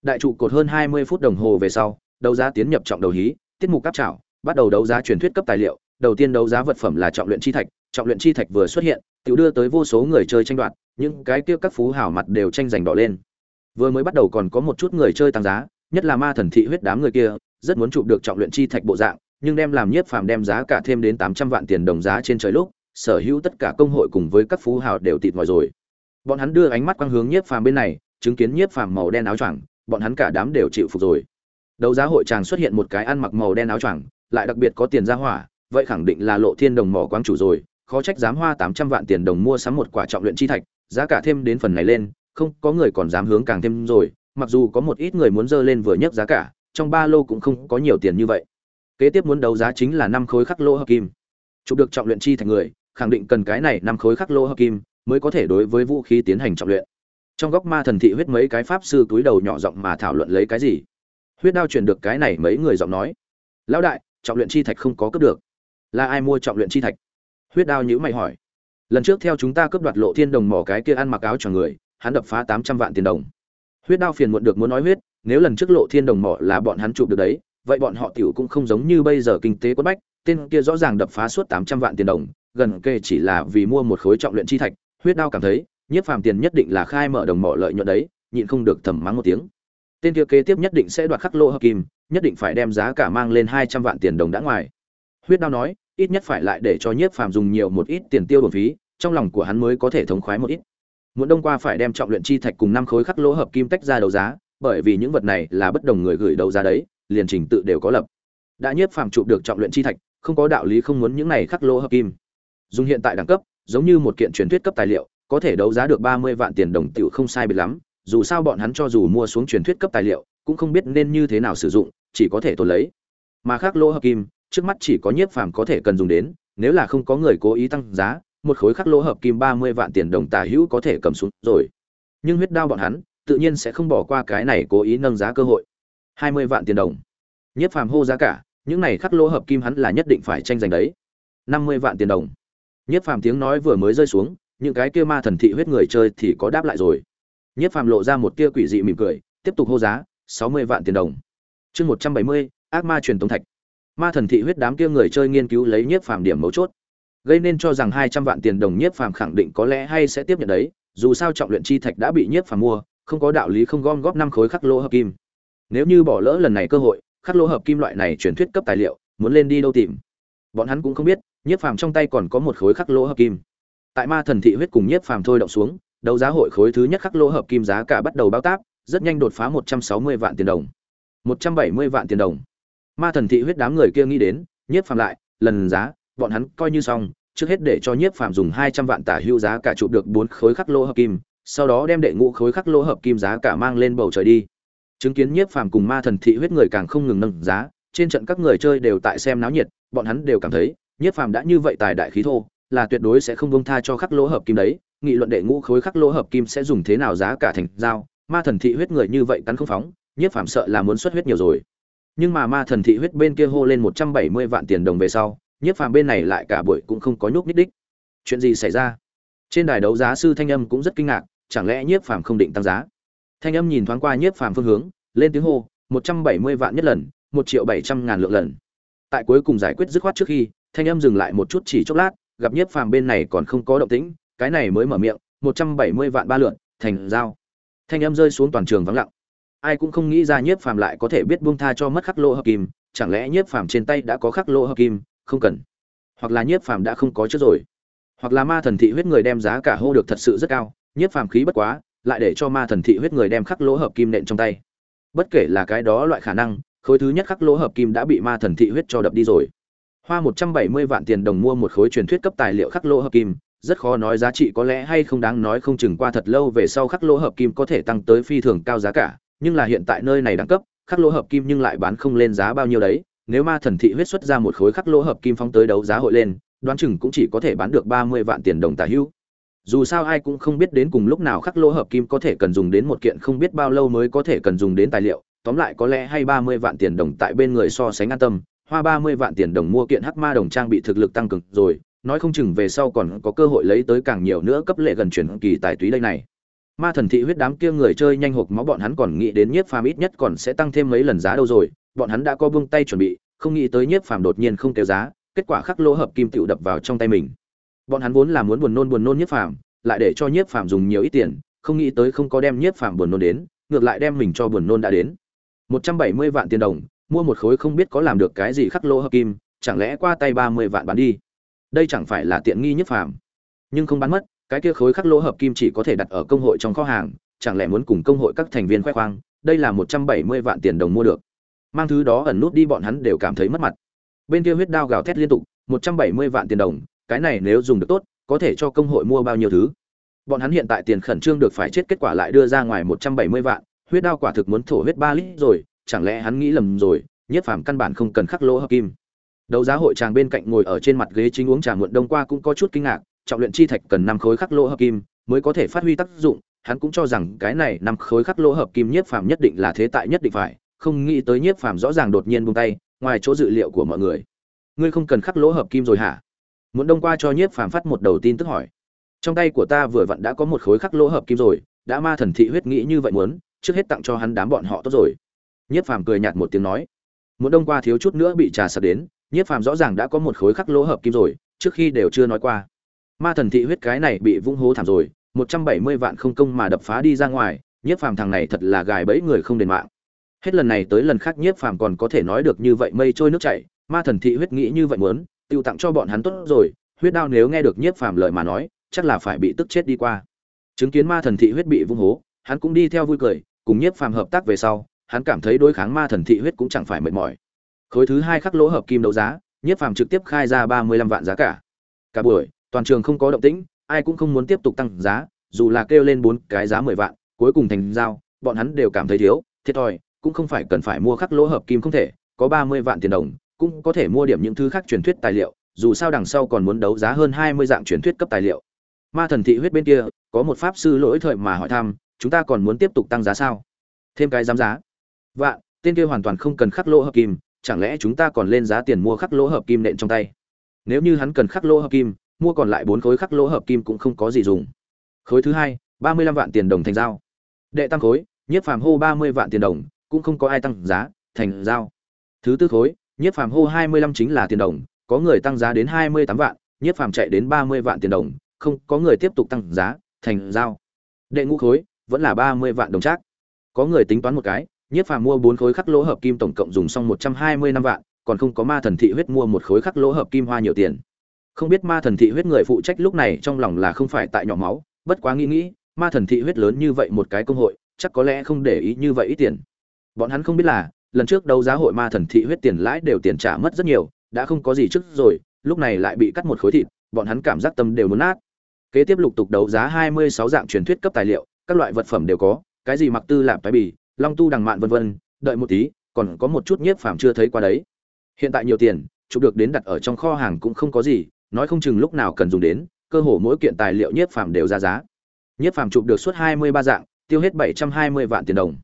Đại trụ cột hơn hai mươi phút đồng hồ về sau, đấu giá tiến nhập trọng đầu hí, tiết mục cấp trảo, bắt đầu đấu giá truyền thuyết cấp tài liệu, đầu tiên đấu giá vật phẩm là trọng luyện chi thạch trọng luyện chi thạch vừa xuất hiện tự đưa tới vô số người chơi tranh đoạt, những cái kia các phú hảo mặt đều tranh giành đỏ lên. Vừa mới bắt đầu còn có một chút người chơi tăng giá, nhất là ma thần thị huyết đám người kia, rất muốn chụp được trọng luyện chi thạch bộ dạng, nhưng đem làm nhiếp phàm đem giá cả thêm đến tám trăm vạn tiền đồng giá trên trời lúc, sở hữu tất cả công hội cùng với các phú hào đều tịt ngòi rồi. Bọn hắn đưa ánh mắt quang hướng nhiếp phàm bên này, chứng kiến nhiếp phàm màu đen áo choàng, bọn hắn cả đám đều chịu phục rồi. Đấu giá hội tràng xuất hiện một cái ăn mặc màu đen áo choàng, lại đặc biệt có tiền ra hỏa, vậy khẳng định là lộ thiên đồng mỏ quang chủ rồi khó trách dám hoa tám trăm vạn tiền đồng mua sắm một quả trọng luyện chi thạch, giá cả thêm đến phần này lên, không, có người còn dám hướng càng thêm rồi, mặc dù có một ít người muốn dơ lên vừa nhấc giá cả, trong ba lô cũng không có nhiều tiền như vậy. Kế tiếp muốn đấu giá chính là năm khối khắc lỗ hợp kim. Chụp được trọng luyện chi thành người, khẳng định cần cái này năm khối khắc lỗ hợp kim mới có thể đối với vũ khí tiến hành trọng luyện. Trong góc ma thần thị huyết mấy cái pháp sư túi đầu nhỏ giọng mà thảo luận lấy cái gì? Huyết đao chuyển được cái này mấy người giọng nói. Lão đại, trọng luyện chi thạch không có cấp được. Là ai mua trọng luyện chi thạch? Huyết đao nhữ mày hỏi. Lần trước theo chúng ta cướp đoạt lộ thiên đồng mỏ cái kia ăn mặc áo cho người, hắn đập phá tám trăm vạn tiền đồng. Huyết đao phiền muộn được muốn nói huyết, nếu lần trước lộ thiên đồng mỏ là bọn hắn chụp được đấy, vậy bọn họ tiểu cũng không giống như bây giờ kinh tế quất bách, tên kia rõ ràng đập phá suốt tám trăm vạn tiền đồng, gần kề chỉ là vì mua một khối trọng luyện chi thạch. Huyết đao cảm thấy nhiếp phàm tiền nhất định là khai mở đồng mỏ lợi nhuận đấy, nhịn không được thầm mắng một tiếng. Tên kia kế tiếp nhất định sẽ đoạt khắc lô hợp kim, nhất định phải đem giá cả mang lên hai trăm vạn tiền đồng đã ngoài. Huyết đao nói ít nhất phải lại để cho nhiếp phàm dùng nhiều một ít tiền tiêu bổn phí, trong lòng của hắn mới có thể thống khoái một ít. Muốn đông qua phải đem trọng luyện chi thạch cùng năm khối khắc lỗ hợp kim tách ra đấu giá, bởi vì những vật này là bất đồng người gửi đấu giá đấy, liền trình tự đều có lập. Đã nhiếp phàm chụp được trọng luyện chi thạch, không có đạo lý không muốn những này khắc lỗ hợp kim. Dùng hiện tại đẳng cấp, giống như một kiện truyền thuyết cấp tài liệu, có thể đấu giá được ba mươi vạn tiền đồng tiểu không sai biệt lắm, dù sao bọn hắn cho dù mua xuống truyền thuyết cấp tài liệu, cũng không biết nên như thế nào sử dụng, chỉ có thể tồn lấy. Mà khắc lỗ hợp kim trước mắt chỉ có nhiếp phàm có thể cần dùng đến, nếu là không có người cố ý tăng giá, một khối khắc lỗ hợp kim ba mươi vạn tiền đồng tà hữu có thể cầm xuống rồi. Nhưng huyết đao bọn hắn, tự nhiên sẽ không bỏ qua cái này cố ý nâng giá cơ hội. hai mươi vạn tiền đồng. Nhất phàm hô giá cả, những này khắc lỗ hợp kim hắn là nhất định phải tranh giành đấy. năm mươi vạn tiền đồng. Nhất phàm tiếng nói vừa mới rơi xuống, những cái kia ma thần thị huyết người chơi thì có đáp lại rồi. Nhất phàm lộ ra một tia quỷ dị mỉm cười, tiếp tục hô giá, sáu mươi vạn tiền đồng. Chương một trăm bảy mươi, ác ma truyền tống thạch ma thần thị huyết đám kia người chơi nghiên cứu lấy nhiếp phàm điểm mấu chốt. Gây nên cho rằng hai trăm vạn tiền đồng nhiếp phàm khẳng định có lẽ hay sẽ tiếp nhận đấy, dù sao trọng luyện chi thạch đã bị nhiếp phàm mua, không có đạo lý không gom góp năm khối khắc lỗ hợp kim. Nếu như bỏ lỡ lần này cơ hội, khắc lỗ hợp kim loại này truyền thuyết cấp tài liệu, muốn lên đi đâu tìm? Bọn hắn cũng không biết, nhiếp phàm trong tay còn có một khối khắc lỗ hợp kim. Tại ma thần thị huyết cùng nhiếp phàm thôi động xuống, đấu giá hội khối thứ nhất khắc lỗ hợp kim giá cả bắt đầu bao tác, rất nhanh đột phá một trăm sáu mươi vạn tiền đồng. Một trăm bảy mươi vạn tiền đồng ma thần thị huyết đám người kia nghĩ đến, nhiếp phàm lại, lần giá, bọn hắn coi như xong, trước hết để cho nhiếp phàm dùng hai trăm vạn tả hưu giá cả chụp được bốn khối khắc lỗ hợp kim, sau đó đem đệ ngũ khối khắc lỗ hợp kim giá cả mang lên bầu trời đi. Chứng kiến nhiếp phàm cùng ma thần thị huyết người càng không ngừng nâng giá, trên trận các người chơi đều tại xem náo nhiệt, bọn hắn đều cảm thấy, nhiếp phàm đã như vậy tài đại khí thô, là tuyệt đối sẽ không bông tha cho khắc lỗ hợp kim đấy, nghị luận đệ ngũ khối khắc lỗ hợp kim sẽ dùng thế nào giá cả thành dao ma thần thị huyết người như vậy cắn không phóng, nhiếp phàm sợ là muốn xuất huyết nhiều rồi nhưng mà ma thần thị huyết bên kia hô lên một trăm bảy mươi vạn tiền đồng về sau, nhiếp phàm bên này lại cả buổi cũng không có nhúc nhích đích. Chuyện gì xảy ra? Trên đài đấu giá sư thanh âm cũng rất kinh ngạc, chẳng lẽ nhiếp phàm không định tăng giá? Thanh âm nhìn thoáng qua nhiếp phàm phương hướng, lên tiếng hô, một trăm bảy mươi vạn nhất lần, một triệu bảy trăm ngàn lượng lần. Tại cuối cùng giải quyết dứt khoát trước khi, thanh âm dừng lại một chút chỉ chốc lát, gặp nhiếp phàm bên này còn không có động tĩnh, cái này mới mở miệng, một trăm bảy mươi vạn ba lượn thành giao. Thanh âm rơi xuống toàn trường vắng lặng ai cũng không nghĩ ra nhiếp phàm lại có thể biết buông tha cho mất khắc lỗ hợp kim, chẳng lẽ nhiếp phàm trên tay đã có khắc lỗ hợp kim? Không cần. Hoặc là nhiếp phàm đã không có trước rồi. Hoặc là ma thần thị huyết người đem giá cả hô được thật sự rất cao, nhiếp phàm khí bất quá, lại để cho ma thần thị huyết người đem khắc lỗ hợp kim nện trong tay. Bất kể là cái đó loại khả năng, khối thứ nhất khắc lỗ hợp kim đã bị ma thần thị huyết cho đập đi rồi. Hoa một trăm bảy mươi vạn tiền đồng mua một khối truyền thuyết cấp tài liệu khắc lỗ hợp kim, rất khó nói giá trị có lẽ hay không đáng nói không chừng qua thật lâu về sau khắc lỗ hợp kim có thể tăng tới phi thường cao giá cả nhưng là hiện tại nơi này đẳng cấp, khắc lỗ hợp kim nhưng lại bán không lên giá bao nhiêu đấy. Nếu ma thần thị huyết xuất ra một khối khắc lỗ hợp kim phóng tới đấu giá hội lên, đoán chừng cũng chỉ có thể bán được ba mươi vạn tiền đồng tả hữu. Dù sao ai cũng không biết đến cùng lúc nào khắc lỗ hợp kim có thể cần dùng đến một kiện không biết bao lâu mới có thể cần dùng đến tài liệu. Tóm lại có lẽ hay ba mươi vạn tiền đồng tại bên người so sánh an tâm. Hoa ba mươi vạn tiền đồng mua kiện hắc ma đồng trang bị thực lực tăng cường rồi, nói không chừng về sau còn có cơ hội lấy tới càng nhiều nữa cấp lệ gần chuyển kỳ tài túy đây này ma thần thị huyết đám kia người chơi nhanh hộp máu bọn hắn còn nghĩ đến nhiếp phàm ít nhất còn sẽ tăng thêm mấy lần giá đâu rồi, bọn hắn đã có buông tay chuẩn bị, không nghĩ tới nhiếp phàm đột nhiên không kéo giá, kết quả khắc lỗ hợp kim tựu đập vào trong tay mình. Bọn hắn vốn là muốn buồn nôn buồn nôn nhiếp phàm, lại để cho nhiếp phàm dùng nhiều ít tiền, không nghĩ tới không có đem nhiếp phàm buồn nôn đến, ngược lại đem mình cho buồn nôn đã đến. Một trăm bảy mươi vạn tiền đồng, mua một khối không biết có làm được cái gì khắc lỗ hợp kim, chẳng lẽ qua tay ba mươi vạn bán đi? Đây chẳng phải là tiện nghi nhiếp phàm. Nhưng không bán mất cái kia khối khắc lỗ hợp kim chỉ có thể đặt ở công hội trong kho hàng, chẳng lẽ muốn cùng công hội các thành viên khoe khoang, đây là một trăm bảy mươi vạn tiền đồng mua được. Mang thứ đó ẩn nút đi bọn hắn đều cảm thấy mất mặt. Bên kia huyết đao gào thét liên tục, một trăm bảy mươi vạn tiền đồng, cái này nếu dùng được tốt, có thể cho công hội mua bao nhiêu thứ? Bọn hắn hiện tại tiền khẩn trương được phải chết kết quả lại đưa ra ngoài một trăm bảy mươi vạn, huyết đao quả thực muốn thổ huyết ba lít rồi, chẳng lẽ hắn nghĩ lầm rồi, nhất phàm căn bản không cần khắc lỗ hợp kim. Đấu giá hội tràng bên cạnh ngồi ở trên mặt ghế chính uống trà muộn, đông qua cũng có chút kinh ngạc trọng luyện chi thạch cần năm khối khắc lỗ hợp kim mới có thể phát huy tác dụng. Hắn cũng cho rằng cái này năm khối khắc lỗ hợp kim nhiếp phàm nhất định là thế tại nhất định phải, không nghĩ tới nhiếp phàm rõ ràng đột nhiên buông tay, ngoài chỗ dự liệu của mọi người. Ngươi không cần khắc lỗ hợp kim rồi hả? Muốn đông qua cho nhiếp phàm phát một đầu tin tức hỏi. Trong tay của ta vừa vặn đã có một khối khắc lỗ hợp kim rồi, đã ma thần thị huyết nghĩ như vậy muốn, trước hết tặng cho hắn đám bọn họ tốt rồi. Nhiếp phàm cười nhạt một tiếng nói. Muốn đông qua thiếu chút nữa bị trà sập đến, nhiếp phàm rõ ràng đã có một khối khắc lỗ hợp kim rồi, trước khi đều chưa nói qua ma thần thị huyết cái này bị vung hố thảm rồi, một trăm bảy mươi vạn không công mà đập phá đi ra ngoài, nhiếp phàm thằng này thật là gài bẫy người không đền mạng. Hết lần này tới lần khác nhiếp phàm còn có thể nói được như vậy mây trôi nước chảy, ma thần thị huyết nghĩ như vậy muốn, tiêu tặng cho bọn hắn tốt rồi, huyết đao nếu nghe được nhiếp phàm lời mà nói, chắc là phải bị tức chết đi qua. Chứng kiến ma thần thị huyết bị vung hố, hắn cũng đi theo vui cười, cùng nhiếp phàm hợp tác về sau, hắn cảm thấy đối kháng ma thần thị huyết cũng chẳng phải mệt mỏi. Khối thứ hai khắc lỗ hợp kim đấu giá, nhiếp phàm trực tiếp khai ra ba mươi lăm vạn giá cả. Cả buổi toàn trường không có động tĩnh, ai cũng không muốn tiếp tục tăng giá, dù là kêu lên bốn cái giá mười vạn, cuối cùng thành giao, bọn hắn đều cảm thấy thiếu, thiệt thòi, cũng không phải cần phải mua khắc lỗ hợp kim không thể, có ba mươi vạn tiền đồng, cũng có thể mua điểm những thứ khác truyền thuyết tài liệu, dù sao đằng sau còn muốn đấu giá hơn hai mươi dạng truyền thuyết cấp tài liệu. Ma thần thị huyết bên kia, có một pháp sư lỗi thời mà hỏi thăm, chúng ta còn muốn tiếp tục tăng giá sao? Thêm cái giám giá. Vạn, tên kia hoàn toàn không cần khắc lỗ hợp kim, chẳng lẽ chúng ta còn lên giá tiền mua khắc lỗ hợp kim nện trong tay? Nếu như hắn cần khắc lỗ hợp kim mua còn lại bốn khối khắc lỗ hợp kim cũng không có gì dùng. Khối thứ hai, ba mươi lăm vạn tiền đồng thành giao. Đệ tăng khối, nhiếp phàm hô ba mươi vạn tiền đồng, cũng không có ai tăng giá, thành giao. Thứ tư khối, nhiếp phàm hô hai mươi lăm chính là tiền đồng, có người tăng giá đến hai mươi tám vạn, nhiếp phàm chạy đến ba mươi vạn tiền đồng, không có người tiếp tục tăng giá, thành giao. Đệ ngũ khối, vẫn là ba mươi vạn đồng trác. Có người tính toán một cái, nhiếp phàm mua bốn khối khắc lỗ hợp kim tổng cộng dùng xong một trăm hai mươi năm vạn, còn không có ma thần thị huyết mua một khối khắc lỗ hợp kim hoa nhiều tiền không biết ma thần thị huyết người phụ trách lúc này trong lòng là không phải tại nhỏ máu, bất quá nghĩ nghĩ, ma thần thị huyết lớn như vậy một cái công hội, chắc có lẽ không để ý như vậy ít tiền. Bọn hắn không biết là, lần trước đấu giá hội ma thần thị huyết tiền lãi đều tiền trả mất rất nhiều, đã không có gì trước rồi, lúc này lại bị cắt một khối thịt, bọn hắn cảm giác tâm đều muốn nát. Kế tiếp lục tục đấu giá hai mươi sáu dạng truyền thuyết cấp tài liệu, các loại vật phẩm đều có, cái gì mặc tư lạp tái bì, long tu đằng mạn vân vân, đợi một tí, còn có một chút nhiếp phàm chưa thấy qua đấy. Hiện tại nhiều tiền, chụp được đến đặt ở trong kho hàng cũng không có gì nói không chừng lúc nào cần dùng đến, cơ hồ mỗi kiện tài liệu nhiếp phàm đều ra giá. Nhiếp phàm chụp được suốt hai mươi ba dạng, tiêu hết bảy trăm hai mươi vạn tiền đồng.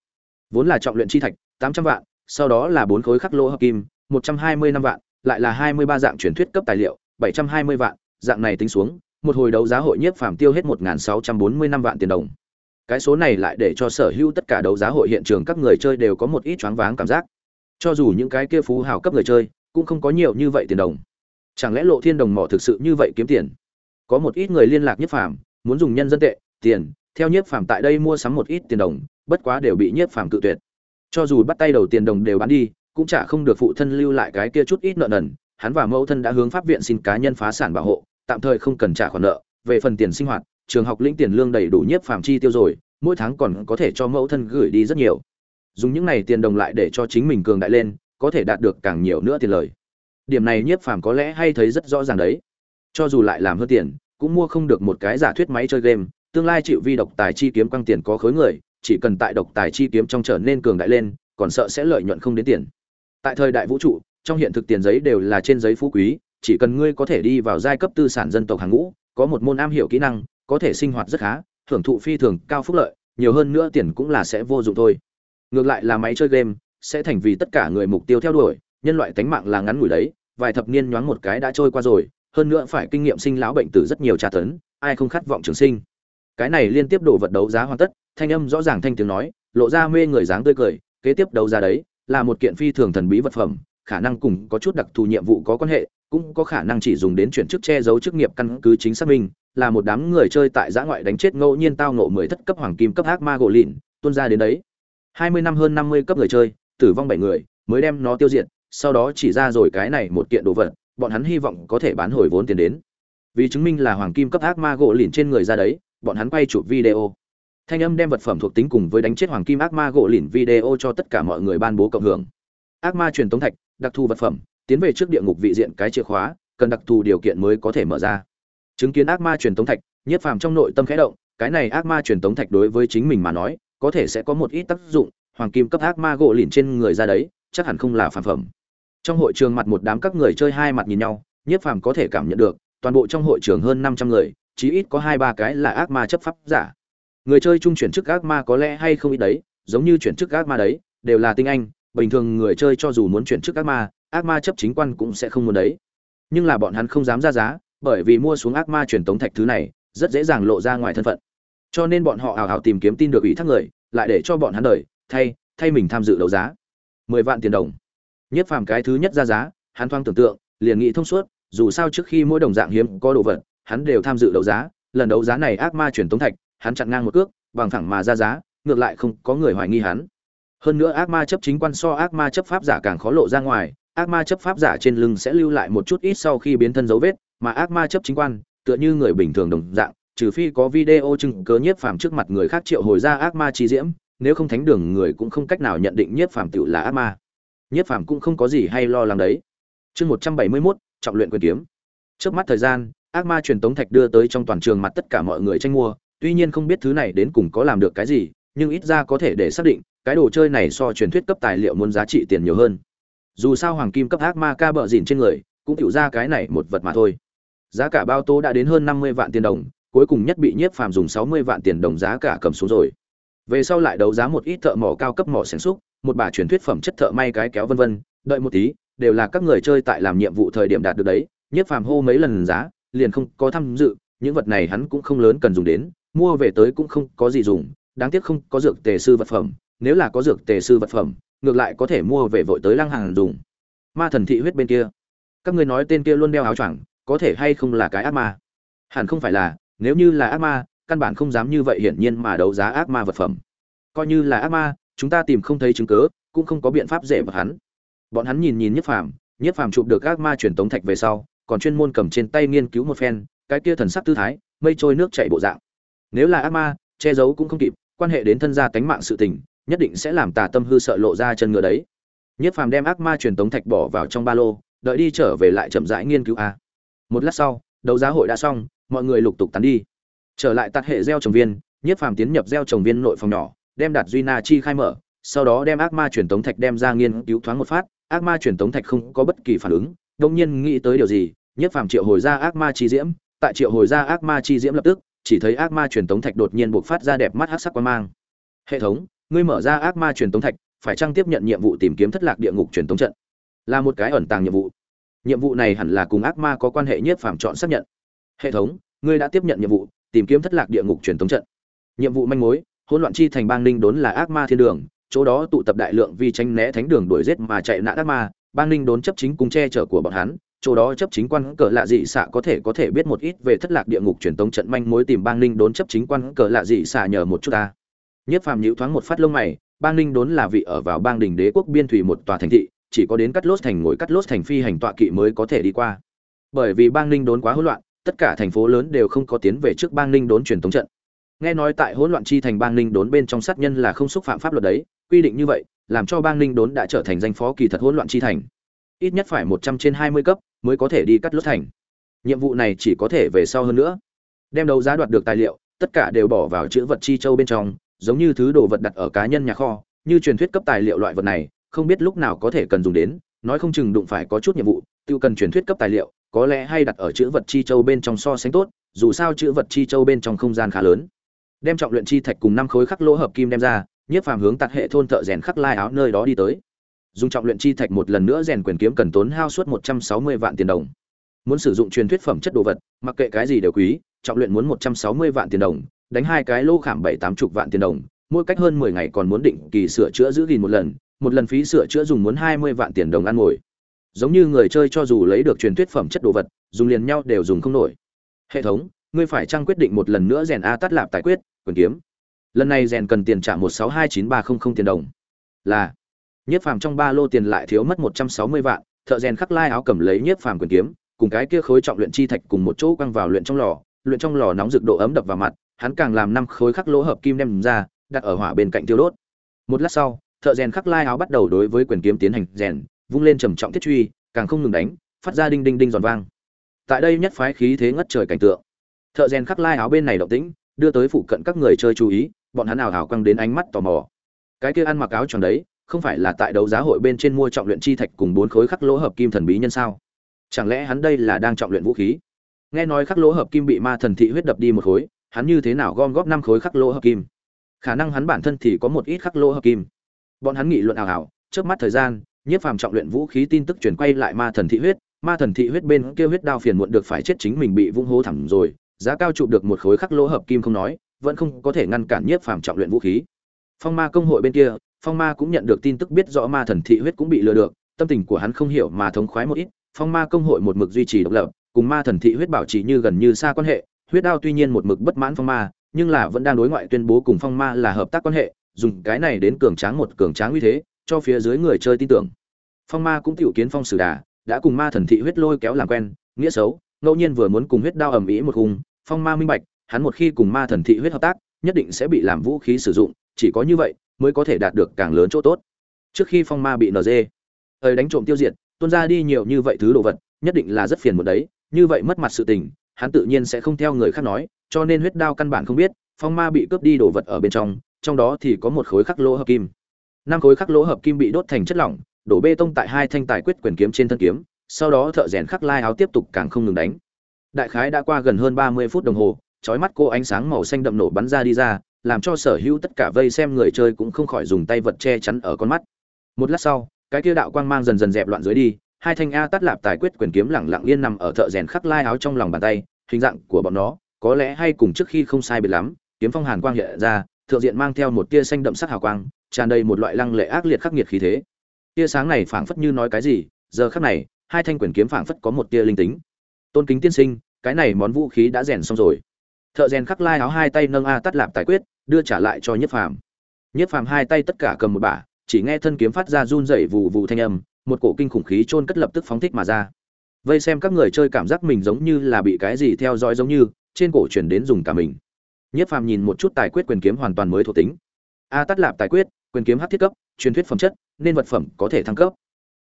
Vốn là trọng luyện chi thạch, tám trăm vạn, sau đó là bốn khối khắc lỗ hợp kim, một trăm hai mươi năm vạn, lại là hai mươi ba dạng truyền thuyết cấp tài liệu, bảy trăm hai mươi vạn, dạng này tính xuống, một hồi đấu giá hội nhiếp phàm tiêu hết một sáu trăm bốn mươi năm vạn tiền đồng. Cái số này lại để cho sở hữu tất cả đấu giá hội hiện trường các người chơi đều có một ít choáng váng cảm giác. Cho dù những cái kia phú hào cấp người chơi, cũng không có nhiều như vậy tiền đồng chẳng lẽ lộ thiên đồng mỏ thực sự như vậy kiếm tiền? Có một ít người liên lạc nhiếp phàm, muốn dùng nhân dân tệ, tiền, theo nhiếp phàm tại đây mua sắm một ít tiền đồng, bất quá đều bị nhiếp phàm cự tuyệt. Cho dù bắt tay đầu tiền đồng đều bán đi, cũng chả không được phụ thân lưu lại cái kia chút ít nợ nần, hắn và mẫu thân đã hướng pháp viện xin cá nhân phá sản bảo hộ, tạm thời không cần trả khoản nợ, về phần tiền sinh hoạt, trường học lĩnh tiền lương đầy đủ nhiếp phàm chi tiêu rồi, mỗi tháng còn có thể cho mẫu thân gửi đi rất nhiều. Dùng những này tiền đồng lại để cho chính mình cường đại lên, có thể đạt được càng nhiều nữa tiền lời điểm này nhiếp phàm có lẽ hay thấy rất rõ ràng đấy. Cho dù lại làm hơn tiền, cũng mua không được một cái giả thuyết máy chơi game, tương lai chịu vi độc tài chi kiếm quăng tiền có khối người, chỉ cần tại độc tài chi kiếm trong trở nên cường đại lên, còn sợ sẽ lợi nhuận không đến tiền. Tại thời đại vũ trụ, trong hiện thực tiền giấy đều là trên giấy phú quý, chỉ cần ngươi có thể đi vào giai cấp tư sản dân tộc hàng ngũ, có một môn am hiểu kỹ năng, có thể sinh hoạt rất khá hưởng thụ phi thường cao phúc lợi, nhiều hơn nữa tiền cũng là sẽ vô dụng thôi. Ngược lại là máy chơi game, sẽ thành vì tất cả người mục tiêu theo đuổi nhân loại tánh mạng là ngắn ngủi đấy, vài thập niên nhoáng một cái đã trôi qua rồi, hơn nữa phải kinh nghiệm sinh lão bệnh tử rất nhiều tra tấn, ai không khát vọng trường sinh. Cái này liên tiếp đổ vật đấu giá hoàn tất, thanh âm rõ ràng thanh tiếng nói, lộ ra mê người dáng tươi cười, kế tiếp đấu giá đấy là một kiện phi thường thần bí vật phẩm, khả năng cùng có chút đặc thù nhiệm vụ có quan hệ, cũng có khả năng chỉ dùng đến chuyển chức che giấu chức nghiệp căn cứ chính xác minh là một đám người chơi tại giã ngoại đánh chết ngẫu nhiên tao ngộ mười thất cấp hoàng kim cấp ác ma gỗ lìn tuôn ra đến đấy. Hai mươi năm hơn năm mươi cấp người chơi, tử vong bảy người, mới đem nó tiêu diệt sau đó chỉ ra rồi cái này một kiện đồ vật, bọn hắn hy vọng có thể bán hồi vốn tiền đến. Vì chứng minh là hoàng kim cấp ác ma gỗ lìn trên người ra đấy, bọn hắn quay chụp video. Thanh âm đem vật phẩm thuộc tính cùng với đánh chết hoàng kim ác ma gỗ lìn video cho tất cả mọi người ban bố cộng hưởng. Ác ma truyền tống thạch, đặc thù vật phẩm, tiến về trước địa ngục vị diện cái chìa khóa, cần đặc thù điều kiện mới có thể mở ra. Chứng kiến ác ma truyền tống thạch nhiếp phàm trong nội tâm khẽ động, cái này ác ma truyền tống thạch đối với chính mình mà nói, có thể sẽ có một ít tác dụng, hoàng kim cấp ác ma gỗ lìn trên người ra đấy, chắc hẳn không là phản phẩm trong hội trường mặt một đám các người chơi hai mặt nhìn nhau, nhiếp phàm có thể cảm nhận được, toàn bộ trong hội trường hơn năm trăm người, chí ít có hai ba cái là ác ma chấp pháp giả. Người chơi chung chuyển chức ác ma có lẽ hay không ít đấy, giống như chuyển chức ác ma đấy, đều là tinh anh, bình thường người chơi cho dù muốn chuyển chức ác ma ác ma chấp chính quan cũng sẽ không muốn đấy. Nhưng là bọn hắn không dám ra giá, bởi vì mua xuống ác ma truyền tống thạch thứ này, rất dễ dàng lộ ra ngoài thân phận. Cho nên bọn họ hào hào tìm kiếm tin được ủy thác người, lại để cho bọn hắn đời thay thay mình tham dự đấu giá. mười vạn tiền đồng nhất phàm cái thứ nhất ra giá, hắn thoáng tưởng tượng, liền nghĩ thông suốt, dù sao trước khi mỗi đồng dạng hiếm có đồ vật, hắn đều tham dự đấu giá, lần đấu giá này ác ma truyền tống thạch, hắn chặn ngang một cước, bằng thẳng mà ra giá, ngược lại không có người hoài nghi hắn. Hơn nữa ác ma chấp chính quan so ác ma chấp pháp giả càng khó lộ ra ngoài, ác ma chấp pháp giả trên lưng sẽ lưu lại một chút ít sau khi biến thân dấu vết, mà ác ma chấp chính quan, tựa như người bình thường đồng dạng, trừ phi có video chứng cớ nhiếp phàm trước mặt người khác triệu hồi ra ác ma chi diễm, nếu không thánh đường người cũng không cách nào nhận định nhiếp phàm tựu là ác ma nhiếp phàm cũng không có gì hay lo lắng đấy. Chương một trăm bảy mươi mốt, trọng luyện quyền kiếm. Trước mắt thời gian, ác ma truyền tống thạch đưa tới trong toàn trường mặt tất cả mọi người tranh mua, tuy nhiên không biết thứ này đến cùng có làm được cái gì, nhưng ít ra có thể để xác định, cái đồ chơi này so truyền thuyết cấp tài liệu muốn giá trị tiền nhiều hơn. Dù sao hoàng kim cấp ác ma ca bợ rỉn trên người, cũng tiểu ra cái này một vật mà thôi. Giá cả bao tố đã đến hơn năm mươi vạn tiền đồng, cuối cùng nhất bị nhiếp phàm dùng sáu mươi vạn tiền đồng giá cả cầm xuống rồi. Về sau lại đấu giá một ít thợ mỏ cao cấp mỏ sản xúc một bà truyền thuyết phẩm chất thợ may cái kéo vân vân, đợi một tí, đều là các người chơi tại làm nhiệm vụ thời điểm đạt được đấy. Nhiếp phàm hô mấy lần giá, liền không có tham dự, những vật này hắn cũng không lớn cần dùng đến, mua về tới cũng không có gì dùng. Đáng tiếc không có dược tề sư vật phẩm, nếu là có dược tề sư vật phẩm, ngược lại có thể mua về vội tới lăng hàng dùng. Ma thần thị huyết bên kia. Các ngươi nói tên kia luôn đeo áo choàng, có thể hay không là cái ác ma? Hẳn không phải là, nếu như là ác ma, căn bản không dám như vậy hiển nhiên mà đấu giá ác ma vật phẩm. Coi như là ác ma chúng ta tìm không thấy chứng cớ cũng không có biện pháp dễ vật hắn. Bọn hắn nhìn nhìn nhất phàm nhất phàm chụp được ác ma truyền tống thạch về sau, còn chuyên môn cầm trên tay nghiên cứu một phen, cái kia thần sắc tư thái, mây trôi nước chảy bộ dạng. Nếu là ác ma, che giấu cũng không kịp, quan hệ đến thân gia tánh mạng sự tình, nhất định sẽ làm tà tâm hư sợ lộ ra chân ngựa đấy. Nhất phàm đem ác ma truyền tống thạch bỏ vào trong ba lô, đợi đi trở về lại chậm rãi nghiên cứu a. Một lát sau, đấu giá hội đã xong, mọi người lục tục tán đi. Trở lại tạt hệ gieo trồng viên, nhất phàm tiến nhập gieo trồng viên nội phòng nhỏ đem đạt duy na chi khai mở, sau đó đem ác ma truyền tống thạch đem ra nghiên cứu thoáng một phát, ác ma truyền tống thạch không có bất kỳ phản ứng đông nhiên nghĩ tới điều gì, nhất phàm triệu hồi ra ác ma chi diễm, tại triệu hồi ra ác ma chi diễm lập tức, chỉ thấy ác ma truyền tống thạch đột nhiên buộc phát ra đẹp mắt hắc sắc quan mang. Hệ thống, ngươi mở ra ác ma truyền tống thạch, phải trang tiếp nhận nhiệm vụ tìm kiếm thất lạc địa ngục truyền tống trận? Là một cái ẩn tàng nhiệm vụ. Nhiệm vụ này hẳn là cùng ác ma có quan hệ nhất phàm chọn xác nhận. Hệ thống, ngươi đã tiếp nhận nhiệm vụ, tìm kiếm thất lạc địa ngục truyền tống trận. Nhiệm vụ manh mối hỗn loạn chi thành bang ninh đốn là ác ma thiên đường, chỗ đó tụ tập đại lượng vì tranh né thánh đường đuổi giết mà chạy nạn ác ma, bang ninh đốn chấp chính cung che chở của bọn hắn, chỗ đó chấp chính quan cờ lạ dị xạ có thể có thể biết một ít về thất lạc địa ngục truyền tống trận manh mối tìm bang ninh đốn chấp chính quan cờ lạ dị xạ nhờ một chút ta. Nhất phàm nhữ thoáng một phát lông mày, bang ninh đốn là vị ở vào bang đình đế quốc biên thủy một tòa thành thị, chỉ có đến cắt lốt thành ngồi cắt lốt thành phi hành tọa kỵ mới có thể đi qua. Bởi vì bang ninh đốn quá hỗn loạn, tất cả thành phố lớn đều không có tiến về trước bang ninh đốn truyền tống trận nghe nói tại hỗn loạn chi thành bang ninh đốn bên trong sát nhân là không xúc phạm pháp luật đấy, quy định như vậy, làm cho bang ninh đốn đã trở thành danh phó kỳ thật hỗn loạn chi thành. Ít nhất phải một trăm trên hai mươi cấp mới có thể đi cắt lốt thành. Nhiệm vụ này chỉ có thể về sau hơn nữa. Đem đấu giá đoạt được tài liệu, tất cả đều bỏ vào chữ vật chi châu bên trong, giống như thứ đồ vật đặt ở cá nhân nhà kho, như truyền thuyết cấp tài liệu loại vật này, không biết lúc nào có thể cần dùng đến, nói không chừng đụng phải có chút nhiệm vụ tự cần truyền thuyết cấp tài liệu, có lẽ hay đặt ở chữ vật chi châu bên trong so sánh tốt, dù sao chữ vật chi châu bên trong không gian khá lớn đem trọng luyện chi thạch cùng năm khối khắc lỗ hợp kim đem ra, nhiếp phàm hướng tạt hệ thôn thợ rèn khắc lai áo nơi đó đi tới. Dùng trọng luyện chi thạch một lần nữa rèn quyền kiếm cần tốn hao suốt một trăm sáu mươi vạn tiền đồng. Muốn sử dụng truyền thuyết phẩm chất đồ vật, mặc kệ cái gì đều quý, trọng luyện muốn một trăm sáu mươi vạn tiền đồng, đánh hai cái lô khảm bảy tám chục vạn tiền đồng, mỗi cách hơn mười ngày còn muốn định kỳ sửa chữa giữ gìn một lần một lần phí sửa chữa dùng muốn hai mươi vạn tiền đồng ăn ngồi. Giống như người chơi cho dù lấy được truyền thuyết phẩm chất đồ vật, dùng liền nhau đều dùng không nổi. Hệ thống ngươi phải chăng quyết định một lần nữa rèn a tắt lạp tài quyết, quyền kiếm? Lần này rèn cần tiền trả một sáu hai chín ba không không tiền đồng. Là nhiếp phàm trong ba lô tiền lại thiếu mất một trăm sáu mươi vạn, thợ rèn khắc lai áo cầm lấy nhiếp phàm quyền kiếm, cùng cái kia khối trọng luyện chi thạch cùng một chỗ quăng vào luyện trong lò, luyện trong lò nóng rực độ ấm đập vào mặt, hắn càng làm năm khối khắc lỗ hợp kim đem ra, đặt ở hỏa bên cạnh tiêu đốt. Một lát sau, thợ rèn khắc lai áo bắt đầu đối với quyền kiếm tiến hành rèn, vung lên trầm trọng thiết truy, càng không ngừng đánh, phát ra đinh đinh đinh giòn vang. Tại đây nhất phái khí thế ngất trời cảnh tượng thợ rèn khắc lai áo bên này động tĩnh, đưa tới phụ cận các người chơi chú ý, bọn hắn ảo hào quăng đến ánh mắt tò mò. Cái kia ăn mặc áo tròn đấy, không phải là tại đấu giá hội bên trên mua trọng luyện chi thạch cùng bốn khối khắc lỗ hợp kim thần bí nhân sao? Chẳng lẽ hắn đây là đang trọng luyện vũ khí? Nghe nói khắc lỗ hợp kim bị ma thần thị huyết đập đi một khối, hắn như thế nào gom góp năm khối khắc lỗ hợp kim? Khả năng hắn bản thân thì có một ít khắc lỗ hợp kim. Bọn hắn nghị luận ảo ảo trước mắt thời gian, nhiếp phàm trọng luyện vũ khí tin tức chuyển quay lại ma thần thị huyết, ma thần thị huyết bên kia huyết đao phiền muộn được phải chết chính mình bị vung hố thẳng rồi giá cao chụp được một khối khắc lỗ hợp kim không nói, vẫn không có thể ngăn cản nhiếp phàm trọng luyện vũ khí. Phong ma công hội bên kia, phong ma cũng nhận được tin tức biết rõ ma thần thị huyết cũng bị lừa được, tâm tình của hắn không hiểu mà thống khoái một ít. Phong ma công hội một mực duy trì độc lập, cùng ma thần thị huyết bảo trì như gần như xa quan hệ. Huyết đao tuy nhiên một mực bất mãn phong ma, nhưng là vẫn đang đối ngoại tuyên bố cùng phong ma là hợp tác quan hệ, dùng cái này đến cường tráng một cường tráng uy thế, cho phía dưới người chơi tin tưởng. Phong ma cũng tiểu kiến phong sử đà, đã cùng ma thần thị huyết lôi kéo làm quen, nghĩa xấu ngẫu nhiên vừa muốn cùng huyết đao ầm ĩ một hùng phong ma minh bạch, hắn một khi cùng ma thần thị huyết hợp tác, nhất định sẽ bị làm vũ khí sử dụng, chỉ có như vậy mới có thể đạt được càng lớn chỗ tốt. Trước khi phong ma bị nd thời đánh trộm tiêu diệt, tuôn ra đi nhiều như vậy thứ đồ vật, nhất định là rất phiền một đấy, như vậy mất mặt sự tình, hắn tự nhiên sẽ không theo người khác nói, cho nên huyết đao căn bản không biết, phong ma bị cướp đi đồ vật ở bên trong trong đó thì có một khối khắc lỗ hợp kim. Năm khối khắc lỗ hợp kim bị đốt thành chất lỏng, đổ bê tông tại hai thanh tài quyết quyền kiếm trên thân kiếm sau đó thợ rèn khắc lai áo tiếp tục càng không ngừng đánh. Đại khái đã qua gần hơn ba mươi phút đồng hồ, chói mắt cô ánh sáng màu xanh đậm nổ bắn ra đi ra, làm cho sở hữu tất cả vây xem người chơi cũng không khỏi dùng tay vật che chắn ở con mắt. Một lát sau, cái kia đạo quang mang dần dần dẹp loạn dưới đi, hai thanh a tắt lạp tài quyết quyền kiếm lẳng lặng yên nằm ở thợ rèn khắc lai áo trong lòng bàn tay, hình dạng của bọn nó, có lẽ hay cùng trước khi không sai biệt lắm, kiếm phong hàn quang hiện ra, thượng diện mang theo một tia xanh đậm sắc hào quang, tràn đầy một loại lăng lệ ác liệt khắc nghiệt khí thế. Tia sáng này phảng phất như nói cái gì, giờ khắc này hai thanh quyền kiếm phảng phất có một tia linh tính. Tôn kính tiên sinh, cái này món vũ khí đã rèn xong rồi. Thợ rèn khắc lai áo hai tay nâng a tắt lạp tài quyết, đưa trả lại cho nhất phàm. Nhất phàm hai tay tất cả cầm một bả, chỉ nghe thân kiếm phát ra run rẩy vù vù thanh âm, một cổ kinh khủng khí trôn cất lập tức phóng thích mà ra. Vây xem các người chơi cảm giác mình giống như là bị cái gì theo dõi giống như, trên cổ truyền đến dùng cả mình. Nhất phàm nhìn một chút tài quyết quyền kiếm hoàn toàn mới thuộc tính. A tắt lạp tài quyết, quyền kiếm hát thiết cấp, truyền thuyết phẩm chất, nên vật phẩm có thể thăng cấp.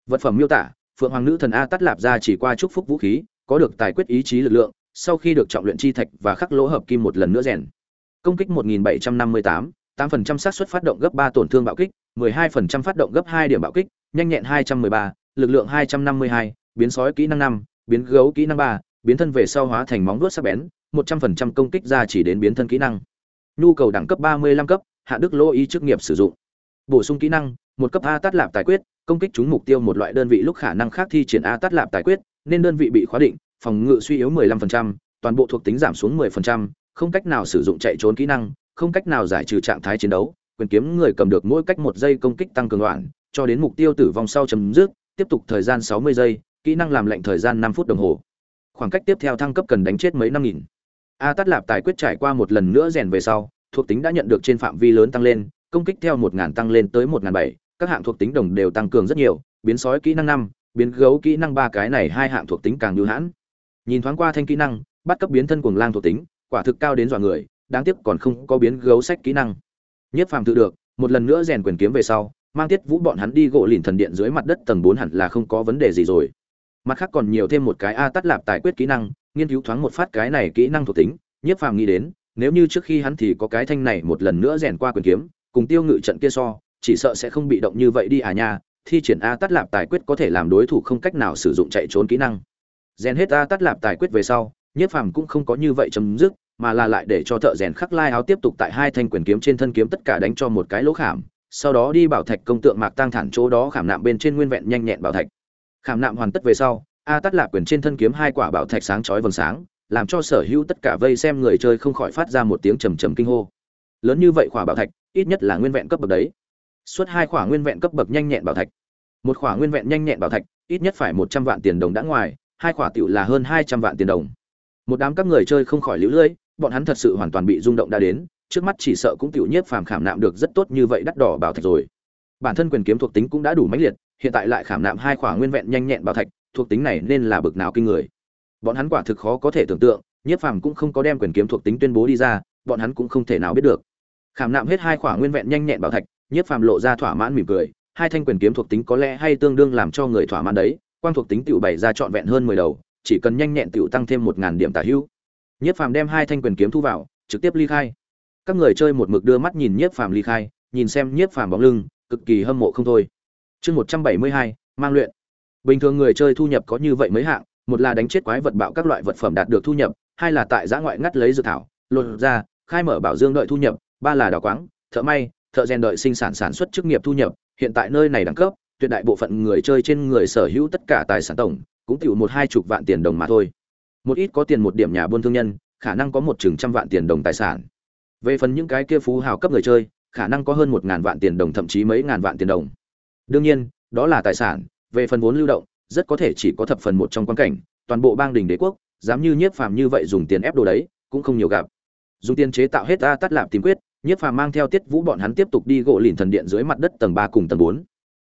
Vật phẩm miêu tả phượng hoàng nữ thần a tắt lạp ra chỉ qua chúc phúc vũ khí có được tài quyết ý chí lực lượng sau khi được trọng luyện chi thạch và khắc lỗ hợp kim một lần nữa rèn. Công kích 1758, 8% xác suất phát động gấp 3 tổn thương bạo kích 12% phát động gấp 2 điểm bạo kích nhanh nhẹn 213, lực lượng 252, biến sói kỹ năng 5, biến gấu kỹ năng 3, biến thân về sau hóa thành móng vuốt sắc bén 100% công kích ra chỉ đến biến thân kỹ năng. Nhu cầu đẳng cấp 35 cấp hạ đức lỗ y chức nghiệp sử dụng. Bổ sung kỹ năng một cấp a tát lạp tài quyết công kích trúng mục tiêu một loại đơn vị lúc khả năng khác thi triển a tát lạp tài quyết nên đơn vị bị khóa định phòng ngự suy yếu 15%, toàn bộ thuộc tính giảm xuống 10%, không cách nào sử dụng chạy trốn kỹ năng, không cách nào giải trừ trạng thái chiến đấu, quyền kiếm người cầm được mỗi cách một giây công kích tăng cường đoạn, cho đến mục tiêu tử vong sau chấm dứt, tiếp tục thời gian 60 giây, kỹ năng làm lệnh thời gian 5 phút đồng hồ. Khoảng cách tiếp theo thăng cấp cần đánh chết mấy năm nghìn. A Tát Lạp tài quyết trải qua một lần nữa rèn về sau, thuộc tính đã nhận được trên phạm vi lớn tăng lên, công kích theo 1.000 tăng lên tới 1007, các hạng thuộc tính đồng đều tăng cường rất nhiều, biến sói kỹ năng năm, biến gấu kỹ năng ba cái này hai hạng thuộc tính càng ưu hãn. Nhìn thoáng qua thanh kỹ năng bắt cấp biến thân cuồng lang thuộc tính quả thực cao đến dọa người đáng tiếc còn không có biến gấu sách kỹ năng. Nhất phàm tự được một lần nữa rèn quyền kiếm về sau mang tiết vũ bọn hắn đi gỗ lìn thần điện dưới mặt đất tầng bốn hẳn là không có vấn đề gì rồi. Mặt khác còn nhiều thêm một cái a tắt lạp tài quyết kỹ năng nghiên cứu thoáng một phát cái này kỹ năng thuộc tính nhiếp phàm nghĩ đến nếu như trước khi hắn thì có cái thanh này một lần nữa rèn qua quyền kiếm cùng tiêu ngự trận kia so chỉ sợ sẽ không bị động như vậy đi à nha, thi triển a tắt lạp tài quyết có thể làm đối thủ không cách nào sử dụng chạy trốn kỹ năng. Rèn hết a tắt lạp tài quyết về sau, nhiếp phàm cũng không có như vậy chấm dứt, mà là lại để cho thợ rèn khắc lai áo tiếp tục tại hai thanh quyền kiếm trên thân kiếm tất cả đánh cho một cái lỗ khảm, sau đó đi bảo thạch công tượng mạc tăng thản chỗ đó khảm nạm bên trên nguyên vẹn nhanh nhẹn bảo thạch. Khảm nạm hoàn tất về sau, a tắt lạp quyền trên thân kiếm hai quả bảo thạch sáng chói vầng sáng, làm cho sở hữu tất cả vây xem người chơi không khỏi phát ra một tiếng trầm trầm kinh hô. Lớn như vậy quả bảo thạch, ít nhất là nguyên vẹn cấp bậc đấy suốt hai khỏa nguyên vẹn cấp bậc nhanh nhẹn bảo thạch. Một khỏa nguyên vẹn nhanh nhẹn bảo thạch, ít nhất phải một trăm vạn tiền đồng đã ngoài, hai khỏa tiểu là hơn hai trăm vạn tiền đồng. Một đám các người chơi không khỏi liễu lưỡi bọn hắn thật sự hoàn toàn bị rung động đã đến, trước mắt chỉ sợ cũng tiểu nhiếp phàm khảm nạm được rất tốt như vậy đắt đỏ bảo thạch rồi. Bản thân quyền kiếm thuộc tính cũng đã đủ mãnh liệt, hiện tại lại khảm nạm hai khỏa nguyên vẹn nhanh nhẹn bảo thạch, thuộc tính này nên là bực nào kinh người. Bọn hắn quả thực khó có thể tưởng tượng, nhiếp phàm cũng không có đem quyền kiếm thuộc tính tuyên bố đi ra, bọn hắn cũng không thể nào biết được. Khảm nạm hết hai khỏa nguyên vẹn nhanh nhẹn bảo thạch nhiếp phàm lộ ra thỏa mãn mỉm cười, hai thanh quyền kiếm thuộc tính có lẽ hay tương đương làm cho người thỏa mãn đấy, quang thuộc tính tiểu bày ra trọn vẹn hơn mười đầu, chỉ cần nhanh nhẹn tiểu tăng thêm một ngàn điểm tả hữu. Nhiếp phàm đem hai thanh quyền kiếm thu vào, trực tiếp ly khai. Các người chơi một mực đưa mắt nhìn nhiếp phàm ly khai, nhìn xem nhiếp phàm bóng lưng, cực kỳ hâm mộ không thôi. Chương một trăm bảy mươi hai, mang luyện. Bình thường người chơi thu nhập có như vậy mấy hạng, một là đánh chết quái vật bạo các loại vật phẩm đạt được thu nhập, hai là tại giã ngoại ngắt lấy dược thảo, lột ra, khai mở bảo dương đợi thu nhập, ba là đào quáng, thợ may thợ rèn đợi sinh sản sản xuất chức nghiệp thu nhập, hiện tại nơi này đẳng cấp, tuyệt đại bộ phận người chơi trên người sở hữu tất cả tài sản tổng, cũng tiểu một hai chục vạn tiền đồng mà thôi. Một ít có tiền một điểm nhà buôn thương nhân, khả năng có một chừng trăm vạn tiền đồng tài sản. Về phần những cái kia phú hào cấp người chơi, khả năng có hơn một ngàn vạn tiền đồng thậm chí mấy ngàn vạn tiền đồng. Đương nhiên, đó là tài sản, về phần vốn lưu động, rất có thể chỉ có thập phần một trong quan cảnh, toàn bộ bang đình đế quốc, dám như nhiếp phàm như vậy dùng tiền ép đồ đấy, cũng không nhiều gặp. Dùng tiền chế tạo hết ta tắt lạp tìm quyết nhiếp phàm mang theo tiết vũ bọn hắn tiếp tục đi gỗ lìn thần điện dưới mặt đất tầng ba cùng tầng bốn.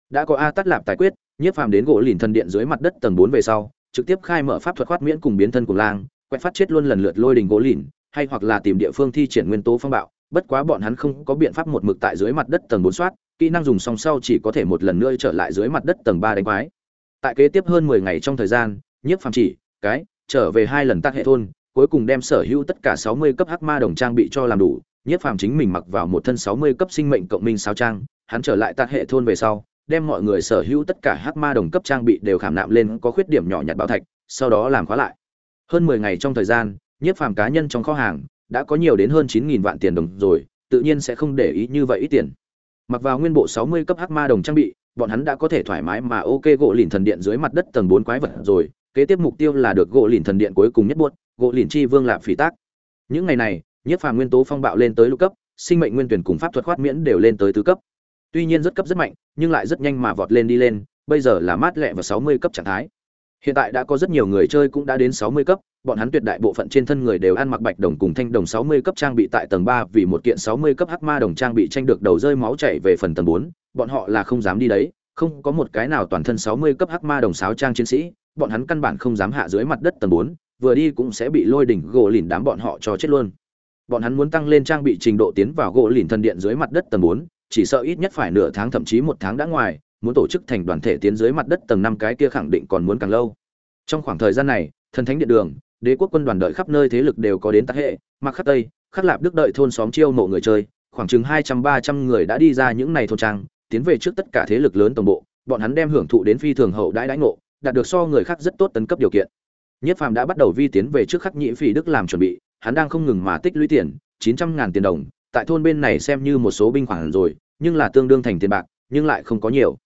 Đã có a tắt lạp tài quyết, nhiếp phàm đến gỗ lìn thần điện dưới mặt đất tầng bốn về sau, trực tiếp khai mở pháp thuật khoát miễn cùng biến thân cùng lang quẹt phát chết luôn lần lượt lôi đình gỗ lìn, hay hoặc là tìm địa phương thi triển nguyên tố phong bạo. Bất quá bọn hắn không có biện pháp một mực tại dưới mặt đất tầng bốn soát, kỹ năng dùng song sau chỉ có thể một lần nữa trở lại dưới mặt đất tầng ba đánh quái. Tại kế tiếp hơn mười ngày trong thời gian, nhiếp phàm chỉ, cái, trở về hai lần tác hệ thôn cuối cùng đem sở hữu tất cả sáu mươi cấp hắc ma đồng trang bị cho làm đủ, nhiếp phàm chính mình mặc vào một thân sáu mươi cấp sinh mệnh cộng minh sao trang, hắn trở lại tác hệ thôn về sau, đem mọi người sở hữu tất cả hắc ma đồng cấp trang bị đều khảm nạm lên có khuyết điểm nhỏ nhặt bảo thạch, sau đó làm khóa lại. Hơn mười ngày trong thời gian, nhiếp phàm cá nhân trong kho hàng đã có nhiều đến hơn chín nghìn vạn tiền đồng rồi, tự nhiên sẽ không để ý như vậy ít tiền. Mặc vào nguyên bộ sáu mươi cấp hắc ma đồng trang bị, bọn hắn đã có thể thoải mái mà ok gỗ lìn thần điện dưới mặt đất tầng bốn quái vật rồi kế tiếp mục tiêu là được gỗ lìn thần điện cuối cùng nhất buốt, gỗ lìn chi vương lạp phỉ tác. Những ngày này nhiếp phàm nguyên tố phong bạo lên tới lục cấp, sinh mệnh nguyên tuyển cùng pháp thuật khoát miễn đều lên tới tứ cấp. Tuy nhiên rất cấp rất mạnh, nhưng lại rất nhanh mà vọt lên đi lên, bây giờ là mát lẹ và sáu mươi cấp trạng thái. Hiện tại đã có rất nhiều người chơi cũng đã đến sáu mươi cấp, bọn hắn tuyệt đại bộ phận trên thân người đều ăn mặc bạch đồng cùng thanh đồng sáu mươi cấp trang bị tại tầng ba vì một kiện sáu mươi cấp hắc ma đồng trang bị tranh được đầu rơi máu chảy về phần tầng bốn, bọn họ là không dám đi đấy, không có một cái nào toàn thân sáu mươi cấp hắc ma đồng sáo trang chiến sĩ bọn hắn căn bản không dám hạ dưới mặt đất tầng bốn, vừa đi cũng sẽ bị lôi đỉnh gỗ lìn đám bọn họ cho chết luôn. Bọn hắn muốn tăng lên trang bị trình độ tiến vào gỗ lìn thần điện dưới mặt đất tầng bốn, chỉ sợ ít nhất phải nửa tháng thậm chí một tháng đã ngoài, muốn tổ chức thành đoàn thể tiến dưới mặt đất tầng năm cái kia khẳng định còn muốn càng lâu. Trong khoảng thời gian này, thần thánh điện đường, đế quốc quân đoàn đợi khắp nơi thế lực đều có đến tác hệ, mặc khắc tây, khắc lạp đức đợi thôn xóm chiêu mộ người chơi, khoảng chừng hai trăm ba trăm người đã đi ra những này thôn trang, tiến về trước tất cả thế lực lớn tổng bộ, bọn hắn đem hưởng thụ đến phi thường hậu đãi đãi ngộ đạt được so người khác rất tốt tấn cấp điều kiện. Nhất phàm đã bắt đầu vi tiến về trước khắc nhĩ phỉ đức làm chuẩn bị, hắn đang không ngừng mà tích lũy tiền, chín trăm ngàn tiền đồng, tại thôn bên này xem như một số binh khoản rồi, nhưng là tương đương thành tiền bạc, nhưng lại không có nhiều.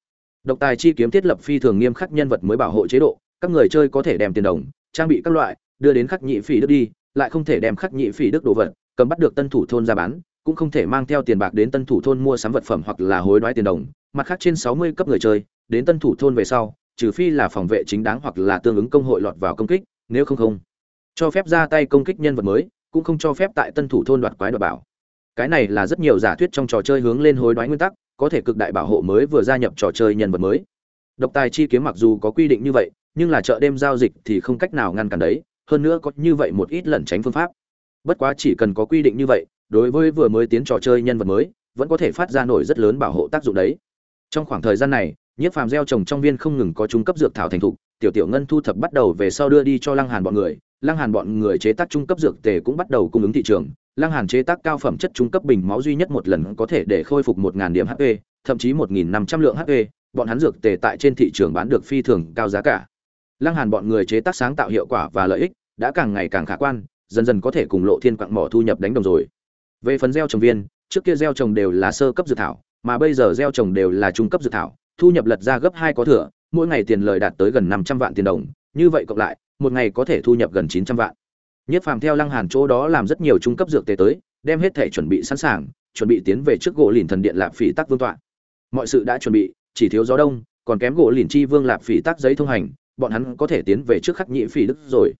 Độc tài chi kiếm thiết lập phi thường nghiêm khắc nhân vật mới bảo hộ chế độ, các người chơi có thể đem tiền đồng, trang bị các loại, đưa đến khắc nhị phỉ đức đi, lại không thể đem khắc nhị phỉ đức đồ vật, cầm bắt được tân thủ thôn ra bán, cũng không thể mang theo tiền bạc đến tân thủ thôn mua sắm vật phẩm hoặc là hối đoái tiền đồng. Mặt khác trên sáu mươi cấp người chơi, đến tân thủ thôn về sau trừ phi là phòng vệ chính đáng hoặc là tương ứng công hội lọt vào công kích, nếu không không cho phép ra tay công kích nhân vật mới, cũng không cho phép tại tân thủ thôn đoạt quái đoạt bảo. Cái này là rất nhiều giả thuyết trong trò chơi hướng lên hối đoái nguyên tắc, có thể cực đại bảo hộ mới vừa gia nhập trò chơi nhân vật mới. Độc tài chi kiếm mặc dù có quy định như vậy, nhưng là chợ đêm giao dịch thì không cách nào ngăn cản đấy, hơn nữa có như vậy một ít lẩn tránh phương pháp. Bất quá chỉ cần có quy định như vậy, đối với vừa mới tiến trò chơi nhân vật mới, vẫn có thể phát ra nổi rất lớn bảo hộ tác dụng đấy. Trong khoảng thời gian này nhiếp phàm gieo trồng trong viên không ngừng có trung cấp dược thảo thành thục, tiểu tiểu ngân thu thập bắt đầu về sau đưa đi cho lăng hàn bọn người. Lăng hàn bọn người chế tác trung cấp dược tề cũng bắt đầu cung ứng thị trường. Lăng hàn chế tác cao phẩm chất trung cấp bình máu duy nhất một lần có thể để khôi phục một ngàn điểm hp thậm chí một nghìn năm trăm lượng hp bọn hắn dược tề tại trên thị trường bán được phi thường cao giá cả. Lăng hàn bọn người chế tác sáng tạo hiệu quả và lợi ích đã càng ngày càng khả quan, dần dần có thể cùng lộ thiên quặng mỏ thu nhập đánh đồng rồi. Về phần gieo trồng viên, trước kia gieo trồng đều là sơ cấp dược thảo, mà bây giờ gieo trồng đều là trung cấp dược thảo thu nhập lật ra gấp hai có thừa, mỗi ngày tiền lời đạt tới gần năm trăm vạn tiền đồng, như vậy cộng lại, một ngày có thể thu nhập gần chín trăm vạn. Nhất phàm theo lăng hàn chỗ đó làm rất nhiều trung cấp dược tề tới, đem hết thể chuẩn bị sẵn sàng, chuẩn bị tiến về trước gỗ lìn thần điện lạp phỉ tắc vương tọa. Mọi sự đã chuẩn bị, chỉ thiếu gió đông, còn kém gỗ lìn chi vương lạp phỉ tắc giấy thông hành, bọn hắn có thể tiến về trước khắc nhị phỉ đức rồi.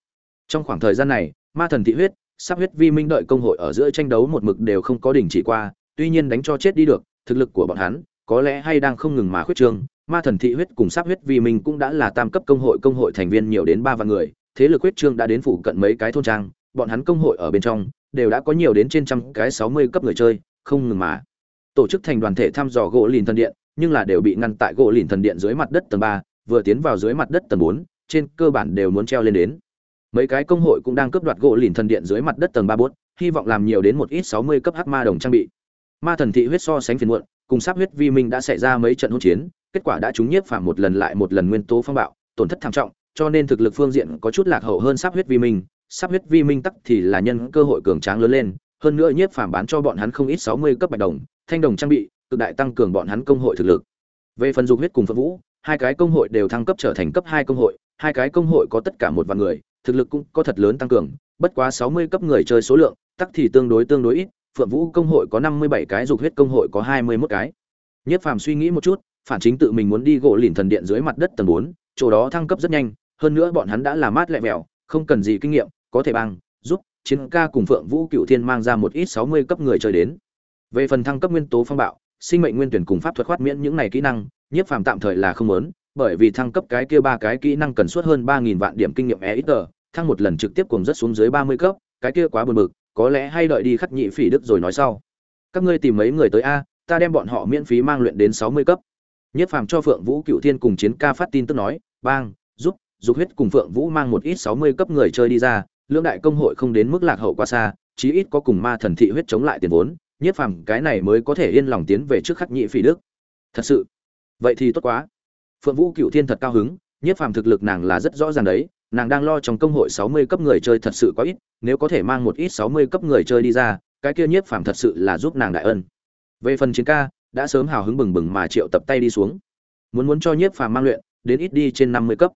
Trong khoảng thời gian này, ma thần thị huyết, sắp huyết vi minh đợi công hội ở giữa tranh đấu một mực đều không có đình chỉ qua, tuy nhiên đánh cho chết đi được, thực lực của bọn hắn có lẽ hay đang không ngừng mà khuyết trương, ma thần thị huyết cùng sắp huyết vì mình cũng đã là tam cấp công hội công hội thành viên nhiều đến ba vạn người, thế lực huyết trương đã đến phụ cận mấy cái thôn trang, bọn hắn công hội ở bên trong, đều đã có nhiều đến trên trăm cái sáu mươi cấp người chơi, không ngừng mà tổ chức thành đoàn thể thăm dò gỗ lìn thần điện, nhưng là đều bị ngăn tại gỗ lìn thần điện dưới mặt đất tầng ba, vừa tiến vào dưới mặt đất tầng bốn, trên cơ bản đều muốn treo lên đến. Mấy cái công hội cũng đang cướp đoạt gỗ lìn thần điện dưới mặt đất tầng ba bốt hy vọng làm nhiều đến một ít sáu mươi cấp hắc ma đồng trang bị. Ma thần thị huyết so sánh phiền muộn cùng sắp huyết vi minh đã xảy ra mấy trận hỗn chiến, kết quả đã trúng nhiếp phạm một lần lại một lần nguyên tố phong bạo, tổn thất thảm trọng, cho nên thực lực phương diện có chút lạc hậu hơn sắp huyết vi minh. Sắp huyết vi minh tắc thì là nhân cơ hội cường tráng lớn lên, hơn nữa nhiếp phạm bán cho bọn hắn không ít sáu mươi cấp bạch đồng, thanh đồng trang bị, cực đại tăng cường bọn hắn công hội thực lực. Về phần dục huyết cùng phật vũ, hai cái công hội đều thăng cấp trở thành cấp hai công hội, hai cái công hội có tất cả một vạn người, thực lực cũng có thật lớn tăng cường, bất quá sáu mươi cấp người chơi số lượng, tắc thì tương đối tương đối ít phượng vũ công hội có năm mươi bảy cái dục huyết công hội có hai mươi 21 cái. Nhất phàm suy nghĩ một chút phản chính tự mình muốn đi gỗ lỉnh thần điện dưới mặt đất tầng bốn chỗ đó thăng cấp rất nhanh hơn nữa bọn hắn đã là mát lẹ mèo không cần gì kinh nghiệm có thể bằng giúp chiến ca cùng phượng vũ cựu thiên mang ra một ít sáu mươi cấp người chơi đến. Về phần thăng cấp nguyên tố phong bạo sinh mệnh nguyên tuyển cùng pháp thuật khoát miễn những này kỹ năng nhiếp phàm tạm thời là không muốn bởi vì thăng cấp cái kia ba cái kỹ năng cần suốt hơn ba nghìn vạn điểm kinh nghiệm EXP, ít thăng một lần trực tiếp cùng rất xuống dưới ba mươi cấp cái kia quá buồn bực có lẽ hay đợi đi khắc nhị phỉ đức rồi nói sau. Các ngươi tìm mấy người tới a, ta đem bọn họ miễn phí mang luyện đến sáu mươi cấp. Nhất phàm cho phượng vũ cựu thiên cùng chiến ca phát tin tức nói, bang, giúp, dục huyết cùng phượng vũ mang một ít sáu mươi cấp người chơi đi ra lương đại công hội không đến mức lạc hậu quá xa, chí ít có cùng ma thần thị huyết chống lại tiền vốn. Nhất phàm, cái này mới có thể yên lòng tiến về trước khắc nhị phỉ đức. Thật sự, vậy thì tốt quá. Phượng vũ cựu thiên thật cao hứng, nhất phàm thực lực nàng là rất rõ ràng đấy nàng đang lo trong công hội sáu mươi cấp người chơi thật sự quá ít, nếu có thể mang một ít sáu mươi cấp người chơi đi ra, cái kia nhiếp phàm thật sự là giúp nàng đại ân. Về phần chiến ca, đã sớm hào hứng bừng bừng mà triệu tập tay đi xuống. Muốn muốn cho nhiếp phàm mang luyện, đến ít đi trên năm mươi cấp.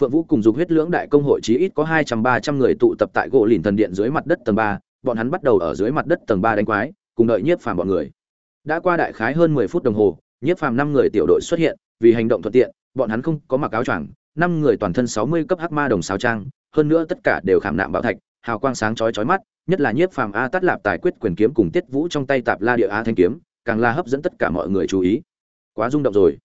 Phượng vũ cùng dục huyết lưỡng đại công hội chí ít có hai trăm ba trăm người tụ tập tại gỗ lỉnh thần điện dưới mặt đất tầng ba, bọn hắn bắt đầu ở dưới mặt đất tầng ba đánh quái, cùng đợi nhiếp phàm bọn người. Đã qua đại khái hơn mười phút đồng hồ, nhiếp phàm năm người tiểu đội xuất hiện, vì hành động thuận tiện, bọn hắn không có mặc áo choàng năm người toàn thân sáu mươi cấp hắc ma đồng sáo trang, hơn nữa tất cả đều khảm nạm bảo thạch, hào quang sáng chói chói mắt, nhất là nhiếp phàm a tát lạp tài quyết quyền kiếm cùng tiết vũ trong tay tạp la địa a thanh kiếm, càng là hấp dẫn tất cả mọi người chú ý. Quá rung động rồi.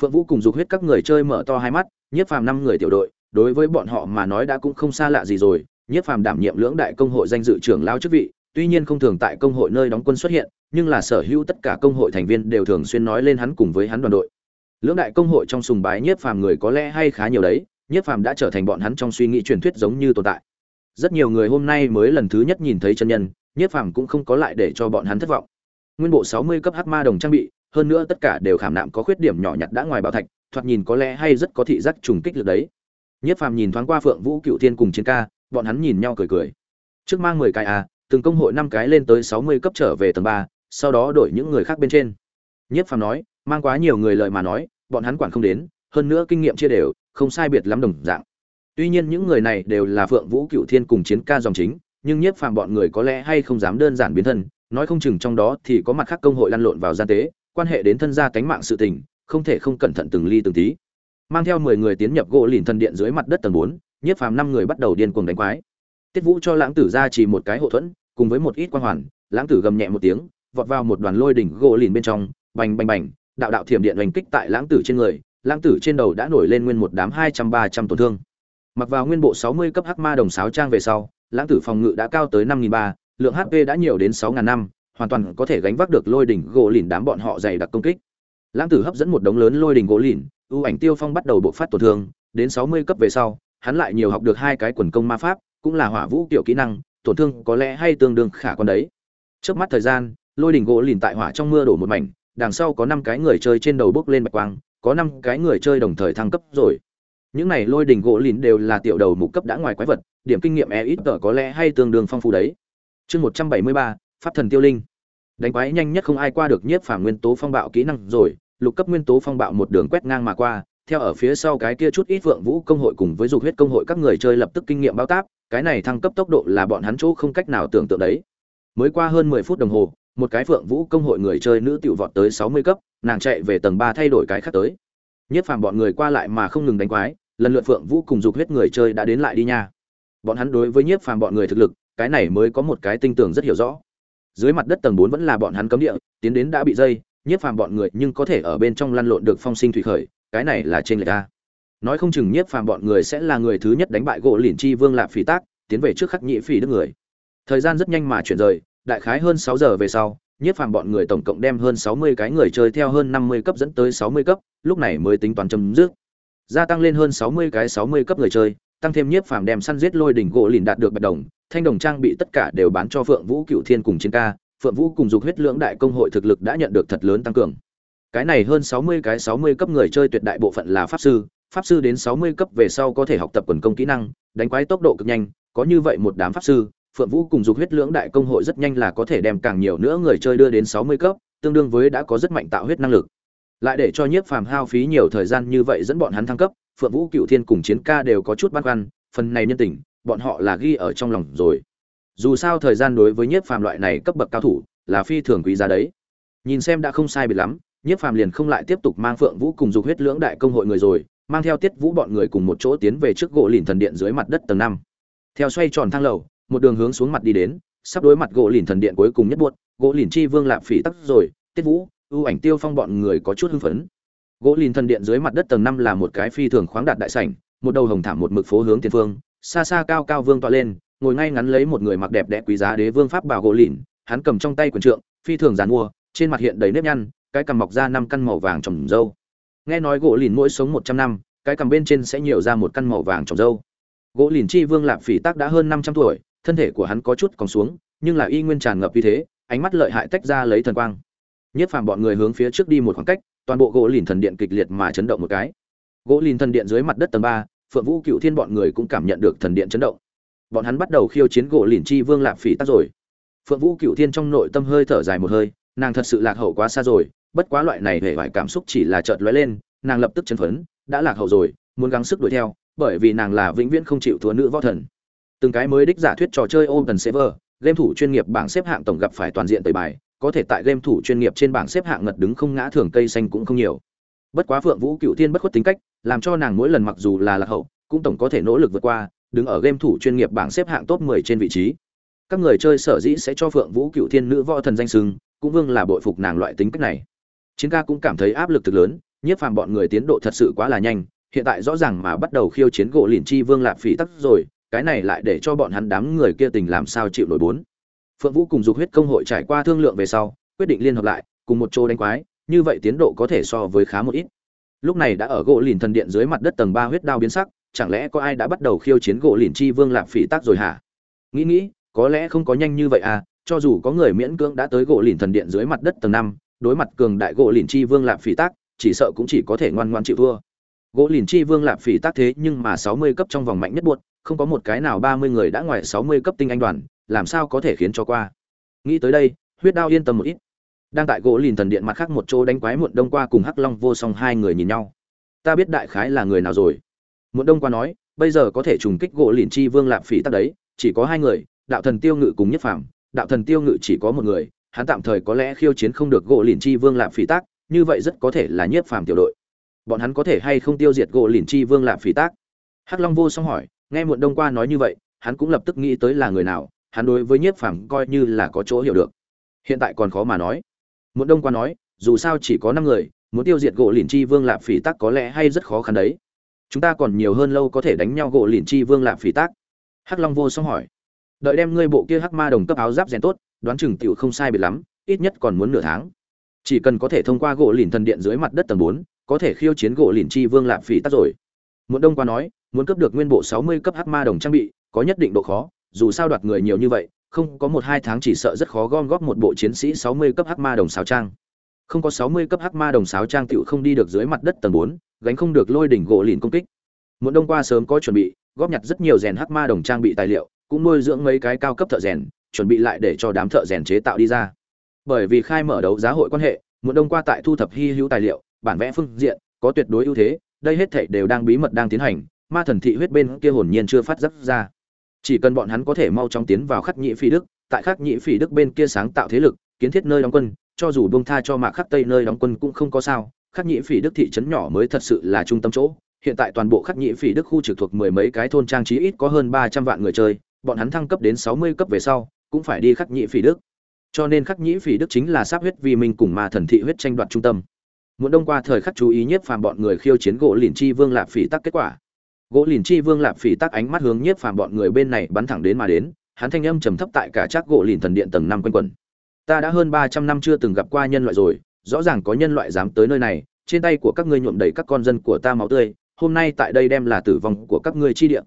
Phượng vũ cùng dục huyết các người chơi mở to hai mắt, nhiếp phàm năm người tiểu đội, đối với bọn họ mà nói đã cũng không xa lạ gì rồi. Nhiếp phàm đảm nhiệm lưỡng đại công hội danh dự trưởng lao chức vị, tuy nhiên không thường tại công hội nơi đóng quân xuất hiện, nhưng là sở hữu tất cả công hội thành viên đều thường xuyên nói lên hắn cùng với hắn đoàn đội lưỡng đại công hội trong sùng bái nhiếp phàm người có lẽ hay khá nhiều đấy, nhiếp phàm đã trở thành bọn hắn trong suy nghĩ truyền thuyết giống như tồn tại. Rất nhiều người hôm nay mới lần thứ nhất nhìn thấy chân nhân, nhiếp phàm cũng không có lại để cho bọn hắn thất vọng. Nguyên bộ sáu mươi cấp hắc ma đồng trang bị, hơn nữa tất cả đều khảm nạm có khuyết điểm nhỏ nhặt đã ngoài bảo thạch, thoạt nhìn có lẽ hay rất có thị giác trùng kích lực đấy. Nhiếp phàm nhìn thoáng qua phượng vũ cựu thiên cùng chiến ca, bọn hắn nhìn nhau cười cười. Trước mang mười cái à từng công hội năm cái lên tới sáu mươi cấp trở về tầng ba, sau đó đổi những người khác bên trên. Nhiếp phàm nói mang quá nhiều người lời mà nói, bọn hắn quản không đến, hơn nữa kinh nghiệm chia đều, không sai biệt lắm đồng dạng. Tuy nhiên những người này đều là phượng vũ cựu thiên cùng chiến ca dòng chính, nhưng nhiếp phàm bọn người có lẽ hay không dám đơn giản biến thân, nói không chừng trong đó thì có mặt khác công hội lăn lộn vào gian tế, quan hệ đến thân gia tánh mạng sự tình, không thể không cẩn thận từng ly từng tí. Mang theo mười người tiến nhập gỗ lìn thần điện dưới mặt đất tầng bốn, nhiếp phàm năm người bắt đầu điên cuồng đánh quái. Tiết vũ cho lãng tử ra chỉ một cái hậu thuẫn, cùng với một ít quan hoàn, lãng tử gầm nhẹ một tiếng, vọt vào một đoàn lôi đỉnh gỗ lìn bên trong, bành bành bành đạo đạo thiểm điện oanh kích tại lãng tử trên người, lãng tử trên đầu đã nổi lên nguyên một đám hai trăm ba trăm tổn thương. Mặc vào nguyên bộ sáu mươi cấp hắc ma đồng sáo trang về sau, lãng tử phòng ngự đã cao tới năm nghìn ba, lượng hp đã nhiều đến sáu ngàn năm, hoàn toàn có thể gánh vác được lôi đỉnh gỗ lìn đám bọn họ dày đặc công kích. Lãng tử hấp dẫn một đống lớn lôi đỉnh gỗ lìn, ưu ảnh tiêu phong bắt đầu bộc phát tổn thương, đến sáu mươi cấp về sau, hắn lại nhiều học được hai cái quần công ma pháp, cũng là hỏa vũ kiểu kỹ năng, tổn thương có lẽ hay tương đương khả quan đấy. Trước mắt thời gian, lôi đỉnh gỗ lìn tại hỏa trong mưa đổ một mảnh đằng sau có năm cái người chơi trên đầu bước lên bạch quang, có năm cái người chơi đồng thời thăng cấp rồi. Những này lôi đỉnh gỗ lìn đều là tiểu đầu mục cấp đã ngoài quái vật, điểm kinh nghiệm e ít tờ có lẽ hay tương đương phong phú đấy. Chương một trăm bảy mươi ba, pháp thần tiêu linh. Đánh quái nhanh nhất không ai qua được nhiếp phàm nguyên tố phong bạo kỹ năng rồi, lục cấp nguyên tố phong bạo một đường quét ngang mà qua, theo ở phía sau cái kia chút ít vượng vũ công hội cùng với dục huyết công hội các người chơi lập tức kinh nghiệm bao táp, cái này thăng cấp tốc độ là bọn hắn chỗ không cách nào tưởng tượng đấy. Mới qua hơn mười phút đồng hồ một cái phượng vũ công hội người chơi nữ tiểu vọt tới sáu mươi cấp, nàng chạy về tầng ba thay đổi cái khác tới. Nhất phàm bọn người qua lại mà không ngừng đánh quái, lần lượt phượng vũ cùng dục huyết người chơi đã đến lại đi nha. Bọn hắn đối với nhiếp phàm bọn người thực lực, cái này mới có một cái tinh tưởng rất hiểu rõ. Dưới mặt đất tầng bốn vẫn là bọn hắn cấm địa, tiến đến đã bị dây nhiếp phàm bọn người nhưng có thể ở bên trong lăn lộn được phong sinh thủy khởi, cái này là trên lệch a nói không chừng nhiếp phàm bọn người sẽ là người thứ nhất đánh bại gỗ liền chi vương lạp phỉ tác, tiến về trước khắc nhị phỉ đức người. Thời gian rất nhanh mà chuyển rời đại khái hơn sáu giờ về sau, nhiếp phàm bọn người tổng cộng đem hơn sáu mươi cái người chơi theo hơn năm mươi cấp dẫn tới sáu mươi cấp, lúc này mới tính toán chấm dứt. Gia tăng lên hơn sáu mươi cái sáu mươi cấp người chơi, tăng thêm nhiếp phàm đem săn giết lôi đỉnh gỗ lìn đạt được bạch đồng, thanh đồng trang bị tất cả đều bán cho phượng vũ cựu thiên cùng chiến ca, phượng vũ cùng dục huyết lượng đại công hội thực lực đã nhận được thật lớn tăng cường. Cái này hơn sáu mươi cái sáu mươi cấp người chơi tuyệt đại bộ phận là pháp sư pháp sư đến sáu mươi cấp về sau có thể học tập quần công kỹ năng, đánh quái tốc độ cực nhanh, có như vậy một đám pháp sư phượng vũ cùng dục huyết lưỡng đại công hội rất nhanh là có thể đem càng nhiều nữa người chơi đưa đến sáu mươi cấp, tương đương với đã có rất mạnh tạo huyết năng lực. Lại để cho nhiếp phàm hao phí nhiều thời gian như vậy dẫn bọn hắn thăng cấp, phượng vũ cựu thiên cùng chiến ca đều có chút băn khoăn, phần này nhân tình, bọn họ là ghi ở trong lòng rồi. Dù sao thời gian đối với nhiếp phàm loại này cấp bậc cao thủ là phi thường quý giá đấy. Nhìn xem đã không sai biệt lắm, nhiếp phàm liền không lại tiếp tục mang phượng vũ cùng dục huyết lưỡng đại công hội người rồi, mang theo tiết vũ bọn người cùng một chỗ tiến về trước gỗ lìn thần điện dưới mặt đất tầng năm. Theo xoay tròn thang lầu một đường hướng xuống mặt đi đến, sắp đối mặt gỗ lìn thần điện cuối cùng nhất buốt gỗ lìn chi vương lạp phỉ tắc rồi, tiết vũ, ưu ảnh tiêu phong bọn người có chút hưng phấn. Gỗ lìn thần điện dưới mặt đất tầng năm là một cái phi thường khoáng đạt đại sảnh, một đầu hồng thảm một mực phố hướng tiền phương, xa xa cao cao vương tọa lên, ngồi ngay ngắn lấy một người mặc đẹp đẽ quý giá đế vương pháp bảo gỗ lìn, hắn cầm trong tay quyền trượng, phi thường giàn mua, trên mặt hiện đầy nếp nhăn, cái cằm mọc ra năm căn màu vàng trồng dâu. Nghe nói gỗ lìn mỗi sống một trăm năm, cái cằm bên trên sẽ nhiều ra một căn màu vàng trồng dâu gỗ lìn chi vương lạp phỉ tác đã hơn năm trăm tuổi, thân thể của hắn có chút còn xuống, nhưng là y nguyên tràn ngập như thế, ánh mắt lợi hại tách ra lấy thần quang. Nhất phàm bọn người hướng phía trước đi một khoảng cách, toàn bộ gỗ lìn thần điện kịch liệt mà chấn động một cái. Gỗ lìn thần điện dưới mặt đất tầng ba, phượng vũ cựu thiên bọn người cũng cảm nhận được thần điện chấn động. Bọn hắn bắt đầu khiêu chiến gỗ lìn chi vương lạp phỉ tác rồi. Phượng vũ cựu thiên trong nội tâm hơi thở dài một hơi, nàng thật sự lạc hậu quá xa rồi, bất quá loại này hề vải cảm xúc chỉ là chợt lóe lên, nàng lập tức chấn phấn, đã lạc hậu rồi, muốn gắng sức đuổi theo bởi vì nàng là vĩnh viễn không chịu thua nữ võ thần. Từng cái mới đích giả thuyết trò chơi open server, game thủ chuyên nghiệp bảng xếp hạng tổng gặp phải toàn diện tẩy bài, có thể tại game thủ chuyên nghiệp trên bảng xếp hạng ngật đứng không ngã thường cây xanh cũng không nhiều. Bất quá phượng vũ cựu thiên bất khuất tính cách, làm cho nàng mỗi lần mặc dù là lạc hậu, cũng tổng có thể nỗ lực vượt qua, đứng ở game thủ chuyên nghiệp bảng xếp hạng top 10 trên vị trí. Các người chơi sở dĩ sẽ cho phượng vũ cựu thiên nữ võ thần danh sưng cũng vương là bội phục nàng loại tính cách này. Chiến ca cũng cảm thấy áp lực thực lớn, nhiếp phàm bọn người tiến độ thật sự quá là nhanh hiện tại rõ ràng mà bắt đầu khiêu chiến gỗ lìn chi vương lạp phỉ tắc rồi, cái này lại để cho bọn hắn đám người kia tình làm sao chịu nổi bốn. Phượng vũ cùng dục huyết công hội trải qua thương lượng về sau, quyết định liên hợp lại, cùng một chỗ đánh quái, như vậy tiến độ có thể so với khá một ít. Lúc này đã ở gỗ lìn thần điện dưới mặt đất tầng ba huyết đao biến sắc, chẳng lẽ có ai đã bắt đầu khiêu chiến gỗ lìn chi vương lạp phỉ tác rồi hả? Nghĩ nghĩ, có lẽ không có nhanh như vậy à cho dù có người miễn cưỡng đã tới gỗ lìn thần điện dưới mặt đất tầng năm, đối mặt cường đại gỗ lìn chi vương lạp phỉ tác chỉ sợ cũng chỉ có thể ngoan ngoan chịu thua gỗ lìn chi vương lạp phỉ tác thế nhưng mà sáu mươi cấp trong vòng mạnh nhất buột, không có một cái nào ba mươi người đã ngoài sáu mươi cấp tinh anh đoàn làm sao có thể khiến cho qua. Nghĩ tới đây huyết đao yên tâm một ít. Đang tại gỗ lìn thần điện mặt khác một chỗ đánh quái muộn đông qua cùng hắc long vô song hai người nhìn nhau. Ta biết đại khái là người nào rồi. Muộn đông qua nói bây giờ có thể trùng kích gỗ lìn chi vương lạp phỉ tắc đấy chỉ có hai người đạo thần tiêu ngự cùng nhất phàm. Đạo thần tiêu ngự chỉ có một người hắn tạm thời có lẽ khiêu chiến không được gỗ lìn chi vương lạp phỉ tác như vậy rất có thể là nhiếp phàm tiểu đội bọn hắn có thể hay không tiêu diệt gỗ lìn chi vương lạp phỉ tác? Hắc long vô song hỏi, nghe muộn đông qua nói như vậy, hắn cũng lập tức nghĩ tới là người nào, hắn đối với nhiếp phàm coi như là có chỗ hiểu được. Hiện tại còn khó mà nói. Muộn đông qua nói, dù sao chỉ có năm người, muốn tiêu diệt gỗ lìn chi vương lạp phỉ tác có lẽ hay rất khó khăn đấy. Chúng ta còn nhiều hơn lâu có thể đánh nhau gỗ lìn chi vương lạp phỉ tác? Hắc long vô song hỏi. Đợi đem ngươi bộ kia hắc ma đồng cấp áo giáp rèn tốt, đoán chừng tiểu không sai biệt lắm, ít nhất còn muốn nửa tháng. Chỉ cần có thể thông qua gỗ lìn thần điện dưới mặt đất tầng bốn có thể khiêu chiến gỗ lìn chi vương lạp phỉ tắt rồi. Muốn đông qua nói, muốn cấp được nguyên bộ sáu mươi cấp hắc ma đồng trang bị, có nhất định độ khó, dù sao đoạt người nhiều như vậy, không có một hai tháng chỉ sợ rất khó gom góp một bộ chiến sĩ sáu mươi cấp hắc ma đồng sáo trang. Không có sáu mươi cấp hắc ma đồng sáo trang tựu không đi được dưới mặt đất tầng bốn, gánh không được lôi đỉnh gỗ lìn công kích. Muốn đông qua sớm có chuẩn bị, góp nhặt rất nhiều rèn hắc ma đồng trang bị tài liệu, cũng nuôi dưỡng mấy cái cao cấp thợ rèn, chuẩn bị lại để cho đám thợ rèn chế tạo đi ra. Bởi vì khai mở đấu giá hội quan hệ, muốn đông qua tại thu thập hy hữu tài liệu bản vẽ phương diện, có tuyệt đối ưu thế, đây hết thảy đều đang bí mật đang tiến hành, ma thần thị huyết bên kia hồn nhiên chưa phát giác ra. Chỉ cần bọn hắn có thể mau chóng tiến vào khắc nhị phi đức, tại khắc nhị phi đức bên kia sáng tạo thế lực, kiến thiết nơi đóng quân, cho dù buông tha cho mạc khắc tây nơi đóng quân cũng không có sao, khắc nhị phỉ đức thị trấn nhỏ mới thật sự là trung tâm chỗ. Hiện tại toàn bộ khắc nhị phỉ đức khu trực thuộc mười mấy cái thôn trang trí ít có hơn ba trăm vạn người chơi, bọn hắn thăng cấp đến sáu mươi cấp về sau, cũng phải đi khắc nhị phỉ đức. Cho nên khắc nhị phỉ đức chính là sắp huyết vì mình cùng ma thần thị huyết tranh đoạt trung tâm muốn đông qua thời khắc chú ý nhất phàm bọn người khiêu chiến gỗ liền chi vương lạp phỉ tắc kết quả. Gỗ liền chi vương lạp phỉ tắc ánh mắt hướng nhất phàm bọn người bên này bắn thẳng đến mà đến, hắn thanh âm trầm thấp tại cả chắc gỗ liền thần điện tầng năm quanh quẩn ta đã hơn ba trăm năm chưa từng gặp qua nhân loại rồi, rõ ràng có nhân loại dám tới nơi này, trên tay của các ngươi nhuộm đầy các con dân của ta máu tươi, hôm nay tại đây đem là tử vong của các ngươi chi địa.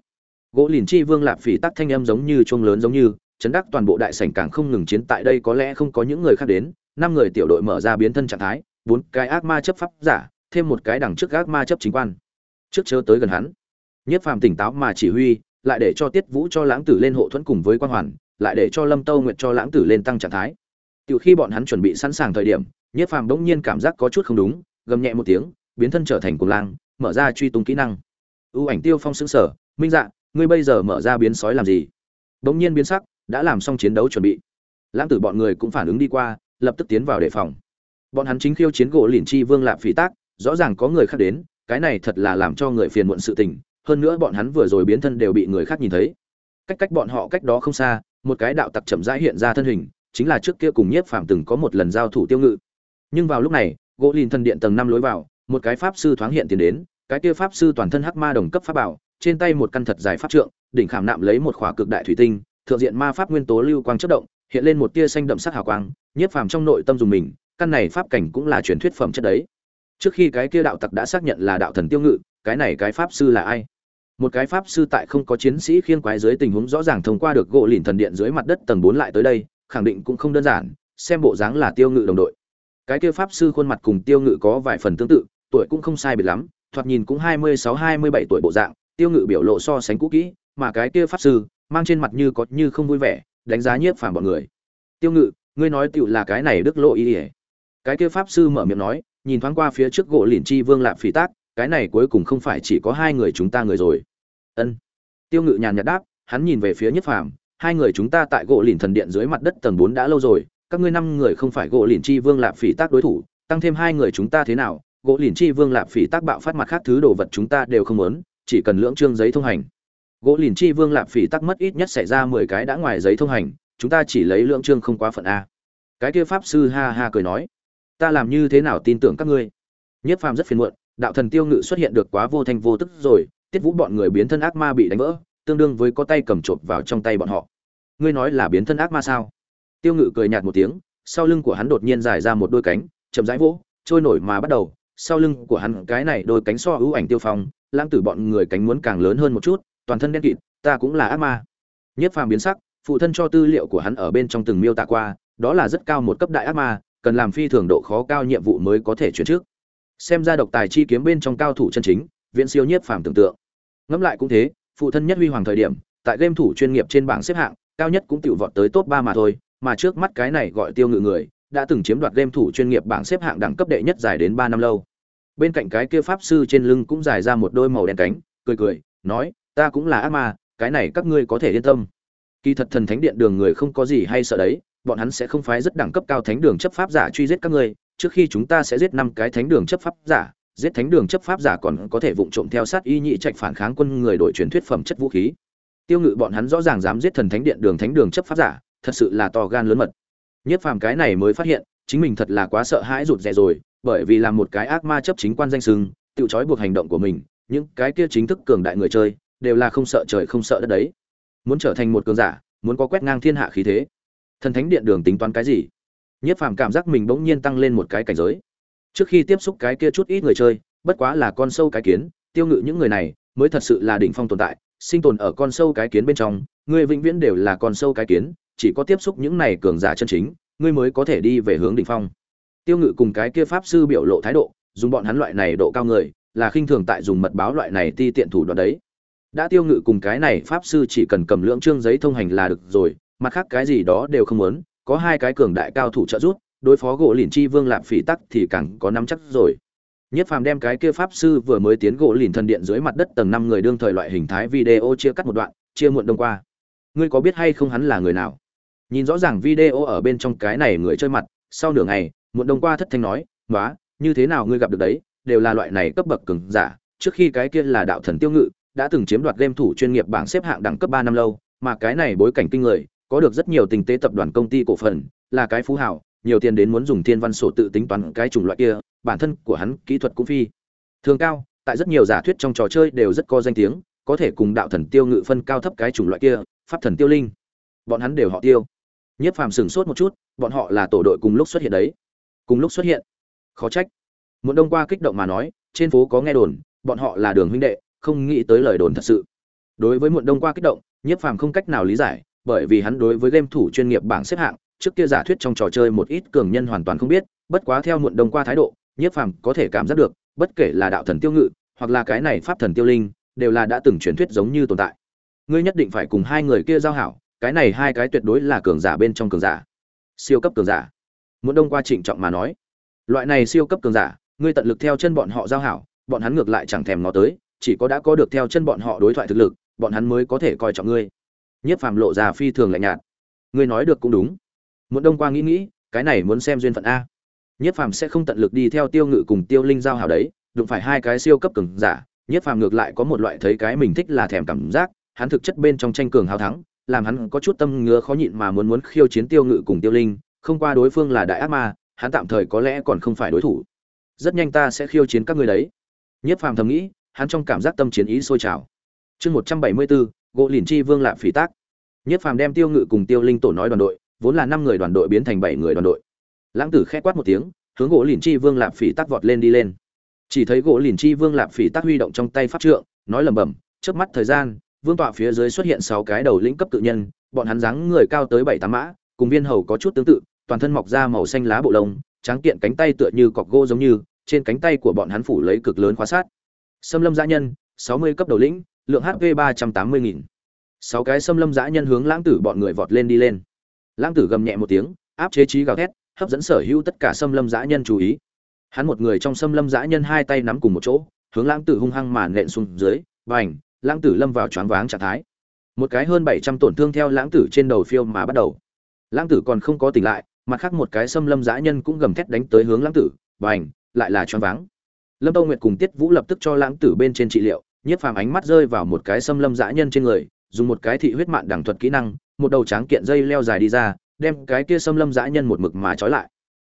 Gỗ liền chi vương lạp phỉ tắc thanh âm giống như chuông lớn giống như, chấn đắc toàn bộ đại sảnh càng không ngừng chiến tại đây có lẽ không có những người khác đến, năm người tiểu đội mở ra biến thân trạng thái bốn cái ác ma chấp pháp giả thêm một cái đằng trước ác ma chấp chính quan trước chớ tới gần hắn nhất phàm tỉnh táo mà chỉ huy lại để cho tiết vũ cho lãng tử lên hộ thuẫn cùng với quan hoàn lại để cho lâm tâu nguyện cho lãng tử lên tăng trạng thái từ khi bọn hắn chuẩn bị sẵn sàng thời điểm, nhất Phàm bỗng nhiên cảm giác có chút không đúng, gầm nhẹ một tiếng, biến thân trở thành cuồng lang, mở ra truy tung kỹ năng. ưu ảnh Tiêu Phong sững sở, "Minh Dạ, ngươi bây giờ mở ra biến sói làm gì?" Bỗng nhiên biến sắc, đã làm xong chiến đấu chuẩn bị. Lãng tử bọn người cũng phản ứng đi qua, lập tức tiến vào đề phòng. Bọn hắn chính khiêu chiến gỗ liền chi vương lạp phỉ tác, rõ ràng có người khác đến, cái này thật là làm cho người phiền muộn sự tình, hơn nữa bọn hắn vừa rồi biến thân đều bị người khác nhìn thấy. Cách cách bọn họ cách đó không xa, một cái đạo tặc chậm rãi hiện ra thân hình, chính là trước kia cùng nhiếp phàm từng có một lần giao thủ tiêu ngự nhưng vào lúc này gỗ lìn thần điện tầng năm lối vào một cái pháp sư thoáng hiện tiền đến cái kia pháp sư toàn thân hắc ma đồng cấp pháp bảo trên tay một căn thật dài pháp trượng đỉnh khảm nạm lấy một khỏa cực đại thủy tinh thượng diện ma pháp nguyên tố lưu quang chất động hiện lên một tia xanh đậm sắc hào quang nhiếp phàm trong nội tâm dùng mình căn này pháp cảnh cũng là truyền thuyết phẩm chất đấy. Trước khi cái kia đạo tặc đã xác nhận là đạo thần tiêu ngự, cái này cái pháp sư là ai? Một cái pháp sư tại không có chiến sĩ khiêng quái dưới tình huống rõ ràng thông qua được gỗ lìn thần điện dưới mặt đất tầng bốn lại tới đây, khẳng định cũng không đơn giản, xem bộ dáng là tiêu ngự đồng đội. Cái kia pháp sư khuôn mặt cùng tiêu ngự có vài phần tương tự, tuổi cũng không sai biệt lắm, thoạt nhìn cũng hai mươi sáu, hai mươi bảy tuổi bộ dạng, tiêu ngự biểu lộ so sánh cũ kỹ, mà cái kia pháp sư, mang trên mặt như có như không vui vẻ, đánh giá nhiếp phàm bọn người. Tiêu ngự, ngươi nói tựu là cái này đức lộ ý ỉa cái kia pháp sư mở miệng nói, nhìn thoáng qua phía trước gỗ lìn chi vương lạp phỉ tác, cái này cuối cùng không phải chỉ có hai người chúng ta người rồi. Ân. Tiêu ngự nhàn nhạt đáp, hắn nhìn về phía nhất phàm, hai người chúng ta tại gỗ lìn thần điện dưới mặt đất tầng bốn đã lâu rồi, các ngươi năm người không phải gỗ lìn chi vương lạp phỉ tác đối thủ, tăng thêm hai người chúng ta thế nào, gỗ lìn chi vương lạp phỉ tác bạo phát mặt khác thứ đồ vật chúng ta đều không muốn, chỉ cần lưỡng trương giấy thông hành. Gỗ lìn chi vương lạp phỉ tác mất ít nhất xảy ra mười cái đã ngoài giấy thông hành, chúng ta chỉ lấy lưỡng trương không quá phận a. Cái kia pháp sư ha ha cười nói ta làm như thế nào tin tưởng các ngươi? Nhất phàm rất phiền muộn, đạo thần tiêu ngự xuất hiện được quá vô thanh vô tức rồi, tiết vũ bọn người biến thân ác ma bị đánh vỡ, tương đương với có tay cầm chộp vào trong tay bọn họ. Ngươi nói là biến thân ác ma sao? Tiêu ngự cười nhạt một tiếng, sau lưng của hắn đột nhiên dài ra một đôi cánh, chậm rãi vỗ, trôi nổi mà bắt đầu. Sau lưng của hắn, cái này đôi cánh so ưu ảnh tiêu phong, lãng tử bọn người cánh muốn càng lớn hơn một chút, toàn thân đen kịt, ta cũng là ác ma. Nhất phàm biến sắc, phụ thân cho tư liệu của hắn ở bên trong từng miêu tả qua, đó là rất cao một cấp đại ác ma cần làm phi thường độ khó cao nhiệm vụ mới có thể chuyển trước. Xem ra độc tài chi kiếm bên trong cao thủ chân chính, viễn siêu nhiếp phàm tưởng tượng. Ngẫm lại cũng thế, phụ thân nhất huy hoàng thời điểm, tại game thủ chuyên nghiệp trên bảng xếp hạng, cao nhất cũng tiểu vọt tới top ba mà thôi, mà trước mắt cái này gọi tiêu ngự người, đã từng chiếm đoạt game thủ chuyên nghiệp bảng xếp hạng đẳng cấp đệ nhất dài đến ba năm lâu. Bên cạnh cái kia pháp sư trên lưng cũng dài ra một đôi màu đen cánh, cười cười, nói, ta cũng là ác ma, cái này các ngươi có thể yên tâm. Kỳ thật thần thánh điện đường người không có gì hay sợ đấy bọn hắn sẽ không phái rất đẳng cấp cao thánh đường chấp pháp giả truy giết các ngươi, trước khi chúng ta sẽ giết năm cái thánh đường chấp pháp giả, giết thánh đường chấp pháp giả còn có thể vụng trộm theo sát y nhị trạch phản kháng quân người đội truyền thuyết phẩm chất vũ khí. Tiêu ngự bọn hắn rõ ràng dám giết thần thánh điện đường thánh đường chấp pháp giả, thật sự là to gan lớn mật. Nhất phàm cái này mới phát hiện, chính mình thật là quá sợ hãi rụt rè rồi, bởi vì là một cái ác ma chấp chính quan danh sưng tự trói buộc hành động của mình, những cái kia chính thức cường đại người chơi, đều là không sợ trời không sợ đất đấy. Muốn trở thành một cường giả, muốn có quét ngang thiên hạ khí thế thần thánh điện đường tính toán cái gì? Nhiếp phàm cảm giác mình bỗng nhiên tăng lên một cái cảnh giới. Trước khi tiếp xúc cái kia chút ít người chơi, bất quá là con sâu cái kiến, tiêu ngự những người này mới thật sự là đỉnh phong tồn tại, sinh tồn ở con sâu cái kiến bên trong, người vĩnh viễn đều là con sâu cái kiến, chỉ có tiếp xúc những này cường giả chân chính ngươi mới có thể đi về hướng đỉnh phong. Tiêu ngự cùng cái kia pháp sư biểu lộ thái độ, dùng bọn hắn loại này độ cao người, là khinh thường tại dùng mật báo loại này ti tiện thủ đoạn đấy. Đã tiêu ngự cùng cái này pháp sư chỉ cần cầm lưỡng trương giấy thông hành là được rồi mặt khác cái gì đó đều không muốn có hai cái cường đại cao thủ trợ giúp đối phó gỗ lìn chi vương lạp phỉ tắc thì càng có nắm chắc rồi. Nhất phàm đem cái kia pháp sư vừa mới tiến gỗ lìn thần điện dưới mặt đất tầng năm người đương thời loại hình thái video chia cắt một đoạn chia muộn đông qua. Ngươi có biết hay không hắn là người nào? Nhìn rõ ràng video ở bên trong cái này người chơi mặt sau nửa ngày muộn đông qua thất thanh nói "Nóa, như thế nào ngươi gặp được đấy? Đều là loại này cấp bậc cường giả trước khi cái kia là đạo thần tiêu ngự đã từng chiếm đoạt game thủ chuyên nghiệp bảng xếp hạng đẳng cấp ba năm lâu mà cái này bối cảnh kinh người có được rất nhiều tình tế tập đoàn công ty cổ phần, là cái phú hảo nhiều tiền đến muốn dùng thiên văn sổ tự tính toán cái chủng loại kia, bản thân của hắn kỹ thuật cũng phi thường cao, tại rất nhiều giả thuyết trong trò chơi đều rất có danh tiếng, có thể cùng đạo thần tiêu ngự phân cao thấp cái chủng loại kia, pháp thần tiêu linh. Bọn hắn đều họ tiêu. Nhiếp phàm sửng sốt một chút, bọn họ là tổ đội cùng lúc xuất hiện đấy. Cùng lúc xuất hiện. Khó trách. Muốn đông qua kích động mà nói, trên phố có nghe đồn, bọn họ là đường huynh đệ, không nghĩ tới lời đồn thật sự. Đối với muộn đông qua kích động nhiếp phàm không cách nào lý giải bởi vì hắn đối với game thủ chuyên nghiệp bảng xếp hạng, trước kia giả thuyết trong trò chơi một ít cường nhân hoàn toàn không biết, bất quá theo muộn đông qua thái độ, nhiếp phàm có thể cảm giác được, bất kể là đạo thần tiêu ngự, hoặc là cái này pháp thần tiêu linh, đều là đã từng truyền thuyết giống như tồn tại. Ngươi nhất định phải cùng hai người kia giao hảo, cái này hai cái tuyệt đối là cường giả bên trong cường giả. Siêu cấp cường giả. Muộn đông qua trịnh trọng mà nói. Loại này siêu cấp cường giả, ngươi tận lực theo chân bọn họ giao hảo, bọn hắn ngược lại chẳng thèm ngó tới, chỉ có đã có được theo chân bọn họ đối thoại thực lực, bọn hắn mới có thể coi trọng ngươi. Nhiếp Phàm lộ ra phi thường lạnh nhạt. Ngươi nói được cũng đúng. Muốn Đông Quang nghĩ nghĩ, cái này muốn xem duyên phận a. Nhiếp Phàm sẽ không tận lực đi theo Tiêu Ngự cùng Tiêu Linh giao hảo đấy, đụng phải hai cái siêu cấp cường giả, Nhiếp Phàm ngược lại có một loại thấy cái mình thích là thèm cảm giác, hắn thực chất bên trong tranh cường hào thắng, làm hắn có chút tâm ngứa khó nhịn mà muốn muốn khiêu chiến Tiêu Ngự cùng Tiêu Linh, không qua đối phương là đại ác ma, hắn tạm thời có lẽ còn không phải đối thủ. Rất nhanh ta sẽ khiêu chiến các ngươi đấy. Nhiếp Phàm thầm nghĩ, hắn trong cảm giác tâm chiến ý sôi trào. Chương 174, gỗ lìn chi vương lạp phỉ tác. Nhất phàm đem tiêu ngự cùng tiêu linh tổ nói đoàn đội, vốn là năm người đoàn đội biến thành bảy người đoàn đội. Lãng tử khẽ quát một tiếng, hướng gỗ lìn chi vương lạp phỉ tác vọt lên đi lên. Chỉ thấy gỗ lìn chi vương lạp phỉ tác huy động trong tay pháp trượng, nói lẩm bẩm trước mắt thời gian, vương tọa phía dưới xuất hiện sáu cái đầu lĩnh cấp tự nhân, bọn hắn dáng người cao tới bảy tám mã, cùng viên hầu có chút tương tự, toàn thân mọc ra màu xanh lá bộ lông, tráng kiện cánh tay tựa như cọc gỗ giống như, trên cánh tay của bọn hắn phủ lấy cực lớn khóa sát. Xâm lâm gia nhân, sáu mươi cấp đầu lĩnh lượng hp ba trăm tám mươi nghìn. Sáu cái xâm lâm dã nhân hướng lãng tử bọn người vọt lên đi lên. Lãng tử gầm nhẹ một tiếng, áp chế trí gào thét, hấp dẫn sở hữu tất cả xâm lâm dã nhân chú ý. Hắn một người trong xâm lâm dã nhân hai tay nắm cùng một chỗ, hướng lãng tử hung hăng màn nện xuống dưới vành lãng tử lâm vào choáng váng trạng thái. Một cái hơn bảy trăm tổn thương theo lãng tử trên đầu phiêu mà bắt đầu. Lãng tử còn không có tỉnh lại, mặt khác một cái xâm lâm dã nhân cũng gầm thét đánh tới hướng lãng tử vành lại là choáng váng. Lâm tâu nguyệt cùng tiết vũ lập tức cho lãng tử bên trên trị liệu nhiếp phàm ánh mắt rơi vào một cái xâm lâm dã nhân trên người, dùng một cái thị huyết mạng đẳng thuật kỹ năng, một đầu tráng kiện dây leo dài đi ra, đem cái kia xâm lâm dã nhân một mực mà trói lại.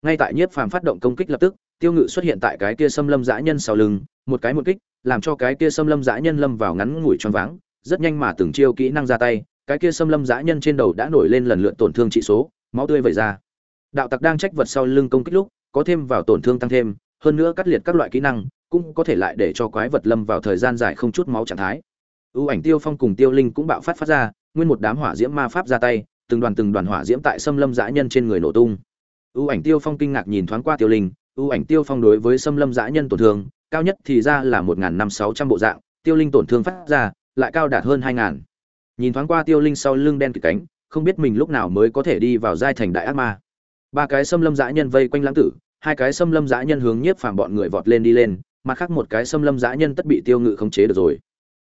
Ngay tại nhiếp phàm phát động công kích lập tức, tiêu ngự xuất hiện tại cái kia xâm lâm dã nhân sau lưng, một cái một kích, làm cho cái kia xâm lâm dã nhân lâm vào ngắn ngủi choáng váng, rất nhanh mà từng chiêu kỹ năng ra tay, cái kia xâm lâm dã nhân trên đầu đã nổi lên lần lượt tổn thương trị số, máu tươi vẩy ra. Đạo tặc đang trách vật sau lưng công kích lúc, có thêm vào tổn thương tăng thêm, hơn nữa cắt liệt các loại kỹ năng cũng có thể lại để cho quái vật lâm vào thời gian dài không chút máu trạng thái. Ưu ảnh tiêu phong cùng tiêu linh cũng bạo phát phát ra, nguyên một đám hỏa diễm ma pháp ra tay, từng đoàn từng đoàn hỏa diễm tại xâm lâm dã nhân trên người nổ tung. Ưu ảnh tiêu phong kinh ngạc nhìn thoáng qua tiêu linh, ưu ảnh tiêu phong đối với xâm lâm dã nhân tổn thương, cao nhất thì ra là một năm sáu trăm bộ dạng, tiêu linh tổn thương phát ra, lại cao đạt hơn hai ngàn nhìn thoáng qua tiêu linh sau lưng đen kịt cánh, không biết mình lúc nào mới có thể đi vào giai thành đại ác ma. Ba cái xâm lâm dã nhân vây quanh lãng tử, hai cái xâm lâm dã nhân hướng nhiếp phàm bọn người vọt lên đi lên mặt khác một cái xâm lâm dã nhân tất bị tiêu ngự khống chế được rồi.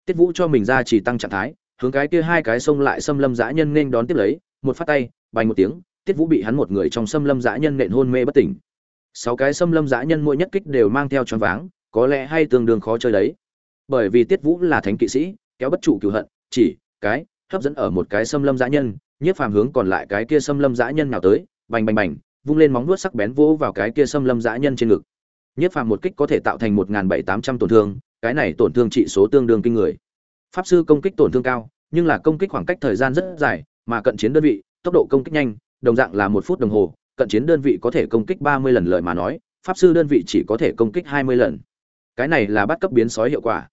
Tiết vũ cho mình ra chỉ tăng trạng thái, hướng cái kia hai cái xông lại xâm lâm dã nhân nên đón tiếp lấy, một phát tay, bành một tiếng, tiết vũ bị hắn một người trong xâm lâm dã nhân nện hôn mê bất tỉnh. Sáu cái xâm lâm dã nhân mỗi nhất kích đều mang theo choáng váng, có lẽ hay tương đương khó chơi đấy. Bởi vì tiết vũ là thánh kỵ sĩ, kéo bất trụ cửu hận, chỉ, cái, hấp dẫn ở một cái xâm lâm dã nhân, nhiếp phàm hướng còn lại cái kia xâm lâm dã nhân nào tới, bành bành bành, vung lên móng vuốt sắc bén vỗ vào cái kia xâm lâm dã nhân trên ngực nhiếp phàm một kích có thể tạo thành một bảy tám trăm tổn thương, cái này tổn thương trị số tương đương kinh người. Pháp sư công kích tổn thương cao, nhưng là công kích khoảng cách thời gian rất dài, mà cận chiến đơn vị, tốc độ công kích nhanh, đồng dạng là một phút đồng hồ, cận chiến đơn vị có thể công kích ba mươi lần lời mà nói, pháp sư đơn vị chỉ có thể công kích hai mươi lần. Cái này là bắt cấp biến sói hiệu quả.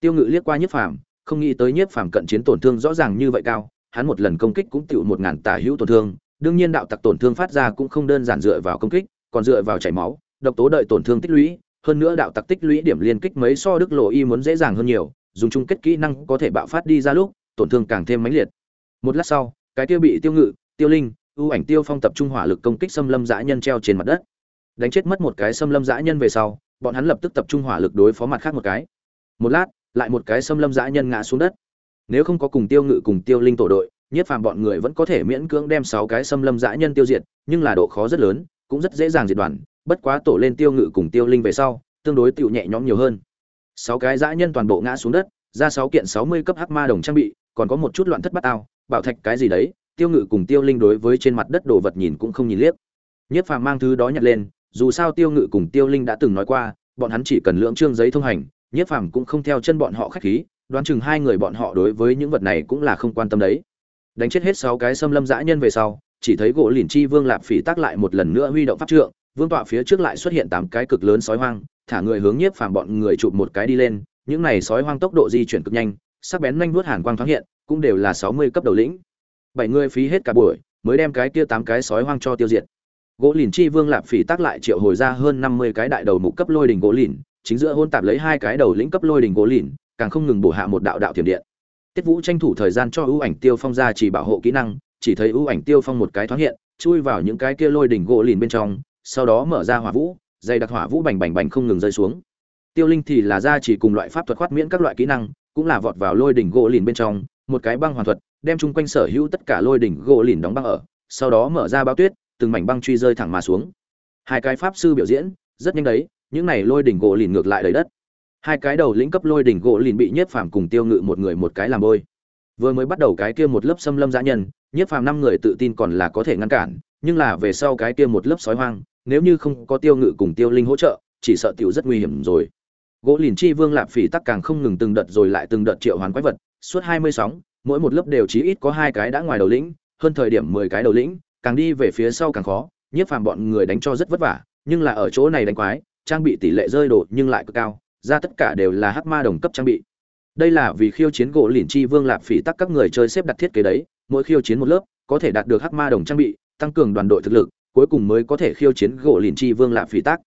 Tiêu ngự liếc qua nhiếp phàm, không nghĩ tới nhiếp phàm cận chiến tổn thương rõ ràng như vậy cao, hắn một lần công kích cũng tựu một ngàn tả hữu tổn thương, đương nhiên đạo tặc tổn thương phát ra cũng không đơn giản dựa vào công kích, còn dựa vào chảy máu độc tố đợi tổn thương tích lũy, hơn nữa đạo tặc tích lũy điểm liên kích mấy so đức lộ y muốn dễ dàng hơn nhiều, dùng chung kết kỹ năng có thể bạo phát đi ra lúc, tổn thương càng thêm mãnh liệt. Một lát sau, cái tiêu bị tiêu ngự, tiêu linh, ưu ảnh tiêu phong tập trung hỏa lực công kích xâm lâm dã nhân treo trên mặt đất. Đánh chết mất một cái xâm lâm dã nhân về sau, bọn hắn lập tức tập trung hỏa lực đối phó mặt khác một cái. Một lát, lại một cái xâm lâm dã nhân ngã xuống đất. Nếu không có cùng tiêu ngự cùng tiêu linh tổ đội, nhất phàm bọn người vẫn có thể miễn cưỡng đem sáu cái xâm lâm dã nhân tiêu diệt, nhưng là độ khó rất lớn, cũng rất dễ dàng diệt đoàn bất quá tổ lên tiêu ngự cùng tiêu linh về sau, tương đối tựu nhẹ nhõm nhiều hơn. Sáu cái dã nhân toàn bộ ngã xuống đất, ra sáu kiện sáu mươi cấp hắc ma đồng trang bị, còn có một chút loạn thất bát ao, bảo thạch cái gì đấy, tiêu ngự cùng tiêu linh đối với trên mặt đất đồ vật nhìn cũng không nhìn liếc. Nhất phàm mang thứ đó nhặt lên, dù sao tiêu ngự cùng tiêu linh đã từng nói qua, bọn hắn chỉ cần lưỡng trương giấy thông hành, nhất phàm cũng không theo chân bọn họ khách khí, đoán chừng hai người bọn họ đối với những vật này cũng là không quan tâm đấy. Đánh chết hết sáu cái xâm lâm dã nhân về sau, chỉ thấy gỗ lìn chi vương lạp phỉ tác lại một lần nữa huy động pháp trượng vương tọa phía trước lại xuất hiện tám cái cực lớn sói hoang, thả người hướng nhiếp phàm bọn người chụp một cái đi lên, những này sói hoang tốc độ di chuyển cực nhanh, sắc bén nhanh vuốt hàn quang thoáng hiện, cũng đều là sáu mươi cấp đầu lĩnh. Bảy người phí hết cả buổi, mới đem cái kia tám cái sói hoang cho tiêu diệt. Gỗ lìn chi vương lạp phỉ tác lại triệu hồi ra hơn năm mươi cái đại đầu mục cấp lôi đỉnh gỗ lìn, chính giữa hôn tạp lấy hai cái đầu lĩnh cấp lôi đỉnh gỗ lìn, càng không ngừng bổ hạ một đạo đạo thiểm điện. Tiết vũ tranh thủ thời gian cho ưu ảnh tiêu phong ra chỉ bảo hộ kỹ năng, chỉ thấy ưu ảnh tiêu phong một cái thoáng hiện, chui vào những cái kia lôi đỉnh gỗ lìn bên trong sau đó mở ra hỏa vũ dây đặc hỏa vũ bành bành bành không ngừng rơi xuống. Tiêu linh thì là ra chỉ cùng loại pháp thuật khoát miễn các loại kỹ năng, cũng là vọt vào lôi đỉnh gỗ lìn bên trong, một cái băng hoàn thuật, đem chung quanh sở hữu tất cả lôi đỉnh gỗ lìn đóng băng ở, sau đó mở ra bao tuyết, từng mảnh băng truy rơi thẳng mà xuống. Hai cái pháp sư biểu diễn, rất nhanh đấy, những này lôi đỉnh gỗ lìn ngược lại đầy đất. Hai cái đầu lĩnh cấp lôi đỉnh gỗ lìn bị nhiếp phàm cùng tiêu ngự một người một cái làm bôi. Vừa mới bắt đầu cái kia một lớp xâm lâm dã nhân, nhiếp phàm năm người tự tin còn là có thể ngăn cản, nhưng là về sau cái kia một lớp sói hoang nếu như không có tiêu ngự cùng tiêu linh hỗ trợ, chỉ sợ tiểu rất nguy hiểm rồi. Gỗ lìn chi vương lạp phỉ tắc càng không ngừng từng đợt rồi lại từng đợt triệu hoán quái vật, suốt hai mươi sóng, mỗi một lớp đều chí ít có hai cái đã ngoài đầu lĩnh, hơn thời điểm mười cái đầu lĩnh, càng đi về phía sau càng khó, nhiếp phàm bọn người đánh cho rất vất vả, nhưng là ở chỗ này đánh quái, trang bị tỷ lệ rơi đổ nhưng lại cực cao, ra tất cả đều là hắc ma đồng cấp trang bị. Đây là vì khiêu chiến gỗ lìn chi vương lạp phỉ tắc các người chơi xếp đặt thiết kế đấy, mỗi khiêu chiến một lớp, có thể đạt được hắc ma đồng trang bị, tăng cường đoàn đội thực lực cuối cùng mới có thể khiêu chiến gỗ lìn chi vương lạp phỉ tác.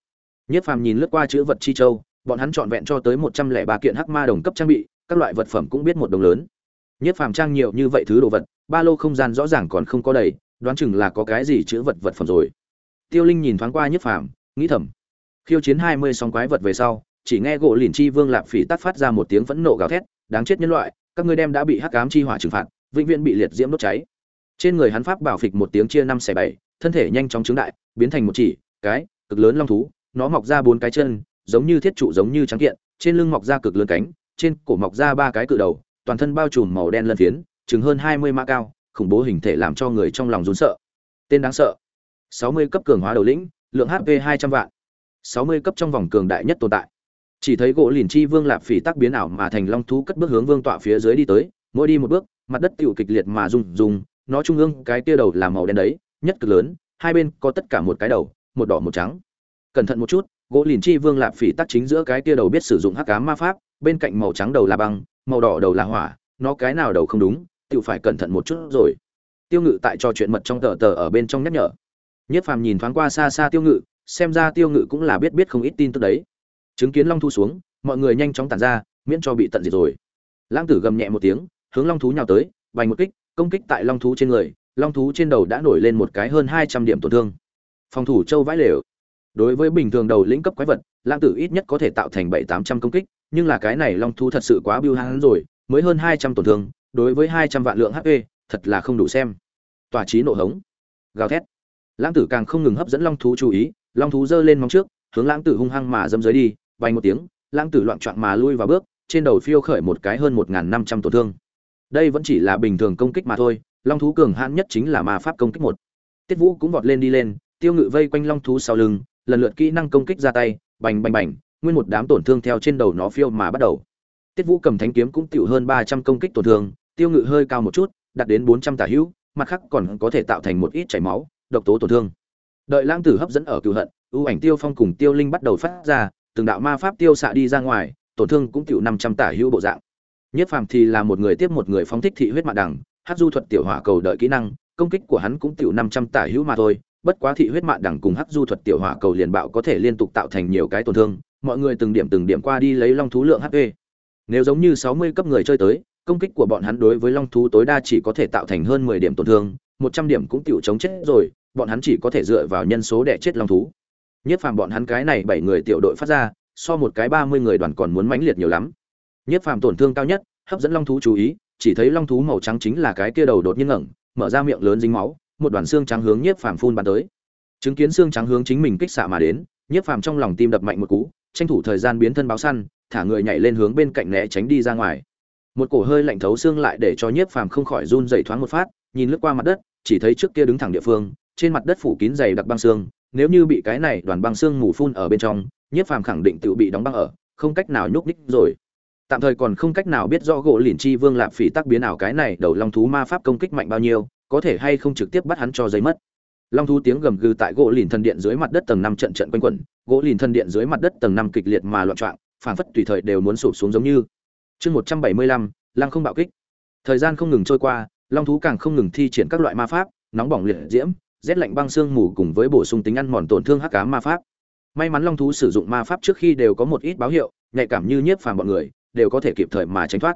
nhất phàm nhìn lướt qua chữ vật chi châu, bọn hắn chọn vẹn cho tới một trăm lẻ ba kiện hắc ma đồng cấp trang bị, các loại vật phẩm cũng biết một đồng lớn. Nhất phàm trang nhiều như vậy thứ đồ vật, ba lô không gian rõ ràng còn không có đầy, đoán chừng là có cái gì chữ vật vật phẩm rồi. Tiêu linh nhìn thoáng qua nhất phàm, nghĩ thầm, khiêu chiến hai mươi sóng quái vật về sau, chỉ nghe gỗ lìn chi vương lạp phỉ tắt phát ra một tiếng phẫn nộ gào thét, đáng chết nhân loại, các ngươi đem đã bị hắc ám chi hỏa trừng phạt, vĩnh viễn bị liệt diễm đốt cháy. Trên người hắn pháp bảo phịch một tiếng chia năm xẻ bảy thân thể nhanh chóng trứng đại, biến thành một chỉ, cái, cực lớn long thú, nó mọc ra bốn cái chân, giống như thiết trụ giống như trắng kiện, trên lưng mọc ra cực lớn cánh, trên cổ mọc ra ba cái cự đầu, toàn thân bao trùm màu đen lân phiến, chừng hơn hai mươi mã cao, khủng bố hình thể làm cho người trong lòng run sợ. Tên đáng sợ. Sáu mươi cấp cường hóa đầu lĩnh, lượng hp hai trăm vạn. Sáu mươi cấp trong vòng cường đại nhất tồn tại. Chỉ thấy gỗ liền chi vương lạp phỉ tác biến ảo mà thành long thú cất bước hướng vương tọa phía dưới đi tới, mỗi đi một bước, mặt đất tựu kịch liệt mà rung rung, nó trung ương cái tia đầu là màu đen đấy nhất cực lớn, hai bên có tất cả một cái đầu, một đỏ một trắng. Cẩn thận một chút, gỗ lìn chi vương lạp phỉ tắc chính giữa cái tia đầu biết sử dụng hắc ám ma pháp, bên cạnh màu trắng đầu là băng, màu đỏ đầu là hỏa, nó cái nào đầu không đúng tự phải cẩn thận một chút rồi. Tiêu ngự tại trò chuyện mật trong tờ tờ ở bên trong nhắc nhở. Nhất phàm nhìn thoáng qua xa xa tiêu ngự, xem ra tiêu ngự cũng là biết biết không ít tin tức đấy. Chứng kiến long thu xuống, mọi người nhanh chóng tản ra, miễn cho bị tận diệt rồi. Lãng tử gầm nhẹ một tiếng, hướng long thú nhào tới, vành một kích, công kích tại long thú trên người long thú trên đầu đã nổi lên một cái hơn hai trăm điểm tổn thương. Phòng thủ châu vãi lều. Đối với bình thường đầu lĩnh cấp quái vật lãng tử ít nhất có thể tạo thành bảy tám trăm công kích, nhưng là cái này long thú thật sự quá biêu hắn rồi, mới hơn hai trăm tổn thương, đối với hai trăm vạn lượng hp thật là không đủ xem. Tòa trí nộ hống. Gào thét. Lãng tử càng không ngừng hấp dẫn long thú chú ý, long thú giơ lên móng trước, hướng lãng tử hung hăng mà dâm dưới đi, bay một tiếng lãng tử loạn trọn mà lui vào bước, trên đầu phiêu khởi một cái hơn một năm trăm tổn thương. Đây vẫn chỉ là bình thường công kích mà thôi long thú cường hãn nhất chính là ma pháp công kích một. Tiết vũ cũng vọt lên đi lên, tiêu ngự vây quanh long thú sau lưng, lần lượt kỹ năng công kích ra tay, bành bành bành, nguyên một đám tổn thương theo trên đầu nó phiêu mà bắt đầu. Tiết vũ cầm thánh kiếm cũng tiểu hơn ba trăm công kích tổn thương, tiêu ngự hơi cao một chút, đạt đến bốn trăm tả hữu, mặt khác còn có thể tạo thành một ít chảy máu, độc tố tổn thương. Đợi lãng tử hấp dẫn ở cựu hận, ưu ảnh tiêu phong cùng tiêu linh bắt đầu phát ra, từng đạo ma pháp tiêu xạ đi ra ngoài, tổn thương cũng tiểu năm trăm tả hữu bộ dạng. Nhất phàm thì là một người tiếp một người phóng thích thị huyết mạng đẳng hát du thuật tiểu hỏa cầu đợi kỹ năng, công kích của hắn cũng tiểu năm trăm tả hữu mà thôi, bất quá thị huyết mạng đẳng cùng hát du thuật tiểu hỏa cầu liền bạo có thể liên tục tạo thành nhiều cái tổn thương, mọi người từng điểm từng điểm qua đi lấy long thú lượng hp nếu giống như sáu mươi cấp người chơi tới, công kích của bọn hắn đối với long thú tối đa chỉ có thể tạo thành hơn mười điểm tổn thương, một trăm điểm cũng tiểu chống chết rồi, bọn hắn chỉ có thể dựa vào nhân số để chết long thú. Nhất phàm bọn hắn cái này bảy người tiểu đội phát ra, so một cái ba mươi người đoàn còn muốn mãnh liệt nhiều lắm. Nhất phàm tổn thương cao nhất, hấp dẫn long thú chú ý chỉ thấy long thú màu trắng chính là cái kia đầu đột nhiên ngẩng, mở ra miệng lớn dính máu, một đoàn xương trắng hướng nhiếp phàm phun bắn tới. Chứng kiến xương trắng hướng chính mình kích xạ mà đến, nhiếp phàm trong lòng tim đập mạnh một cú, tranh thủ thời gian biến thân báo săn, thả người nhảy lên hướng bên cạnh né tránh đi ra ngoài. Một cổ hơi lạnh thấu xương lại để cho nhiếp phàm không khỏi run rẩy thoáng một phát, nhìn lướt qua mặt đất, chỉ thấy trước kia đứng thẳng địa phương, trên mặt đất phủ kín dày đặc băng xương, nếu như bị cái này đoàn băng xương mù phun ở bên trong, nhiếp phàm khẳng định tự bị đóng băng ở, không cách nào nhúc nhích rồi tạm thời còn không cách nào biết rõ gỗ lìn chi vương lạp phỉ tác biến ảo cái này đầu long thú ma pháp công kích mạnh bao nhiêu, có thể hay không trực tiếp bắt hắn cho giấy mất. Long thú tiếng gầm gừ tại gỗ lìn thần điện dưới mặt đất tầng năm trận trận quanh quẩn, gỗ lìn thần điện dưới mặt đất tầng năm kịch liệt mà loạn trọng phảng phất tùy thời đều muốn sụp xuống giống như. Chương một trăm bảy mươi lăm, lăng không bạo kích. Thời gian không ngừng trôi qua, long thú càng không ngừng thi triển các loại ma pháp, nóng bỏng liệt diễm, rét lạnh băng xương mù cùng với bổ sung tính ăn mòn tổn thương hắc cá ma pháp. May mắn long thú sử dụng ma pháp trước khi đều có một ít báo hiệu, nhạy cảm như nhiếp phàm bọn người đều có thể kịp thời mà tránh thoát.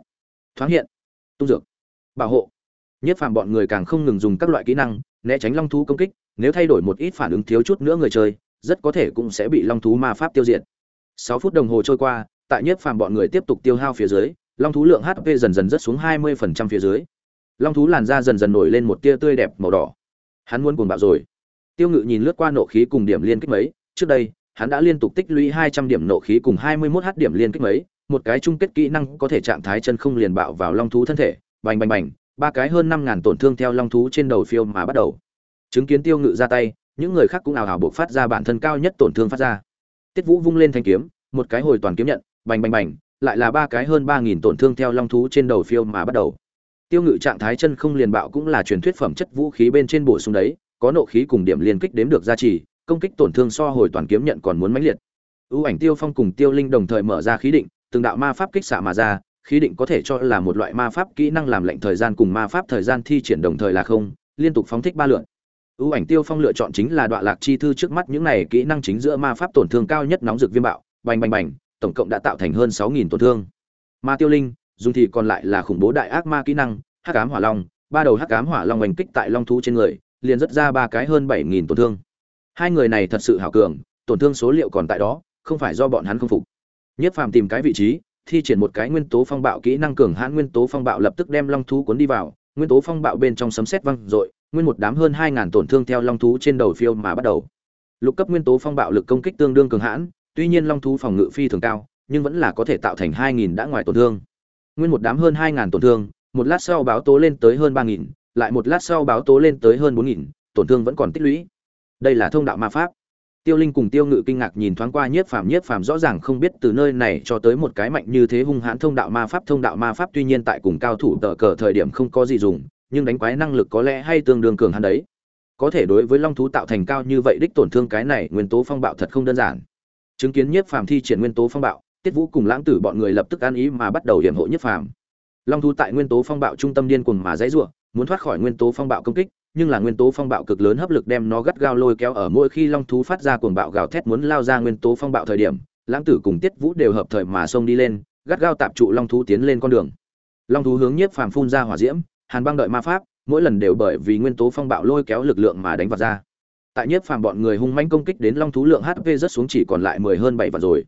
Thoáng hiện, tung dược, bảo hộ. Nhất phàm bọn người càng không ngừng dùng các loại kỹ năng, né tránh long thú công kích, nếu thay đổi một ít phản ứng thiếu chút nữa người chơi, rất có thể cũng sẽ bị long thú ma pháp tiêu diệt. Sáu phút đồng hồ trôi qua, tại Nhất phàm bọn người tiếp tục tiêu hao phía dưới, long thú lượng hp dần dần rất xuống hai mươi phần trăm phía dưới. Long thú làn da dần dần nổi lên một tia tươi đẹp màu đỏ. Hắn muốn cuồng bạo rồi. Tiêu ngự nhìn lướt qua nộ khí cùng điểm liên kích mấy, trước đây, hắn đã liên tục tích lũy hai trăm điểm nộ khí cùng hai mươi 21 h điểm liên kích mấy một cái chung kết kỹ năng có thể trạng thái chân không liền bạo vào long thú thân thể, bành bành bành, ba cái hơn năm ngàn tổn thương theo long thú trên đầu phiêu mà bắt đầu. Chứng kiến tiêu ngự ra tay, những người khác cũng ảo ảo buộc phát ra bản thân cao nhất tổn thương phát ra. Tiết vũ vung lên thanh kiếm, một cái hồi toàn kiếm nhận, bành bành bành, lại là ba cái hơn ba nghìn tổn thương theo long thú trên đầu phiêu mà bắt đầu. Tiêu ngự trạng thái chân không liền bạo cũng là truyền thuyết phẩm chất vũ khí bên trên bổ sung đấy, có nộ khí cùng điểm liên kích đếm được gia trì, công kích tổn thương so hồi toàn kiếm nhận còn muốn mãnh liệt. Ưu ảnh tiêu phong cùng tiêu linh đồng thời mở ra khí định từng đạo ma pháp kích xạ mà ra, khí định có thể cho là một loại ma pháp kỹ năng làm lệnh thời gian cùng ma pháp thời gian thi triển đồng thời là không, liên tục phóng thích ba lượn. Ưu ảnh tiêu phong lựa chọn chính là đoạn lạc chi thư trước mắt những này kỹ năng chính giữa ma pháp tổn thương cao nhất nóng rực viêm bạo, bành bành bành, tổng cộng đã tạo thành hơn sáu nghìn tổn thương. Ma tiêu linh, dùng thì còn lại là khủng bố đại ác ma kỹ năng, hắc ám hỏa long, ba đầu hắc ám hỏa long oanh kích tại long thú trên người, liền rất ra ba cái hơn bảy nghìn tổn thương. Hai người này thật sự hảo cường, tổn thương số liệu còn tại đó, không phải do bọn hắn không phục nhất phàm tìm cái vị trí thi triển một cái nguyên tố phong bạo kỹ năng cường hãn nguyên tố phong bạo lập tức đem long thú cuốn đi vào. Nguyên tố phong bạo bên trong sấm sét vang, dội nguyên một đám hơn hai ngàn tổn thương theo long thú trên đầu phiêu mà bắt đầu. Lục cấp nguyên tố phong bạo lực công kích tương đương cường hãn tuy nhiên long thú phòng ngự phi thường cao nhưng vẫn là có thể tạo thành hai nghìn đã ngoài tổn thương. Nguyên một đám hơn hai ngàn tổn thương một lát sau báo tố lên tới hơn ba nghìn lại một lát sau báo tố lên tới hơn bốn nghìn tổn thương vẫn còn tích lũy. Đây là thông đạo ma pháp tiêu linh cùng tiêu ngự kinh ngạc nhìn thoáng qua nhiếp phàm nhiếp phàm rõ ràng không biết từ nơi này cho tới một cái mạnh như thế hung hãn thông đạo ma pháp, thông đạo ma pháp tuy nhiên tại cùng cao thủ tở cờ thời điểm không có gì dùng, nhưng đánh quái năng lực có lẽ hay tương đương cường hắn đấy. Có thể đối với long thú tạo thành cao như vậy đích tổn thương cái này, nguyên tố phong bạo thật không đơn giản. Chứng kiến nhiếp phàm thi triển nguyên tố phong bạo, tiết vũ cùng lãng tử bọn người lập tức an ý mà bắt đầu hiểm hộ nhiếp phàm. Long thú tại nguyên tố phong bạo trung tâm điên cuồng mà dãy rủa, muốn thoát khỏi nguyên tố phong bạo công kích nhưng là nguyên tố phong bạo cực lớn hấp lực đem nó gắt gao lôi kéo ở mỗi khi long thú phát ra cuồng bạo gào thét muốn lao ra nguyên tố phong bạo thời điểm, lãng tử cùng tiết vũ đều hợp thời mà xông đi lên, gắt gao tạp trụ long thú tiến lên con đường. Long thú hướng nhiếp phàm phun ra hỏa diễm, hàn băng đợi ma pháp, mỗi lần đều bởi vì nguyên tố phong bạo lôi kéo lực lượng mà đánh vào ra. Tại nhiếp phàm bọn người hung manh công kích đến long thú lượng hp rất xuống chỉ còn lại mười hơn bảy vạn rồi.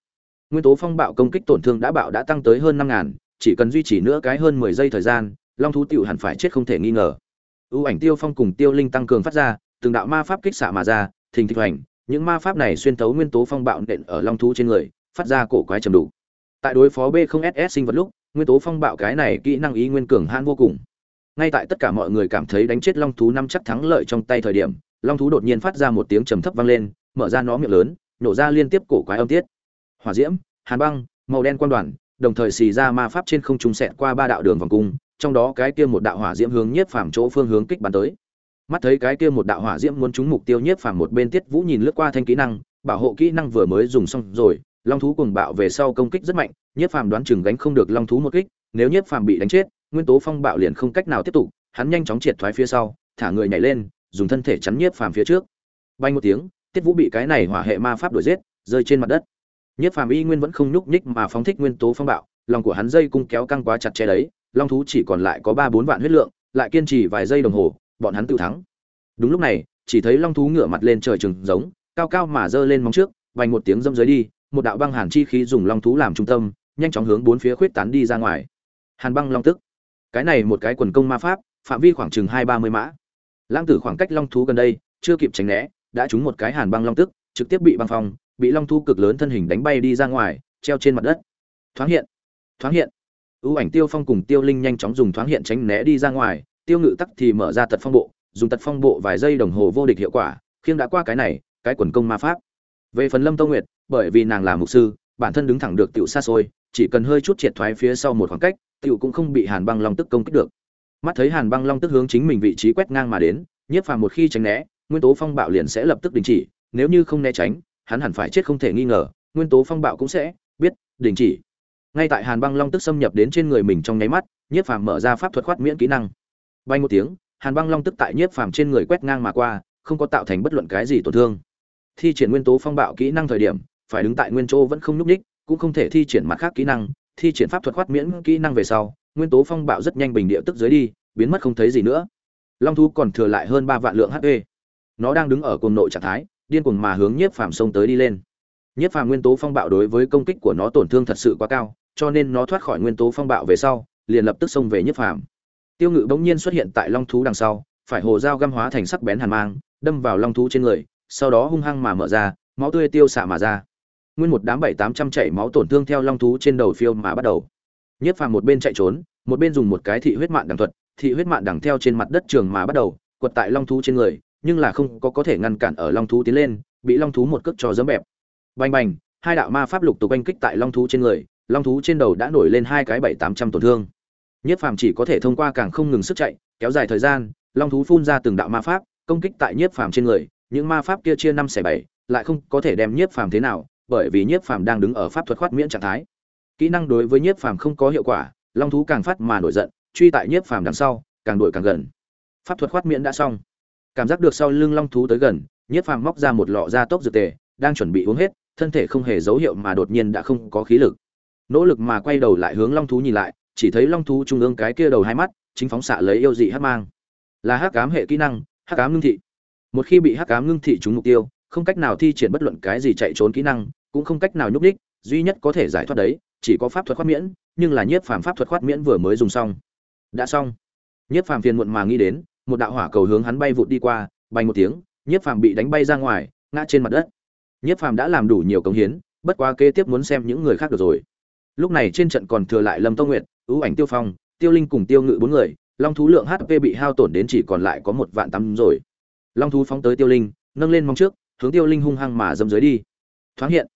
Nguyên tố phong bạo công kích tổn thương đã bạo đã tăng tới hơn năm ngàn, chỉ cần duy trì nữa cái hơn mười giây thời gian, long thú tiểu hẳn phải chết không thể nghi ngờ ưu ảnh tiêu phong cùng tiêu linh tăng cường phát ra, từng đạo ma pháp kích xạ mà ra, thình thịch hoành, những ma pháp này xuyên thấu nguyên tố phong bạo nện ở long thú trên người, phát ra cổ quái trầm đủ tại đối phó b không ss sinh vật lúc, nguyên tố phong bạo cái này kỹ năng ý nguyên cường hãn vô cùng. Ngay tại tất cả mọi người cảm thấy đánh chết long thú năm chắc thắng lợi trong tay thời điểm, long thú đột nhiên phát ra một tiếng trầm thấp vang lên, mở ra nó miệng lớn, nổ ra liên tiếp cổ quái âm tiết. Hỏa diễm, hàn băng, màu đen quan đoàn, đồng thời xì ra ma pháp trên không trung xẹt qua ba đạo đường vòng cung trong đó cái kia một đạo hỏa diễm hướng nhiếp phàm chỗ phương hướng kích bắn tới. Mắt thấy cái kia một đạo hỏa diễm muốn trúng mục tiêu nhiếp phàm một bên tiết vũ nhìn lướt qua thanh kỹ năng, bảo hộ kỹ năng vừa mới dùng xong rồi, long thú cùng bạo về sau công kích rất mạnh, nhiếp phàm đoán chừng gánh không được long thú một kích, nếu nhiếp phàm bị đánh chết, nguyên tố phong bạo liền không cách nào tiếp tục, hắn nhanh chóng triệt thoái phía sau, thả người nhảy lên, dùng thân thể chắn nhiếp phàm phía trước. Bay một tiếng, tiết vũ bị cái này hỏa hệ ma pháp đuổi giết, rơi trên mặt đất. Nhiếp phàm y nguyên vẫn không nhúc nhích mà phóng thích nguyên tố phong bạo, lòng của hắn dây cung kéo căng quá chặt chẽ đấy long thú chỉ còn lại có ba bốn vạn huyết lượng, lại kiên trì vài giây đồng hồ, bọn hắn tự thắng. Đúng lúc này, chỉ thấy long thú ngửa mặt lên trời trừng giống, cao cao mà giơ lên móng trước, vành một tiếng dâm dưới đi, một đạo băng hàn chi khí dùng long thú làm trung tâm, nhanh chóng hướng bốn phía khuyết tán đi ra ngoài. Hàn băng long tức. Cái này một cái quần công ma pháp, phạm vi khoảng chừng hai ba mươi mã. Lãng tử khoảng cách long thú gần đây, chưa kịp tránh né, đã trúng một cái hàn băng long tức, trực tiếp bị băng phong, bị long thú cực lớn thân hình đánh bay đi ra ngoài, treo trên mặt đất. Thoáng hiện. Thoáng hiện ưu ảnh tiêu phong cùng tiêu linh nhanh chóng dùng thoáng hiện tránh né đi ra ngoài, tiêu ngự tắc thì mở ra tật phong bộ, dùng tật phong bộ vài giây đồng hồ vô địch hiệu quả, khiêng đã qua cái này, cái quần công ma pháp. Về phần lâm tâu nguyệt, bởi vì nàng là mục sư, bản thân đứng thẳng được tiểu xa xôi, chỉ cần hơi chút triệt thoái phía sau một khoảng cách, tiểu cũng không bị hàn băng long tức công kích được. Mắt thấy hàn băng long tức hướng chính mình vị trí quét ngang mà đến, nhiếp phàm một khi tránh né, nguyên tố phong bạo liền sẽ lập tức đình chỉ, nếu như không né tránh, hắn hẳn phải chết không thể nghi ngờ, nguyên tố phong bạo cũng sẽ biết, đình chỉ ngay tại hàn băng long tức xâm nhập đến trên người mình trong nháy mắt, nhiếp phàm mở ra pháp thuật khoát miễn kỹ năng. Bay một tiếng, hàn băng long tức tại nhiếp phàm trên người quét ngang mà qua, không có tạo thành bất luận cái gì tổn thương. Thi triển nguyên tố phong bạo kỹ năng thời điểm, phải đứng tại nguyên chỗ vẫn không nhúc ních cũng không thể thi triển mặt khác kỹ năng. Thi triển pháp thuật khoát miễn kỹ năng về sau, nguyên tố phong bạo rất nhanh bình địa tức dưới đi, biến mất không thấy gì nữa. Long thú còn thừa lại hơn ba vạn lượng hp nó đang đứng ở cùng nội trạng thái, điên cuồng mà hướng nhiếp phàm xông tới đi lên. Nhiếp phàm nguyên tố phong bạo đối với công kích của nó tổn thương thật sự quá cao cho nên nó thoát khỏi nguyên tố phong bạo về sau, liền lập tức xông về nhiếp phàm. Tiêu ngự bỗng nhiên xuất hiện tại long thú đằng sau, phải hồ dao găm hóa thành sắc bén hàn mang, đâm vào long thú trên người, sau đó hung hăng mà mở ra, máu tươi tiêu xạ mà ra. Nguyên một đám bảy tám trăm chảy máu tổn thương theo long thú trên đầu phiêu mà bắt đầu. Nhiếp phàm một bên chạy trốn, một bên dùng một cái thị huyết mạng đằng thuật, thị huyết mạng đằng theo trên mặt đất trường mà bắt đầu, quật tại long thú trên người, nhưng là không có có thể ngăn cản ở long thú tiến lên, bị long thú một cước cho dấm bẹp. Bành bành, hai đạo ma pháp lục tục oanh kích tại long thú trên người long thú trên đầu đã nổi lên hai cái bảy tám trăm tổn thương. Nhất phàm chỉ có thể thông qua càng không ngừng sức chạy, kéo dài thời gian, long thú phun ra từng đạo ma pháp, công kích tại nhiếp phàm trên người, những ma pháp kia chia năm xẻ bảy, lại không có thể đem nhiếp phàm thế nào, bởi vì nhiếp phàm đang đứng ở pháp thuật khoát miễn trạng thái. Kỹ năng đối với nhiếp phàm không có hiệu quả, long thú càng phát mà nổi giận, truy tại nhiếp phàm đằng sau, càng đuổi càng gần. Pháp thuật khoát miễn đã xong. Cảm giác được sau lưng long thú tới gần nhiếp phàm móc ra một lọ da tốc dược tề, đang chuẩn bị uống hết, thân thể không hề dấu hiệu mà đột nhiên đã không có khí lực nỗ lực mà quay đầu lại hướng long thú nhìn lại, chỉ thấy long thú trung ương cái kia đầu hai mắt, chính phóng xạ lấy yêu dị hắc mang. Là hắc ám hệ kỹ năng, hắc ám ngưng thị. Một khi bị hắc ám ngưng thị trúng mục tiêu, không cách nào thi triển bất luận cái gì chạy trốn kỹ năng, cũng không cách nào nhúc đích duy nhất có thể giải thoát đấy, chỉ có pháp thuật khoát miễn, nhưng là nhiếp phàm pháp thuật khoát miễn vừa mới dùng xong. Đã xong. Nhiếp phàm phiền muộn mà nghĩ đến, một đạo hỏa cầu hướng hắn bay vụt đi qua, bay một tiếng, nhiếp phàm bị đánh bay ra ngoài, ngã trên mặt đất. Nhiếp phàm đã làm đủ nhiều công hiến, bất quá kế tiếp muốn xem những người khác được rồi lúc này trên trận còn thừa lại lâm tông nguyệt ưu ảnh tiêu phong, tiêu linh cùng tiêu ngự bốn người, long thú lượng hp bị hao tổn đến chỉ còn lại có một vạn tắm rồi. Long thú phóng tới tiêu linh, nâng lên mong trước, hướng tiêu linh hung hăng mà dâm dưới đi. Thoáng hiện,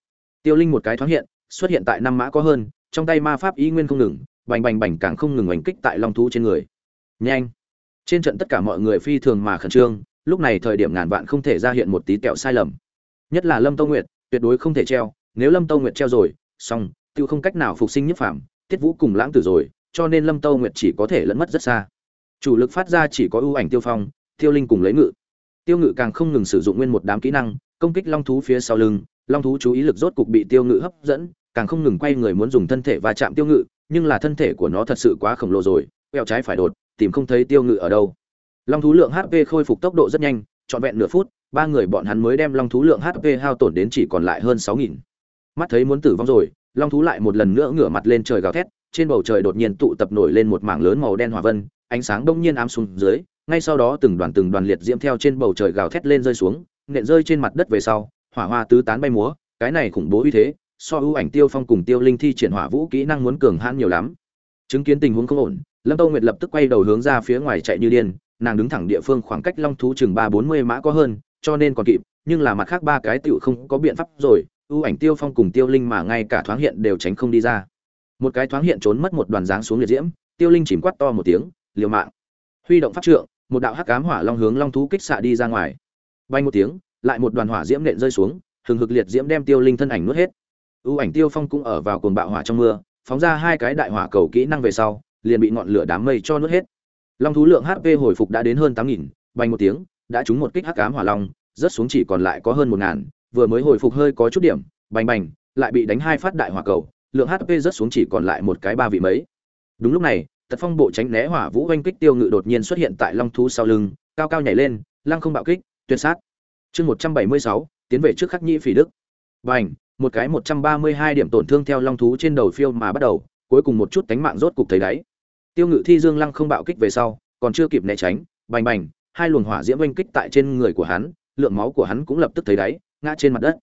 tiêu linh một cái thoáng hiện, xuất hiện tại năm mã có hơn, trong tay ma pháp ý nguyên không ngừng, bành bành bành càng không ngừng oanh kích tại long thú trên người. Nhanh! Trên trận tất cả mọi người phi thường mà khẩn trương, lúc này thời điểm ngàn vạn không thể ra hiện một tí kẹo sai lầm. Nhất là lâm tâu nguyệt, tuyệt đối không thể treo, nếu lâm tâu nguyệt treo rồi, xong tiêu không cách nào phục sinh nhất phạm tiết vũ cùng lãng tử rồi, cho nên lâm tâu nguyệt chỉ có thể lẫn mất rất xa. Chủ lực phát ra chỉ có ưu ảnh tiêu phong, tiêu linh cùng lấy ngự. Tiêu ngự càng không ngừng sử dụng nguyên một đám kỹ năng, công kích long thú phía sau lưng, long thú chú ý lực rốt cục bị tiêu ngự hấp dẫn, càng không ngừng quay người muốn dùng thân thể va chạm tiêu ngự, nhưng là thân thể của nó thật sự quá khổng lồ rồi, quẹo trái phải đột, tìm không thấy tiêu ngự ở đâu. Long thú lượng hp khôi phục tốc độ rất nhanh, trọn vẹn nửa phút, ba người bọn hắn mới đem long thú lượng hp hao tổn đến chỉ còn lại hơn sáu nghìn. Mắt thấy muốn tử vong rồi long thú lại một lần nữa ngửa mặt lên trời gào thét, trên bầu trời đột nhiên tụ tập nổi lên một mảng lớn màu đen hỏa vân, ánh sáng đông nhiên ám xuống dưới, ngay sau đó từng đoàn từng đoàn liệt diễm theo trên bầu trời gào thét lên rơi xuống, nện rơi trên mặt đất về sau, hỏa hoa tứ tán bay múa, cái này khủng bố uy thế, so ưu ảnh tiêu phong cùng tiêu linh thi triển hỏa vũ kỹ năng muốn cường hãn nhiều lắm. Chứng kiến tình huống không ổn, lâm tâu nguyệt lập tức quay đầu hướng ra phía ngoài chạy như điên, nàng đứng thẳng địa phương khoảng cách long thú chừng ba bốn mươi mã có hơn, cho nên còn kịp, nhưng là mặt khác ba cái tựu không có biện pháp rồi ưu ảnh tiêu phong cùng tiêu linh mà ngay cả thoáng hiện đều tránh không đi ra. Một cái thoáng hiện trốn mất một đoàn dáng xuống liệt diễm, tiêu linh chìm quát to một tiếng, liều mạng. Huy động pháp trượng, một đạo hắc ám hỏa long hướng long thú kích xạ đi ra ngoài. Bay một tiếng, lại một đoàn hỏa diễm nện rơi xuống, hừng hực liệt diễm đem tiêu linh thân ảnh nuốt hết. Ưu ảnh tiêu phong cũng ở vào cuồng bạo hỏa trong mưa, phóng ra hai cái đại hỏa cầu kỹ năng về sau, liền bị ngọn lửa đám mây cho nuốt hết. Long thú lượng hp hồi phục đã đến hơn tám nghìn, bay một tiếng, đã trúng một kích hắc ám hỏa long, rớt xuống chỉ còn lại có hơn một ngàn vừa mới hồi phục hơi có chút điểm, bành bành, lại bị đánh hai phát đại hỏa cầu, lượng hp rớt xuống chỉ còn lại một cái ba vị mấy. Đúng lúc này, tật phong bộ tránh né hỏa vũ oanh kích tiêu ngự đột nhiên xuất hiện tại long thú sau lưng, cao cao nhảy lên, lăng không bạo kích, tuyệt sát. Chương một trăm bảy mươi sáu, tiến về trước khắc nhĩ phỉ đức. Bành, một cái một trăm ba mươi hai điểm tổn thương theo long thú trên đầu phiêu mà bắt đầu, cuối cùng một chút cánh mạng rốt cục thấy đáy. Tiêu ngự thi dương lăng không bạo kích về sau, còn chưa kịp né tránh, bành bành, hai luồng hỏa diễm oanh kích tại trên người của hắn lượng máu của hắn cũng lập tức thấy đáy, ngã trên mặt đất.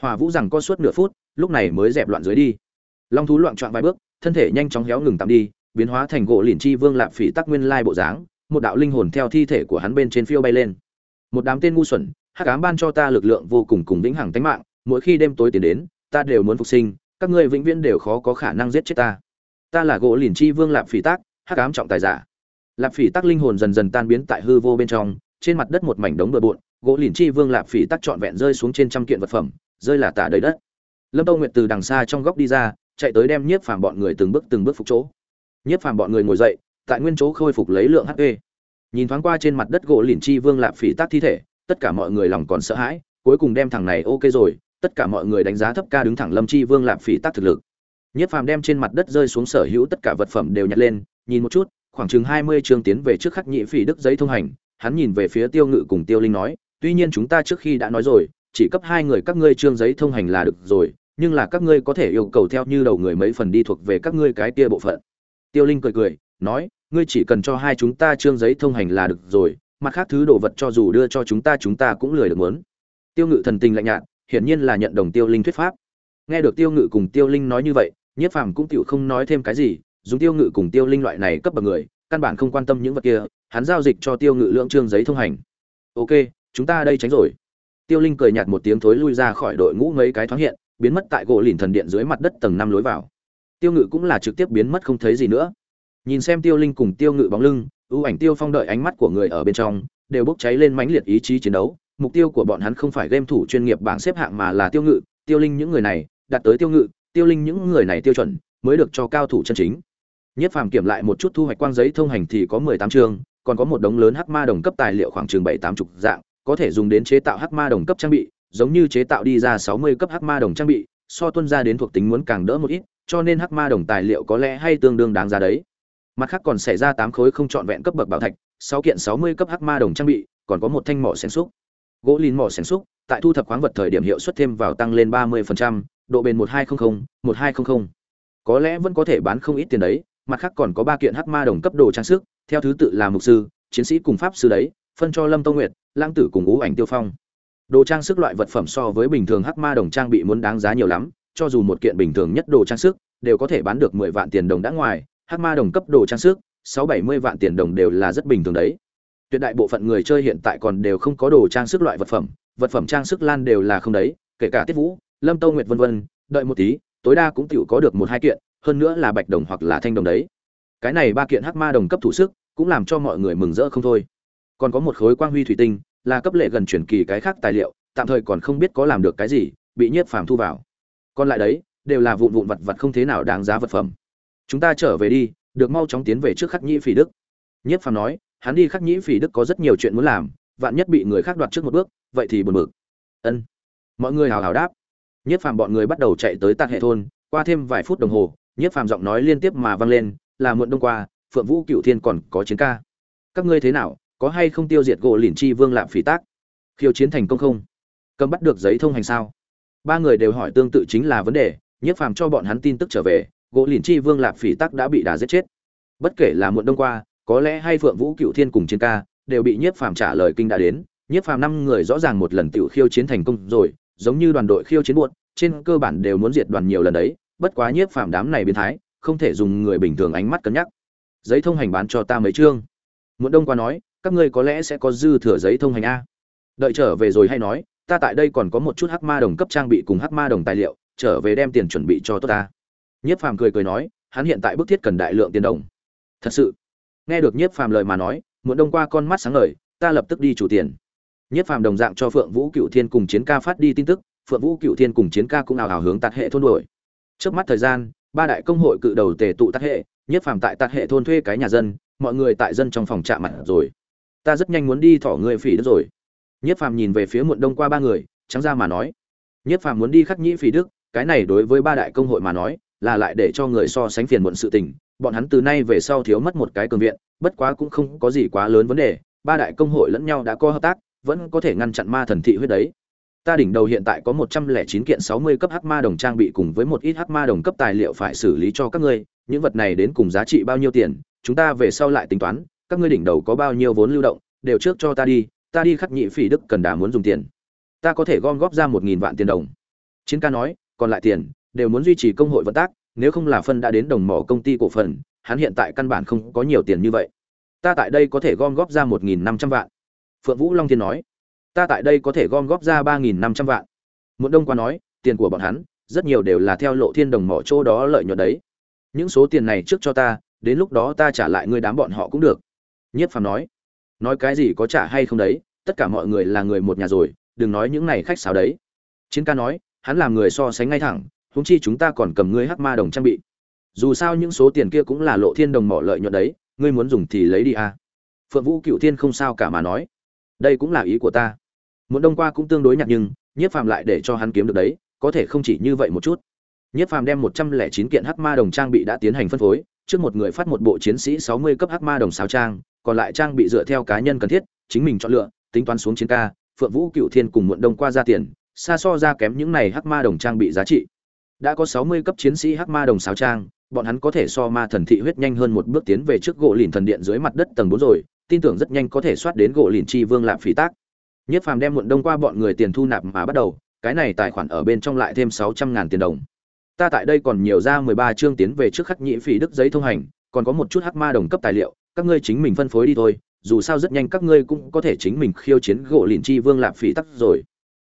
Hỏa vũ rằng co suốt nửa phút, lúc này mới dẹp loạn dưới đi. Long thú loạn trọn vài bước, thân thể nhanh chóng héo ngừng tạm đi, biến hóa thành gỗ liền chi vương lạp phỉ tắc nguyên lai bộ dáng, một đạo linh hồn theo thi thể của hắn bên trên phiêu bay lên. Một đám tên ngu xuẩn, hắc ám ban cho ta lực lượng vô cùng cùng vĩnh hằng tánh mạng, mỗi khi đêm tối tiến đến, ta đều muốn phục sinh, các ngươi vĩnh viễn đều khó có khả năng giết chết ta. Ta là gỗ liền chi vương lạp phỉ tác hắc ám trọng tài giả. Lạp phỉ tác linh hồn dần dần tan biến tại hư vô bên trong trên mặt đất một mảnh đống bừa bộn, gỗ lìn chi vương lạp phỉ tắc trọn vẹn rơi xuống trên trăm kiện vật phẩm, rơi là tả đầy đất. Lâm tâu nguyệt từ đằng xa trong góc đi ra, chạy tới đem nhiếp phàm bọn người từng bước từng bước phục chỗ. Nhiếp phàm bọn người ngồi dậy, tại nguyên chỗ khôi phục lấy lượng hp nhìn thoáng qua trên mặt đất gỗ lìn chi vương lạp phỉ tắc thi thể, tất cả mọi người lòng còn sợ hãi, cuối cùng đem thằng này ok rồi, tất cả mọi người đánh giá thấp ca đứng thẳng lâm chi vương lạp phỉ tắc thực lực. Nhiếp phàm đem trên mặt đất rơi xuống sở hữu tất cả vật phẩm đều nhặt lên, nhìn một chút, khoảng chừng hai mươi chương tiến về trước khắc nhị phỉ đức giấy thông hành hắn nhìn về phía tiêu ngự cùng tiêu linh nói, tuy nhiên chúng ta trước khi đã nói rồi, chỉ cấp hai người các ngươi trương giấy thông hành là được rồi, nhưng là các ngươi có thể yêu cầu theo như đầu người mấy phần đi thuộc về các ngươi cái kia bộ phận. Tiêu linh cười cười, nói, ngươi chỉ cần cho hai chúng ta trương giấy thông hành là được rồi, mặt khác thứ đồ vật cho dù đưa cho chúng ta chúng ta cũng lười được muốn. Tiêu ngự thần tình lạnh nhạt, hiển nhiên là nhận đồng tiêu linh thuyết pháp. Nghe được tiêu ngự cùng tiêu linh nói như vậy, nhiếp phàm cũng tựu không nói thêm cái gì, dùng tiêu ngự cùng tiêu linh loại này cấp bậc người, căn bản không quan tâm những vật kia hắn giao dịch cho tiêu ngự lượng trương giấy thông hành. Ok, chúng ta đây tránh rồi. Tiêu linh cười nhạt một tiếng thối lui ra khỏi đội ngũ mấy cái thoáng hiện, biến mất tại gỗ lìn thần điện dưới mặt đất tầng năm lối vào. Tiêu ngự cũng là trực tiếp biến mất không thấy gì nữa. Nhìn xem tiêu linh cùng tiêu ngự bóng lưng, ưu ảnh tiêu phong đợi ánh mắt của người ở bên trong, đều bốc cháy lên mãnh liệt ý chí chiến đấu. Mục tiêu của bọn hắn không phải game thủ chuyên nghiệp bảng xếp hạng mà là tiêu ngự. Tiêu linh những người này, đạt tới tiêu ngự, tiêu linh những người này tiêu chuẩn, mới được cho cao thủ chân chính. Nhất phàm kiểm lại một chút thu hoạch quang giấy thông hành thì có mười tám chương còn có một đống lớn hắc ma đồng cấp tài liệu khoảng chừng bảy tám chục dạng, có thể dùng đến chế tạo hắc ma đồng cấp trang bị, giống như chế tạo đi ra sáu mươi cấp hắc ma đồng trang bị, so tuân ra đến thuộc tính muốn càng đỡ một ít, cho nên hắc ma đồng tài liệu có lẽ hay tương đương đáng giá đấy. Mặt khác còn xảy ra tám khối không trọn vẹn cấp bậc bảo thạch, sáu kiện sáu mươi cấp hắc ma đồng trang bị, còn có một thanh mỏ xén xúc. Gỗ lìn mỏ xén xúc, tại thu thập khoáng vật thời điểm hiệu suất thêm vào tăng lên ba mươi độ bền một hai trăm linh một hai trăm linh có lẽ vẫn có thể bán không ít tiền đấy, mặt khác còn có ba kiện hắc ma đồng cấp đồ trang sức theo thứ tự là mục sư, chiến sĩ cùng pháp sư đấy, phân cho lâm tông nguyệt lang tử cùng ú ảnh tiêu phong. Đồ trang sức loại vật phẩm so với bình thường hắc ma đồng trang bị muốn đáng giá nhiều lắm, cho dù một kiện bình thường nhất đồ trang sức, đều có thể bán được mười vạn tiền đồng đã ngoài, hắc ma đồng cấp đồ trang sức, sáu bảy mươi vạn tiền đồng đều là rất bình thường đấy. Tuyệt đại bộ phận người chơi hiện tại còn đều không có đồ trang sức loại vật phẩm vật phẩm trang sức lan đều là không đấy, kể cả tiết vũ, lâm tâu nguyệt vân vân, đợi một tí, tối đa cũng tựu có được một hai kiện, hơn nữa là bạch đồng hoặc là thanh đồng đấy. Cái này ba kiện hắc ma đồng cấp thủ sức cũng làm cho mọi người mừng rỡ không thôi. Còn có một khối quang huy thủy tinh, là cấp lệ gần chuyển kỳ cái khác tài liệu, tạm thời còn không biết có làm được cái gì, bị nhiếp phàm thu vào. Còn lại đấy, đều là vụn vụn vật vật không thế nào đáng giá vật phẩm. Chúng ta trở về đi, được mau chóng tiến về trước khắc nhĩ phỉ đức. Nhiếp phàm nói, hắn đi khắc nhĩ phỉ đức có rất nhiều chuyện muốn làm, vạn nhất bị người khác đoạt trước một bước, vậy thì buồn bực. Ân. Mọi người hào hào đáp. Nhiếp phàm bọn người bắt đầu chạy tới tạc hệ thôn, qua thêm vài phút đồng hồ, nhiếp phàm giọng nói liên tiếp mà vang lên, là muộn đông qua phượng vũ cựu thiên còn có chiến ca. Các ngươi thế nào, có hay không tiêu diệt gỗ lìn chi vương lạm phỉ tác? Khiêu chiến thành công không? Cầm bắt được giấy thông hành sao? Ba người đều hỏi tương tự chính là vấn đề nhiếp phàm cho bọn hắn tin tức trở về, gỗ lìn chi vương lạp phỉ tắc đã bị đà giết chết. Bất kể là muộn đông qua, có lẽ hay phượng vũ cựu thiên cùng chiến ca, đều bị nhiếp phàm trả lời kinh đã đến. Nhiếp phàm năm người rõ ràng một lần tiểu khiêu chiến thành công rồi, giống như đoàn đội khiêu chiến buốt trên cơ bản đều muốn diệt đoàn nhiều lần đấy. Bất quá nhiếp phàm đám này biến thái, không thể dùng người bình thường ánh mắt cân nhắc giấy thông hành bán cho ta mấy chương? Muộn đông qua nói các ngươi có lẽ sẽ có dư thừa giấy thông hành a. Đợi trở về rồi hay nói ta tại đây còn có một chút hắc ma đồng cấp trang bị cùng hắc ma đồng tài liệu trở về đem tiền chuẩn bị cho tốt ta. Nhiếp Phàm cười cười nói, hắn hiện tại bức thiết cần đại lượng tiền đồng. thật sự. Nghe được nhiếp phàm lời mà nói muộn đông qua con mắt sáng lời ta lập tức đi chủ tiền. Nhiếp phàm đồng dạng cho phượng vũ cựu thiên cùng chiến ca phát đi tin tức phượng vũ cựu thiên cùng chiến ca cũng ảo hào hướng tạt hệ thôn đuổi. Trước mắt thời gian ba đại công hội cự đầu tề tụ tạt hệ Nhất phàm tại tạt hệ thôn thuê cái nhà dân, mọi người tại dân trong phòng chạm mặt rồi. Ta rất nhanh muốn đi thỏ người phỉ đức rồi. Nhất phàm nhìn về phía muộn đông qua ba người, trắng ra mà nói. Nhất phàm muốn đi khắc nhĩ phỉ đức, cái này đối với ba đại công hội mà nói, là lại để cho người so sánh phiền muộn sự tình. Bọn hắn từ nay về sau thiếu mất một cái cường viện, bất quá cũng không có gì quá lớn vấn đề. Ba đại công hội lẫn nhau đã có hợp tác, vẫn có thể ngăn chặn ma thần thị huyết đấy ta đỉnh đầu hiện tại có một trăm lẻ chín kiện sáu mươi cấp hắc ma đồng trang bị cùng với một ít hắc ma đồng cấp tài liệu phải xử lý cho các ngươi. Những vật này đến cùng giá trị bao nhiêu tiền? Chúng ta về sau lại tính toán. Các ngươi đỉnh đầu có bao nhiêu vốn lưu động? Đều trước cho ta đi. Ta đi khắc nhị phỉ đức cần đà muốn dùng tiền. Ta có thể gom góp ra một nghìn vạn tiền đồng. Chiến ca nói, còn lại tiền, đều muốn duy trì công hội vận tác. Nếu không là phân đã đến đồng mỏ công ty cổ phần, hắn hiện tại căn bản không có nhiều tiền như vậy. Ta tại đây có thể gom góp ra một nghìn năm trăm vạn. Phượng vũ long thiên nói ta tại đây có thể gom góp ra ba nghìn năm trăm vạn. Muộn đông qua nói, tiền của bọn hắn, rất nhiều đều là theo lộ thiên đồng mỏ chỗ đó lợi nhuận đấy. Những số tiền này trước cho ta, đến lúc đó ta trả lại ngươi đám bọn họ cũng được. Nhiếp phàm nói nói cái gì có trả hay không đấy, tất cả mọi người là người một nhà rồi, đừng nói những này khách sáo đấy. Chiến ca nói, hắn làm người so sánh ngay thẳng, huống chi chúng ta còn cầm ngươi hắc ma đồng trang bị. Dù sao những số tiền kia cũng là lộ thiên đồng mỏ lợi nhuận đấy, ngươi muốn dùng thì lấy đi à. phượng vũ cựu thiên không sao cả mà nói đây cũng là ý của ta. Muốn đông qua cũng tương đối nhạt nhưng, nhiếp phàm lại để cho hắn kiếm được đấy, có thể không chỉ như vậy một chút. Nhiếp phàm đem một trăm lẻ chín kiện hắc ma đồng trang bị đã tiến hành phân phối, trước một người phát một bộ chiến sĩ sáu mươi cấp hắc ma đồng sáo trang, còn lại trang bị dựa theo cá nhân cần thiết, chính mình chọn lựa, tính toán xuống chiến ca, phượng vũ, cựu thiên cùng muộn đông qua ra tiền, xa so ra kém những này hắc ma đồng trang bị giá trị. Đã có sáu mươi cấp chiến sĩ hắc ma đồng sáo trang, bọn hắn có thể so ma thần thị huyết nhanh hơn một bước tiến về trước gỗ lìn thần điện dưới mặt đất tầng bốn rồi tin tưởng rất nhanh có thể soát đến gỗ lìn chi vương lạp phí tác. Nhất phàm đem muộn đông qua bọn người tiền thu nạp mà bắt đầu, cái này tài khoản ở bên trong lại thêm sáu trăm ngàn tiền đồng. Ta tại đây còn nhiều ra mười ba chương tiến về trước khắc nhĩ phỉ đức giấy thông hành, còn có một chút hắc ma đồng cấp tài liệu, các ngươi chính mình phân phối đi thôi, dù sao rất nhanh các ngươi cũng có thể chính mình khiêu chiến gỗ lìn chi vương lạp phỉ tắc rồi.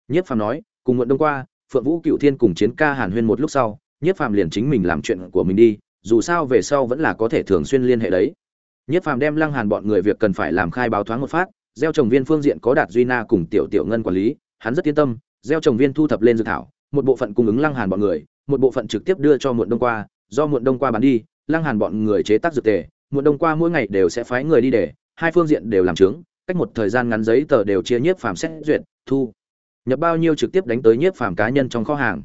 Nhất phàm nói, cùng muộn đông qua, phượng vũ cựu thiên cùng chiến ca hàn huyên một lúc sau, nhất phàm liền chính mình làm chuyện của mình đi, dù sao về sau vẫn là có thể thường xuyên liên hệ đấy nhất phàm đem lăng hàn bọn người việc cần phải làm khai báo thoáng một phát, gieo trồng viên phương diện có đạt duy na cùng tiểu tiểu ngân quản lý, hắn rất yên tâm, gieo trồng viên thu thập lên dự thảo, một bộ phận cung ứng lăng hàn bọn người, một bộ phận trực tiếp đưa cho muộn đông qua, do muộn đông qua bán đi, lăng hàn bọn người chế tác dược tề, muộn đông qua mỗi ngày đều sẽ phái người đi để, hai phương diện đều làm chứng cách một thời gian ngắn giấy tờ đều chia nhiếp phàm xét duyệt, thu. Nhập bao nhiêu trực tiếp đánh tới nhiếp phàm cá nhân trong kho hàng.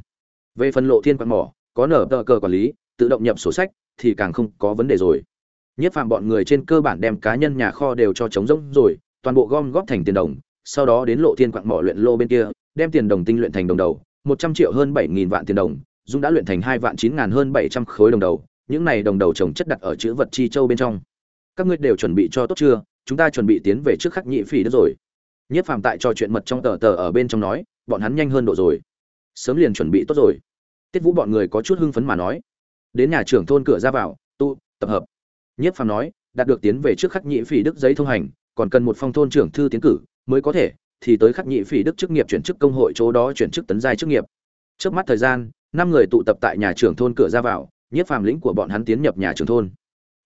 Về phần lộ thiên quan mỏ, có nở tờ cờ quản lý, tự động nhập sổ sách, thì càng không có vấn đề rồi. Nhất phàm bọn người trên cơ bản đem cá nhân nhà kho đều cho trống rỗng rồi, toàn bộ gom góp thành tiền đồng, sau đó đến lộ thiên quặng mỏ luyện lô bên kia, đem tiền đồng tinh luyện thành đồng đầu, một trăm triệu hơn bảy nghìn vạn tiền đồng, dung đã luyện thành hai vạn chín ngàn hơn bảy trăm khối đồng đầu, những này đồng đầu trồng chất đặt ở chữ vật chi châu bên trong. Các ngươi đều chuẩn bị cho tốt chưa? Chúng ta chuẩn bị tiến về trước khắc nhị phỉ đất rồi. Nhất phàm tại trò chuyện mật trong tờ tờ ở bên trong nói, bọn hắn nhanh hơn độ rồi. Sớm liền chuẩn bị tốt rồi. Tiết vũ bọn người có chút hưng phấn mà nói. Đến nhà trưởng thôn cửa ra vào tụ tập hợp nhất phàm nói, đạt được tiến về trước khắc nhị phỉ đức giấy thông hành, còn cần một phong thôn trưởng thư tiến cử, mới có thể, thì tới khắc nhị phỉ đức chức nghiệp chuyển chức công hội chỗ đó chuyển chức tấn giai chức nghiệp. Trước mắt thời gian, năm người tụ tập tại nhà trưởng thôn cửa ra vào nhiếp phàm lĩnh của bọn hắn tiến nhập nhà trưởng thôn.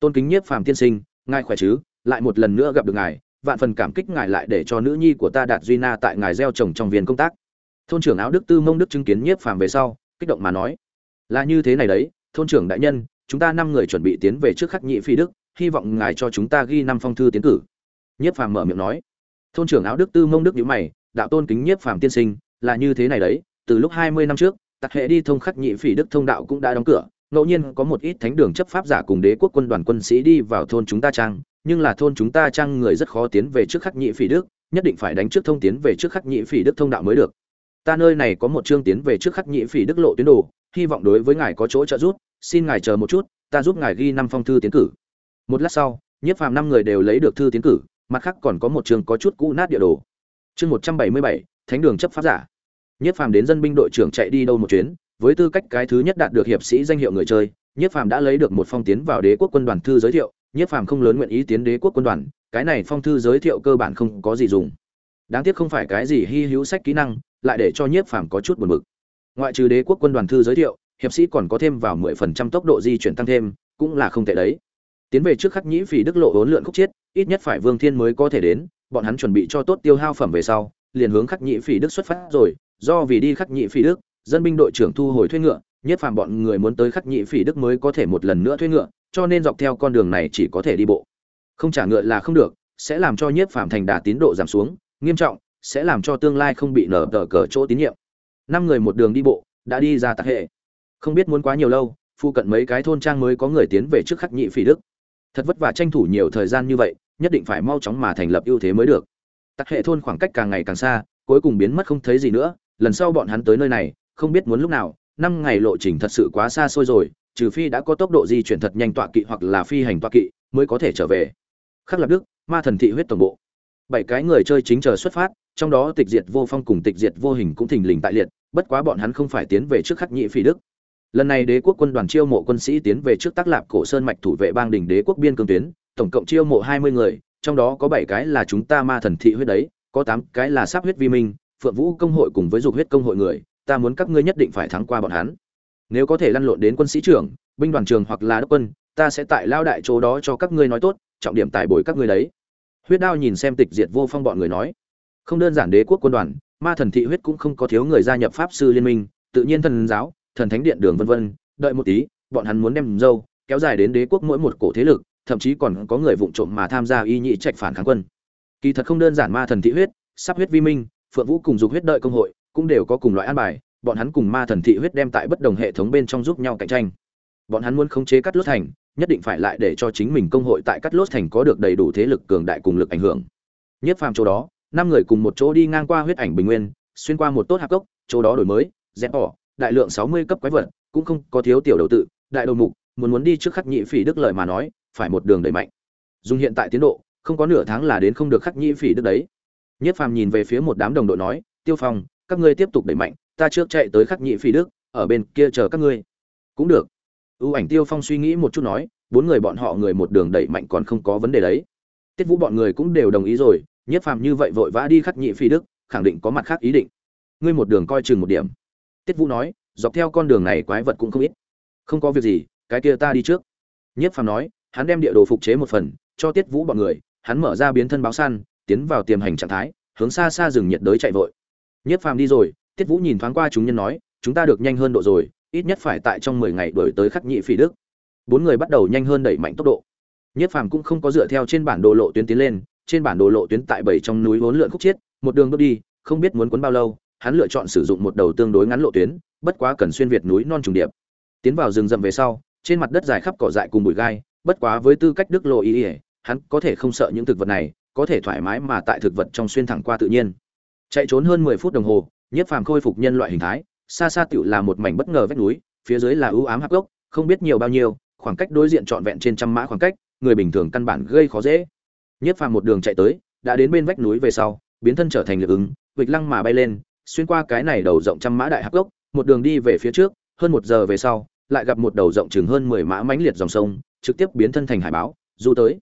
Tôn kính nhiếp phàm tiên sinh, ngài khỏe chứ? Lại một lần nữa gặp được ngài, vạn phần cảm kích ngài lại để cho nữ nhi của ta đạt duy na tại ngài gieo trồng trong viên công tác. Thôn trưởng áo đức tư mông đức chứng kiến nhiếp phàm về sau, kích động mà nói, là như thế này đấy, thôn trưởng đại nhân chúng ta năm người chuẩn bị tiến về trước khắc nhị phi đức, hy vọng ngài cho chúng ta ghi năm phong thư tiến cử. Nhiếp phàm mở miệng nói. Thôn trưởng áo đức tư mông đức nhữ mày, đạo tôn kính nhiếp phàm tiên sinh, là như thế này đấy, từ lúc hai mươi năm trước, tặc hệ đi thông khắc nhị phỉ đức thông đạo cũng đã đóng cửa, ngẫu nhiên có một ít thánh đường chấp pháp giả cùng đế quốc quân đoàn quân sĩ đi vào thôn chúng ta trang, nhưng là thôn chúng ta trang người rất khó tiến về trước khắc nhị phỉ đức, nhất định phải đánh trước thông tiến về trước khắc nhị phỉ đức thông đạo mới được. Ta nơi này có một chương tiến về trước khắc nhị phỉ đức lộ tuyến đồ, hy vọng đối với ngài có chỗ trợ giúp xin ngài chờ một chút, ta giúp ngài ghi năm phong thư tiến cử. Một lát sau, nhiếp phàm năm người đều lấy được thư tiến cử, mặt khác còn có một trường có chút cũ nát địa đồ. Chương một trăm bảy mươi bảy, thánh đường chấp pháp giả. Nhiếp phàm đến dân binh đội trưởng chạy đi đâu một chuyến, với tư cách cái thứ nhất đạt được hiệp sĩ danh hiệu người chơi, nhiếp phàm đã lấy được một phong tiến vào đế quốc quân đoàn thư giới thiệu. Nhiếp phàm không lớn nguyện ý tiến đế quốc quân đoàn, cái này phong thư giới thiệu cơ bản không có gì dùng. Đáng tiếc không phải cái gì hy hữu sách kỹ năng, lại để cho nhiếp phàm có chút buồn bực. Ngoại trừ đế quốc quân đoàn thư giới thiệu hiệp sĩ còn có thêm vào mười phần trăm tốc độ di chuyển tăng thêm, cũng là không tệ đấy. Tiến về trước khắc nhĩ phỉ đức lộ hỗn lượn khúc chiết, ít nhất phải vương thiên mới có thể đến, bọn hắn chuẩn bị cho tốt tiêu hao phẩm về sau, liền hướng khắc nhĩ phỉ đức xuất phát rồi. Do vì đi khắc nhĩ phỉ đức, dân binh đội trưởng thu hồi thuê ngựa, nhất phàm bọn người muốn tới khắc nhĩ phỉ đức mới có thể một lần nữa thuê ngựa, cho nên dọc theo con đường này chỉ có thể đi bộ. Không trả ngựa là không được, sẽ làm cho nhiếp phàm thành đà tín độ giảm xuống, nghiêm trọng, sẽ làm cho tương lai không bị nở tờ cờ chỗ tín nhiệm. Năm người một đường đi bộ, đã đi ra tạc hệ không biết muốn quá nhiều lâu, phụ cận mấy cái thôn trang mới có người tiến về trước khắc nhị phỉ đức. Thật vất vả tranh thủ nhiều thời gian như vậy, nhất định phải mau chóng mà thành lập ưu thế mới được. Tặc hệ thôn khoảng cách càng ngày càng xa, cuối cùng biến mất không thấy gì nữa, lần sau bọn hắn tới nơi này, không biết muốn lúc nào, năm ngày lộ trình thật sự quá xa xôi rồi, trừ phi đã có tốc độ di chuyển thật nhanh tọa kỵ hoặc là phi hành tọa kỵ, mới có thể trở về. Khắc lập đức, ma thần thị huyết tổng bộ. Bảy cái người chơi chính chờ xuất phát, trong đó tịch diệt vô phong cùng tịch diệt vô hình cũng thình lình tại liệt, bất quá bọn hắn không phải tiến về trước khắc nhị phi đức lần này đế quốc quân đoàn chiêu mộ quân sĩ tiến về trước tác lạp cổ sơn mạch thủ vệ bang đỉnh đế quốc biên cương tuyến, tổng cộng chiêu mộ hai mươi người, trong đó có bảy cái là chúng ta ma thần thị huyết đấy, có tám cái là sắp huyết vi minh, phượng vũ công hội cùng với dục huyết công hội người, ta muốn các ngươi nhất định phải thắng qua bọn hắn. Nếu có thể lăn lộn đến quân sĩ trưởng, binh đoàn trường hoặc là đốc quân, ta sẽ tại lao đại chỗ đó cho các ngươi nói tốt, trọng điểm tài bồi các ngươi đấy. Huyết đao nhìn xem tịch diệt vô phong bọn người nói. Không đơn giản đế quốc quân đoàn, ma thần thị huyết cũng không có thiếu người gia nhập pháp sư liên minh, tự nhiên thần giáo thần thánh điện đường vân vân, đợi một tí, bọn hắn muốn đem dâu kéo dài đến đế quốc mỗi một cổ thế lực, thậm chí còn có người vụng trộm mà tham gia y nhị trạch phản kháng quân. Kỳ thật không đơn giản ma thần thị huyết, sắp huyết vi minh, phượng vũ cùng dục huyết đợi công hội, cũng đều có cùng loại an bài, bọn hắn cùng ma thần thị huyết đem tại bất đồng hệ thống bên trong giúp nhau cạnh tranh. Bọn hắn muốn khống chế cắt lốt thành, nhất định phải lại để cho chính mình công hội tại cắt lốt thành có được đầy đủ thế lực cường đại cùng lực ảnh hưởng. Nhất phàm chỗ đó, năm người cùng một chỗ đi ngang qua huyết ảnh bình nguyên, xuyên qua một tốt hạp cốc, chỗ đó đổi mới, dẹp bỏ đại lượng sáu mươi cấp quái vật, cũng không có thiếu tiểu đầu tự, đại đầu mục, muốn muốn đi trước khắc nhị phỉ đức lời mà nói, phải một đường đẩy mạnh. Dùng hiện tại tiến độ, không có nửa tháng là đến không được khắc nhị phỉ đức đấy. Nhất phàm nhìn về phía một đám đồng đội nói, tiêu phong, các ngươi tiếp tục đẩy mạnh, ta trước chạy tới khắc nhị phỉ đức, ở bên kia chờ các ngươi. Cũng được. Ưu ảnh tiêu phong suy nghĩ một chút nói, bốn người bọn họ người một đường đẩy mạnh còn không có vấn đề đấy. Tiết vũ bọn người cũng đều đồng ý rồi, nhất phàm như vậy vội vã đi khắc nhị phỉ đức, khẳng định có mặt khác ý định. Ngươi một đường coi chừng một điểm tiết vũ nói, dọc theo con đường này quái vật cũng không ít. Không có việc gì, cái kia ta đi trước. Nhất phàm nói, hắn đem địa đồ phục chế một phần, cho tiết vũ bọn người, hắn mở ra biến thân báo săn, tiến vào tiềm hành trạng thái, hướng xa xa rừng nhiệt đới chạy vội. Nhất phàm đi rồi, tiết vũ nhìn thoáng qua chúng nhân nói, chúng ta được nhanh hơn độ rồi, ít nhất phải tại trong mười ngày đổi tới khắc nhị phi đức. Bốn người bắt đầu nhanh hơn đẩy mạnh tốc độ. Nhất phàm cũng không có dựa theo trên bản đồ lộ tuyến tiến lên, trên bản đồ lộ tuyến tại bảy trong núi vốn lượn khúc chiết, một đường bước đi, không biết muốn cuốn bao lâu hắn lựa chọn sử dụng một đầu tương đối ngắn lộ tuyến bất quá cần xuyên việt núi non trùng điệp. Tiến vào rừng rậm về sau trên mặt đất dài khắp cỏ dại cùng bụi gai bất quá với tư cách đức lộ ý ý hắn có thể không sợ những thực vật này có thể thoải mái mà tại thực vật trong xuyên thẳng qua tự nhiên. Chạy trốn hơn mười phút đồng hồ nhiếp phàm khôi phục nhân loại hình thái xa xa tiểu là một mảnh bất ngờ vách núi phía dưới là ưu ám hạp gốc không biết nhiều bao nhiêu khoảng cách đối diện trọn vẹn trên trăm mã khoảng cách người bình thường căn bản gây khó dễ. Nhiếp Phàm một đường chạy tới, đã đến bên vách núi về sau, biến thân trở thành lực ứng, vịch lăng mà bay lên, xuyên qua cái này đầu rộng trăm mã đại hạp gốc, một đường đi về phía trước, hơn một giờ về sau, lại gặp một đầu rộng chừng hơn mười mã mãnh liệt dòng sông, trực tiếp biến thân thành hải báo, du tới.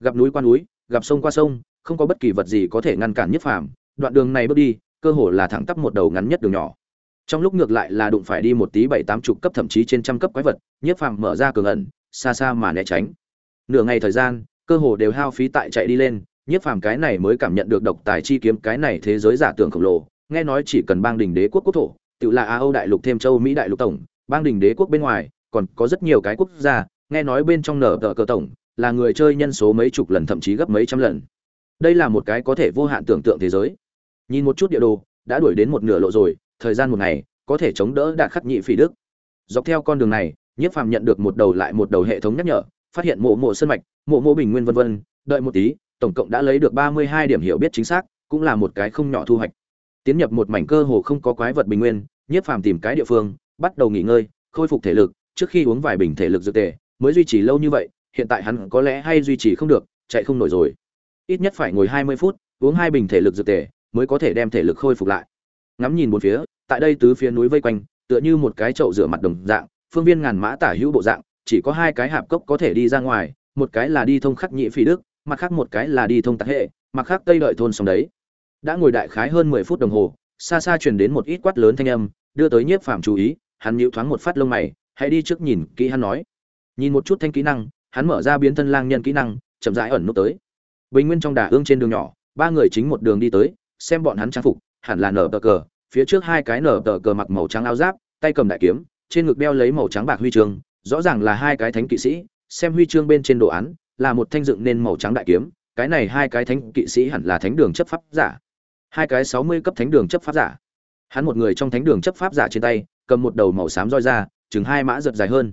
Gặp núi qua núi, gặp sông qua sông, không có bất kỳ vật gì có thể ngăn cản Nhất Phàm, đoạn đường này bước đi, cơ hồ là thẳng tắp một đầu ngắn nhất đường nhỏ. Trong lúc ngược lại là đụng phải đi một tí bảy tám chục cấp thậm chí trên trăm cấp quái vật, Nhất Phàm mở ra cường ẩn, xa xa mà né tránh. Nửa ngày thời gian, cơ hồ đều hao phí tại chạy đi lên Nhất phàm cái này mới cảm nhận được độc tài chi kiếm cái này thế giới giả tưởng khổng lồ nghe nói chỉ cần bang đình đế quốc quốc thổ, tự là Á âu đại lục thêm châu mỹ đại lục tổng, bang đình đế quốc bên ngoài, còn có rất nhiều cái quốc gia, nghe nói bên trong nở tờ cờ tổng, là người chơi nhân số mấy chục lần, thậm chí gấp mấy trăm lần. Đây là một cái có thể vô hạn tưởng tượng thế giới. Nhìn một chút địa đồ, đã đuổi đến một nửa lộ rồi, thời gian một ngày, có thể chống đỡ đạt khắc nhị phỉ đức. Dọc theo con đường này, nhiếp phàm nhận được một đầu lại một đầu hệ thống nhắc nhở, phát hiện mộ mộ sơn mạch, mộ mộ bình nguyên vân vân, đợi một tí, tổng cộng đã lấy được ba mươi hai điểm hiểu biết chính xác, cũng là một cái không nhỏ thu hoạch tiến nhập một mảnh cơ hồ không có quái vật bình nguyên, nhiếp phàm tìm cái địa phương, bắt đầu nghỉ ngơi, khôi phục thể lực, trước khi uống vài bình thể lực dược tề, mới duy trì lâu như vậy, hiện tại hắn có lẽ hay duy trì không được, chạy không nổi rồi. Ít nhất phải ngồi hai mươi phút, uống hai bình thể lực dược tề, mới có thể đem thể lực khôi phục lại. Ngắm nhìn một phía, tại đây tứ phía núi vây quanh, tựa như một cái chậu rửa mặt đồng dạng, phương viên ngàn mã tả hữu bộ dạng, chỉ có hai cái hạp cốc có thể đi ra ngoài, một cái là đi thông khắc nhị phi đức, mặt khác một cái là đi thông tạc hệ, mặt khác tây đợi thôn sông đấy đã ngồi đại khái hơn mười phút đồng hồ, xa xa truyền đến một ít quát lớn thanh âm, đưa tới nhiếp phàm chú ý, hắn nhíu thoáng một phát lông mày, hãy đi trước nhìn kỹ hắn nói. Nhìn một chút thanh kỹ năng, hắn mở ra biến thân lang nhân kỹ năng, chậm rãi ẩn nút tới. Bình nguyên trong đà ương trên đường nhỏ, ba người chính một đường đi tới, xem bọn hắn trang phục, hẳn là nở tờ cờ, phía trước hai cái nở tờ cờ mặc màu trắng áo giáp, tay cầm đại kiếm, trên ngực đeo lấy màu trắng bạc huy chương, rõ ràng là hai cái thánh kỵ sĩ, xem huy chương bên trên đồ án, là một thanh dựng nên màu trắng đại kiếm, cái này hai cái thánh kỵ sĩ hẳn là thánh đường chấp pháp giả hai cái sáu mươi cấp thánh đường chấp pháp giả. Hắn một người trong thánh đường chấp pháp giả trên tay, cầm một đầu màu xám roi ra, chừng hai mã giật dài hơn.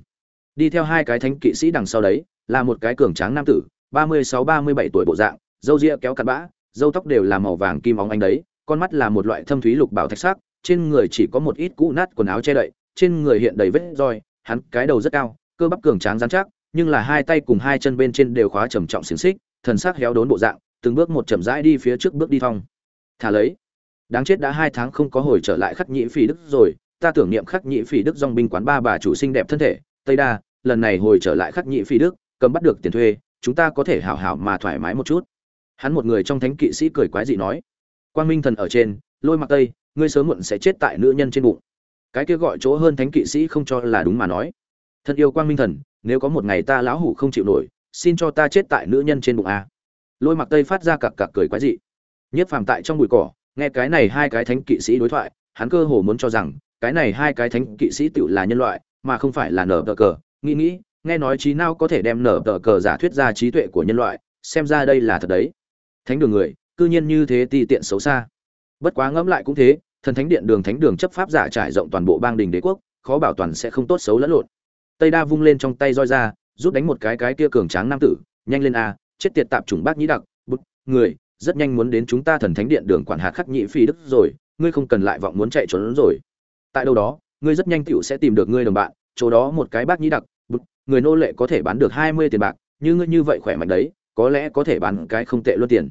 Đi theo hai cái thánh kỵ sĩ đằng sau đấy, là một cái cường tráng nam tử, ba mươi sáu, ba mươi bảy tuổi bộ dạng, râu ria kéo cặn bã, râu tóc đều là màu vàng kim óng ánh đấy, con mắt là một loại thâm thúy lục bảo thạch sắc, trên người chỉ có một ít cũ nát quần áo che đậy, trên người hiện đầy vết roi, hắn cái đầu rất cao, cơ bắp cường tráng rắn chắc, nhưng là hai tay cùng hai chân bên trên đều khóa trầm trọng xiềng xích, thần sắc héo đốn bộ dạng, từng bước một chậm rãi đi phía trước bước đi thong thả lấy. Đáng chết đã hai tháng không có hồi trở lại khắc nhĩ phỉ đức rồi, ta tưởng niệm khắc nhĩ phỉ đức dong binh quán ba bà chủ xinh đẹp thân thể. Tây đa, lần này hồi trở lại khắc nhĩ phỉ đức, cầm bắt được tiền thuê, chúng ta có thể hảo hảo mà thoải mái một chút. Hắn một người trong thánh kỵ sĩ cười quái dị nói. Quang minh thần ở trên, lôi mặc tây, ngươi sớm muộn sẽ chết tại nữ nhân trên bụng. Cái kia gọi chỗ hơn thánh kỵ sĩ không cho là đúng mà nói. Thân yêu quang minh thần, nếu có một ngày ta lão hủ không chịu nổi, xin cho ta chết tại nữ nhân trên bụng a lôi mặc tây phát ra cặc cặc cười quái dị nhất phàm tại trong bụi cỏ, nghe cái này hai cái thánh kỵ sĩ đối thoại, hắn cơ hồ muốn cho rằng, cái này hai cái thánh kỵ sĩ tự là nhân loại, mà không phải là nở tờ cờ. Nghĩ nghĩ, nghe nói trí nào có thể đem nở tờ cờ giả thuyết ra trí tuệ của nhân loại, xem ra đây là thật đấy. Thánh đường người, cư nhiên như thế ti tiện xấu xa. Bất quá ngẫm lại cũng thế, thần thánh điện đường thánh đường chấp pháp giả trải rộng toàn bộ bang đình đế quốc, khó bảo toàn sẽ không tốt xấu lẫn lộn. Tây đa vung lên trong tay roi ra, rút đánh một cái cái kia cường tráng nam tử, nhanh lên a, chết tiệt tạp chủng bác nhĩ đặc bút người rất nhanh muốn đến chúng ta thần thánh điện đường quản hạt khắc nhị phi đức rồi, ngươi không cần lại vọng muốn chạy trốn rồi. Tại đâu đó, ngươi rất nhanh tựu sẽ tìm được ngươi đồng bạn, chỗ đó một cái bác nhĩ đặc bút người nô lệ có thể bán được hai mươi tiền bạc, như ngươi như vậy khỏe mạnh đấy, có lẽ có thể bán cái không tệ luôn tiền.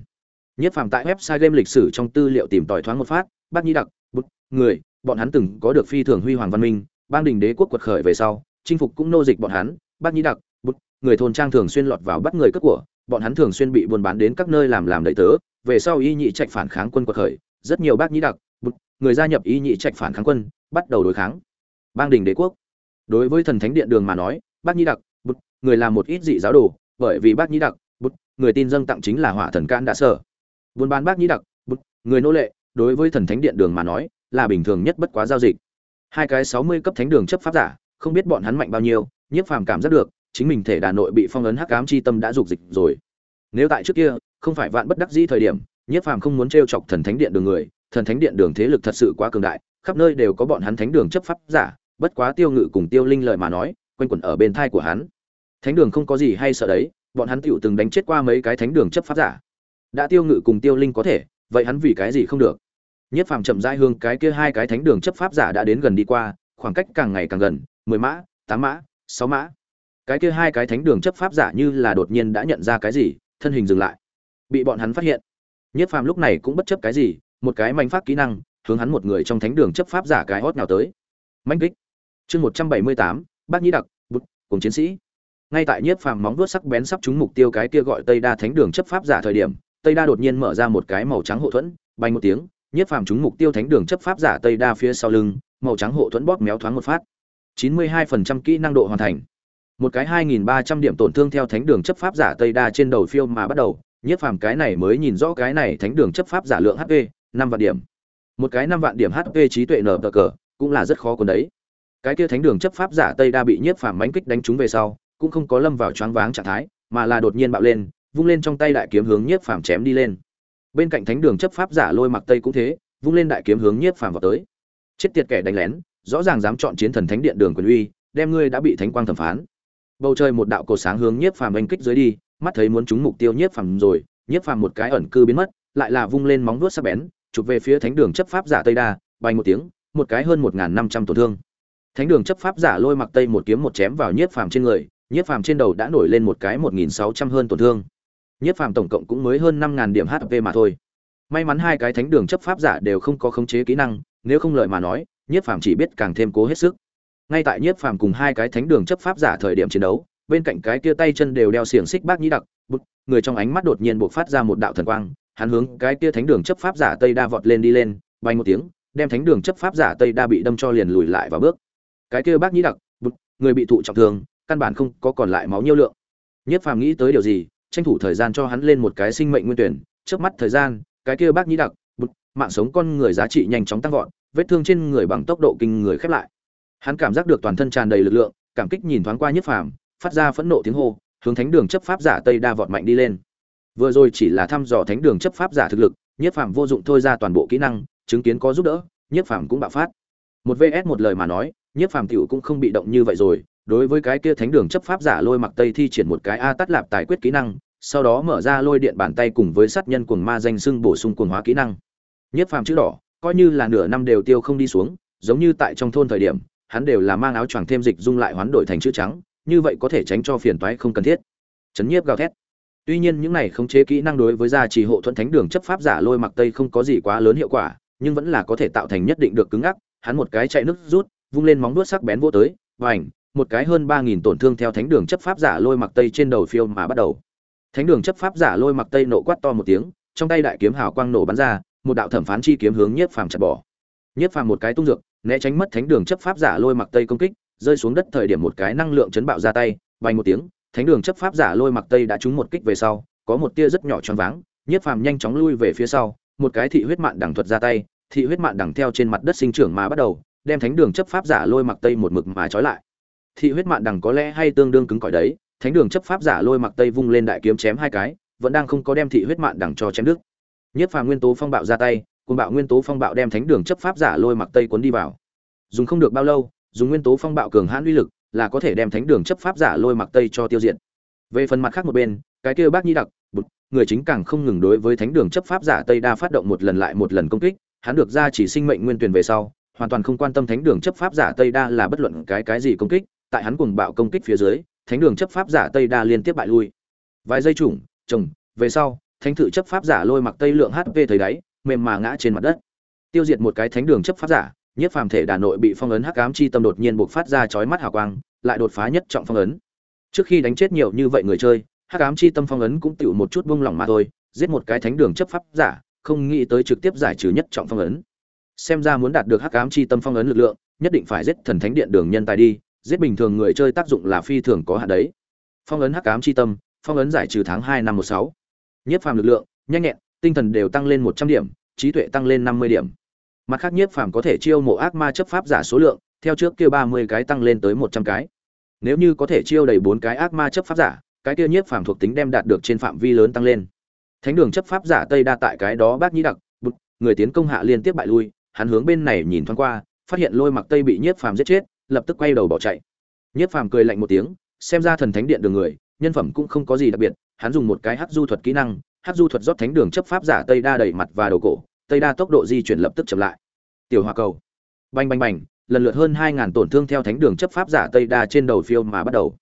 Nhất phàm tại website game lịch sử trong tư liệu tìm tòi thoáng một phát, bác nhĩ đặc bút người, bọn hắn từng có được phi thường huy hoàng văn minh, bang đình đế quốc quật khởi về sau, chinh phục cũng nô dịch bọn hắn, bác nhĩ đặc bút người thôn trang thường xuyên lọt vào bắt người cướp của bọn hắn thường xuyên bị buôn bán đến các nơi làm làm đầy tớ, về sau y nhị trạch phản kháng quân quật khởi, rất nhiều bác nhĩ đặc, bụt, người gia nhập y nhị trạch phản kháng quân, bắt đầu đối kháng. Bang đình đế quốc. Đối với thần thánh điện đường mà nói, bác nhĩ đặc, bụt, người làm một ít dị giáo đồ, bởi vì bác nhĩ đặc, bụt, người tin dâng tặng chính là hỏa thần can đã sở. Buôn bán bác nhĩ đặc, bụt, người nô lệ, đối với thần thánh điện đường mà nói, là bình thường nhất bất quá giao dịch. Hai cái sáu mươi cấp thánh đường chấp pháp giả, không biết bọn hắn mạnh bao nhiêu, nhiếp phàm cảm giác được chính mình thể đà nội bị phong ấn hắc ám chi tâm đã dục dịch rồi. Nếu tại trước kia, không phải vạn bất đắc dĩ thời điểm nhiếp phàm không muốn trêu chọc thần thánh điện đường người, thần thánh điện đường thế lực thật sự quá cường đại, khắp nơi đều có bọn hắn thánh đường chấp pháp giả, bất quá tiêu ngự cùng tiêu linh lời mà nói, quanh quẩn ở bên thai của hắn. Thánh đường không có gì hay sợ đấy, bọn hắn tựu từng đánh chết qua mấy cái thánh đường chấp pháp giả. Đã tiêu ngự cùng tiêu linh có thể, vậy hắn vì cái gì không được? Nhất phàm chậm rãi hương cái kia hai cái thánh đường chấp pháp giả đã đến gần đi qua, khoảng cách càng ngày càng gần, mười mã, tám mã, sáu mã cái kia hai cái thánh đường chấp pháp giả như là đột nhiên đã nhận ra cái gì, thân hình dừng lại. Bị bọn hắn phát hiện. Nhất phàm lúc này cũng bất chấp cái gì, một cái manh phát kỹ năng, hướng hắn một người trong thánh đường chấp pháp giả cái hót nào tới. Manh kích. Chương một trăm bảy mươi tám, bác nhĩ đặc bút cùng chiến sĩ. Ngay tại nhiếp phàm móng vuốt sắc bén sắp trúng mục tiêu cái kia gọi tây đa thánh đường chấp pháp giả thời điểm, tây đa đột nhiên mở ra một cái màu trắng hộ thuẫn, bay một tiếng nhiếp phàm trúng mục tiêu thánh đường chấp pháp giả tây đa phía sau lưng, màu trắng hộ thuẫn bóp méo thoáng một phát. Chín mươi hai phần trăm kỹ năng độ hoàn thành một cái hai nghìn ba trăm điểm tổn thương theo thánh đường chấp pháp giả tây đa trên đầu phiêu mà bắt đầu, nhiếp phàm cái này mới nhìn rõ cái này thánh đường chấp pháp giả lượng hp năm vạn điểm. Một cái năm vạn điểm hp trí tuệ nở cờ, cũng là rất khó còn đấy. Cái kia thánh đường chấp pháp giả tây đa bị nhiếp phàm mánh kích đánh trúng về sau, cũng không có lâm vào choáng váng trạng thái, mà là đột nhiên bạo lên, vung lên trong tay đại kiếm hướng nhiếp phàm chém đi lên. Bên cạnh thánh đường chấp pháp giả lôi mặc tây cũng thế, vung lên đại kiếm hướng nhiếp phàm vào tới. Chết tiệt kẻ đánh lén, rõ ràng dám chọn chiến thần thánh điện đường quyền uy, đem ngươi đã bị thánh quang thẩm phán bầu trời một đạo cổ sáng hướng nhiếp phàm oanh kích dưới đi, mắt thấy muốn trúng mục tiêu nhiếp phàm rồi, nhiếp phàm một cái ẩn cư biến mất, lại là vung lên móng vuốt sắc bén, chụp về phía thánh đường chấp pháp giả tây đa, bay một tiếng, một cái hơn một năm trăm tổn thương. Thánh đường chấp pháp giả lôi mặc tây một kiếm một chém vào nhiếp phàm trên người, nhiếp phàm trên đầu đã nổi lên một cái một nghìn sáu trăm hơn tổn thương. Nhiếp phàm tổng cộng cũng mới hơn năm ngàn điểm hp mà thôi. May mắn hai cái thánh đường chấp pháp giả đều không có khống chế kỹ năng, nếu không lợi mà nói, nhiếp phàm chỉ biết càng thêm cố hết sức ngay tại nhiếp phàm cùng hai cái thánh đường chấp pháp giả thời điểm chiến đấu bên cạnh cái kia tay chân đều đeo xiềng xích bác nhĩ đặc bút người trong ánh mắt đột nhiên buộc phát ra một đạo thần quang hắn hướng cái kia thánh đường chấp pháp giả tây đa vọt lên đi lên bay một tiếng đem thánh đường chấp pháp giả tây đa bị đâm cho liền lùi lại và bước cái kia bác nhĩ đặc bút người bị thụ trọng thương căn bản không có còn lại máu nhiêu lượng Nhiếp Phàm nghĩ tới điều gì, tranh thủ thời gian cho hắn lên một cái sinh mệnh nguyên tuyển, trước mắt thời gian, cái kia bác nhĩ đặc, bút mạng sống con người giá trị nhanh chóng tăng vọt, vết thương trên người bằng tốc độ kinh người khép lại. Hắn cảm giác được toàn thân tràn đầy lực lượng, cảm kích nhìn thoáng qua Nhiếp Phàm, phát ra phẫn nộ tiếng hô, hướng thánh đường chấp pháp giả Tây Đa vọt mạnh đi lên. Vừa rồi chỉ là thăm dò thánh đường chấp pháp giả thực lực, Nhiếp Phàm vô dụng thôi ra toàn bộ kỹ năng, chứng kiến có giúp đỡ, Nhiếp Phàm cũng bạo phát. Một VS một lời mà nói, Nhiếp Phàm tiểu cũng không bị động như vậy rồi, đối với cái kia thánh đường chấp pháp giả lôi mặc tây thi triển một cái a tắt lạp tài quyết kỹ năng sau đó mở ra lôi điện bàn tay cùng với sát nhân cuồng ma danh xưng bổ sung cuồng hóa kỹ năng nhiếp phàm chữ đỏ coi như là nửa năm đều tiêu không đi xuống giống như tại trong thôn thời điểm hắn đều là mang áo choàng thêm dịch dung lại hoán đổi thành chữ trắng, như vậy có thể tránh cho phiền toái không cần thiết. Chấn nhiếp gào thét. Tuy nhiên những này khống chế kỹ năng đối với gia trì hộ thuẫn thánh đường chấp pháp giả lôi mặc tây không có gì quá lớn hiệu quả, nhưng vẫn là có thể tạo thành nhất định được cứng ngắc. Hắn một cái chạy nước rút, vung lên móng đuốt sắc bén vô tới và ảnh một cái hơn ba nghìn tổn thương theo thánh đường chấp pháp giả lôi mặc tây trên đầu phiêu mà bắt đầu. Thánh đường chấp pháp giả lôi mặc tây nộ quát to một tiếng, trong tay đại kiếm hào quang nổ bắn ra, một đạo thẩm phán chi kiếm hướng nhiếp phàm chặt bỏ. Nhiếp phàm một cái tung dược né tránh mất thánh đường chấp pháp giả lôi mặc tây công kích, rơi xuống đất thời điểm một cái năng lượng chấn bạo ra tay vang một tiếng, thánh đường chấp pháp giả lôi mặc tây đã trúng một kích về sau, có một tia rất nhỏ tròn váng nhiếp phàm nhanh chóng lui về phía sau, một cái thị huyết mạn đằng thuật ra tay, thị huyết mạn đằng theo trên mặt đất sinh trưởng mà bắt đầu, đem thánh đường chấp pháp giả lôi mặc tây một mực mà trói lại. Thị huyết mạn đằng có lẽ hay tương đương cứng cỏi đấy, thánh đường chấp pháp giả lôi mặc tây vung lên đại kiếm chém hai cái, vẫn đang không có đem thị huyết mạn đằng cho chém đứt. Nhất phàm nguyên tố phong bạo ra tay cùng bạo nguyên tố phong bạo đem thánh đường chấp pháp giả lôi mặc tây cuốn đi vào dùng không được bao lâu dùng nguyên tố phong bạo cường hãn uy lực là có thể đem thánh đường chấp pháp giả lôi mặc tây cho tiêu diệt về phần mặt khác một bên cái kia bác nhi đặc bụt người chính càng không ngừng đối với thánh đường chấp pháp giả tây đa phát động một lần lại một lần công kích hắn được ra chỉ sinh mệnh nguyên tuyển về sau hoàn toàn không quan tâm thánh đường chấp pháp giả tây đa là bất luận cái cái gì công kích tại hắn cùng bạo công kích phía dưới, thánh đường chấp pháp giả Tây Đa liên tiếp bại lui. Vài giây chủng chồng, về sau, thánh thự chấp pháp giả lôi mặc Tây lượng HP thời đáy, mềm mà ngã trên mặt đất. Tiêu diệt một cái thánh đường chấp pháp giả, nhất phàm thể đà nội bị phong ấn hắc ám chi tâm đột nhiên bộc phát ra chói mắt hào quang, lại đột phá nhất trọng phong ấn. Trước khi đánh chết nhiều như vậy người chơi, hắc ám chi tâm phong ấn cũng tiểu một chút buông lỏng mà thôi, giết một cái thánh đường chấp pháp giả, không nghĩ tới trực tiếp giải trừ nhất trọng phong ấn. Xem ra muốn đạt được hắc ám chi tâm phong ấn lực lượng, nhất định phải giết thần thánh điện đường nhân tài đi, giết bình thường người chơi tác dụng là phi thường có hạn đấy phong ấn hắc ám chi tâm phong ấn giải trừ tháng hai năm một sáu nhiếp phàm lực lượng nhanh nhẹn tinh thần đều tăng lên một trăm điểm, trí tuệ tăng lên năm mươi điểm. Mặt khác nhiếp phàm có thể chiêu mộ ác ma chấp pháp giả số lượng, theo trước kia ba mươi cái tăng lên tới một trăm cái. Nếu như có thể chiêu đầy bốn cái ác ma chấp pháp giả, cái kia nhiếp phàm thuộc tính đem đạt được trên phạm vi lớn tăng lên. Thánh đường chấp pháp giả tây đa tại cái đó bác nhĩ đặc, bụt, người tiến công hạ liên tiếp bại lui, hắn hướng bên này nhìn thoáng qua, phát hiện lôi mặc tây bị nhiếp phàm giết chết, lập tức quay đầu bỏ chạy. Nhiếp phàm cười lạnh một tiếng, xem ra thần thánh điện đường người, nhân phẩm cũng không có gì đặc biệt, hắn dùng một cái hắc du thuật kỹ năng Hát du thuật rót thánh đường chấp pháp giả tây đa đầy mặt và đầu cổ, tây đa tốc độ di chuyển lập tức chậm lại. Tiểu hòa cầu. Bành bành bành, lần lượt hơn hai ngàn tổn thương theo thánh đường chấp pháp giả tây đa trên đầu phiêu mà bắt đầu.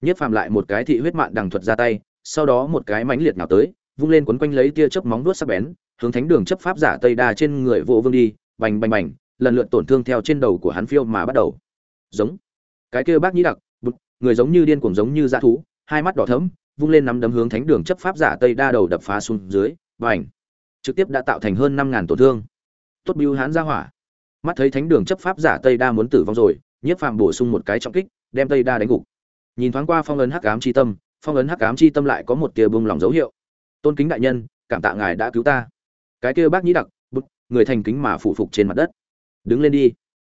Nhất phàm lại một cái thị huyết mạng đằng thuật ra tay, sau đó một cái mãnh liệt nào tới, vung lên quấn quanh lấy tia chớp móng vuốt sắc bén, hướng thánh đường chấp pháp giả tây đa trên người vô vương đi, bành bành bành, lần lượt tổn thương theo trên đầu của hắn phiêu mà bắt đầu. Giống. Cái kia bác nhĩ đặc, bụt, người giống như điên cuồng giống như dã thú, hai mắt đỏ thẫm vung lên nắm đấm hướng thánh đường chấp pháp giả tây đa đầu đập phá xuống dưới và ảnh trực tiếp đã tạo thành hơn năm ngàn tổn thương. Tốt biêu hán ra hỏa. Mắt thấy thánh đường chấp pháp giả tây đa muốn tử vong rồi nhiếp phàm bổ sung một cái trọng kích đem tây đa đánh gục. Nhìn thoáng qua phong ấn hắc ám chi tâm phong ấn hắc ám chi tâm lại có một tia bông lòng dấu hiệu. Tôn kính đại nhân cảm tạ ngài đã cứu ta. Cái kia bác nhĩ đặc bút người thành kính mà phụ phục trên mặt đất. Đứng lên đi.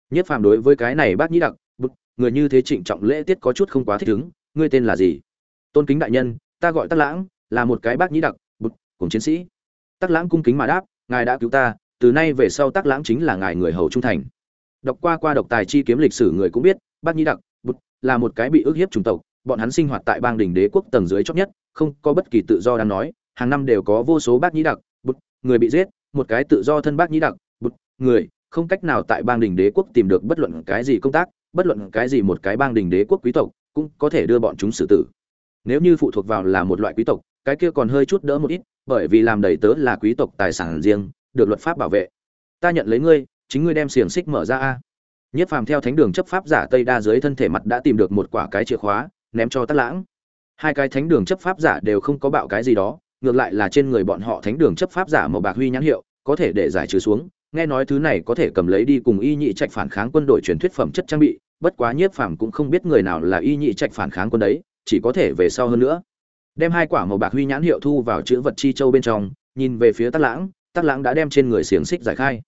Nhiếp phàm đối với cái này bác nhĩ đặc, bút người như thế trịnh trọng lễ tiết có chút không quá thích ứng, ngươi tên là gì? Tôn kính đại nhân, ta gọi Tắc Lãng, là một cái bác nhĩ đặc, bực, cùng chiến sĩ. Tắc Lãng cung kính mà đáp, ngài đã cứu ta, từ nay về sau Tắc Lãng chính là ngài người hầu trung thành. Đọc qua qua độc tài chi kiếm lịch sử người cũng biết, bác nhĩ đặc, bực, là một cái bị ức hiếp chủng tộc, bọn hắn sinh hoạt tại bang đình đế quốc tầng dưới chót nhất, không có bất kỳ tự do đang nói, hàng năm đều có vô số bác nhĩ đặc, bực, người bị giết, một cái tự do thân bác nhĩ đặc, bực, người không cách nào tại bang đình đế quốc tìm được bất luận cái gì công tác bất luận cái gì một cái bang đình đế quốc quý tộc cũng có thể đưa bọn chúng xử tử nếu như phụ thuộc vào là một loại quý tộc, cái kia còn hơi chút đỡ một ít, bởi vì làm đầy tớ là quý tộc tài sản riêng, được luật pháp bảo vệ. Ta nhận lấy ngươi, chính ngươi đem xiềng xích mở ra a. Nhất phàm theo thánh đường chấp pháp giả tây đa dưới thân thể mặt đã tìm được một quả cái chìa khóa, ném cho tắt lãng. Hai cái thánh đường chấp pháp giả đều không có bạo cái gì đó, ngược lại là trên người bọn họ thánh đường chấp pháp giả màu bạc huy nhãn hiệu, có thể để giải trừ xuống. Nghe nói thứ này có thể cầm lấy đi cùng y nhị trạch phản kháng quân đội truyền thuyết phẩm chất trang bị, bất quá nhiếp phàm cũng không biết người nào là y nhị trạch phản kháng quân đấy chỉ có thể về sau hơn nữa. Đem hai quả màu bạc huy nhãn hiệu thu vào chữ vật chi châu bên trong, nhìn về phía tắc lãng tắc lãng đã đem trên người xiềng xích giải khai.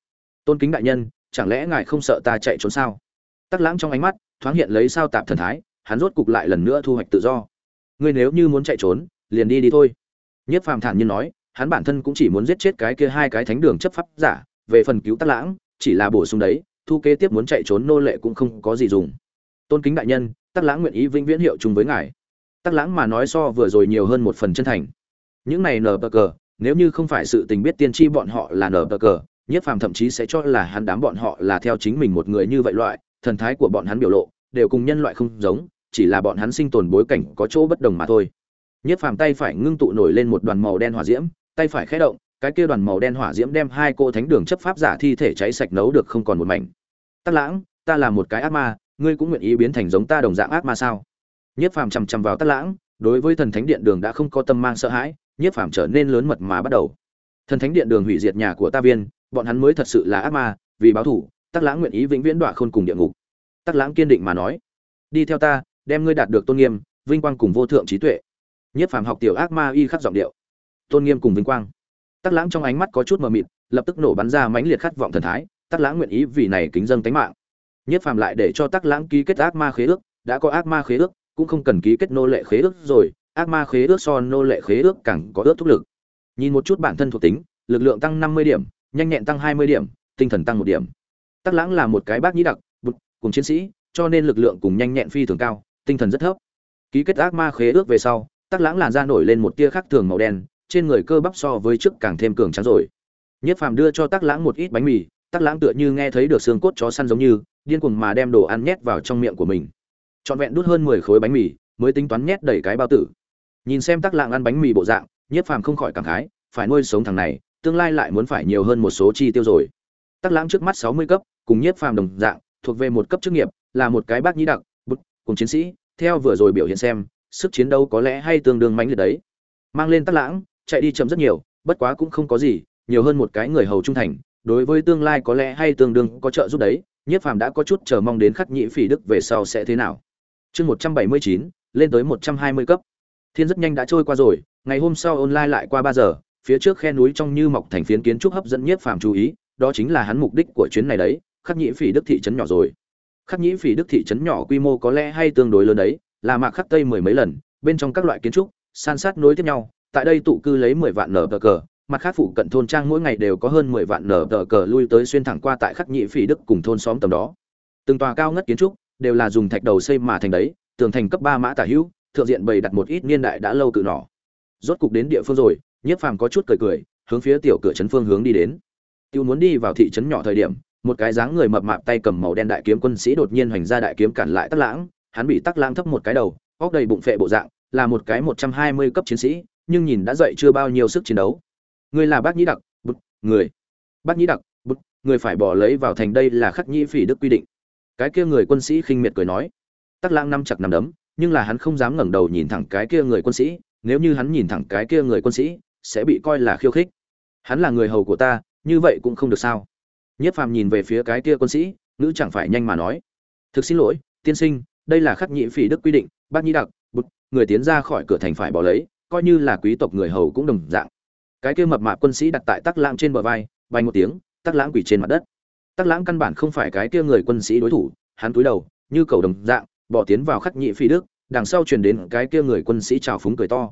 Tôn kính đại nhân, chẳng lẽ ngài không sợ ta chạy trốn sao? Tắc lãng trong ánh mắt, thoáng hiện lấy sao tạp thần thái, hắn rốt cục lại lần nữa thu hoạch tự do. Ngươi nếu như muốn chạy trốn, liền đi đi thôi. Nhất phàm thản nhiên nói, hắn bản thân cũng chỉ muốn giết chết cái kia hai cái thánh đường chấp pháp giả, về phần cứu tắc lãng, chỉ là bổ sung đấy, thu kế tiếp muốn chạy trốn nô lệ cũng không có gì dùng. Tôn kính đại nhân, tắc lãng nguyện ý vĩnh viễn hiệu chung với ngài tắc lãng mà nói so vừa rồi nhiều hơn một phần chân thành. Những này nở bờ cờ, nếu như không phải sự tình biết tiên tri bọn họ là nở bờ cờ, nhất phàm thậm chí sẽ cho là hắn đám bọn họ là theo chính mình một người như vậy loại, thần thái của bọn hắn biểu lộ, đều cùng nhân loại không giống, chỉ là bọn hắn sinh tồn bối cảnh có chỗ bất đồng mà thôi. Nhất phàm tay phải ngưng tụ nổi lên một đoàn màu đen hỏa diễm, tay phải khẽ động, cái kia đoàn màu đen hỏa diễm đem hai cô thánh đường chấp pháp giả thi thể cháy sạch nấu được không còn một mảnh. Tắc lãng, ta là một cái ác ma, ngươi cũng nguyện ý biến thành giống ta đồng dạng ác ma sao? Nhiếp phàm chằm chằm vào tắc lãng, đối với thần thánh điện đường đã không có tâm mang sợ hãi Nhiếp phàm trở nên lớn mật mà bắt đầu. Thần thánh điện đường hủy diệt nhà của ta viên, bọn hắn mới thật sự là ác ma, vì báo thủ tắc lãng nguyện ý vĩnh viễn đọa khôn cùng địa ngục. Tắc lãng kiên định mà nói, đi theo ta, đem ngươi đạt được tôn nghiêm, vinh quang cùng vô thượng trí tuệ. Nhiếp phàm học tiểu ác ma y khắc giọng điệu, tôn nghiêm cùng vinh quang. Tắc lãng trong ánh mắt có chút mờ mịt, lập tức nổ bắn ra mãnh liệt khát vọng thần thái tắc lãng nguyện ý vì này kính dâng tánh mạng. Nhiếp phàm lại để cho tắc lãng ký kết ác ma khế ước, đã có ác ma khế ước cũng không cần ký kết nô lệ khế ước rồi, ác ma khế ước so nô lệ khế ước càng có ước thúc lực. Nhìn một chút bản thân thuộc tính, lực lượng tăng năm mươi điểm, nhanh nhẹn tăng hai mươi điểm, tinh thần tăng một điểm. Tắc lãng là một cái bác nhĩ đặc, bụt, cùng chiến sĩ, cho nên lực lượng cùng nhanh nhẹn phi thường cao, tinh thần rất thấp. Ký kết ác ma khế ước về sau, tắc lãng làn da nổi lên một tia khác thường màu đen, trên người cơ bắp so với trước càng thêm cường trắng rồi. Nhất phàm đưa cho tắc lãng một ít bánh mì, tắc lãng tựa như nghe thấy được xương cốt chó săn giống như, điên cuồng mà đem đồ ăn nhét vào trong miệng của mình trọn vẹn đút hơn mười khối bánh mì, mới tính toán nhét đầy cái bao tử. Nhìn xem tắc lãng ăn bánh mì bộ dạng nhất phàm không khỏi cảm khái, phải nuôi sống thằng này, tương lai lại muốn phải nhiều hơn một số chi tiêu rồi. Tắc lãng trước mắt sáu mươi cấp, cùng nhất phàm đồng dạng, thuộc về một cấp chức nghiệp, là một cái bác nhĩ đặc, bút, cùng chiến sĩ, theo vừa rồi biểu hiện xem, sức chiến đấu có lẽ hay tương đương mãnh liệt đấy. Mang lên tắc lãng, chạy đi chậm rất nhiều, bất quá cũng không có gì, nhiều hơn một cái người hầu trung thành, đối với tương lai có lẽ hay tương đương có trợ giúp đấy, nhiếp phàm đã có chút chờ mong đến khắc nhĩ phỉ đức về sau sẽ thế nào chương một trăm bảy mươi chín, lên tới một trăm hai mươi cấp. Thiên rất nhanh đã trôi qua rồi, ngày hôm sau online lại qua ba giờ, phía trước khe núi trong như mọc thành phiến kiến trúc hấp dẫn nhiếp phàm chú ý, đó chính là hắn mục đích của chuyến này đấy, khắc nhĩ phỉ đức thị trấn nhỏ rồi. Khắc nhĩ phỉ đức thị trấn nhỏ quy mô có lẽ hay tương đối lớn đấy, là mạc khắc tây mười mấy lần, bên trong các loại kiến trúc, san sát nối tiếp nhau, tại đây tụ cư lấy mười vạn nở tờ cờ, mặt khác phụ cận thôn trang mỗi ngày đều có hơn mười vạn nở tờ cờ lui tới xuyên thẳng qua tại khắc nhĩ phỉ đức cùng thôn xóm tầm đó. Từng tòa cao ngất kiến trúc đều là dùng thạch đầu xây mà thành đấy, tường thành cấp ba mã tả hữu, thượng diện bày đặt một ít niên đại đã lâu cự nỏ. Rốt cục đến địa phương rồi, nhiếp phàm có chút cười cười, hướng phía tiểu cửa trấn phương hướng đi đến. Tiêu muốn đi vào thị trấn nhỏ thời điểm, một cái dáng người mập mạp tay cầm màu đen đại kiếm quân sĩ đột nhiên hoành ra đại kiếm cản lại tắc lãng, hắn bị tắc lãng thấp một cái đầu, óc đầy bụng phệ bộ dạng, là một cái một trăm hai mươi cấp chiến sĩ, nhưng nhìn đã dậy chưa bao nhiêu sức chiến đấu. Người là bác nhĩ đặc bút người. Bác nhĩ đặc bút người phải bỏ lấy vào thành đây là khắc nhĩ phỉ đức quy định cái kia người quân sĩ khinh miệt cười nói. Tắc lãng năm chặt nằm đấm, nhưng là hắn không dám ngẩng đầu nhìn thẳng cái kia người quân sĩ, nếu như hắn nhìn thẳng cái kia người quân sĩ, sẽ bị coi là khiêu khích. Hắn là người hầu của ta, như vậy cũng không được sao. Nhất phàm nhìn về phía cái kia quân sĩ nữ chẳng phải nhanh mà nói. Thực xin lỗi, tiên sinh, đây là khắc nhị phỉ đức quy định bác nhĩ đặc bút người tiến ra khỏi cửa thành phải bỏ lấy, coi như là quý tộc người hầu cũng đồng dạng. Cái kia mập mạp quân sĩ đặt tại tắc lãng trên bờ vai bay một tiếng, tắc lãng quỳ trên mặt đất tắc lãng căn bản không phải cái kia người quân sĩ đối thủ, hắn cúi đầu, như cầu đồng dạng, bỏ tiến vào khắc nhị phi đức, đằng sau truyền đến cái kia người quân sĩ trào phúng cười to.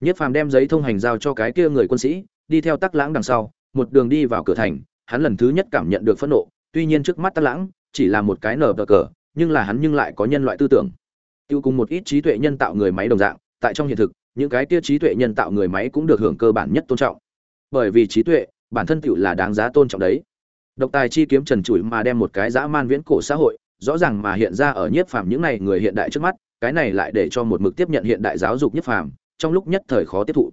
Nhất phàm đem giấy thông hành giao cho cái kia người quân sĩ, đi theo tắc lãng đằng sau, một đường đi vào cửa thành, hắn lần thứ nhất cảm nhận được phẫn nộ, tuy nhiên trước mắt tắc lãng chỉ là một cái nở bờ cờ, nhưng là hắn nhưng lại có nhân loại tư tưởng. Tiêu cùng một ít trí tuệ nhân tạo người máy đồng dạng, tại trong hiện thực, những cái kia trí tuệ nhân tạo người máy cũng được hưởng cơ bản nhất tôn trọng. Bởi vì trí tuệ, bản thân tiểu là đáng giá tôn trọng đấy độc tài chi kiếm trần trụi mà đem một cái dã man viễn cổ xã hội, rõ ràng mà hiện ra ở nhiếp phàm những này người hiện đại trước mắt, cái này lại để cho một mực tiếp nhận hiện đại giáo dục nhiếp phàm, trong lúc nhất thời khó tiếp thụ.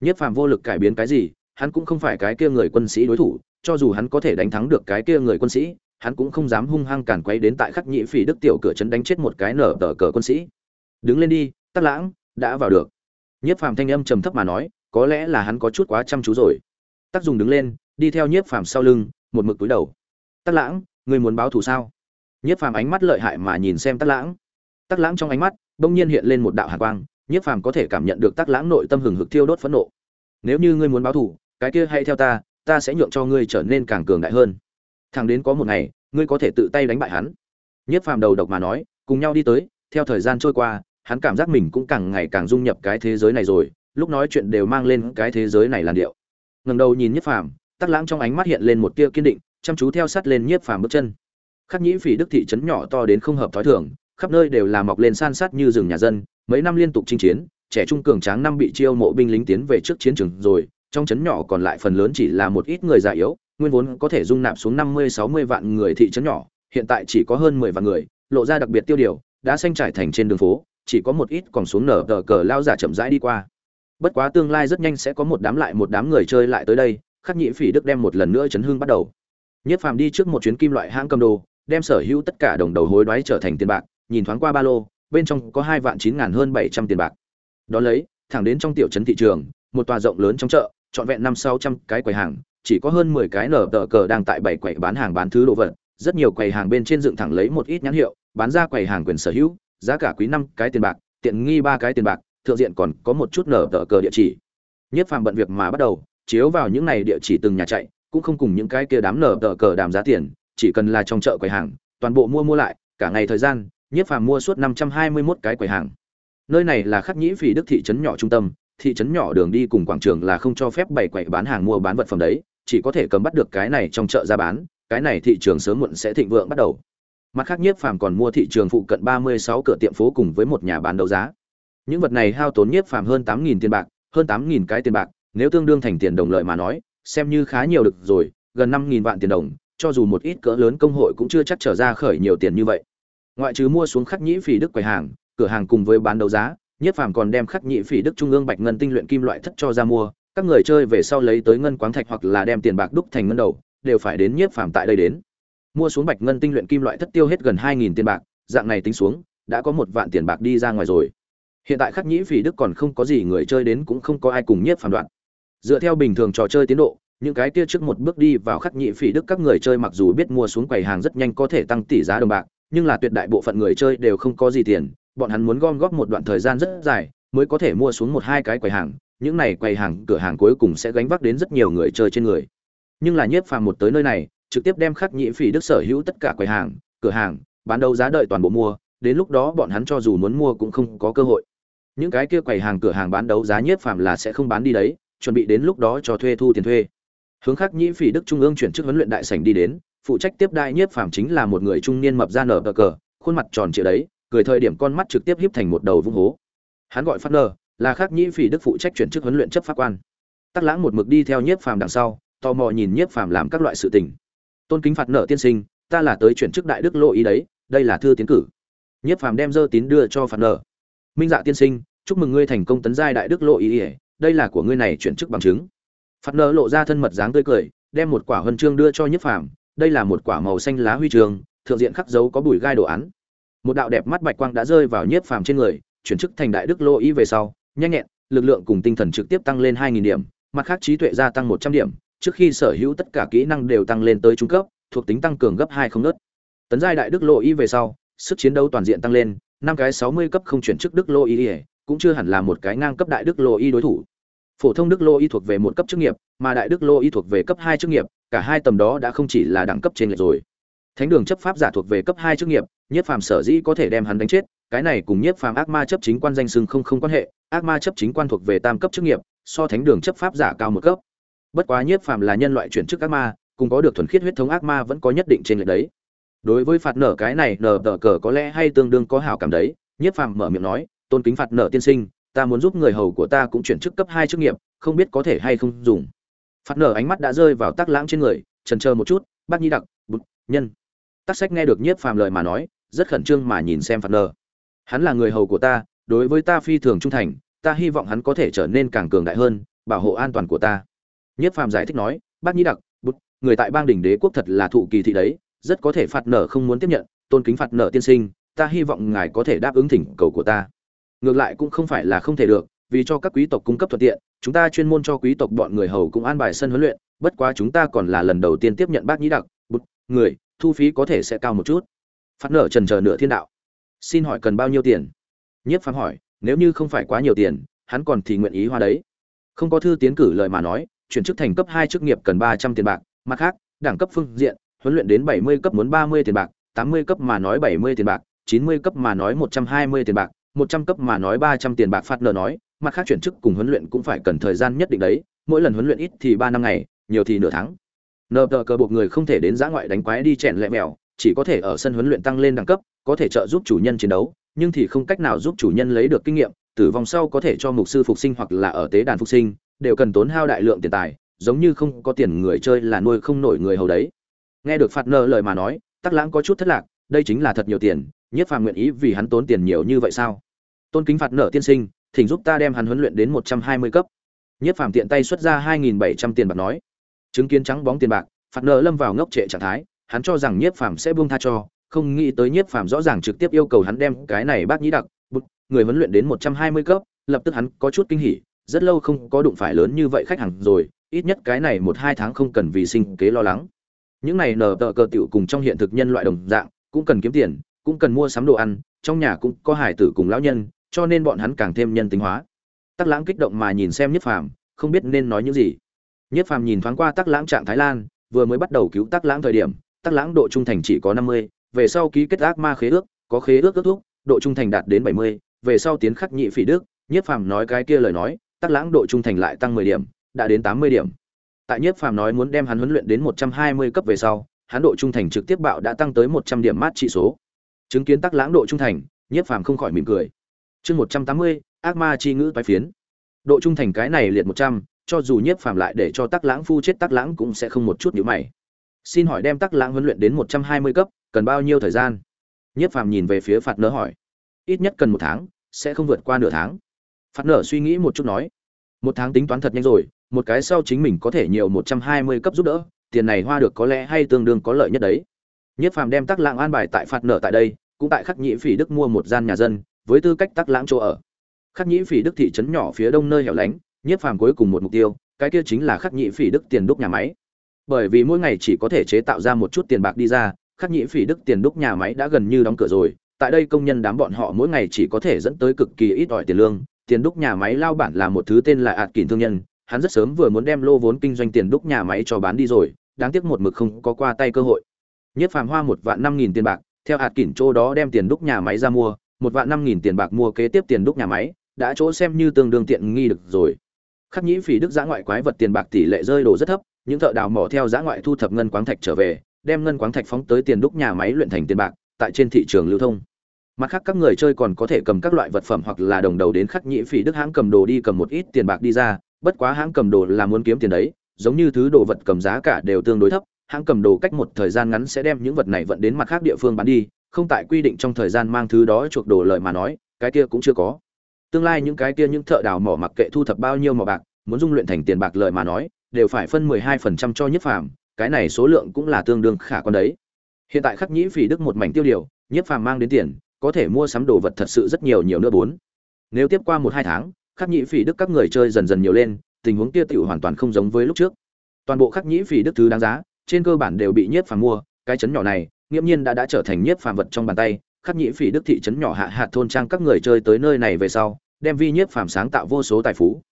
Nhiếp phàm vô lực cải biến cái gì, hắn cũng không phải cái kia người quân sĩ đối thủ, cho dù hắn có thể đánh thắng được cái kia người quân sĩ, hắn cũng không dám hung hăng cản quấy đến tại khắc nhị phỉ đức tiểu cửa trấn đánh chết một cái nở tờ cờ quân sĩ. Đứng lên đi, tắc lãng, đã vào được. Nhiếp phàm thanh âm trầm thấp mà nói, có lẽ là hắn có chút quá chăm chú rồi. Tác dùng đứng lên, đi theo nhiếp phàm sau lưng một mực túi đầu. Tắc lãng người muốn báo thù sao? Nhiếp phàm ánh mắt lợi hại mà nhìn xem tắc lãng. Tắc lãng trong ánh mắt, bỗng nhiên hiện lên một đạo hạ quang nhiếp phàm có thể cảm nhận được tắc lãng nội tâm hừng hực thiêu đốt phẫn nộ. Nếu như ngươi muốn báo thù, cái kia hãy theo ta ta sẽ nhượng cho ngươi trở nên càng cường đại hơn. Thẳng đến có một ngày, ngươi có thể tự tay đánh bại hắn. Nhiếp phàm đầu độc mà nói, cùng nhau đi tới, theo thời gian trôi qua, hắn cảm giác mình cũng càng ngày càng dung nhập cái thế giới này rồi, lúc nói chuyện đều mang lên cái thế giới này làn điệu. Ngầm đầu nhìn nhiếp phàm tắc lãng trong ánh mắt hiện lên một tia kiên định, chăm chú theo sát lên nhiếp phàm bước chân. Khắc nhĩ phỉ đức thị trấn nhỏ to đến không hợp thói thường, khắp nơi đều là mọc lên san sát như rừng nhà dân, mấy năm liên tục chinh chiến, trẻ trung cường tráng năm bị chiêu mộ binh lính tiến về trước chiến trường rồi, trong trấn nhỏ còn lại phần lớn chỉ là một ít người già yếu, nguyên vốn có thể dung nạp xuống năm mươi sáu mươi vạn người thị trấn nhỏ, hiện tại chỉ có hơn mười vạn người, lộ ra đặc biệt tiêu điều, đã xanh trải thành trên đường phố, chỉ có một ít còn xuống nở tờ cờ lao giả chậm rãi đi qua. Bất quá tương lai rất nhanh sẽ có một đám lại một đám người chơi lại tới đây khắc nhĩ phỉ đức đem một lần nữa chấn hương bắt đầu. Nhất phàm đi trước một chuyến kim loại hãng cầm đồ, đem sở hữu tất cả đồng đầu hối đoái trở thành tiền bạc, nhìn thoáng qua ba lô, bên trong có hai vạn chín ngàn hơn bảy trăm tiền bạc. Đó lấy, thẳng đến trong tiểu trấn thị trường, một tòa rộng lớn trong chợ, trọn vẹn năm sáu trăm cái quầy hàng, chỉ có hơn mười cái nở tờ cờ đang tại bảy quầy bán hàng bán thứ đồ vật, rất nhiều quầy hàng bên trên dựng thẳng lấy một ít nhãn hiệu, bán ra quầy hàng quyền sở hữu, giá cả quý năm cái tiền bạc, tiện nghi ba cái tiền bạc, thượng diện còn có một chút nở tờ cờ địa chỉ. Nhất phàm bận việc mà bắt đầu chiếu vào những này địa chỉ từng nhà chạy, cũng không cùng những cái kia đám nở tờ cờ đàm giá tiền, chỉ cần là trong chợ quầy hàng, toàn bộ mua mua lại, cả ngày thời gian, nhiếp phàm mua suốt năm trăm hai mươi 521 cái quầy hàng. Nơi này là khắc nhĩ phỉ đức thị trấn nhỏ trung tâm, thị trấn nhỏ đường đi cùng quảng trường là không cho phép bày quầy bán hàng mua bán vật phẩm đấy, chỉ có thể cầm bắt được cái này trong chợ ra bán, cái này thị trường sớm muộn sẽ thịnh vượng bắt đầu. Mặt khác nhiếp phàm còn mua thị trường phụ cận ba mươi sáu cửa tiệm phố cùng với một nhà bán đấu giá. Những vật này hao tốn nhiếp phàm hơn tám nghìn tiền bạc, hơn tám nghìn cái tiền bạc nếu tương đương thành tiền đồng lợi mà nói, xem như khá nhiều được rồi, gần năm nghìn vạn tiền đồng, cho dù một ít cỡ lớn công hội cũng chưa chắc trở ra khởi nhiều tiền như vậy. Ngoại trừ mua xuống khắc nhĩ phỉ đức quầy hàng, cửa hàng cùng với bán đấu giá nhiếp phàm còn đem khắc nhĩ phỉ đức trung ương bạch ngân tinh luyện kim loại thất cho ra mua, các người chơi về sau lấy tới ngân quáng thạch hoặc là đem tiền bạc đúc thành ngân đầu, đều phải đến nhiếp phàm tại đây đến. Mua xuống bạch ngân tinh luyện kim loại thất tiêu hết gần hai nghìn tiền bạc, dạng này tính xuống, đã có một vạn tiền bạc đi ra ngoài rồi. Hiện tại khắc nhĩ phỉ đức còn không có gì người chơi đến cũng không có ai cùng nhiếp phàm đoạn dựa theo bình thường trò chơi tiến độ, những cái kia trước một bước đi vào khắc nhĩ phỉ đức các người chơi mặc dù biết mua xuống quầy hàng rất nhanh có thể tăng tỷ giá đồng bạc, nhưng là tuyệt đại bộ phận người chơi đều không có gì tiền, bọn hắn muốn gom góp một đoạn thời gian rất dài mới có thể mua xuống một hai cái quầy hàng, những này quầy hàng, cửa hàng cuối cùng sẽ gánh vác đến rất nhiều người chơi trên người. Nhưng là nhiếp phàm một tới nơi này, trực tiếp đem khắc nhĩ phỉ đức sở hữu tất cả quầy hàng, cửa hàng, bán đấu giá đợi toàn bộ mua, đến lúc đó bọn hắn cho dù muốn mua cũng không có cơ hội. Những cái kia quầy hàng, cửa hàng bán đấu giá nhiếp phàm là sẽ không bán đi đấy chuẩn bị đến lúc đó cho thuê thu tiền thuê. Hướng khắc nhĩ phỉ đức trung ương chuyển chức huấn luyện đại sảnh đi đến, phụ trách tiếp đại nhiếp phàm chính là một người trung niên mập ra nở bờ cờ, khuôn mặt tròn trịa đấy, cười thời điểm con mắt trực tiếp híp thành một đầu vung hố. Hắn gọi phát nở là khắc nhĩ phỉ đức phụ trách chuyển chức huấn luyện chấp pháp quan. Tắc lãng một mực đi theo nhiếp phàm đằng sau, tò mò nhìn nhiếp phàm làm các loại sự tình. Tôn kính phạt nợ tiên sinh, ta là tới chuyển chức đại đức lộ ý đấy, đây là thư tiến cử. Nhiếp phàm đem dơ tín đưa cho phạt nở minh dạ tiên sinh, chúc mừng ngươi thành công tấn giai đại đức lộ ý ỉa đây là của ngươi này chuyển chức bằng chứng Phật nợ lộ ra thân mật dáng tươi cười đem một quả huân chương đưa cho nhiếp phàm đây là một quả màu xanh lá huy trường thượng diện khắc dấu có bùi gai đồ án một đạo đẹp mắt bạch quang đã rơi vào nhiếp phàm trên người chuyển chức thành đại đức Lô ý về sau nhanh nhẹn lực lượng cùng tinh thần trực tiếp tăng lên hai nghìn điểm mặt khác trí tuệ gia tăng một trăm điểm trước khi sở hữu tất cả kỹ năng đều tăng lên tới trung cấp, thuộc tính tăng cường gấp hai không ngớt. Tấn giai đại đức lộ y về sau, sức chiến đấu toàn diện tăng lên, năm cái sáu mươi cấp không chuyển chức đức lộ y, cũng chưa hẳn là một cái ngang cấp đại đức lộ y đối thủ. Phổ thông đức Lô y thuộc về một cấp chức nghiệp, mà đại đức Lô y thuộc về cấp hai chức nghiệp, cả hai tầm đó đã không chỉ là đẳng cấp trên lệch rồi. Thánh đường chấp pháp giả thuộc về cấp hai chức nghiệp, Nhiếp Phàm sở dĩ có thể đem hắn đánh chết, cái này cùng Nhiếp Phàm ác ma chấp chính quan danh xưng không không quan hệ, ác ma chấp chính quan thuộc về tam cấp chức nghiệp, so thánh đường chấp pháp giả cao một cấp bất quá nhiếp phàm là nhân loại chuyển chức ác ma cùng có được thuần khiết huyết thống ác ma vẫn có nhất định trên lệch đấy đối với phạt nở cái này nở tờ cờ có lẽ hay tương đương có hảo cảm đấy nhiếp phàm mở miệng nói tôn kính phạt nở tiên sinh ta muốn giúp người hầu của ta cũng chuyển chức cấp hai chức nghiệp không biết có thể hay không dùng. Phạt nở ánh mắt đã rơi vào tác lãng trên người trần chờ một chút bác nhi đặc bụt nhân. Tác sách nghe được nhiếp phàm lời mà nói rất khẩn trương mà nhìn xem phạt nở. Hắn là người hầu của ta đối với ta phi thường trung thành ta hy vọng hắn có thể trở nên càng cường đại hơn bảo hộ an toàn của ta. Nhiếp Phàm giải thích nói, "Bác Nhi Đặc, bụt người tại bang đỉnh đế quốc thật là thụ kỳ thị đấy, rất có thể phạt nở không muốn tiếp nhận, tôn kính phạt nở tiên sinh, ta hy vọng ngài có thể đáp ứng thỉnh cầu của ta." Ngược lại cũng không phải là không thể được, vì cho các quý tộc cung cấp thuận tiện, chúng ta chuyên môn cho quý tộc bọn người hầu cũng an bài sân huấn luyện, bất quá chúng ta còn là lần đầu tiên tiếp nhận bác Nhĩ Đặc, bút, người, thu phí có thể sẽ cao một chút. Phát nở trần chờ nửa thiên đạo. Xin hỏi cần bao nhiêu tiền? Nhiếp phán hỏi, nếu như không phải quá nhiều tiền hắn còn thì nguyện ý hoa đấy không có thư tiến cử lời mà nói chuyển chức thành cấp hai chức nghiệp cần ba trăm tiền bạc mặt khác đẳng cấp phương diện huấn luyện đến bảy mươi cấp muốn ba mươi tiền bạc tám mươi cấp mà nói bảy mươi tiền bạc chín mươi cấp mà nói một trăm hai mươi tiền bạc một trăm cấp mà nói ba trăm tiền bạc phạt nợ nói, mặt khác chuyển chức cùng huấn luyện cũng phải cần thời gian nhất định đấy, mỗi lần huấn luyện ít thì ba năm ngày, nhiều thì nửa tháng. Nợ tờ cờ buộc người không thể đến giã ngoại đánh quái đi chèn lẹ mèo, chỉ có thể ở sân huấn luyện tăng lên đẳng cấp, có thể trợ giúp chủ nhân chiến đấu, nhưng thì không cách nào giúp chủ nhân lấy được kinh nghiệm, tử vong sau có thể cho mục sư phục sinh hoặc là ở tế đàn phục sinh, đều cần tốn hao đại lượng tiền tài, giống như không có tiền người chơi là nuôi không nổi người hầu đấy. Nghe được phạt nợ lời mà nói, tắc lãng có chút thất lạc, đây chính là thật nhiều tiền nhất phàm nguyện ý vì hắn tốn tiền nhiều như vậy sao? Tôn kính phạt nợ tiên sinh, thỉnh giúp ta đem hắn huấn luyện đến một trăm hai mươi cấp. Nhất phàm tiện tay xuất ra hai nghìn bảy trăm tiền bạc nói. Chứng kiến trắng bóng tiền bạc, phạt nợ lâm vào ngốc trệ trạng thái, hắn cho rằng nhiếp phàm sẽ buông tha cho, không nghĩ tới nhiếp phàm rõ ràng trực tiếp yêu cầu hắn đem cái này bác nhĩ đặc bút người huấn luyện đến một trăm hai mươi cấp, lập tức hắn có chút kinh hỉ, rất lâu không có đụng phải lớn như vậy khách hàng rồi, ít nhất cái này một hai tháng không cần vì sinh kế lo lắng. Những này nở tờ cờ tiểu cùng trong hiện thực nhân loại đồng dạng, cũng cần kiếm tiền cũng cần mua sắm đồ ăn, trong nhà cũng có hải tử cùng lão nhân, cho nên bọn hắn càng thêm nhân tính hóa. Tắc lãng kích động mà nhìn xem nhất phàm, không biết nên nói những gì. Nhất phàm nhìn thoáng qua tắc lãng trạng thái lan, vừa mới bắt đầu cứu tắc lãng thời điểm, tắc lãng độ trung thành chỉ có năm mươi, về sau ký kết ác ma khế ước, có khế ước ước thúc, độ trung thành đạt đến bảy mươi, về sau tiến khắc nhị phỉ đức. Nhất phàm nói cái kia lời nói, tắc lãng độ trung thành lại tăng mười điểm, đã đến tám mươi điểm. Tại nhất phàm nói muốn đem hắn huấn luyện đến một trăm hai mươi cấp về sau, hắn độ trung thành trực tiếp bạo đã tăng tới một trăm điểm mát trị số chứng kiến tắc lãng độ trung thành, nhiếp phàm không khỏi mỉm cười. Chương một trăm tám mươi, ác ma chi ngữ toái phiến. Độ trung thành cái này liệt một trăm, cho dù nhiếp phàm lại để cho tắc lãng phu chết, tắc lãng cũng sẽ không một chút nhữ mày. Xin hỏi đem tắc lãng huấn luyện đến một trăm hai mươi cấp, cần bao nhiêu thời gian? Nhiếp phàm nhìn về phía phạt nỡ hỏi. Ít nhất cần một tháng, sẽ không vượt qua nửa tháng. Phạt nở suy nghĩ một chút nói. Một tháng tính toán thật nhanh rồi, một cái sau chính mình có thể nhiều một trăm hai mươi cấp giúp đỡ, tiền này hoa được có lẽ hay tương đương có lợi nhất đấy. Nhiếp phàm đem tắc lãng an bài tại phạt nở tại đây cũng tại khắc nhĩ phỉ đức mua một gian nhà dân, với tư cách tắc lãng chỗ ở. Khắc nhĩ phỉ đức thị trấn nhỏ phía đông nơi hẻo lánh nhất phàm cuối cùng một mục tiêu, cái kia chính là khắc nhĩ phỉ đức tiền đúc nhà máy. Bởi vì mỗi ngày chỉ có thể chế tạo ra một chút tiền bạc đi ra, khắc nhĩ phỉ đức tiền đúc nhà máy đã gần như đóng cửa rồi, tại đây công nhân đám bọn họ mỗi ngày chỉ có thể dẫn tới cực kỳ ít ỏi tiền lương, tiền đúc nhà máy lao bản là một thứ tên là ạt kỳn thương nhân, hắn rất sớm vừa muốn đem lô vốn kinh doanh tiền đúc nhà máy cho bán đi rồi, đáng tiếc một mực không có qua tay cơ hội. Nhất phàm hoa một vạn năm nghìn tiền bạc theo hạt kỉnh chỗ đó đem tiền đúc nhà máy ra mua, một vạn năm nghìn tiền bạc mua kế tiếp tiền đúc nhà máy, đã chỗ xem như tương đương tiện nghi được rồi. Khắc nhĩ phỉ đức giã ngoại quái vật tiền bạc tỷ lệ rơi đồ rất thấp, những thợ đào mỏ theo giã ngoại thu thập ngân quáng thạch trở về, đem ngân quáng thạch phóng tới tiền đúc nhà máy luyện thành tiền bạc, tại trên thị trường lưu thông. Mặt khác các người chơi còn có thể cầm các loại vật phẩm hoặc là đồng đầu đến khắc nhĩ phỉ đức hãng cầm đồ đi cầm một ít tiền bạc đi ra, bất quá hãng cầm đồ là muốn kiếm tiền đấy, giống như thứ đồ vật cầm giá cả đều tương đối thấp hãng cầm đồ cách một thời gian ngắn sẽ đem những vật này vận đến mặt khác địa phương bán đi, không tại quy định trong thời gian mang thứ đó chuộc đồ lợi mà nói, cái kia cũng chưa có. Tương lai những cái kia những thợ đào mỏ mặc kệ thu thập bao nhiêu mỏ bạc, muốn dung luyện thành tiền bạc lợi mà nói, đều phải phân 12% cho nhất phàm, cái này số lượng cũng là tương đương khả quan đấy. Hiện tại khắc nhĩ phỉ đức một mảnh tiêu điều, nhất phàm mang đến tiền, có thể mua sắm đồ vật thật sự rất nhiều nhiều nữa bốn. Nếu tiếp qua một hai tháng, khắc nhĩ phỉ đức các người chơi dần dần nhiều lên, tình huống kia tiểu hoàn toàn không giống với lúc trước. Toàn bộ khắc nhĩ phỉ đức thứ đáng giá trên cơ bản đều bị nhiếp phàm mua, cái chấn nhỏ này, nghiễm nhiên đã đã trở thành nhiếp phàm vật trong bàn tay, khắc nhĩ phỉ đức thị trấn nhỏ hạ hạt thôn trang các người chơi tới nơi này về sau, đem vi nhiếp phàm sáng tạo vô số tài phú.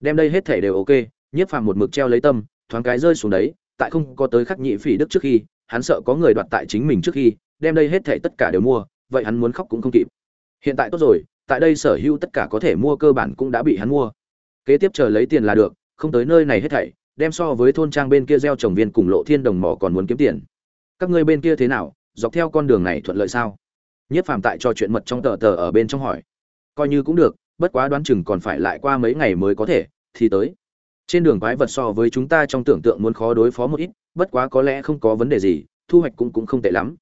Đem đây hết thể đều ok, nhiếp phàm một mực treo lấy tâm, thoáng cái rơi xuống đấy, tại không có tới khắc nhĩ phỉ đức trước khi, hắn sợ có người đoạt tại chính mình trước khi, đem đây hết thể tất cả đều mua, vậy hắn muốn khóc cũng không kịp. Hiện tại tốt rồi, tại đây sở hữu tất cả có thể mua cơ bản cũng đã bị hắn mua. Kế tiếp chờ lấy tiền là được, không tới nơi này hết thảy đem so với thôn trang bên kia gieo trồng viên cùng lộ thiên đồng mỏ còn muốn kiếm tiền. Các ngươi bên kia thế nào? Dọc theo con đường này thuận lợi sao? Nhất phàm tại cho chuyện mật trong tờ tờ ở bên trong hỏi. Coi như cũng được, bất quá đoán chừng còn phải lại qua mấy ngày mới có thể, thì tới. Trên đường quái vật so với chúng ta trong tưởng tượng muốn khó đối phó một ít, bất quá có lẽ không có vấn đề gì, thu hoạch cũng cũng không tệ lắm.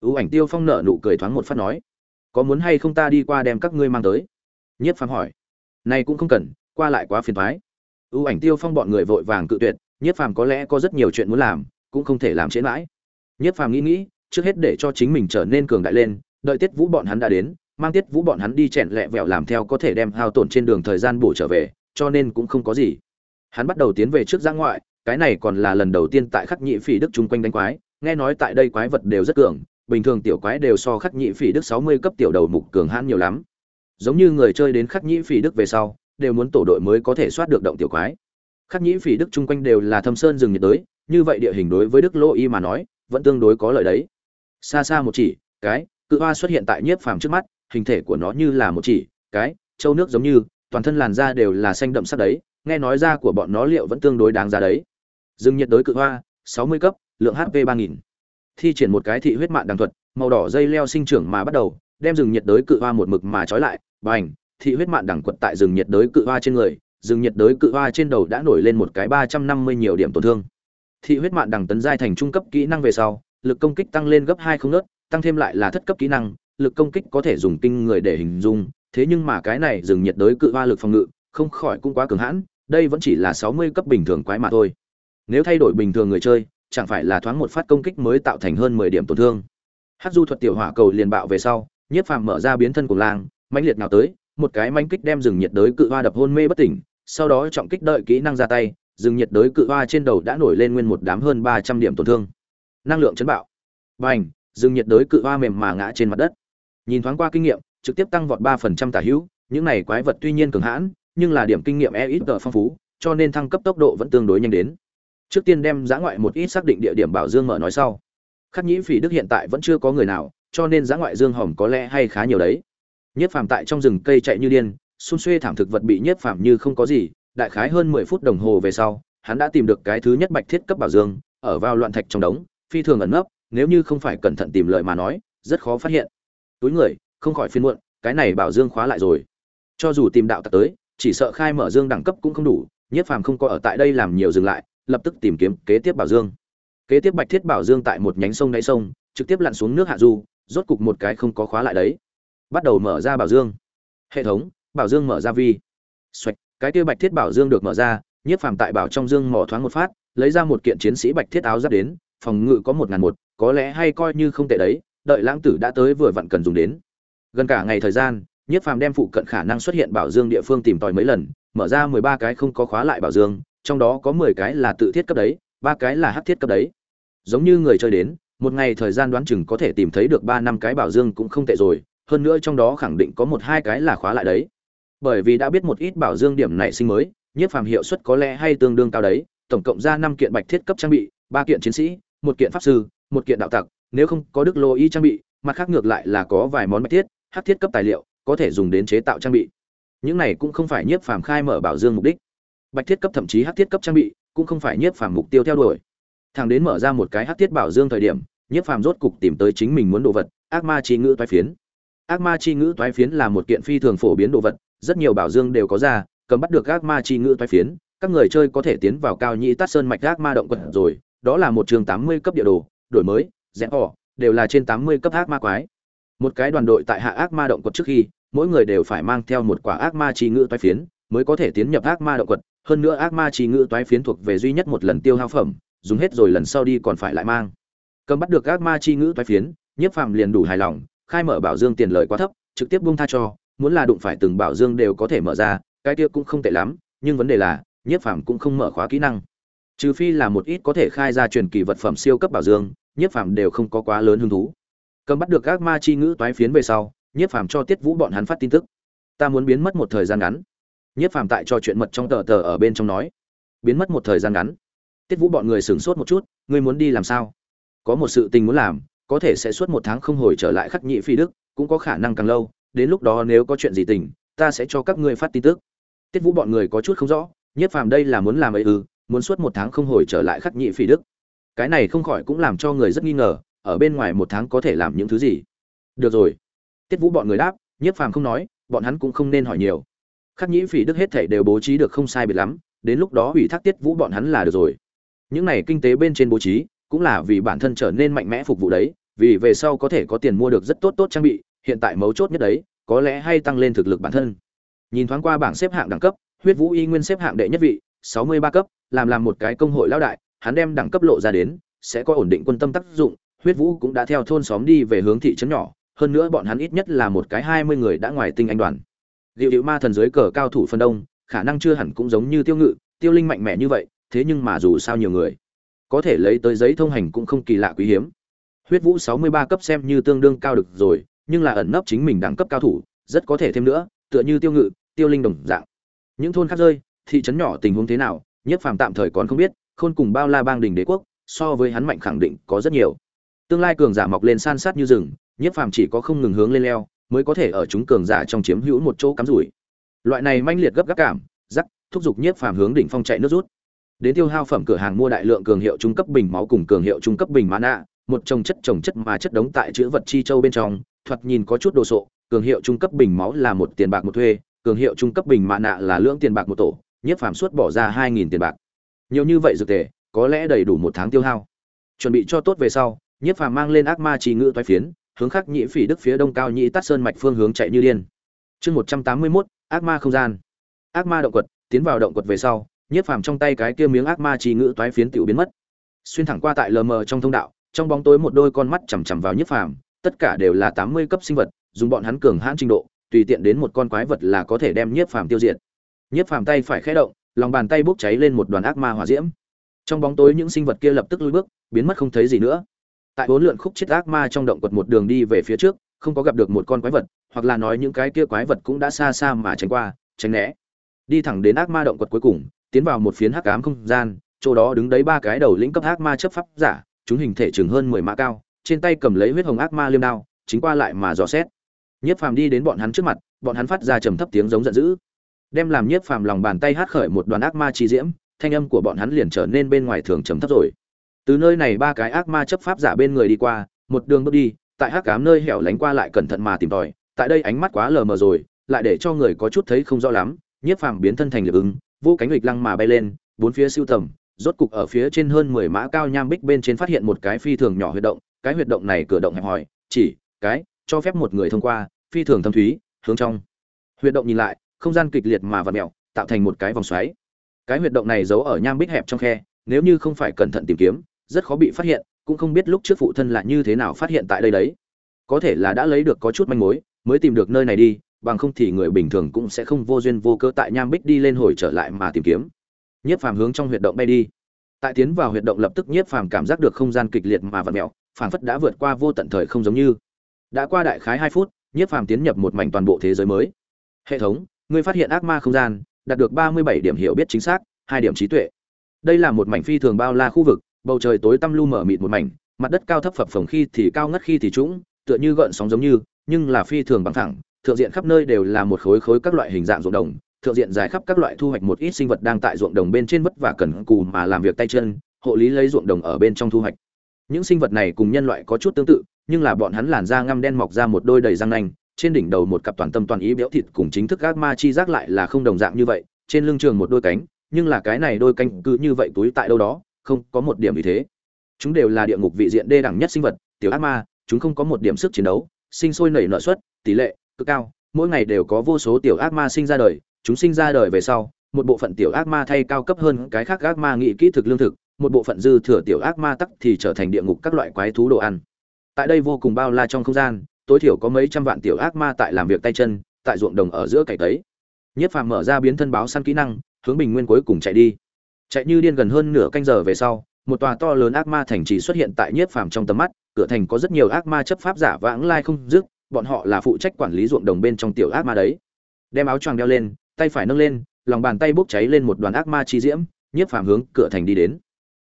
Ưu ảnh tiêu phong nợ nụ cười thoáng một phát nói. Có muốn hay không ta đi qua đem các ngươi mang tới? Nhất phàm hỏi. Này cũng không cần, qua lại quá phiền thoái ưu ảnh tiêu phong bọn người vội vàng cự tuyệt, nhiếp phàm có lẽ có rất nhiều chuyện muốn làm, cũng không thể làm trễ mãi. Nhiếp phàm nghĩ nghĩ, trước hết để cho chính mình trở nên cường đại lên, đợi tiết vũ bọn hắn đã đến, mang tiết vũ bọn hắn đi chèn lẹ vẹo làm theo có thể đem hao tổn trên đường thời gian bổ trở về, cho nên cũng không có gì. Hắn bắt đầu tiến về trước giã ngoại, cái này còn là lần đầu tiên tại khắc nhị phỉ đức chung quanh đánh quái, nghe nói tại đây quái vật đều rất cường, bình thường tiểu quái đều so khắc nhị phỉ đức sáu mươi cấp tiểu đầu mục cường hãn nhiều lắm. Giống như người chơi đến khắc nhị phỉ đức về sau đều muốn tổ đội mới có thể soát được động tiểu quái. Khắc nhĩ phỉ đức chung quanh đều là thâm sơn rừng nhiệt đới, như vậy địa hình đối với đức lô y mà nói, vẫn tương đối có lợi đấy. Xa xa một chỉ, cái, cự hoa xuất hiện tại nhiếp phàm trước mắt, hình thể của nó như là một chỉ, cái, châu nước giống như, toàn thân làn da đều là xanh đậm sắc đấy, nghe nói da của bọn nó liệu vẫn tương đối đáng giá đấy. Rừng nhiệt đới cự hoa, sáu mươi cấp, lượng hp ba nghìn. Thi triển một cái thị huyết mạng đằng thuật, màu đỏ dây leo sinh trưởng mà bắt đầu, đem rừng nhiệt đới cự hoa một mực mà trói lại, bành thị huyết mạng đẳng quật tại rừng nhiệt đới cự hoa trên người, rừng nhiệt đới cự hoa trên đầu đã nổi lên một cái ba trăm năm mươi nhiều điểm tổn thương. Thị huyết mạng đẳng tấn giai thành trung cấp kỹ năng về sau, lực công kích tăng lên gấp hai không nớt tăng thêm lại là thất cấp kỹ năng, lực công kích có thể dùng kinh người để hình dung, thế nhưng mà cái này rừng nhiệt đới cự hoa lực phòng ngự, không khỏi cũng quá cường hãn, đây vẫn chỉ là sáu mươi cấp bình thường quái mà thôi. Nếu thay đổi bình thường người chơi, chẳng phải là thoáng một phát công kích mới tạo thành hơn mười điểm tổn thương. Hát du thuật tiểu hỏa cầu liền bạo về sau, nhiếp phàm mở ra biến thân của lang mãnh liệt nào tới một cái manh kích đem rừng nhiệt đới cự hoa đập hôn mê bất tỉnh, sau đó trọng kích đợi kỹ năng ra tay, rừng nhiệt đới cự hoa trên đầu đã nổi lên nguyên một đám hơn ba trăm điểm tổn thương. Năng lượng chấn bạo. Bành, rừng nhiệt đới cự hoa mềm mà ngã trên mặt đất. Nhìn thoáng qua kinh nghiệm, trực tiếp tăng vọt ba phần trăm tả hữu, những này quái vật tuy nhiên cường hãn, nhưng là điểm kinh nghiệm e ít phong phú, cho nên thăng cấp tốc độ vẫn tương đối nhanh đến. Trước tiên đem giã ngoại một ít xác định địa điểm bảo dương mở nói sau. Khắc nhĩ phỉ đức hiện tại vẫn chưa có người nào, cho nên giã ngoại dương hỏng có lẽ hay khá nhiều đấy nhiếp phàm tại trong rừng cây chạy như điên xun xuê thảm thực vật bị nhiếp phàm như không có gì, đại khái hơn mười phút đồng hồ về sau, hắn đã tìm được cái thứ nhất bạch thiết cấp bảo dương, ở vào loạn thạch trong đống, phi thường ẩn nấp, nếu như không phải cẩn thận tìm lời mà nói, rất khó phát hiện. Túi người, không khỏi phiên muộn, cái này bảo dương khóa lại rồi. Cho dù tìm đạo tặc tới, chỉ sợ khai mở dương đẳng cấp cũng không đủ nhiếp phàm không có ở tại đây làm nhiều dừng lại, lập tức tìm kiếm kế tiếp bảo dương. Kế tiếp bạch thiết bảo dương tại một nhánh sông đáy sông, trực tiếp lặn xuống nước hạ du, rốt cục một cái không có khóa lại đấy bắt đầu mở ra bảo dương. Hệ thống, bảo dương mở ra vi. Xoạch, cái kia bạch thiết bảo dương được mở ra, nhiếp phàm tại bảo trong dương mỏ thoáng một phát, lấy ra một kiện chiến sĩ bạch thiết áo giáp đến, phòng ngự có một ngàn một, có lẽ hay coi như không tệ đấy, đợi lãng tử đã tới vừa vặn cần dùng đến. Gần cả ngày thời gian, nhiếp phàm đem phụ cận khả năng xuất hiện bảo dương địa phương tìm tòi mấy lần, mở ra mười ba cái không có khóa lại bảo dương, trong đó có mười cái là tự thiết cấp đấy, ba cái là hắc thiết cấp đấy. Giống như người chơi đến, một ngày thời gian đoán chừng có thể tìm thấy được ba năm cái bảo dương cũng không tệ rồi hơn nữa trong đó khẳng định có một hai cái là khóa lại đấy. Bởi vì đã biết một ít bảo dương điểm nảy sinh mới, nhiếp phàm hiệu suất có lẽ hay tương đương cao đấy. Tổng cộng ra năm kiện bạch thiết cấp trang bị, ba kiện chiến sĩ, một kiện pháp sư, một kiện đạo tặc. Nếu không có đức lô y trang bị, mặt khác ngược lại là có vài món bạch thiết hắc thiết cấp tài liệu, có thể dùng đến chế tạo trang bị. Những này cũng không phải nhiếp phàm khai mở bảo dương mục đích. Bạch thiết cấp thậm chí hắc thiết cấp trang bị cũng không phải nhiếp phàm mục tiêu theo đuổi. Thằng đến mở ra một cái hắc thiết bảo dương thời điểm, nhiếp phàm rốt cục tìm tới chính mình muốn đồ vật, ác ma chi ngữ phái phiến ác ma chi ngữ toái phiến là một kiện phi thường phổ biến đồ vật, rất nhiều bảo dương đều có ra, cầm bắt được ác ma chi ngữ toái phiến, các người chơi có thể tiến vào cao nhĩ tát sơn mạch ác ma động quật rồi, đó là một trường tám mươi cấp địa đồ, đổi mới rẽ ỏ, đều là trên tám mươi cấp ác ma quái. Một cái đoàn đội tại hạ ác ma động quật trước khi, mỗi người đều phải mang theo một quả ác ma chi ngữ toái phiến, mới có thể tiến nhập ác ma động quật hơn nữa ác ma chi ngữ toái phiến thuộc về duy nhất một lần tiêu hao phẩm, dùng hết rồi lần sau đi còn phải lại mang. Cầm bắt được ác ma chi ngữ toái phiến, nhiếp phàm liền đủ hài lòng khai mở bảo dương tiền lời quá thấp, trực tiếp buông tha cho, muốn là đụng phải từng bảo dương đều có thể mở ra, cái kia cũng không tệ lắm, nhưng vấn đề là, nhiếp phàm cũng không mở khóa kỹ năng. Trừ phi là một ít có thể khai ra truyền kỳ vật phẩm siêu cấp bảo dương, nhiếp phàm đều không có quá lớn hứng thú. Cầm bắt được các ma chi ngữ toái phiến về sau, nhiếp phàm cho tiết vũ bọn hắn phát tin tức. Ta muốn biến mất một thời gian ngắn. Nhiếp phàm tại cho chuyện mật trong tờ tờ ở bên trong nói. Biến mất một thời gian ngắn. Tiết vũ bọn người sửng sốt một chút, ngươi muốn đi làm sao? Có một sự tình muốn làm có thể sẽ suốt một tháng không hồi trở lại khắc nhị phi đức, cũng có khả năng càng lâu, đến lúc đó nếu có chuyện gì tình, ta sẽ cho các ngươi phát tin tức. Tiết vũ bọn người có chút không rõ nhiếp phàm đây là muốn làm ấy ư, muốn suốt một tháng không hồi trở lại khắc nhị phi đức. Cái này không khỏi cũng làm cho người rất nghi ngờ, ở bên ngoài một tháng có thể làm những thứ gì? Được rồi. Tiết vũ bọn người đáp nhiếp phàm không nói, bọn hắn cũng không nên hỏi nhiều. Khắc nhĩ phỉ đức hết thảy đều bố trí được không sai biệt lắm, đến lúc đó ủy thác tiết vũ bọn hắn là được rồi. Những này kinh tế bên trên bố trí, cũng là vì bản thân trở nên mạnh mẽ phục vụ đấy vì về sau có thể có tiền mua được rất tốt tốt trang bị, hiện tại mấu chốt nhất đấy, có lẽ hay tăng lên thực lực bản thân. Nhìn thoáng qua bảng xếp hạng đẳng cấp, huyết vũ y nguyên xếp hạng đệ nhất vị, sáu mươi ba cấp, làm làm một cái công hội lão đại, hắn đem đẳng cấp lộ ra đến, sẽ có ổn định quân tâm tác dụng, huyết vũ cũng đã theo thôn xóm đi về hướng thị trấn nhỏ, hơn nữa bọn hắn ít nhất là một cái hai mươi người đã ngoài tinh anh đoàn. Liệu điệu ma thần dưới cờ cao thủ phân đông, khả năng chưa hẳn cũng giống như tiêu ngự, tiêu linh mạnh mẽ như vậy, thế nhưng mà dù sao nhiều người, có thể lấy tới giấy thông hành cũng không kỳ lạ quý hiếm huyết vũ sáu mươi ba cấp xem như tương đương cao được rồi, nhưng là ẩn nấp chính mình đẳng cấp cao thủ, rất có thể thêm nữa, tựa như tiêu ngự, tiêu linh đồng dạng. Những thôn khác rơi, thị trấn nhỏ tình huống thế nào nhiếp phàm tạm thời còn không biết, khôn cùng bao la bang đình đế quốc, so với hắn mạnh khẳng định có rất nhiều. Tương lai cường giả mọc lên san sát như rừng nhiếp phàm chỉ có không ngừng hướng lên leo, mới có thể ở chúng cường giả trong chiếm hữu một chỗ cắm rủi. Loại này manh liệt gấp gáp cảm, rắc, thúc giục nhiếp phàm hướng đỉnh phong chạy nước rút. Đến tiêu hao phẩm cửa hàng mua đại lượng cường hiệu trung cấp bình máu cùng cường hiệu trung cấp bình mã nạ một trồng chất trồng chất mà chất đống tại chữ vật chi châu bên trong, thoạt nhìn có chút đồ sộ, cường hiệu trung cấp bình máu là một tiền bạc một thuê, cường hiệu trung cấp bình mã nạ là lưỡng tiền bạc một tổ nhiếp phàm suốt bỏ ra hai nghìn tiền bạc. Nhiều như vậy dược tề, có lẽ đầy đủ một tháng tiêu hao. Chuẩn bị cho tốt về sau nhiếp phàm mang lên ác ma trì ngự toái phiến, hướng khắc nhĩ phỉ đức phía đông cao nhĩ tát sơn mạch phương hướng chạy như điên. Chương một trăm tám mươi mốt, ác ma không gian. Ác ma động quật, tiến vào động quật về sau nhiếp phàm trong tay cái kia miếng ác ma trì ngự toái phiến tiểu biến mất. Xuyên thẳng qua tại lờ mờ trong thông đạo trong bóng tối một đôi con mắt chằm chằm vào nhiếp phàm, tất cả đều là tám mươi cấp sinh vật, dùng bọn hắn cường hãn trình độ, tùy tiện đến một con quái vật là có thể đem nhiếp phàm tiêu diệt. Nhiếp phàm tay phải khẽ động, lòng bàn tay bốc cháy lên một đoàn ác ma hỏa diễm. Trong bóng tối những sinh vật kia lập tức lui bước, biến mất không thấy gì nữa. Tại bốn lượn khúc chết ác ma trong động quật một đường đi về phía trước, không có gặp được một con quái vật, hoặc là nói những cái kia quái vật cũng đã xa xa mà tránh qua, tránh né. Đi thẳng đến ác ma động quật cuối cùng, tiến vào một phiến hắc ám không gian, chỗ đó đứng đấy ba cái đầu lĩnh cấp ác ma chấp pháp giả chúng hình thể chừng hơn mười mã cao, trên tay cầm lấy huyết hồng ác ma liêm đao, chính qua lại mà dò xét. Nhiếp phàm đi đến bọn hắn trước mặt, bọn hắn phát ra trầm thấp tiếng giống giận dữ. Đem làm nhiếp phàm lòng bàn tay hát khởi một đoàn ác ma chi diễm, thanh âm của bọn hắn liền trở nên bên ngoài thường trầm thấp rồi. Từ nơi này ba cái ác ma chấp pháp giả bên người đi qua, một đường bước đi, tại hắc ám nơi hẻo lánh qua lại cẩn thận mà tìm tòi, tại đây ánh mắt quá lờ mờ rồi, lại để cho người có chút thấy không rõ lắm, nhiếp phàm biến thân thành lực ứng, vô cánh lịch lăng mà bay lên, bốn phía siêu tầm rốt cục ở phía trên hơn mười mã cao nham bích bên trên phát hiện một cái phi thường nhỏ huyệt động cái huyệt động này cửa động hẹp hỏi, chỉ cái cho phép một người thông qua phi thường thâm thúy hướng trong. Huyệt động nhìn lại không gian kịch liệt mà vặn mèo tạo thành một cái vòng xoáy. Cái huyệt động này giấu ở nham bích hẹp trong khe nếu như không phải cẩn thận tìm kiếm rất khó bị phát hiện cũng không biết lúc trước phụ thân là như thế nào phát hiện tại đây đấy. Có thể là đã lấy được có chút manh mối mới tìm được nơi này đi bằng không thì người bình thường cũng sẽ không vô duyên vô cớ tại nham bích đi lên hồi trở lại mà tìm kiếm nhiếp phàm hướng trong huyệt động bay đi. Tại tiến vào huyệt động lập tức nhiếp phàm cảm giác được không gian kịch liệt mà vặn mẹo phảng phất đã vượt qua vô tận thời không giống như. Đã qua đại khái hai phút, nhiếp phàm tiến nhập một mảnh toàn bộ thế giới mới. Hệ thống, ngươi phát hiện ác ma không gian, đạt được ba mươi bảy điểm hiểu biết chính xác, hai điểm trí tuệ. Đây là một mảnh phi thường bao la khu vực, bầu trời tối tăm lu mở mịt một mảnh, mặt đất cao thấp phập phồng khi thì cao ngất khi thì trũng, tựa như gợn sóng giống như, nhưng là phi thường bằng thẳng thượng diện khắp nơi đều là một khối khối các loại hình dạng ruộng đồng thượng diện dài khắp các loại thu hoạch một ít sinh vật đang tại ruộng đồng bên trên vất vả cần cù mà làm việc tay chân, hộ lý lấy ruộng đồng ở bên trong thu hoạch. Những sinh vật này cùng nhân loại có chút tương tự, nhưng là bọn hắn làn da ngăm đen mọc ra một đôi đầy răng nanh, trên đỉnh đầu một cặp toàn tâm toàn ý béo thịt cùng chính thức ác ma chi giác lại là không đồng dạng như vậy, trên lưng trường một đôi cánh, nhưng là cái này đôi cánh cứ như vậy túi tại đâu đó, không có một điểm ý thế. Chúng đều là địa ngục vị diện đê đẳng nhất sinh vật, tiểu ác ma, chúng không có một điểm sức chiến đấu, sinh sôi nảy nở suất, tỷ lệ cực cao, mỗi ngày đều có vô số tiểu ác ma sinh ra đời chúng sinh ra đời về sau, một bộ phận tiểu ác ma thay cao cấp hơn cái khác ác ma nghị kỹ thực lương thực, một bộ phận dư thừa tiểu ác ma tắc thì trở thành địa ngục các loại quái thú đồ ăn. Tại đây vô cùng bao la trong không gian, tối thiểu có mấy trăm vạn tiểu ác ma tại làm việc tay chân, tại ruộng đồng ở giữa cày tấy nhiếp phàm mở ra biến thân báo săn kỹ năng, hướng bình nguyên cuối cùng chạy đi. Chạy như điên gần hơn nửa canh giờ về sau, một tòa to lớn ác ma thành trì xuất hiện tại nhiếp phàm trong tầm mắt, cửa thành có rất nhiều ác ma chấp pháp giả vãng lai không dứt, bọn họ là phụ trách quản lý ruộng đồng bên trong tiểu ác ma đấy. Đem áo choàng đeo lên tay phải nâng lên, lòng bàn tay bốc cháy lên một đoàn ác ma chi diễm, nhiếp phàm hướng cửa thành đi đến.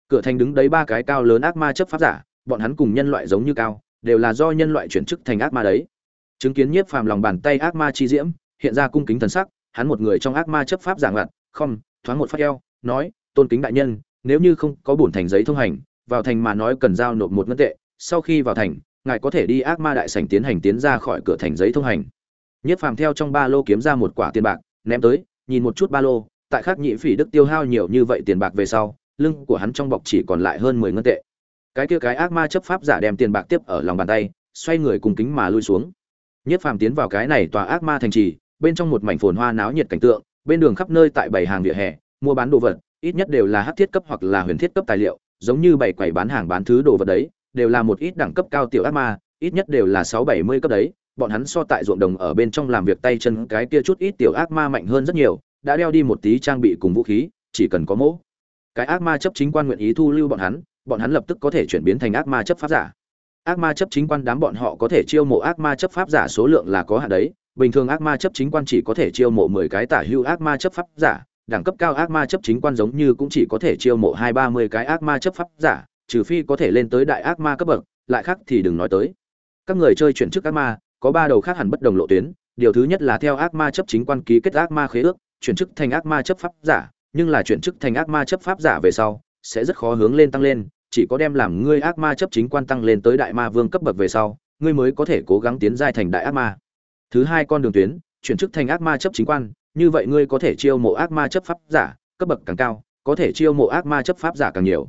Cửa thành đứng đấy ba cái cao lớn ác ma chấp pháp giả, bọn hắn cùng nhân loại giống như cao, đều là do nhân loại chuyển chức thành ác ma đấy. Chứng kiến nhiếp phàm lòng bàn tay ác ma chi diễm, hiện ra cung kính thần sắc, hắn một người trong ác ma chấp pháp giả ngặt không thoáng một phát eo, nói, tôn kính đại nhân, nếu như không có bổn thành giấy thông hành, vào thành mà nói cần giao nộp một ngân tệ, sau khi vào thành, ngài có thể đi ác ma đại sảnh tiến hành tiến ra khỏi cửa thành giấy thông hành. Nhiếp phàm theo trong ba lô kiếm ra một quả tiền bạc ném tới, nhìn một chút ba lô, tại khắc nhị phỉ đức tiêu hao nhiều như vậy tiền bạc về sau, lưng của hắn trong bọc chỉ còn lại hơn mười ngân tệ. Cái kia cái ác ma chấp pháp giả đem tiền bạc tiếp ở lòng bàn tay, xoay người cùng kính mà lui xuống. Nhất phàm tiến vào cái này tòa ác ma thành trì, bên trong một mảnh phồn hoa náo nhiệt cảnh tượng, bên đường khắp nơi tại bảy hàng vỉa hè, mua bán đồ vật, ít nhất đều là hắc thiết cấp hoặc là huyền thiết cấp tài liệu, giống như bảy quầy bán hàng bán thứ đồ vật đấy, đều là một ít đẳng cấp cao tiểu ác ma, ít nhất đều là sáu bảy mươi cấp đấy bọn hắn so tại ruộng đồng ở bên trong làm việc tay chân cái kia chút ít tiểu ác ma mạnh hơn rất nhiều, đã đeo đi một tí trang bị cùng vũ khí, chỉ cần có mỗ. Cái ác ma chấp chính quan nguyện ý thu lưu bọn hắn bọn hắn lập tức có thể chuyển biến thành ác ma chấp pháp giả. Ác ma chấp chính quan đám bọn họ có thể chiêu mộ ác ma chấp pháp giả số lượng là có hạn đấy, bình thường ác ma chấp chính quan chỉ có thể chiêu mộ mười cái tả hữu ác ma chấp pháp giả, đẳng cấp cao ác ma chấp chính quan giống như cũng chỉ có thể chiêu mộ hai ba mươi cái ác ma chấp pháp giả, trừ phi có thể lên tới đại ác ma cấp bậc, lại khác thì đừng nói tới. Các người chơi chuyển chức ác ma có ba đầu khác hẳn bất đồng lộ tuyến điều thứ nhất là theo ác ma chấp chính quan ký kết ác ma khế ước chuyển chức thành ác ma chấp pháp giả nhưng là chuyển chức thành ác ma chấp pháp giả về sau sẽ rất khó hướng lên tăng lên chỉ có đem làm ngươi ác ma chấp chính quan tăng lên tới đại ma vương cấp bậc về sau ngươi mới có thể cố gắng tiến giai thành đại ác ma thứ hai con đường tuyến chuyển chức thành ác ma chấp chính quan như vậy ngươi có thể chiêu mộ ác ma chấp pháp giả cấp bậc càng cao có thể chiêu mộ ác ma chấp pháp giả càng nhiều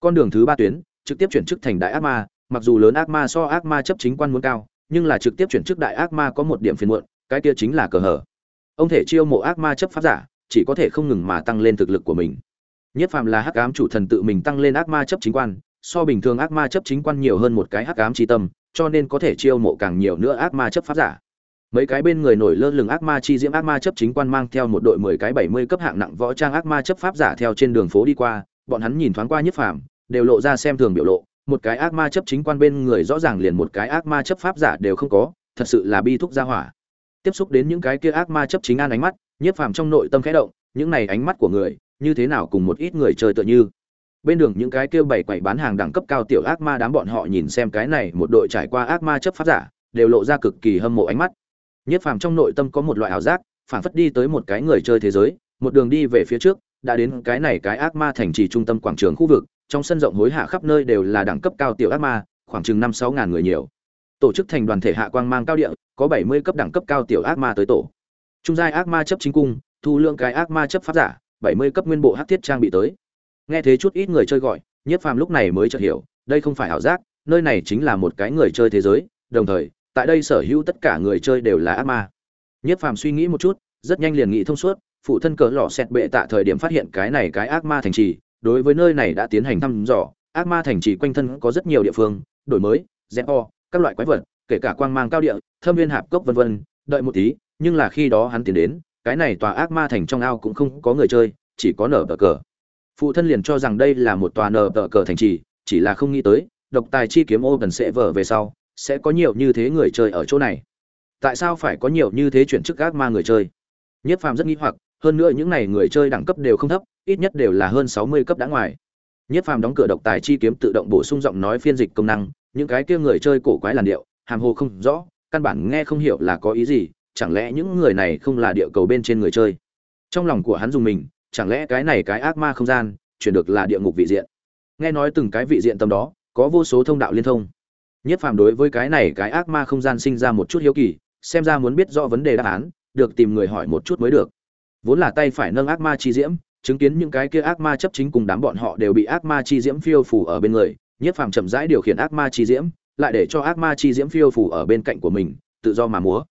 con đường thứ ba tuyến trực tiếp chuyển chức thành đại ác ma mặc dù lớn ác ma so ác ma chấp chính quan muốn cao nhưng là trực tiếp chuyển chức đại ác ma có một điểm phiền muộn, cái kia chính là cờ hở ông thể chiêu mộ ác ma chấp pháp giả, chỉ có thể không ngừng mà tăng lên thực lực của mình. Nhất phàm là hắc ám chủ thần tự mình tăng lên ác ma chấp chính quan, so bình thường ác ma chấp chính quan nhiều hơn một cái hắc ám chi tâm, cho nên có thể chiêu mộ càng nhiều nữa ác ma chấp pháp giả. Mấy cái bên người nổi lơ lửng ác ma chi diễm ác ma chấp chính quan mang theo một đội mười cái bảy mươi cấp hạng nặng võ trang ác ma chấp pháp giả theo trên đường phố đi qua, bọn hắn nhìn thoáng qua nhất phàm, đều lộ ra xem thường biểu lộ một cái ác ma chấp chính quan bên người rõ ràng liền một cái ác ma chấp pháp giả đều không có, thật sự là bi thúc gia hỏa. Tiếp xúc đến những cái kia ác ma chấp chính an ánh mắt, nhiếp phàm trong nội tâm khẽ động, những này ánh mắt của người, như thế nào cùng một ít người chơi tựa như? Bên đường những cái kia bảy quậy bán hàng đẳng cấp cao tiểu ác ma đám bọn họ nhìn xem cái này một đội trải qua ác ma chấp pháp giả, đều lộ ra cực kỳ hâm mộ ánh mắt. Nhiếp phàm trong nội tâm có một loại ảo giác, phảng phất đi tới một cái người chơi thế giới, một đường đi về phía trước, đã đến cái này cái ác ma thành trì trung tâm quảng trường khu vực trong sân rộng hối hạ khắp nơi đều là đẳng cấp cao tiểu ác ma, khoảng chừng năm sáu ngàn người nhiều. Tổ chức thành đoàn thể hạ quang mang cao địa, có bảy mươi cấp đẳng cấp cao tiểu ác ma tới tổ. Trung giai ác ma chấp chính cung, thu lượng cái ác ma chấp pháp giả, bảy mươi cấp nguyên bộ hắc thiết trang bị tới. Nghe thế chút ít người chơi gọi, nhiếp phàm lúc này mới chợt hiểu, đây không phải ảo giác, nơi này chính là một cái người chơi thế giới, đồng thời, tại đây sở hữu tất cả người chơi đều là ác ma. Nhiếp phàm suy nghĩ một chút, rất nhanh liền nghĩ thông suốt, phụ thân cỡ lò xẹt bệ tạ thời điểm phát hiện cái này cái ác ma thành trì đối với nơi này đã tiến hành thăm dò, ác ma thành trì quanh thân có rất nhiều địa phương, đổi mới rẽ o, các loại quái vật, kể cả quang mang cao địa, thâm viên hạp cốc vân vân, đợi một tí, nhưng là khi đó hắn tiến đến, cái này tòa ác ma thành trong ao cũng không có người chơi, chỉ có nở tờ cờ. Phụ thân liền cho rằng đây là một tòa nở tờ cờ thành trì, chỉ là không nghĩ tới, độc tài chi kiếm ô cần sẽ vở về sau, sẽ có nhiều như thế người chơi ở chỗ này. Tại sao phải có nhiều như thế chuyển chức ác ma người chơi? Nhất phàm rất nghĩ hoặc, hơn nữa những này người chơi đẳng cấp đều không thấp ít nhất đều là hơn sáu mươi cấp đã ngoài. Nhất phàm đóng cửa độc tài chi kiếm tự động bổ sung giọng nói phiên dịch công năng, những cái kia người chơi cổ quái làn điệu, hàm hồ không rõ, căn bản nghe không hiểu là có ý gì, chẳng lẽ những người này không là địa cầu bên trên người chơi? Trong lòng của hắn dùng mình, chẳng lẽ cái này cái ác ma không gian, chuyển được là địa ngục vị diện? Nghe nói từng cái vị diện tầm đó, có vô số thông đạo liên thông. Nhất phàm đối với cái này cái ác ma không gian sinh ra một chút hiếu kỳ, xem ra muốn biết rõ vấn đề đáp án, được tìm người hỏi một chút mới được. Vốn là tay phải nâng ác ma chi diễm chứng kiến những cái kia ác ma chấp chính cùng đám bọn họ đều bị ác ma chi diễm phiêu phủ ở bên người, nhất phàm chậm rãi điều khiển ác ma chi diễm, lại để cho ác ma chi diễm phiêu phủ ở bên cạnh của mình, tự do mà múa.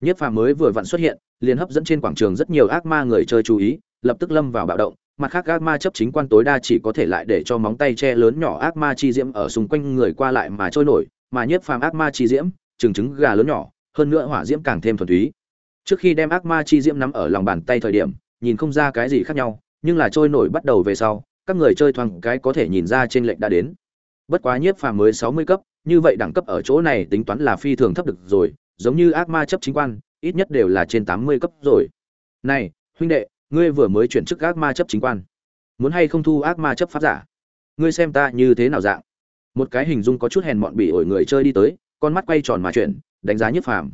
Nhất phàm mới vừa vặn xuất hiện, liền hấp dẫn trên quảng trường rất nhiều ác ma người chơi chú ý, lập tức lâm vào bạo động, mặt khác ác ma chấp chính quan tối đa chỉ có thể lại để cho móng tay che lớn nhỏ ác ma chi diễm ở xung quanh người qua lại mà trôi nổi, mà nhất phàm ác ma chi diễm, trừng trứng gà lớn nhỏ, hơn nữa hỏa diễm càng thêm thuần túy. Trước khi đem ác ma chi diễm nắm ở lòng bàn tay thời điểm, nhìn không ra cái gì khác nhau nhưng là trôi nổi bắt đầu về sau, các người chơi thoáng cái có thể nhìn ra trên lệnh đã đến. Bất quá nhiếp phàm mới sáu mươi cấp, như vậy đẳng cấp ở chỗ này tính toán là phi thường thấp được rồi, giống như ác ma chấp chính quan, ít nhất đều là trên tám mươi cấp rồi. Này, huynh đệ, ngươi vừa mới chuyển chức ác ma chấp chính quan. Muốn hay không thu ác ma chấp pháp giả? Ngươi xem ta như thế nào dạng? Một cái hình dung có chút hèn mọn bỉ ổi người chơi đi tới, con mắt quay tròn mà chuyển, đánh giá nhiếp phàm.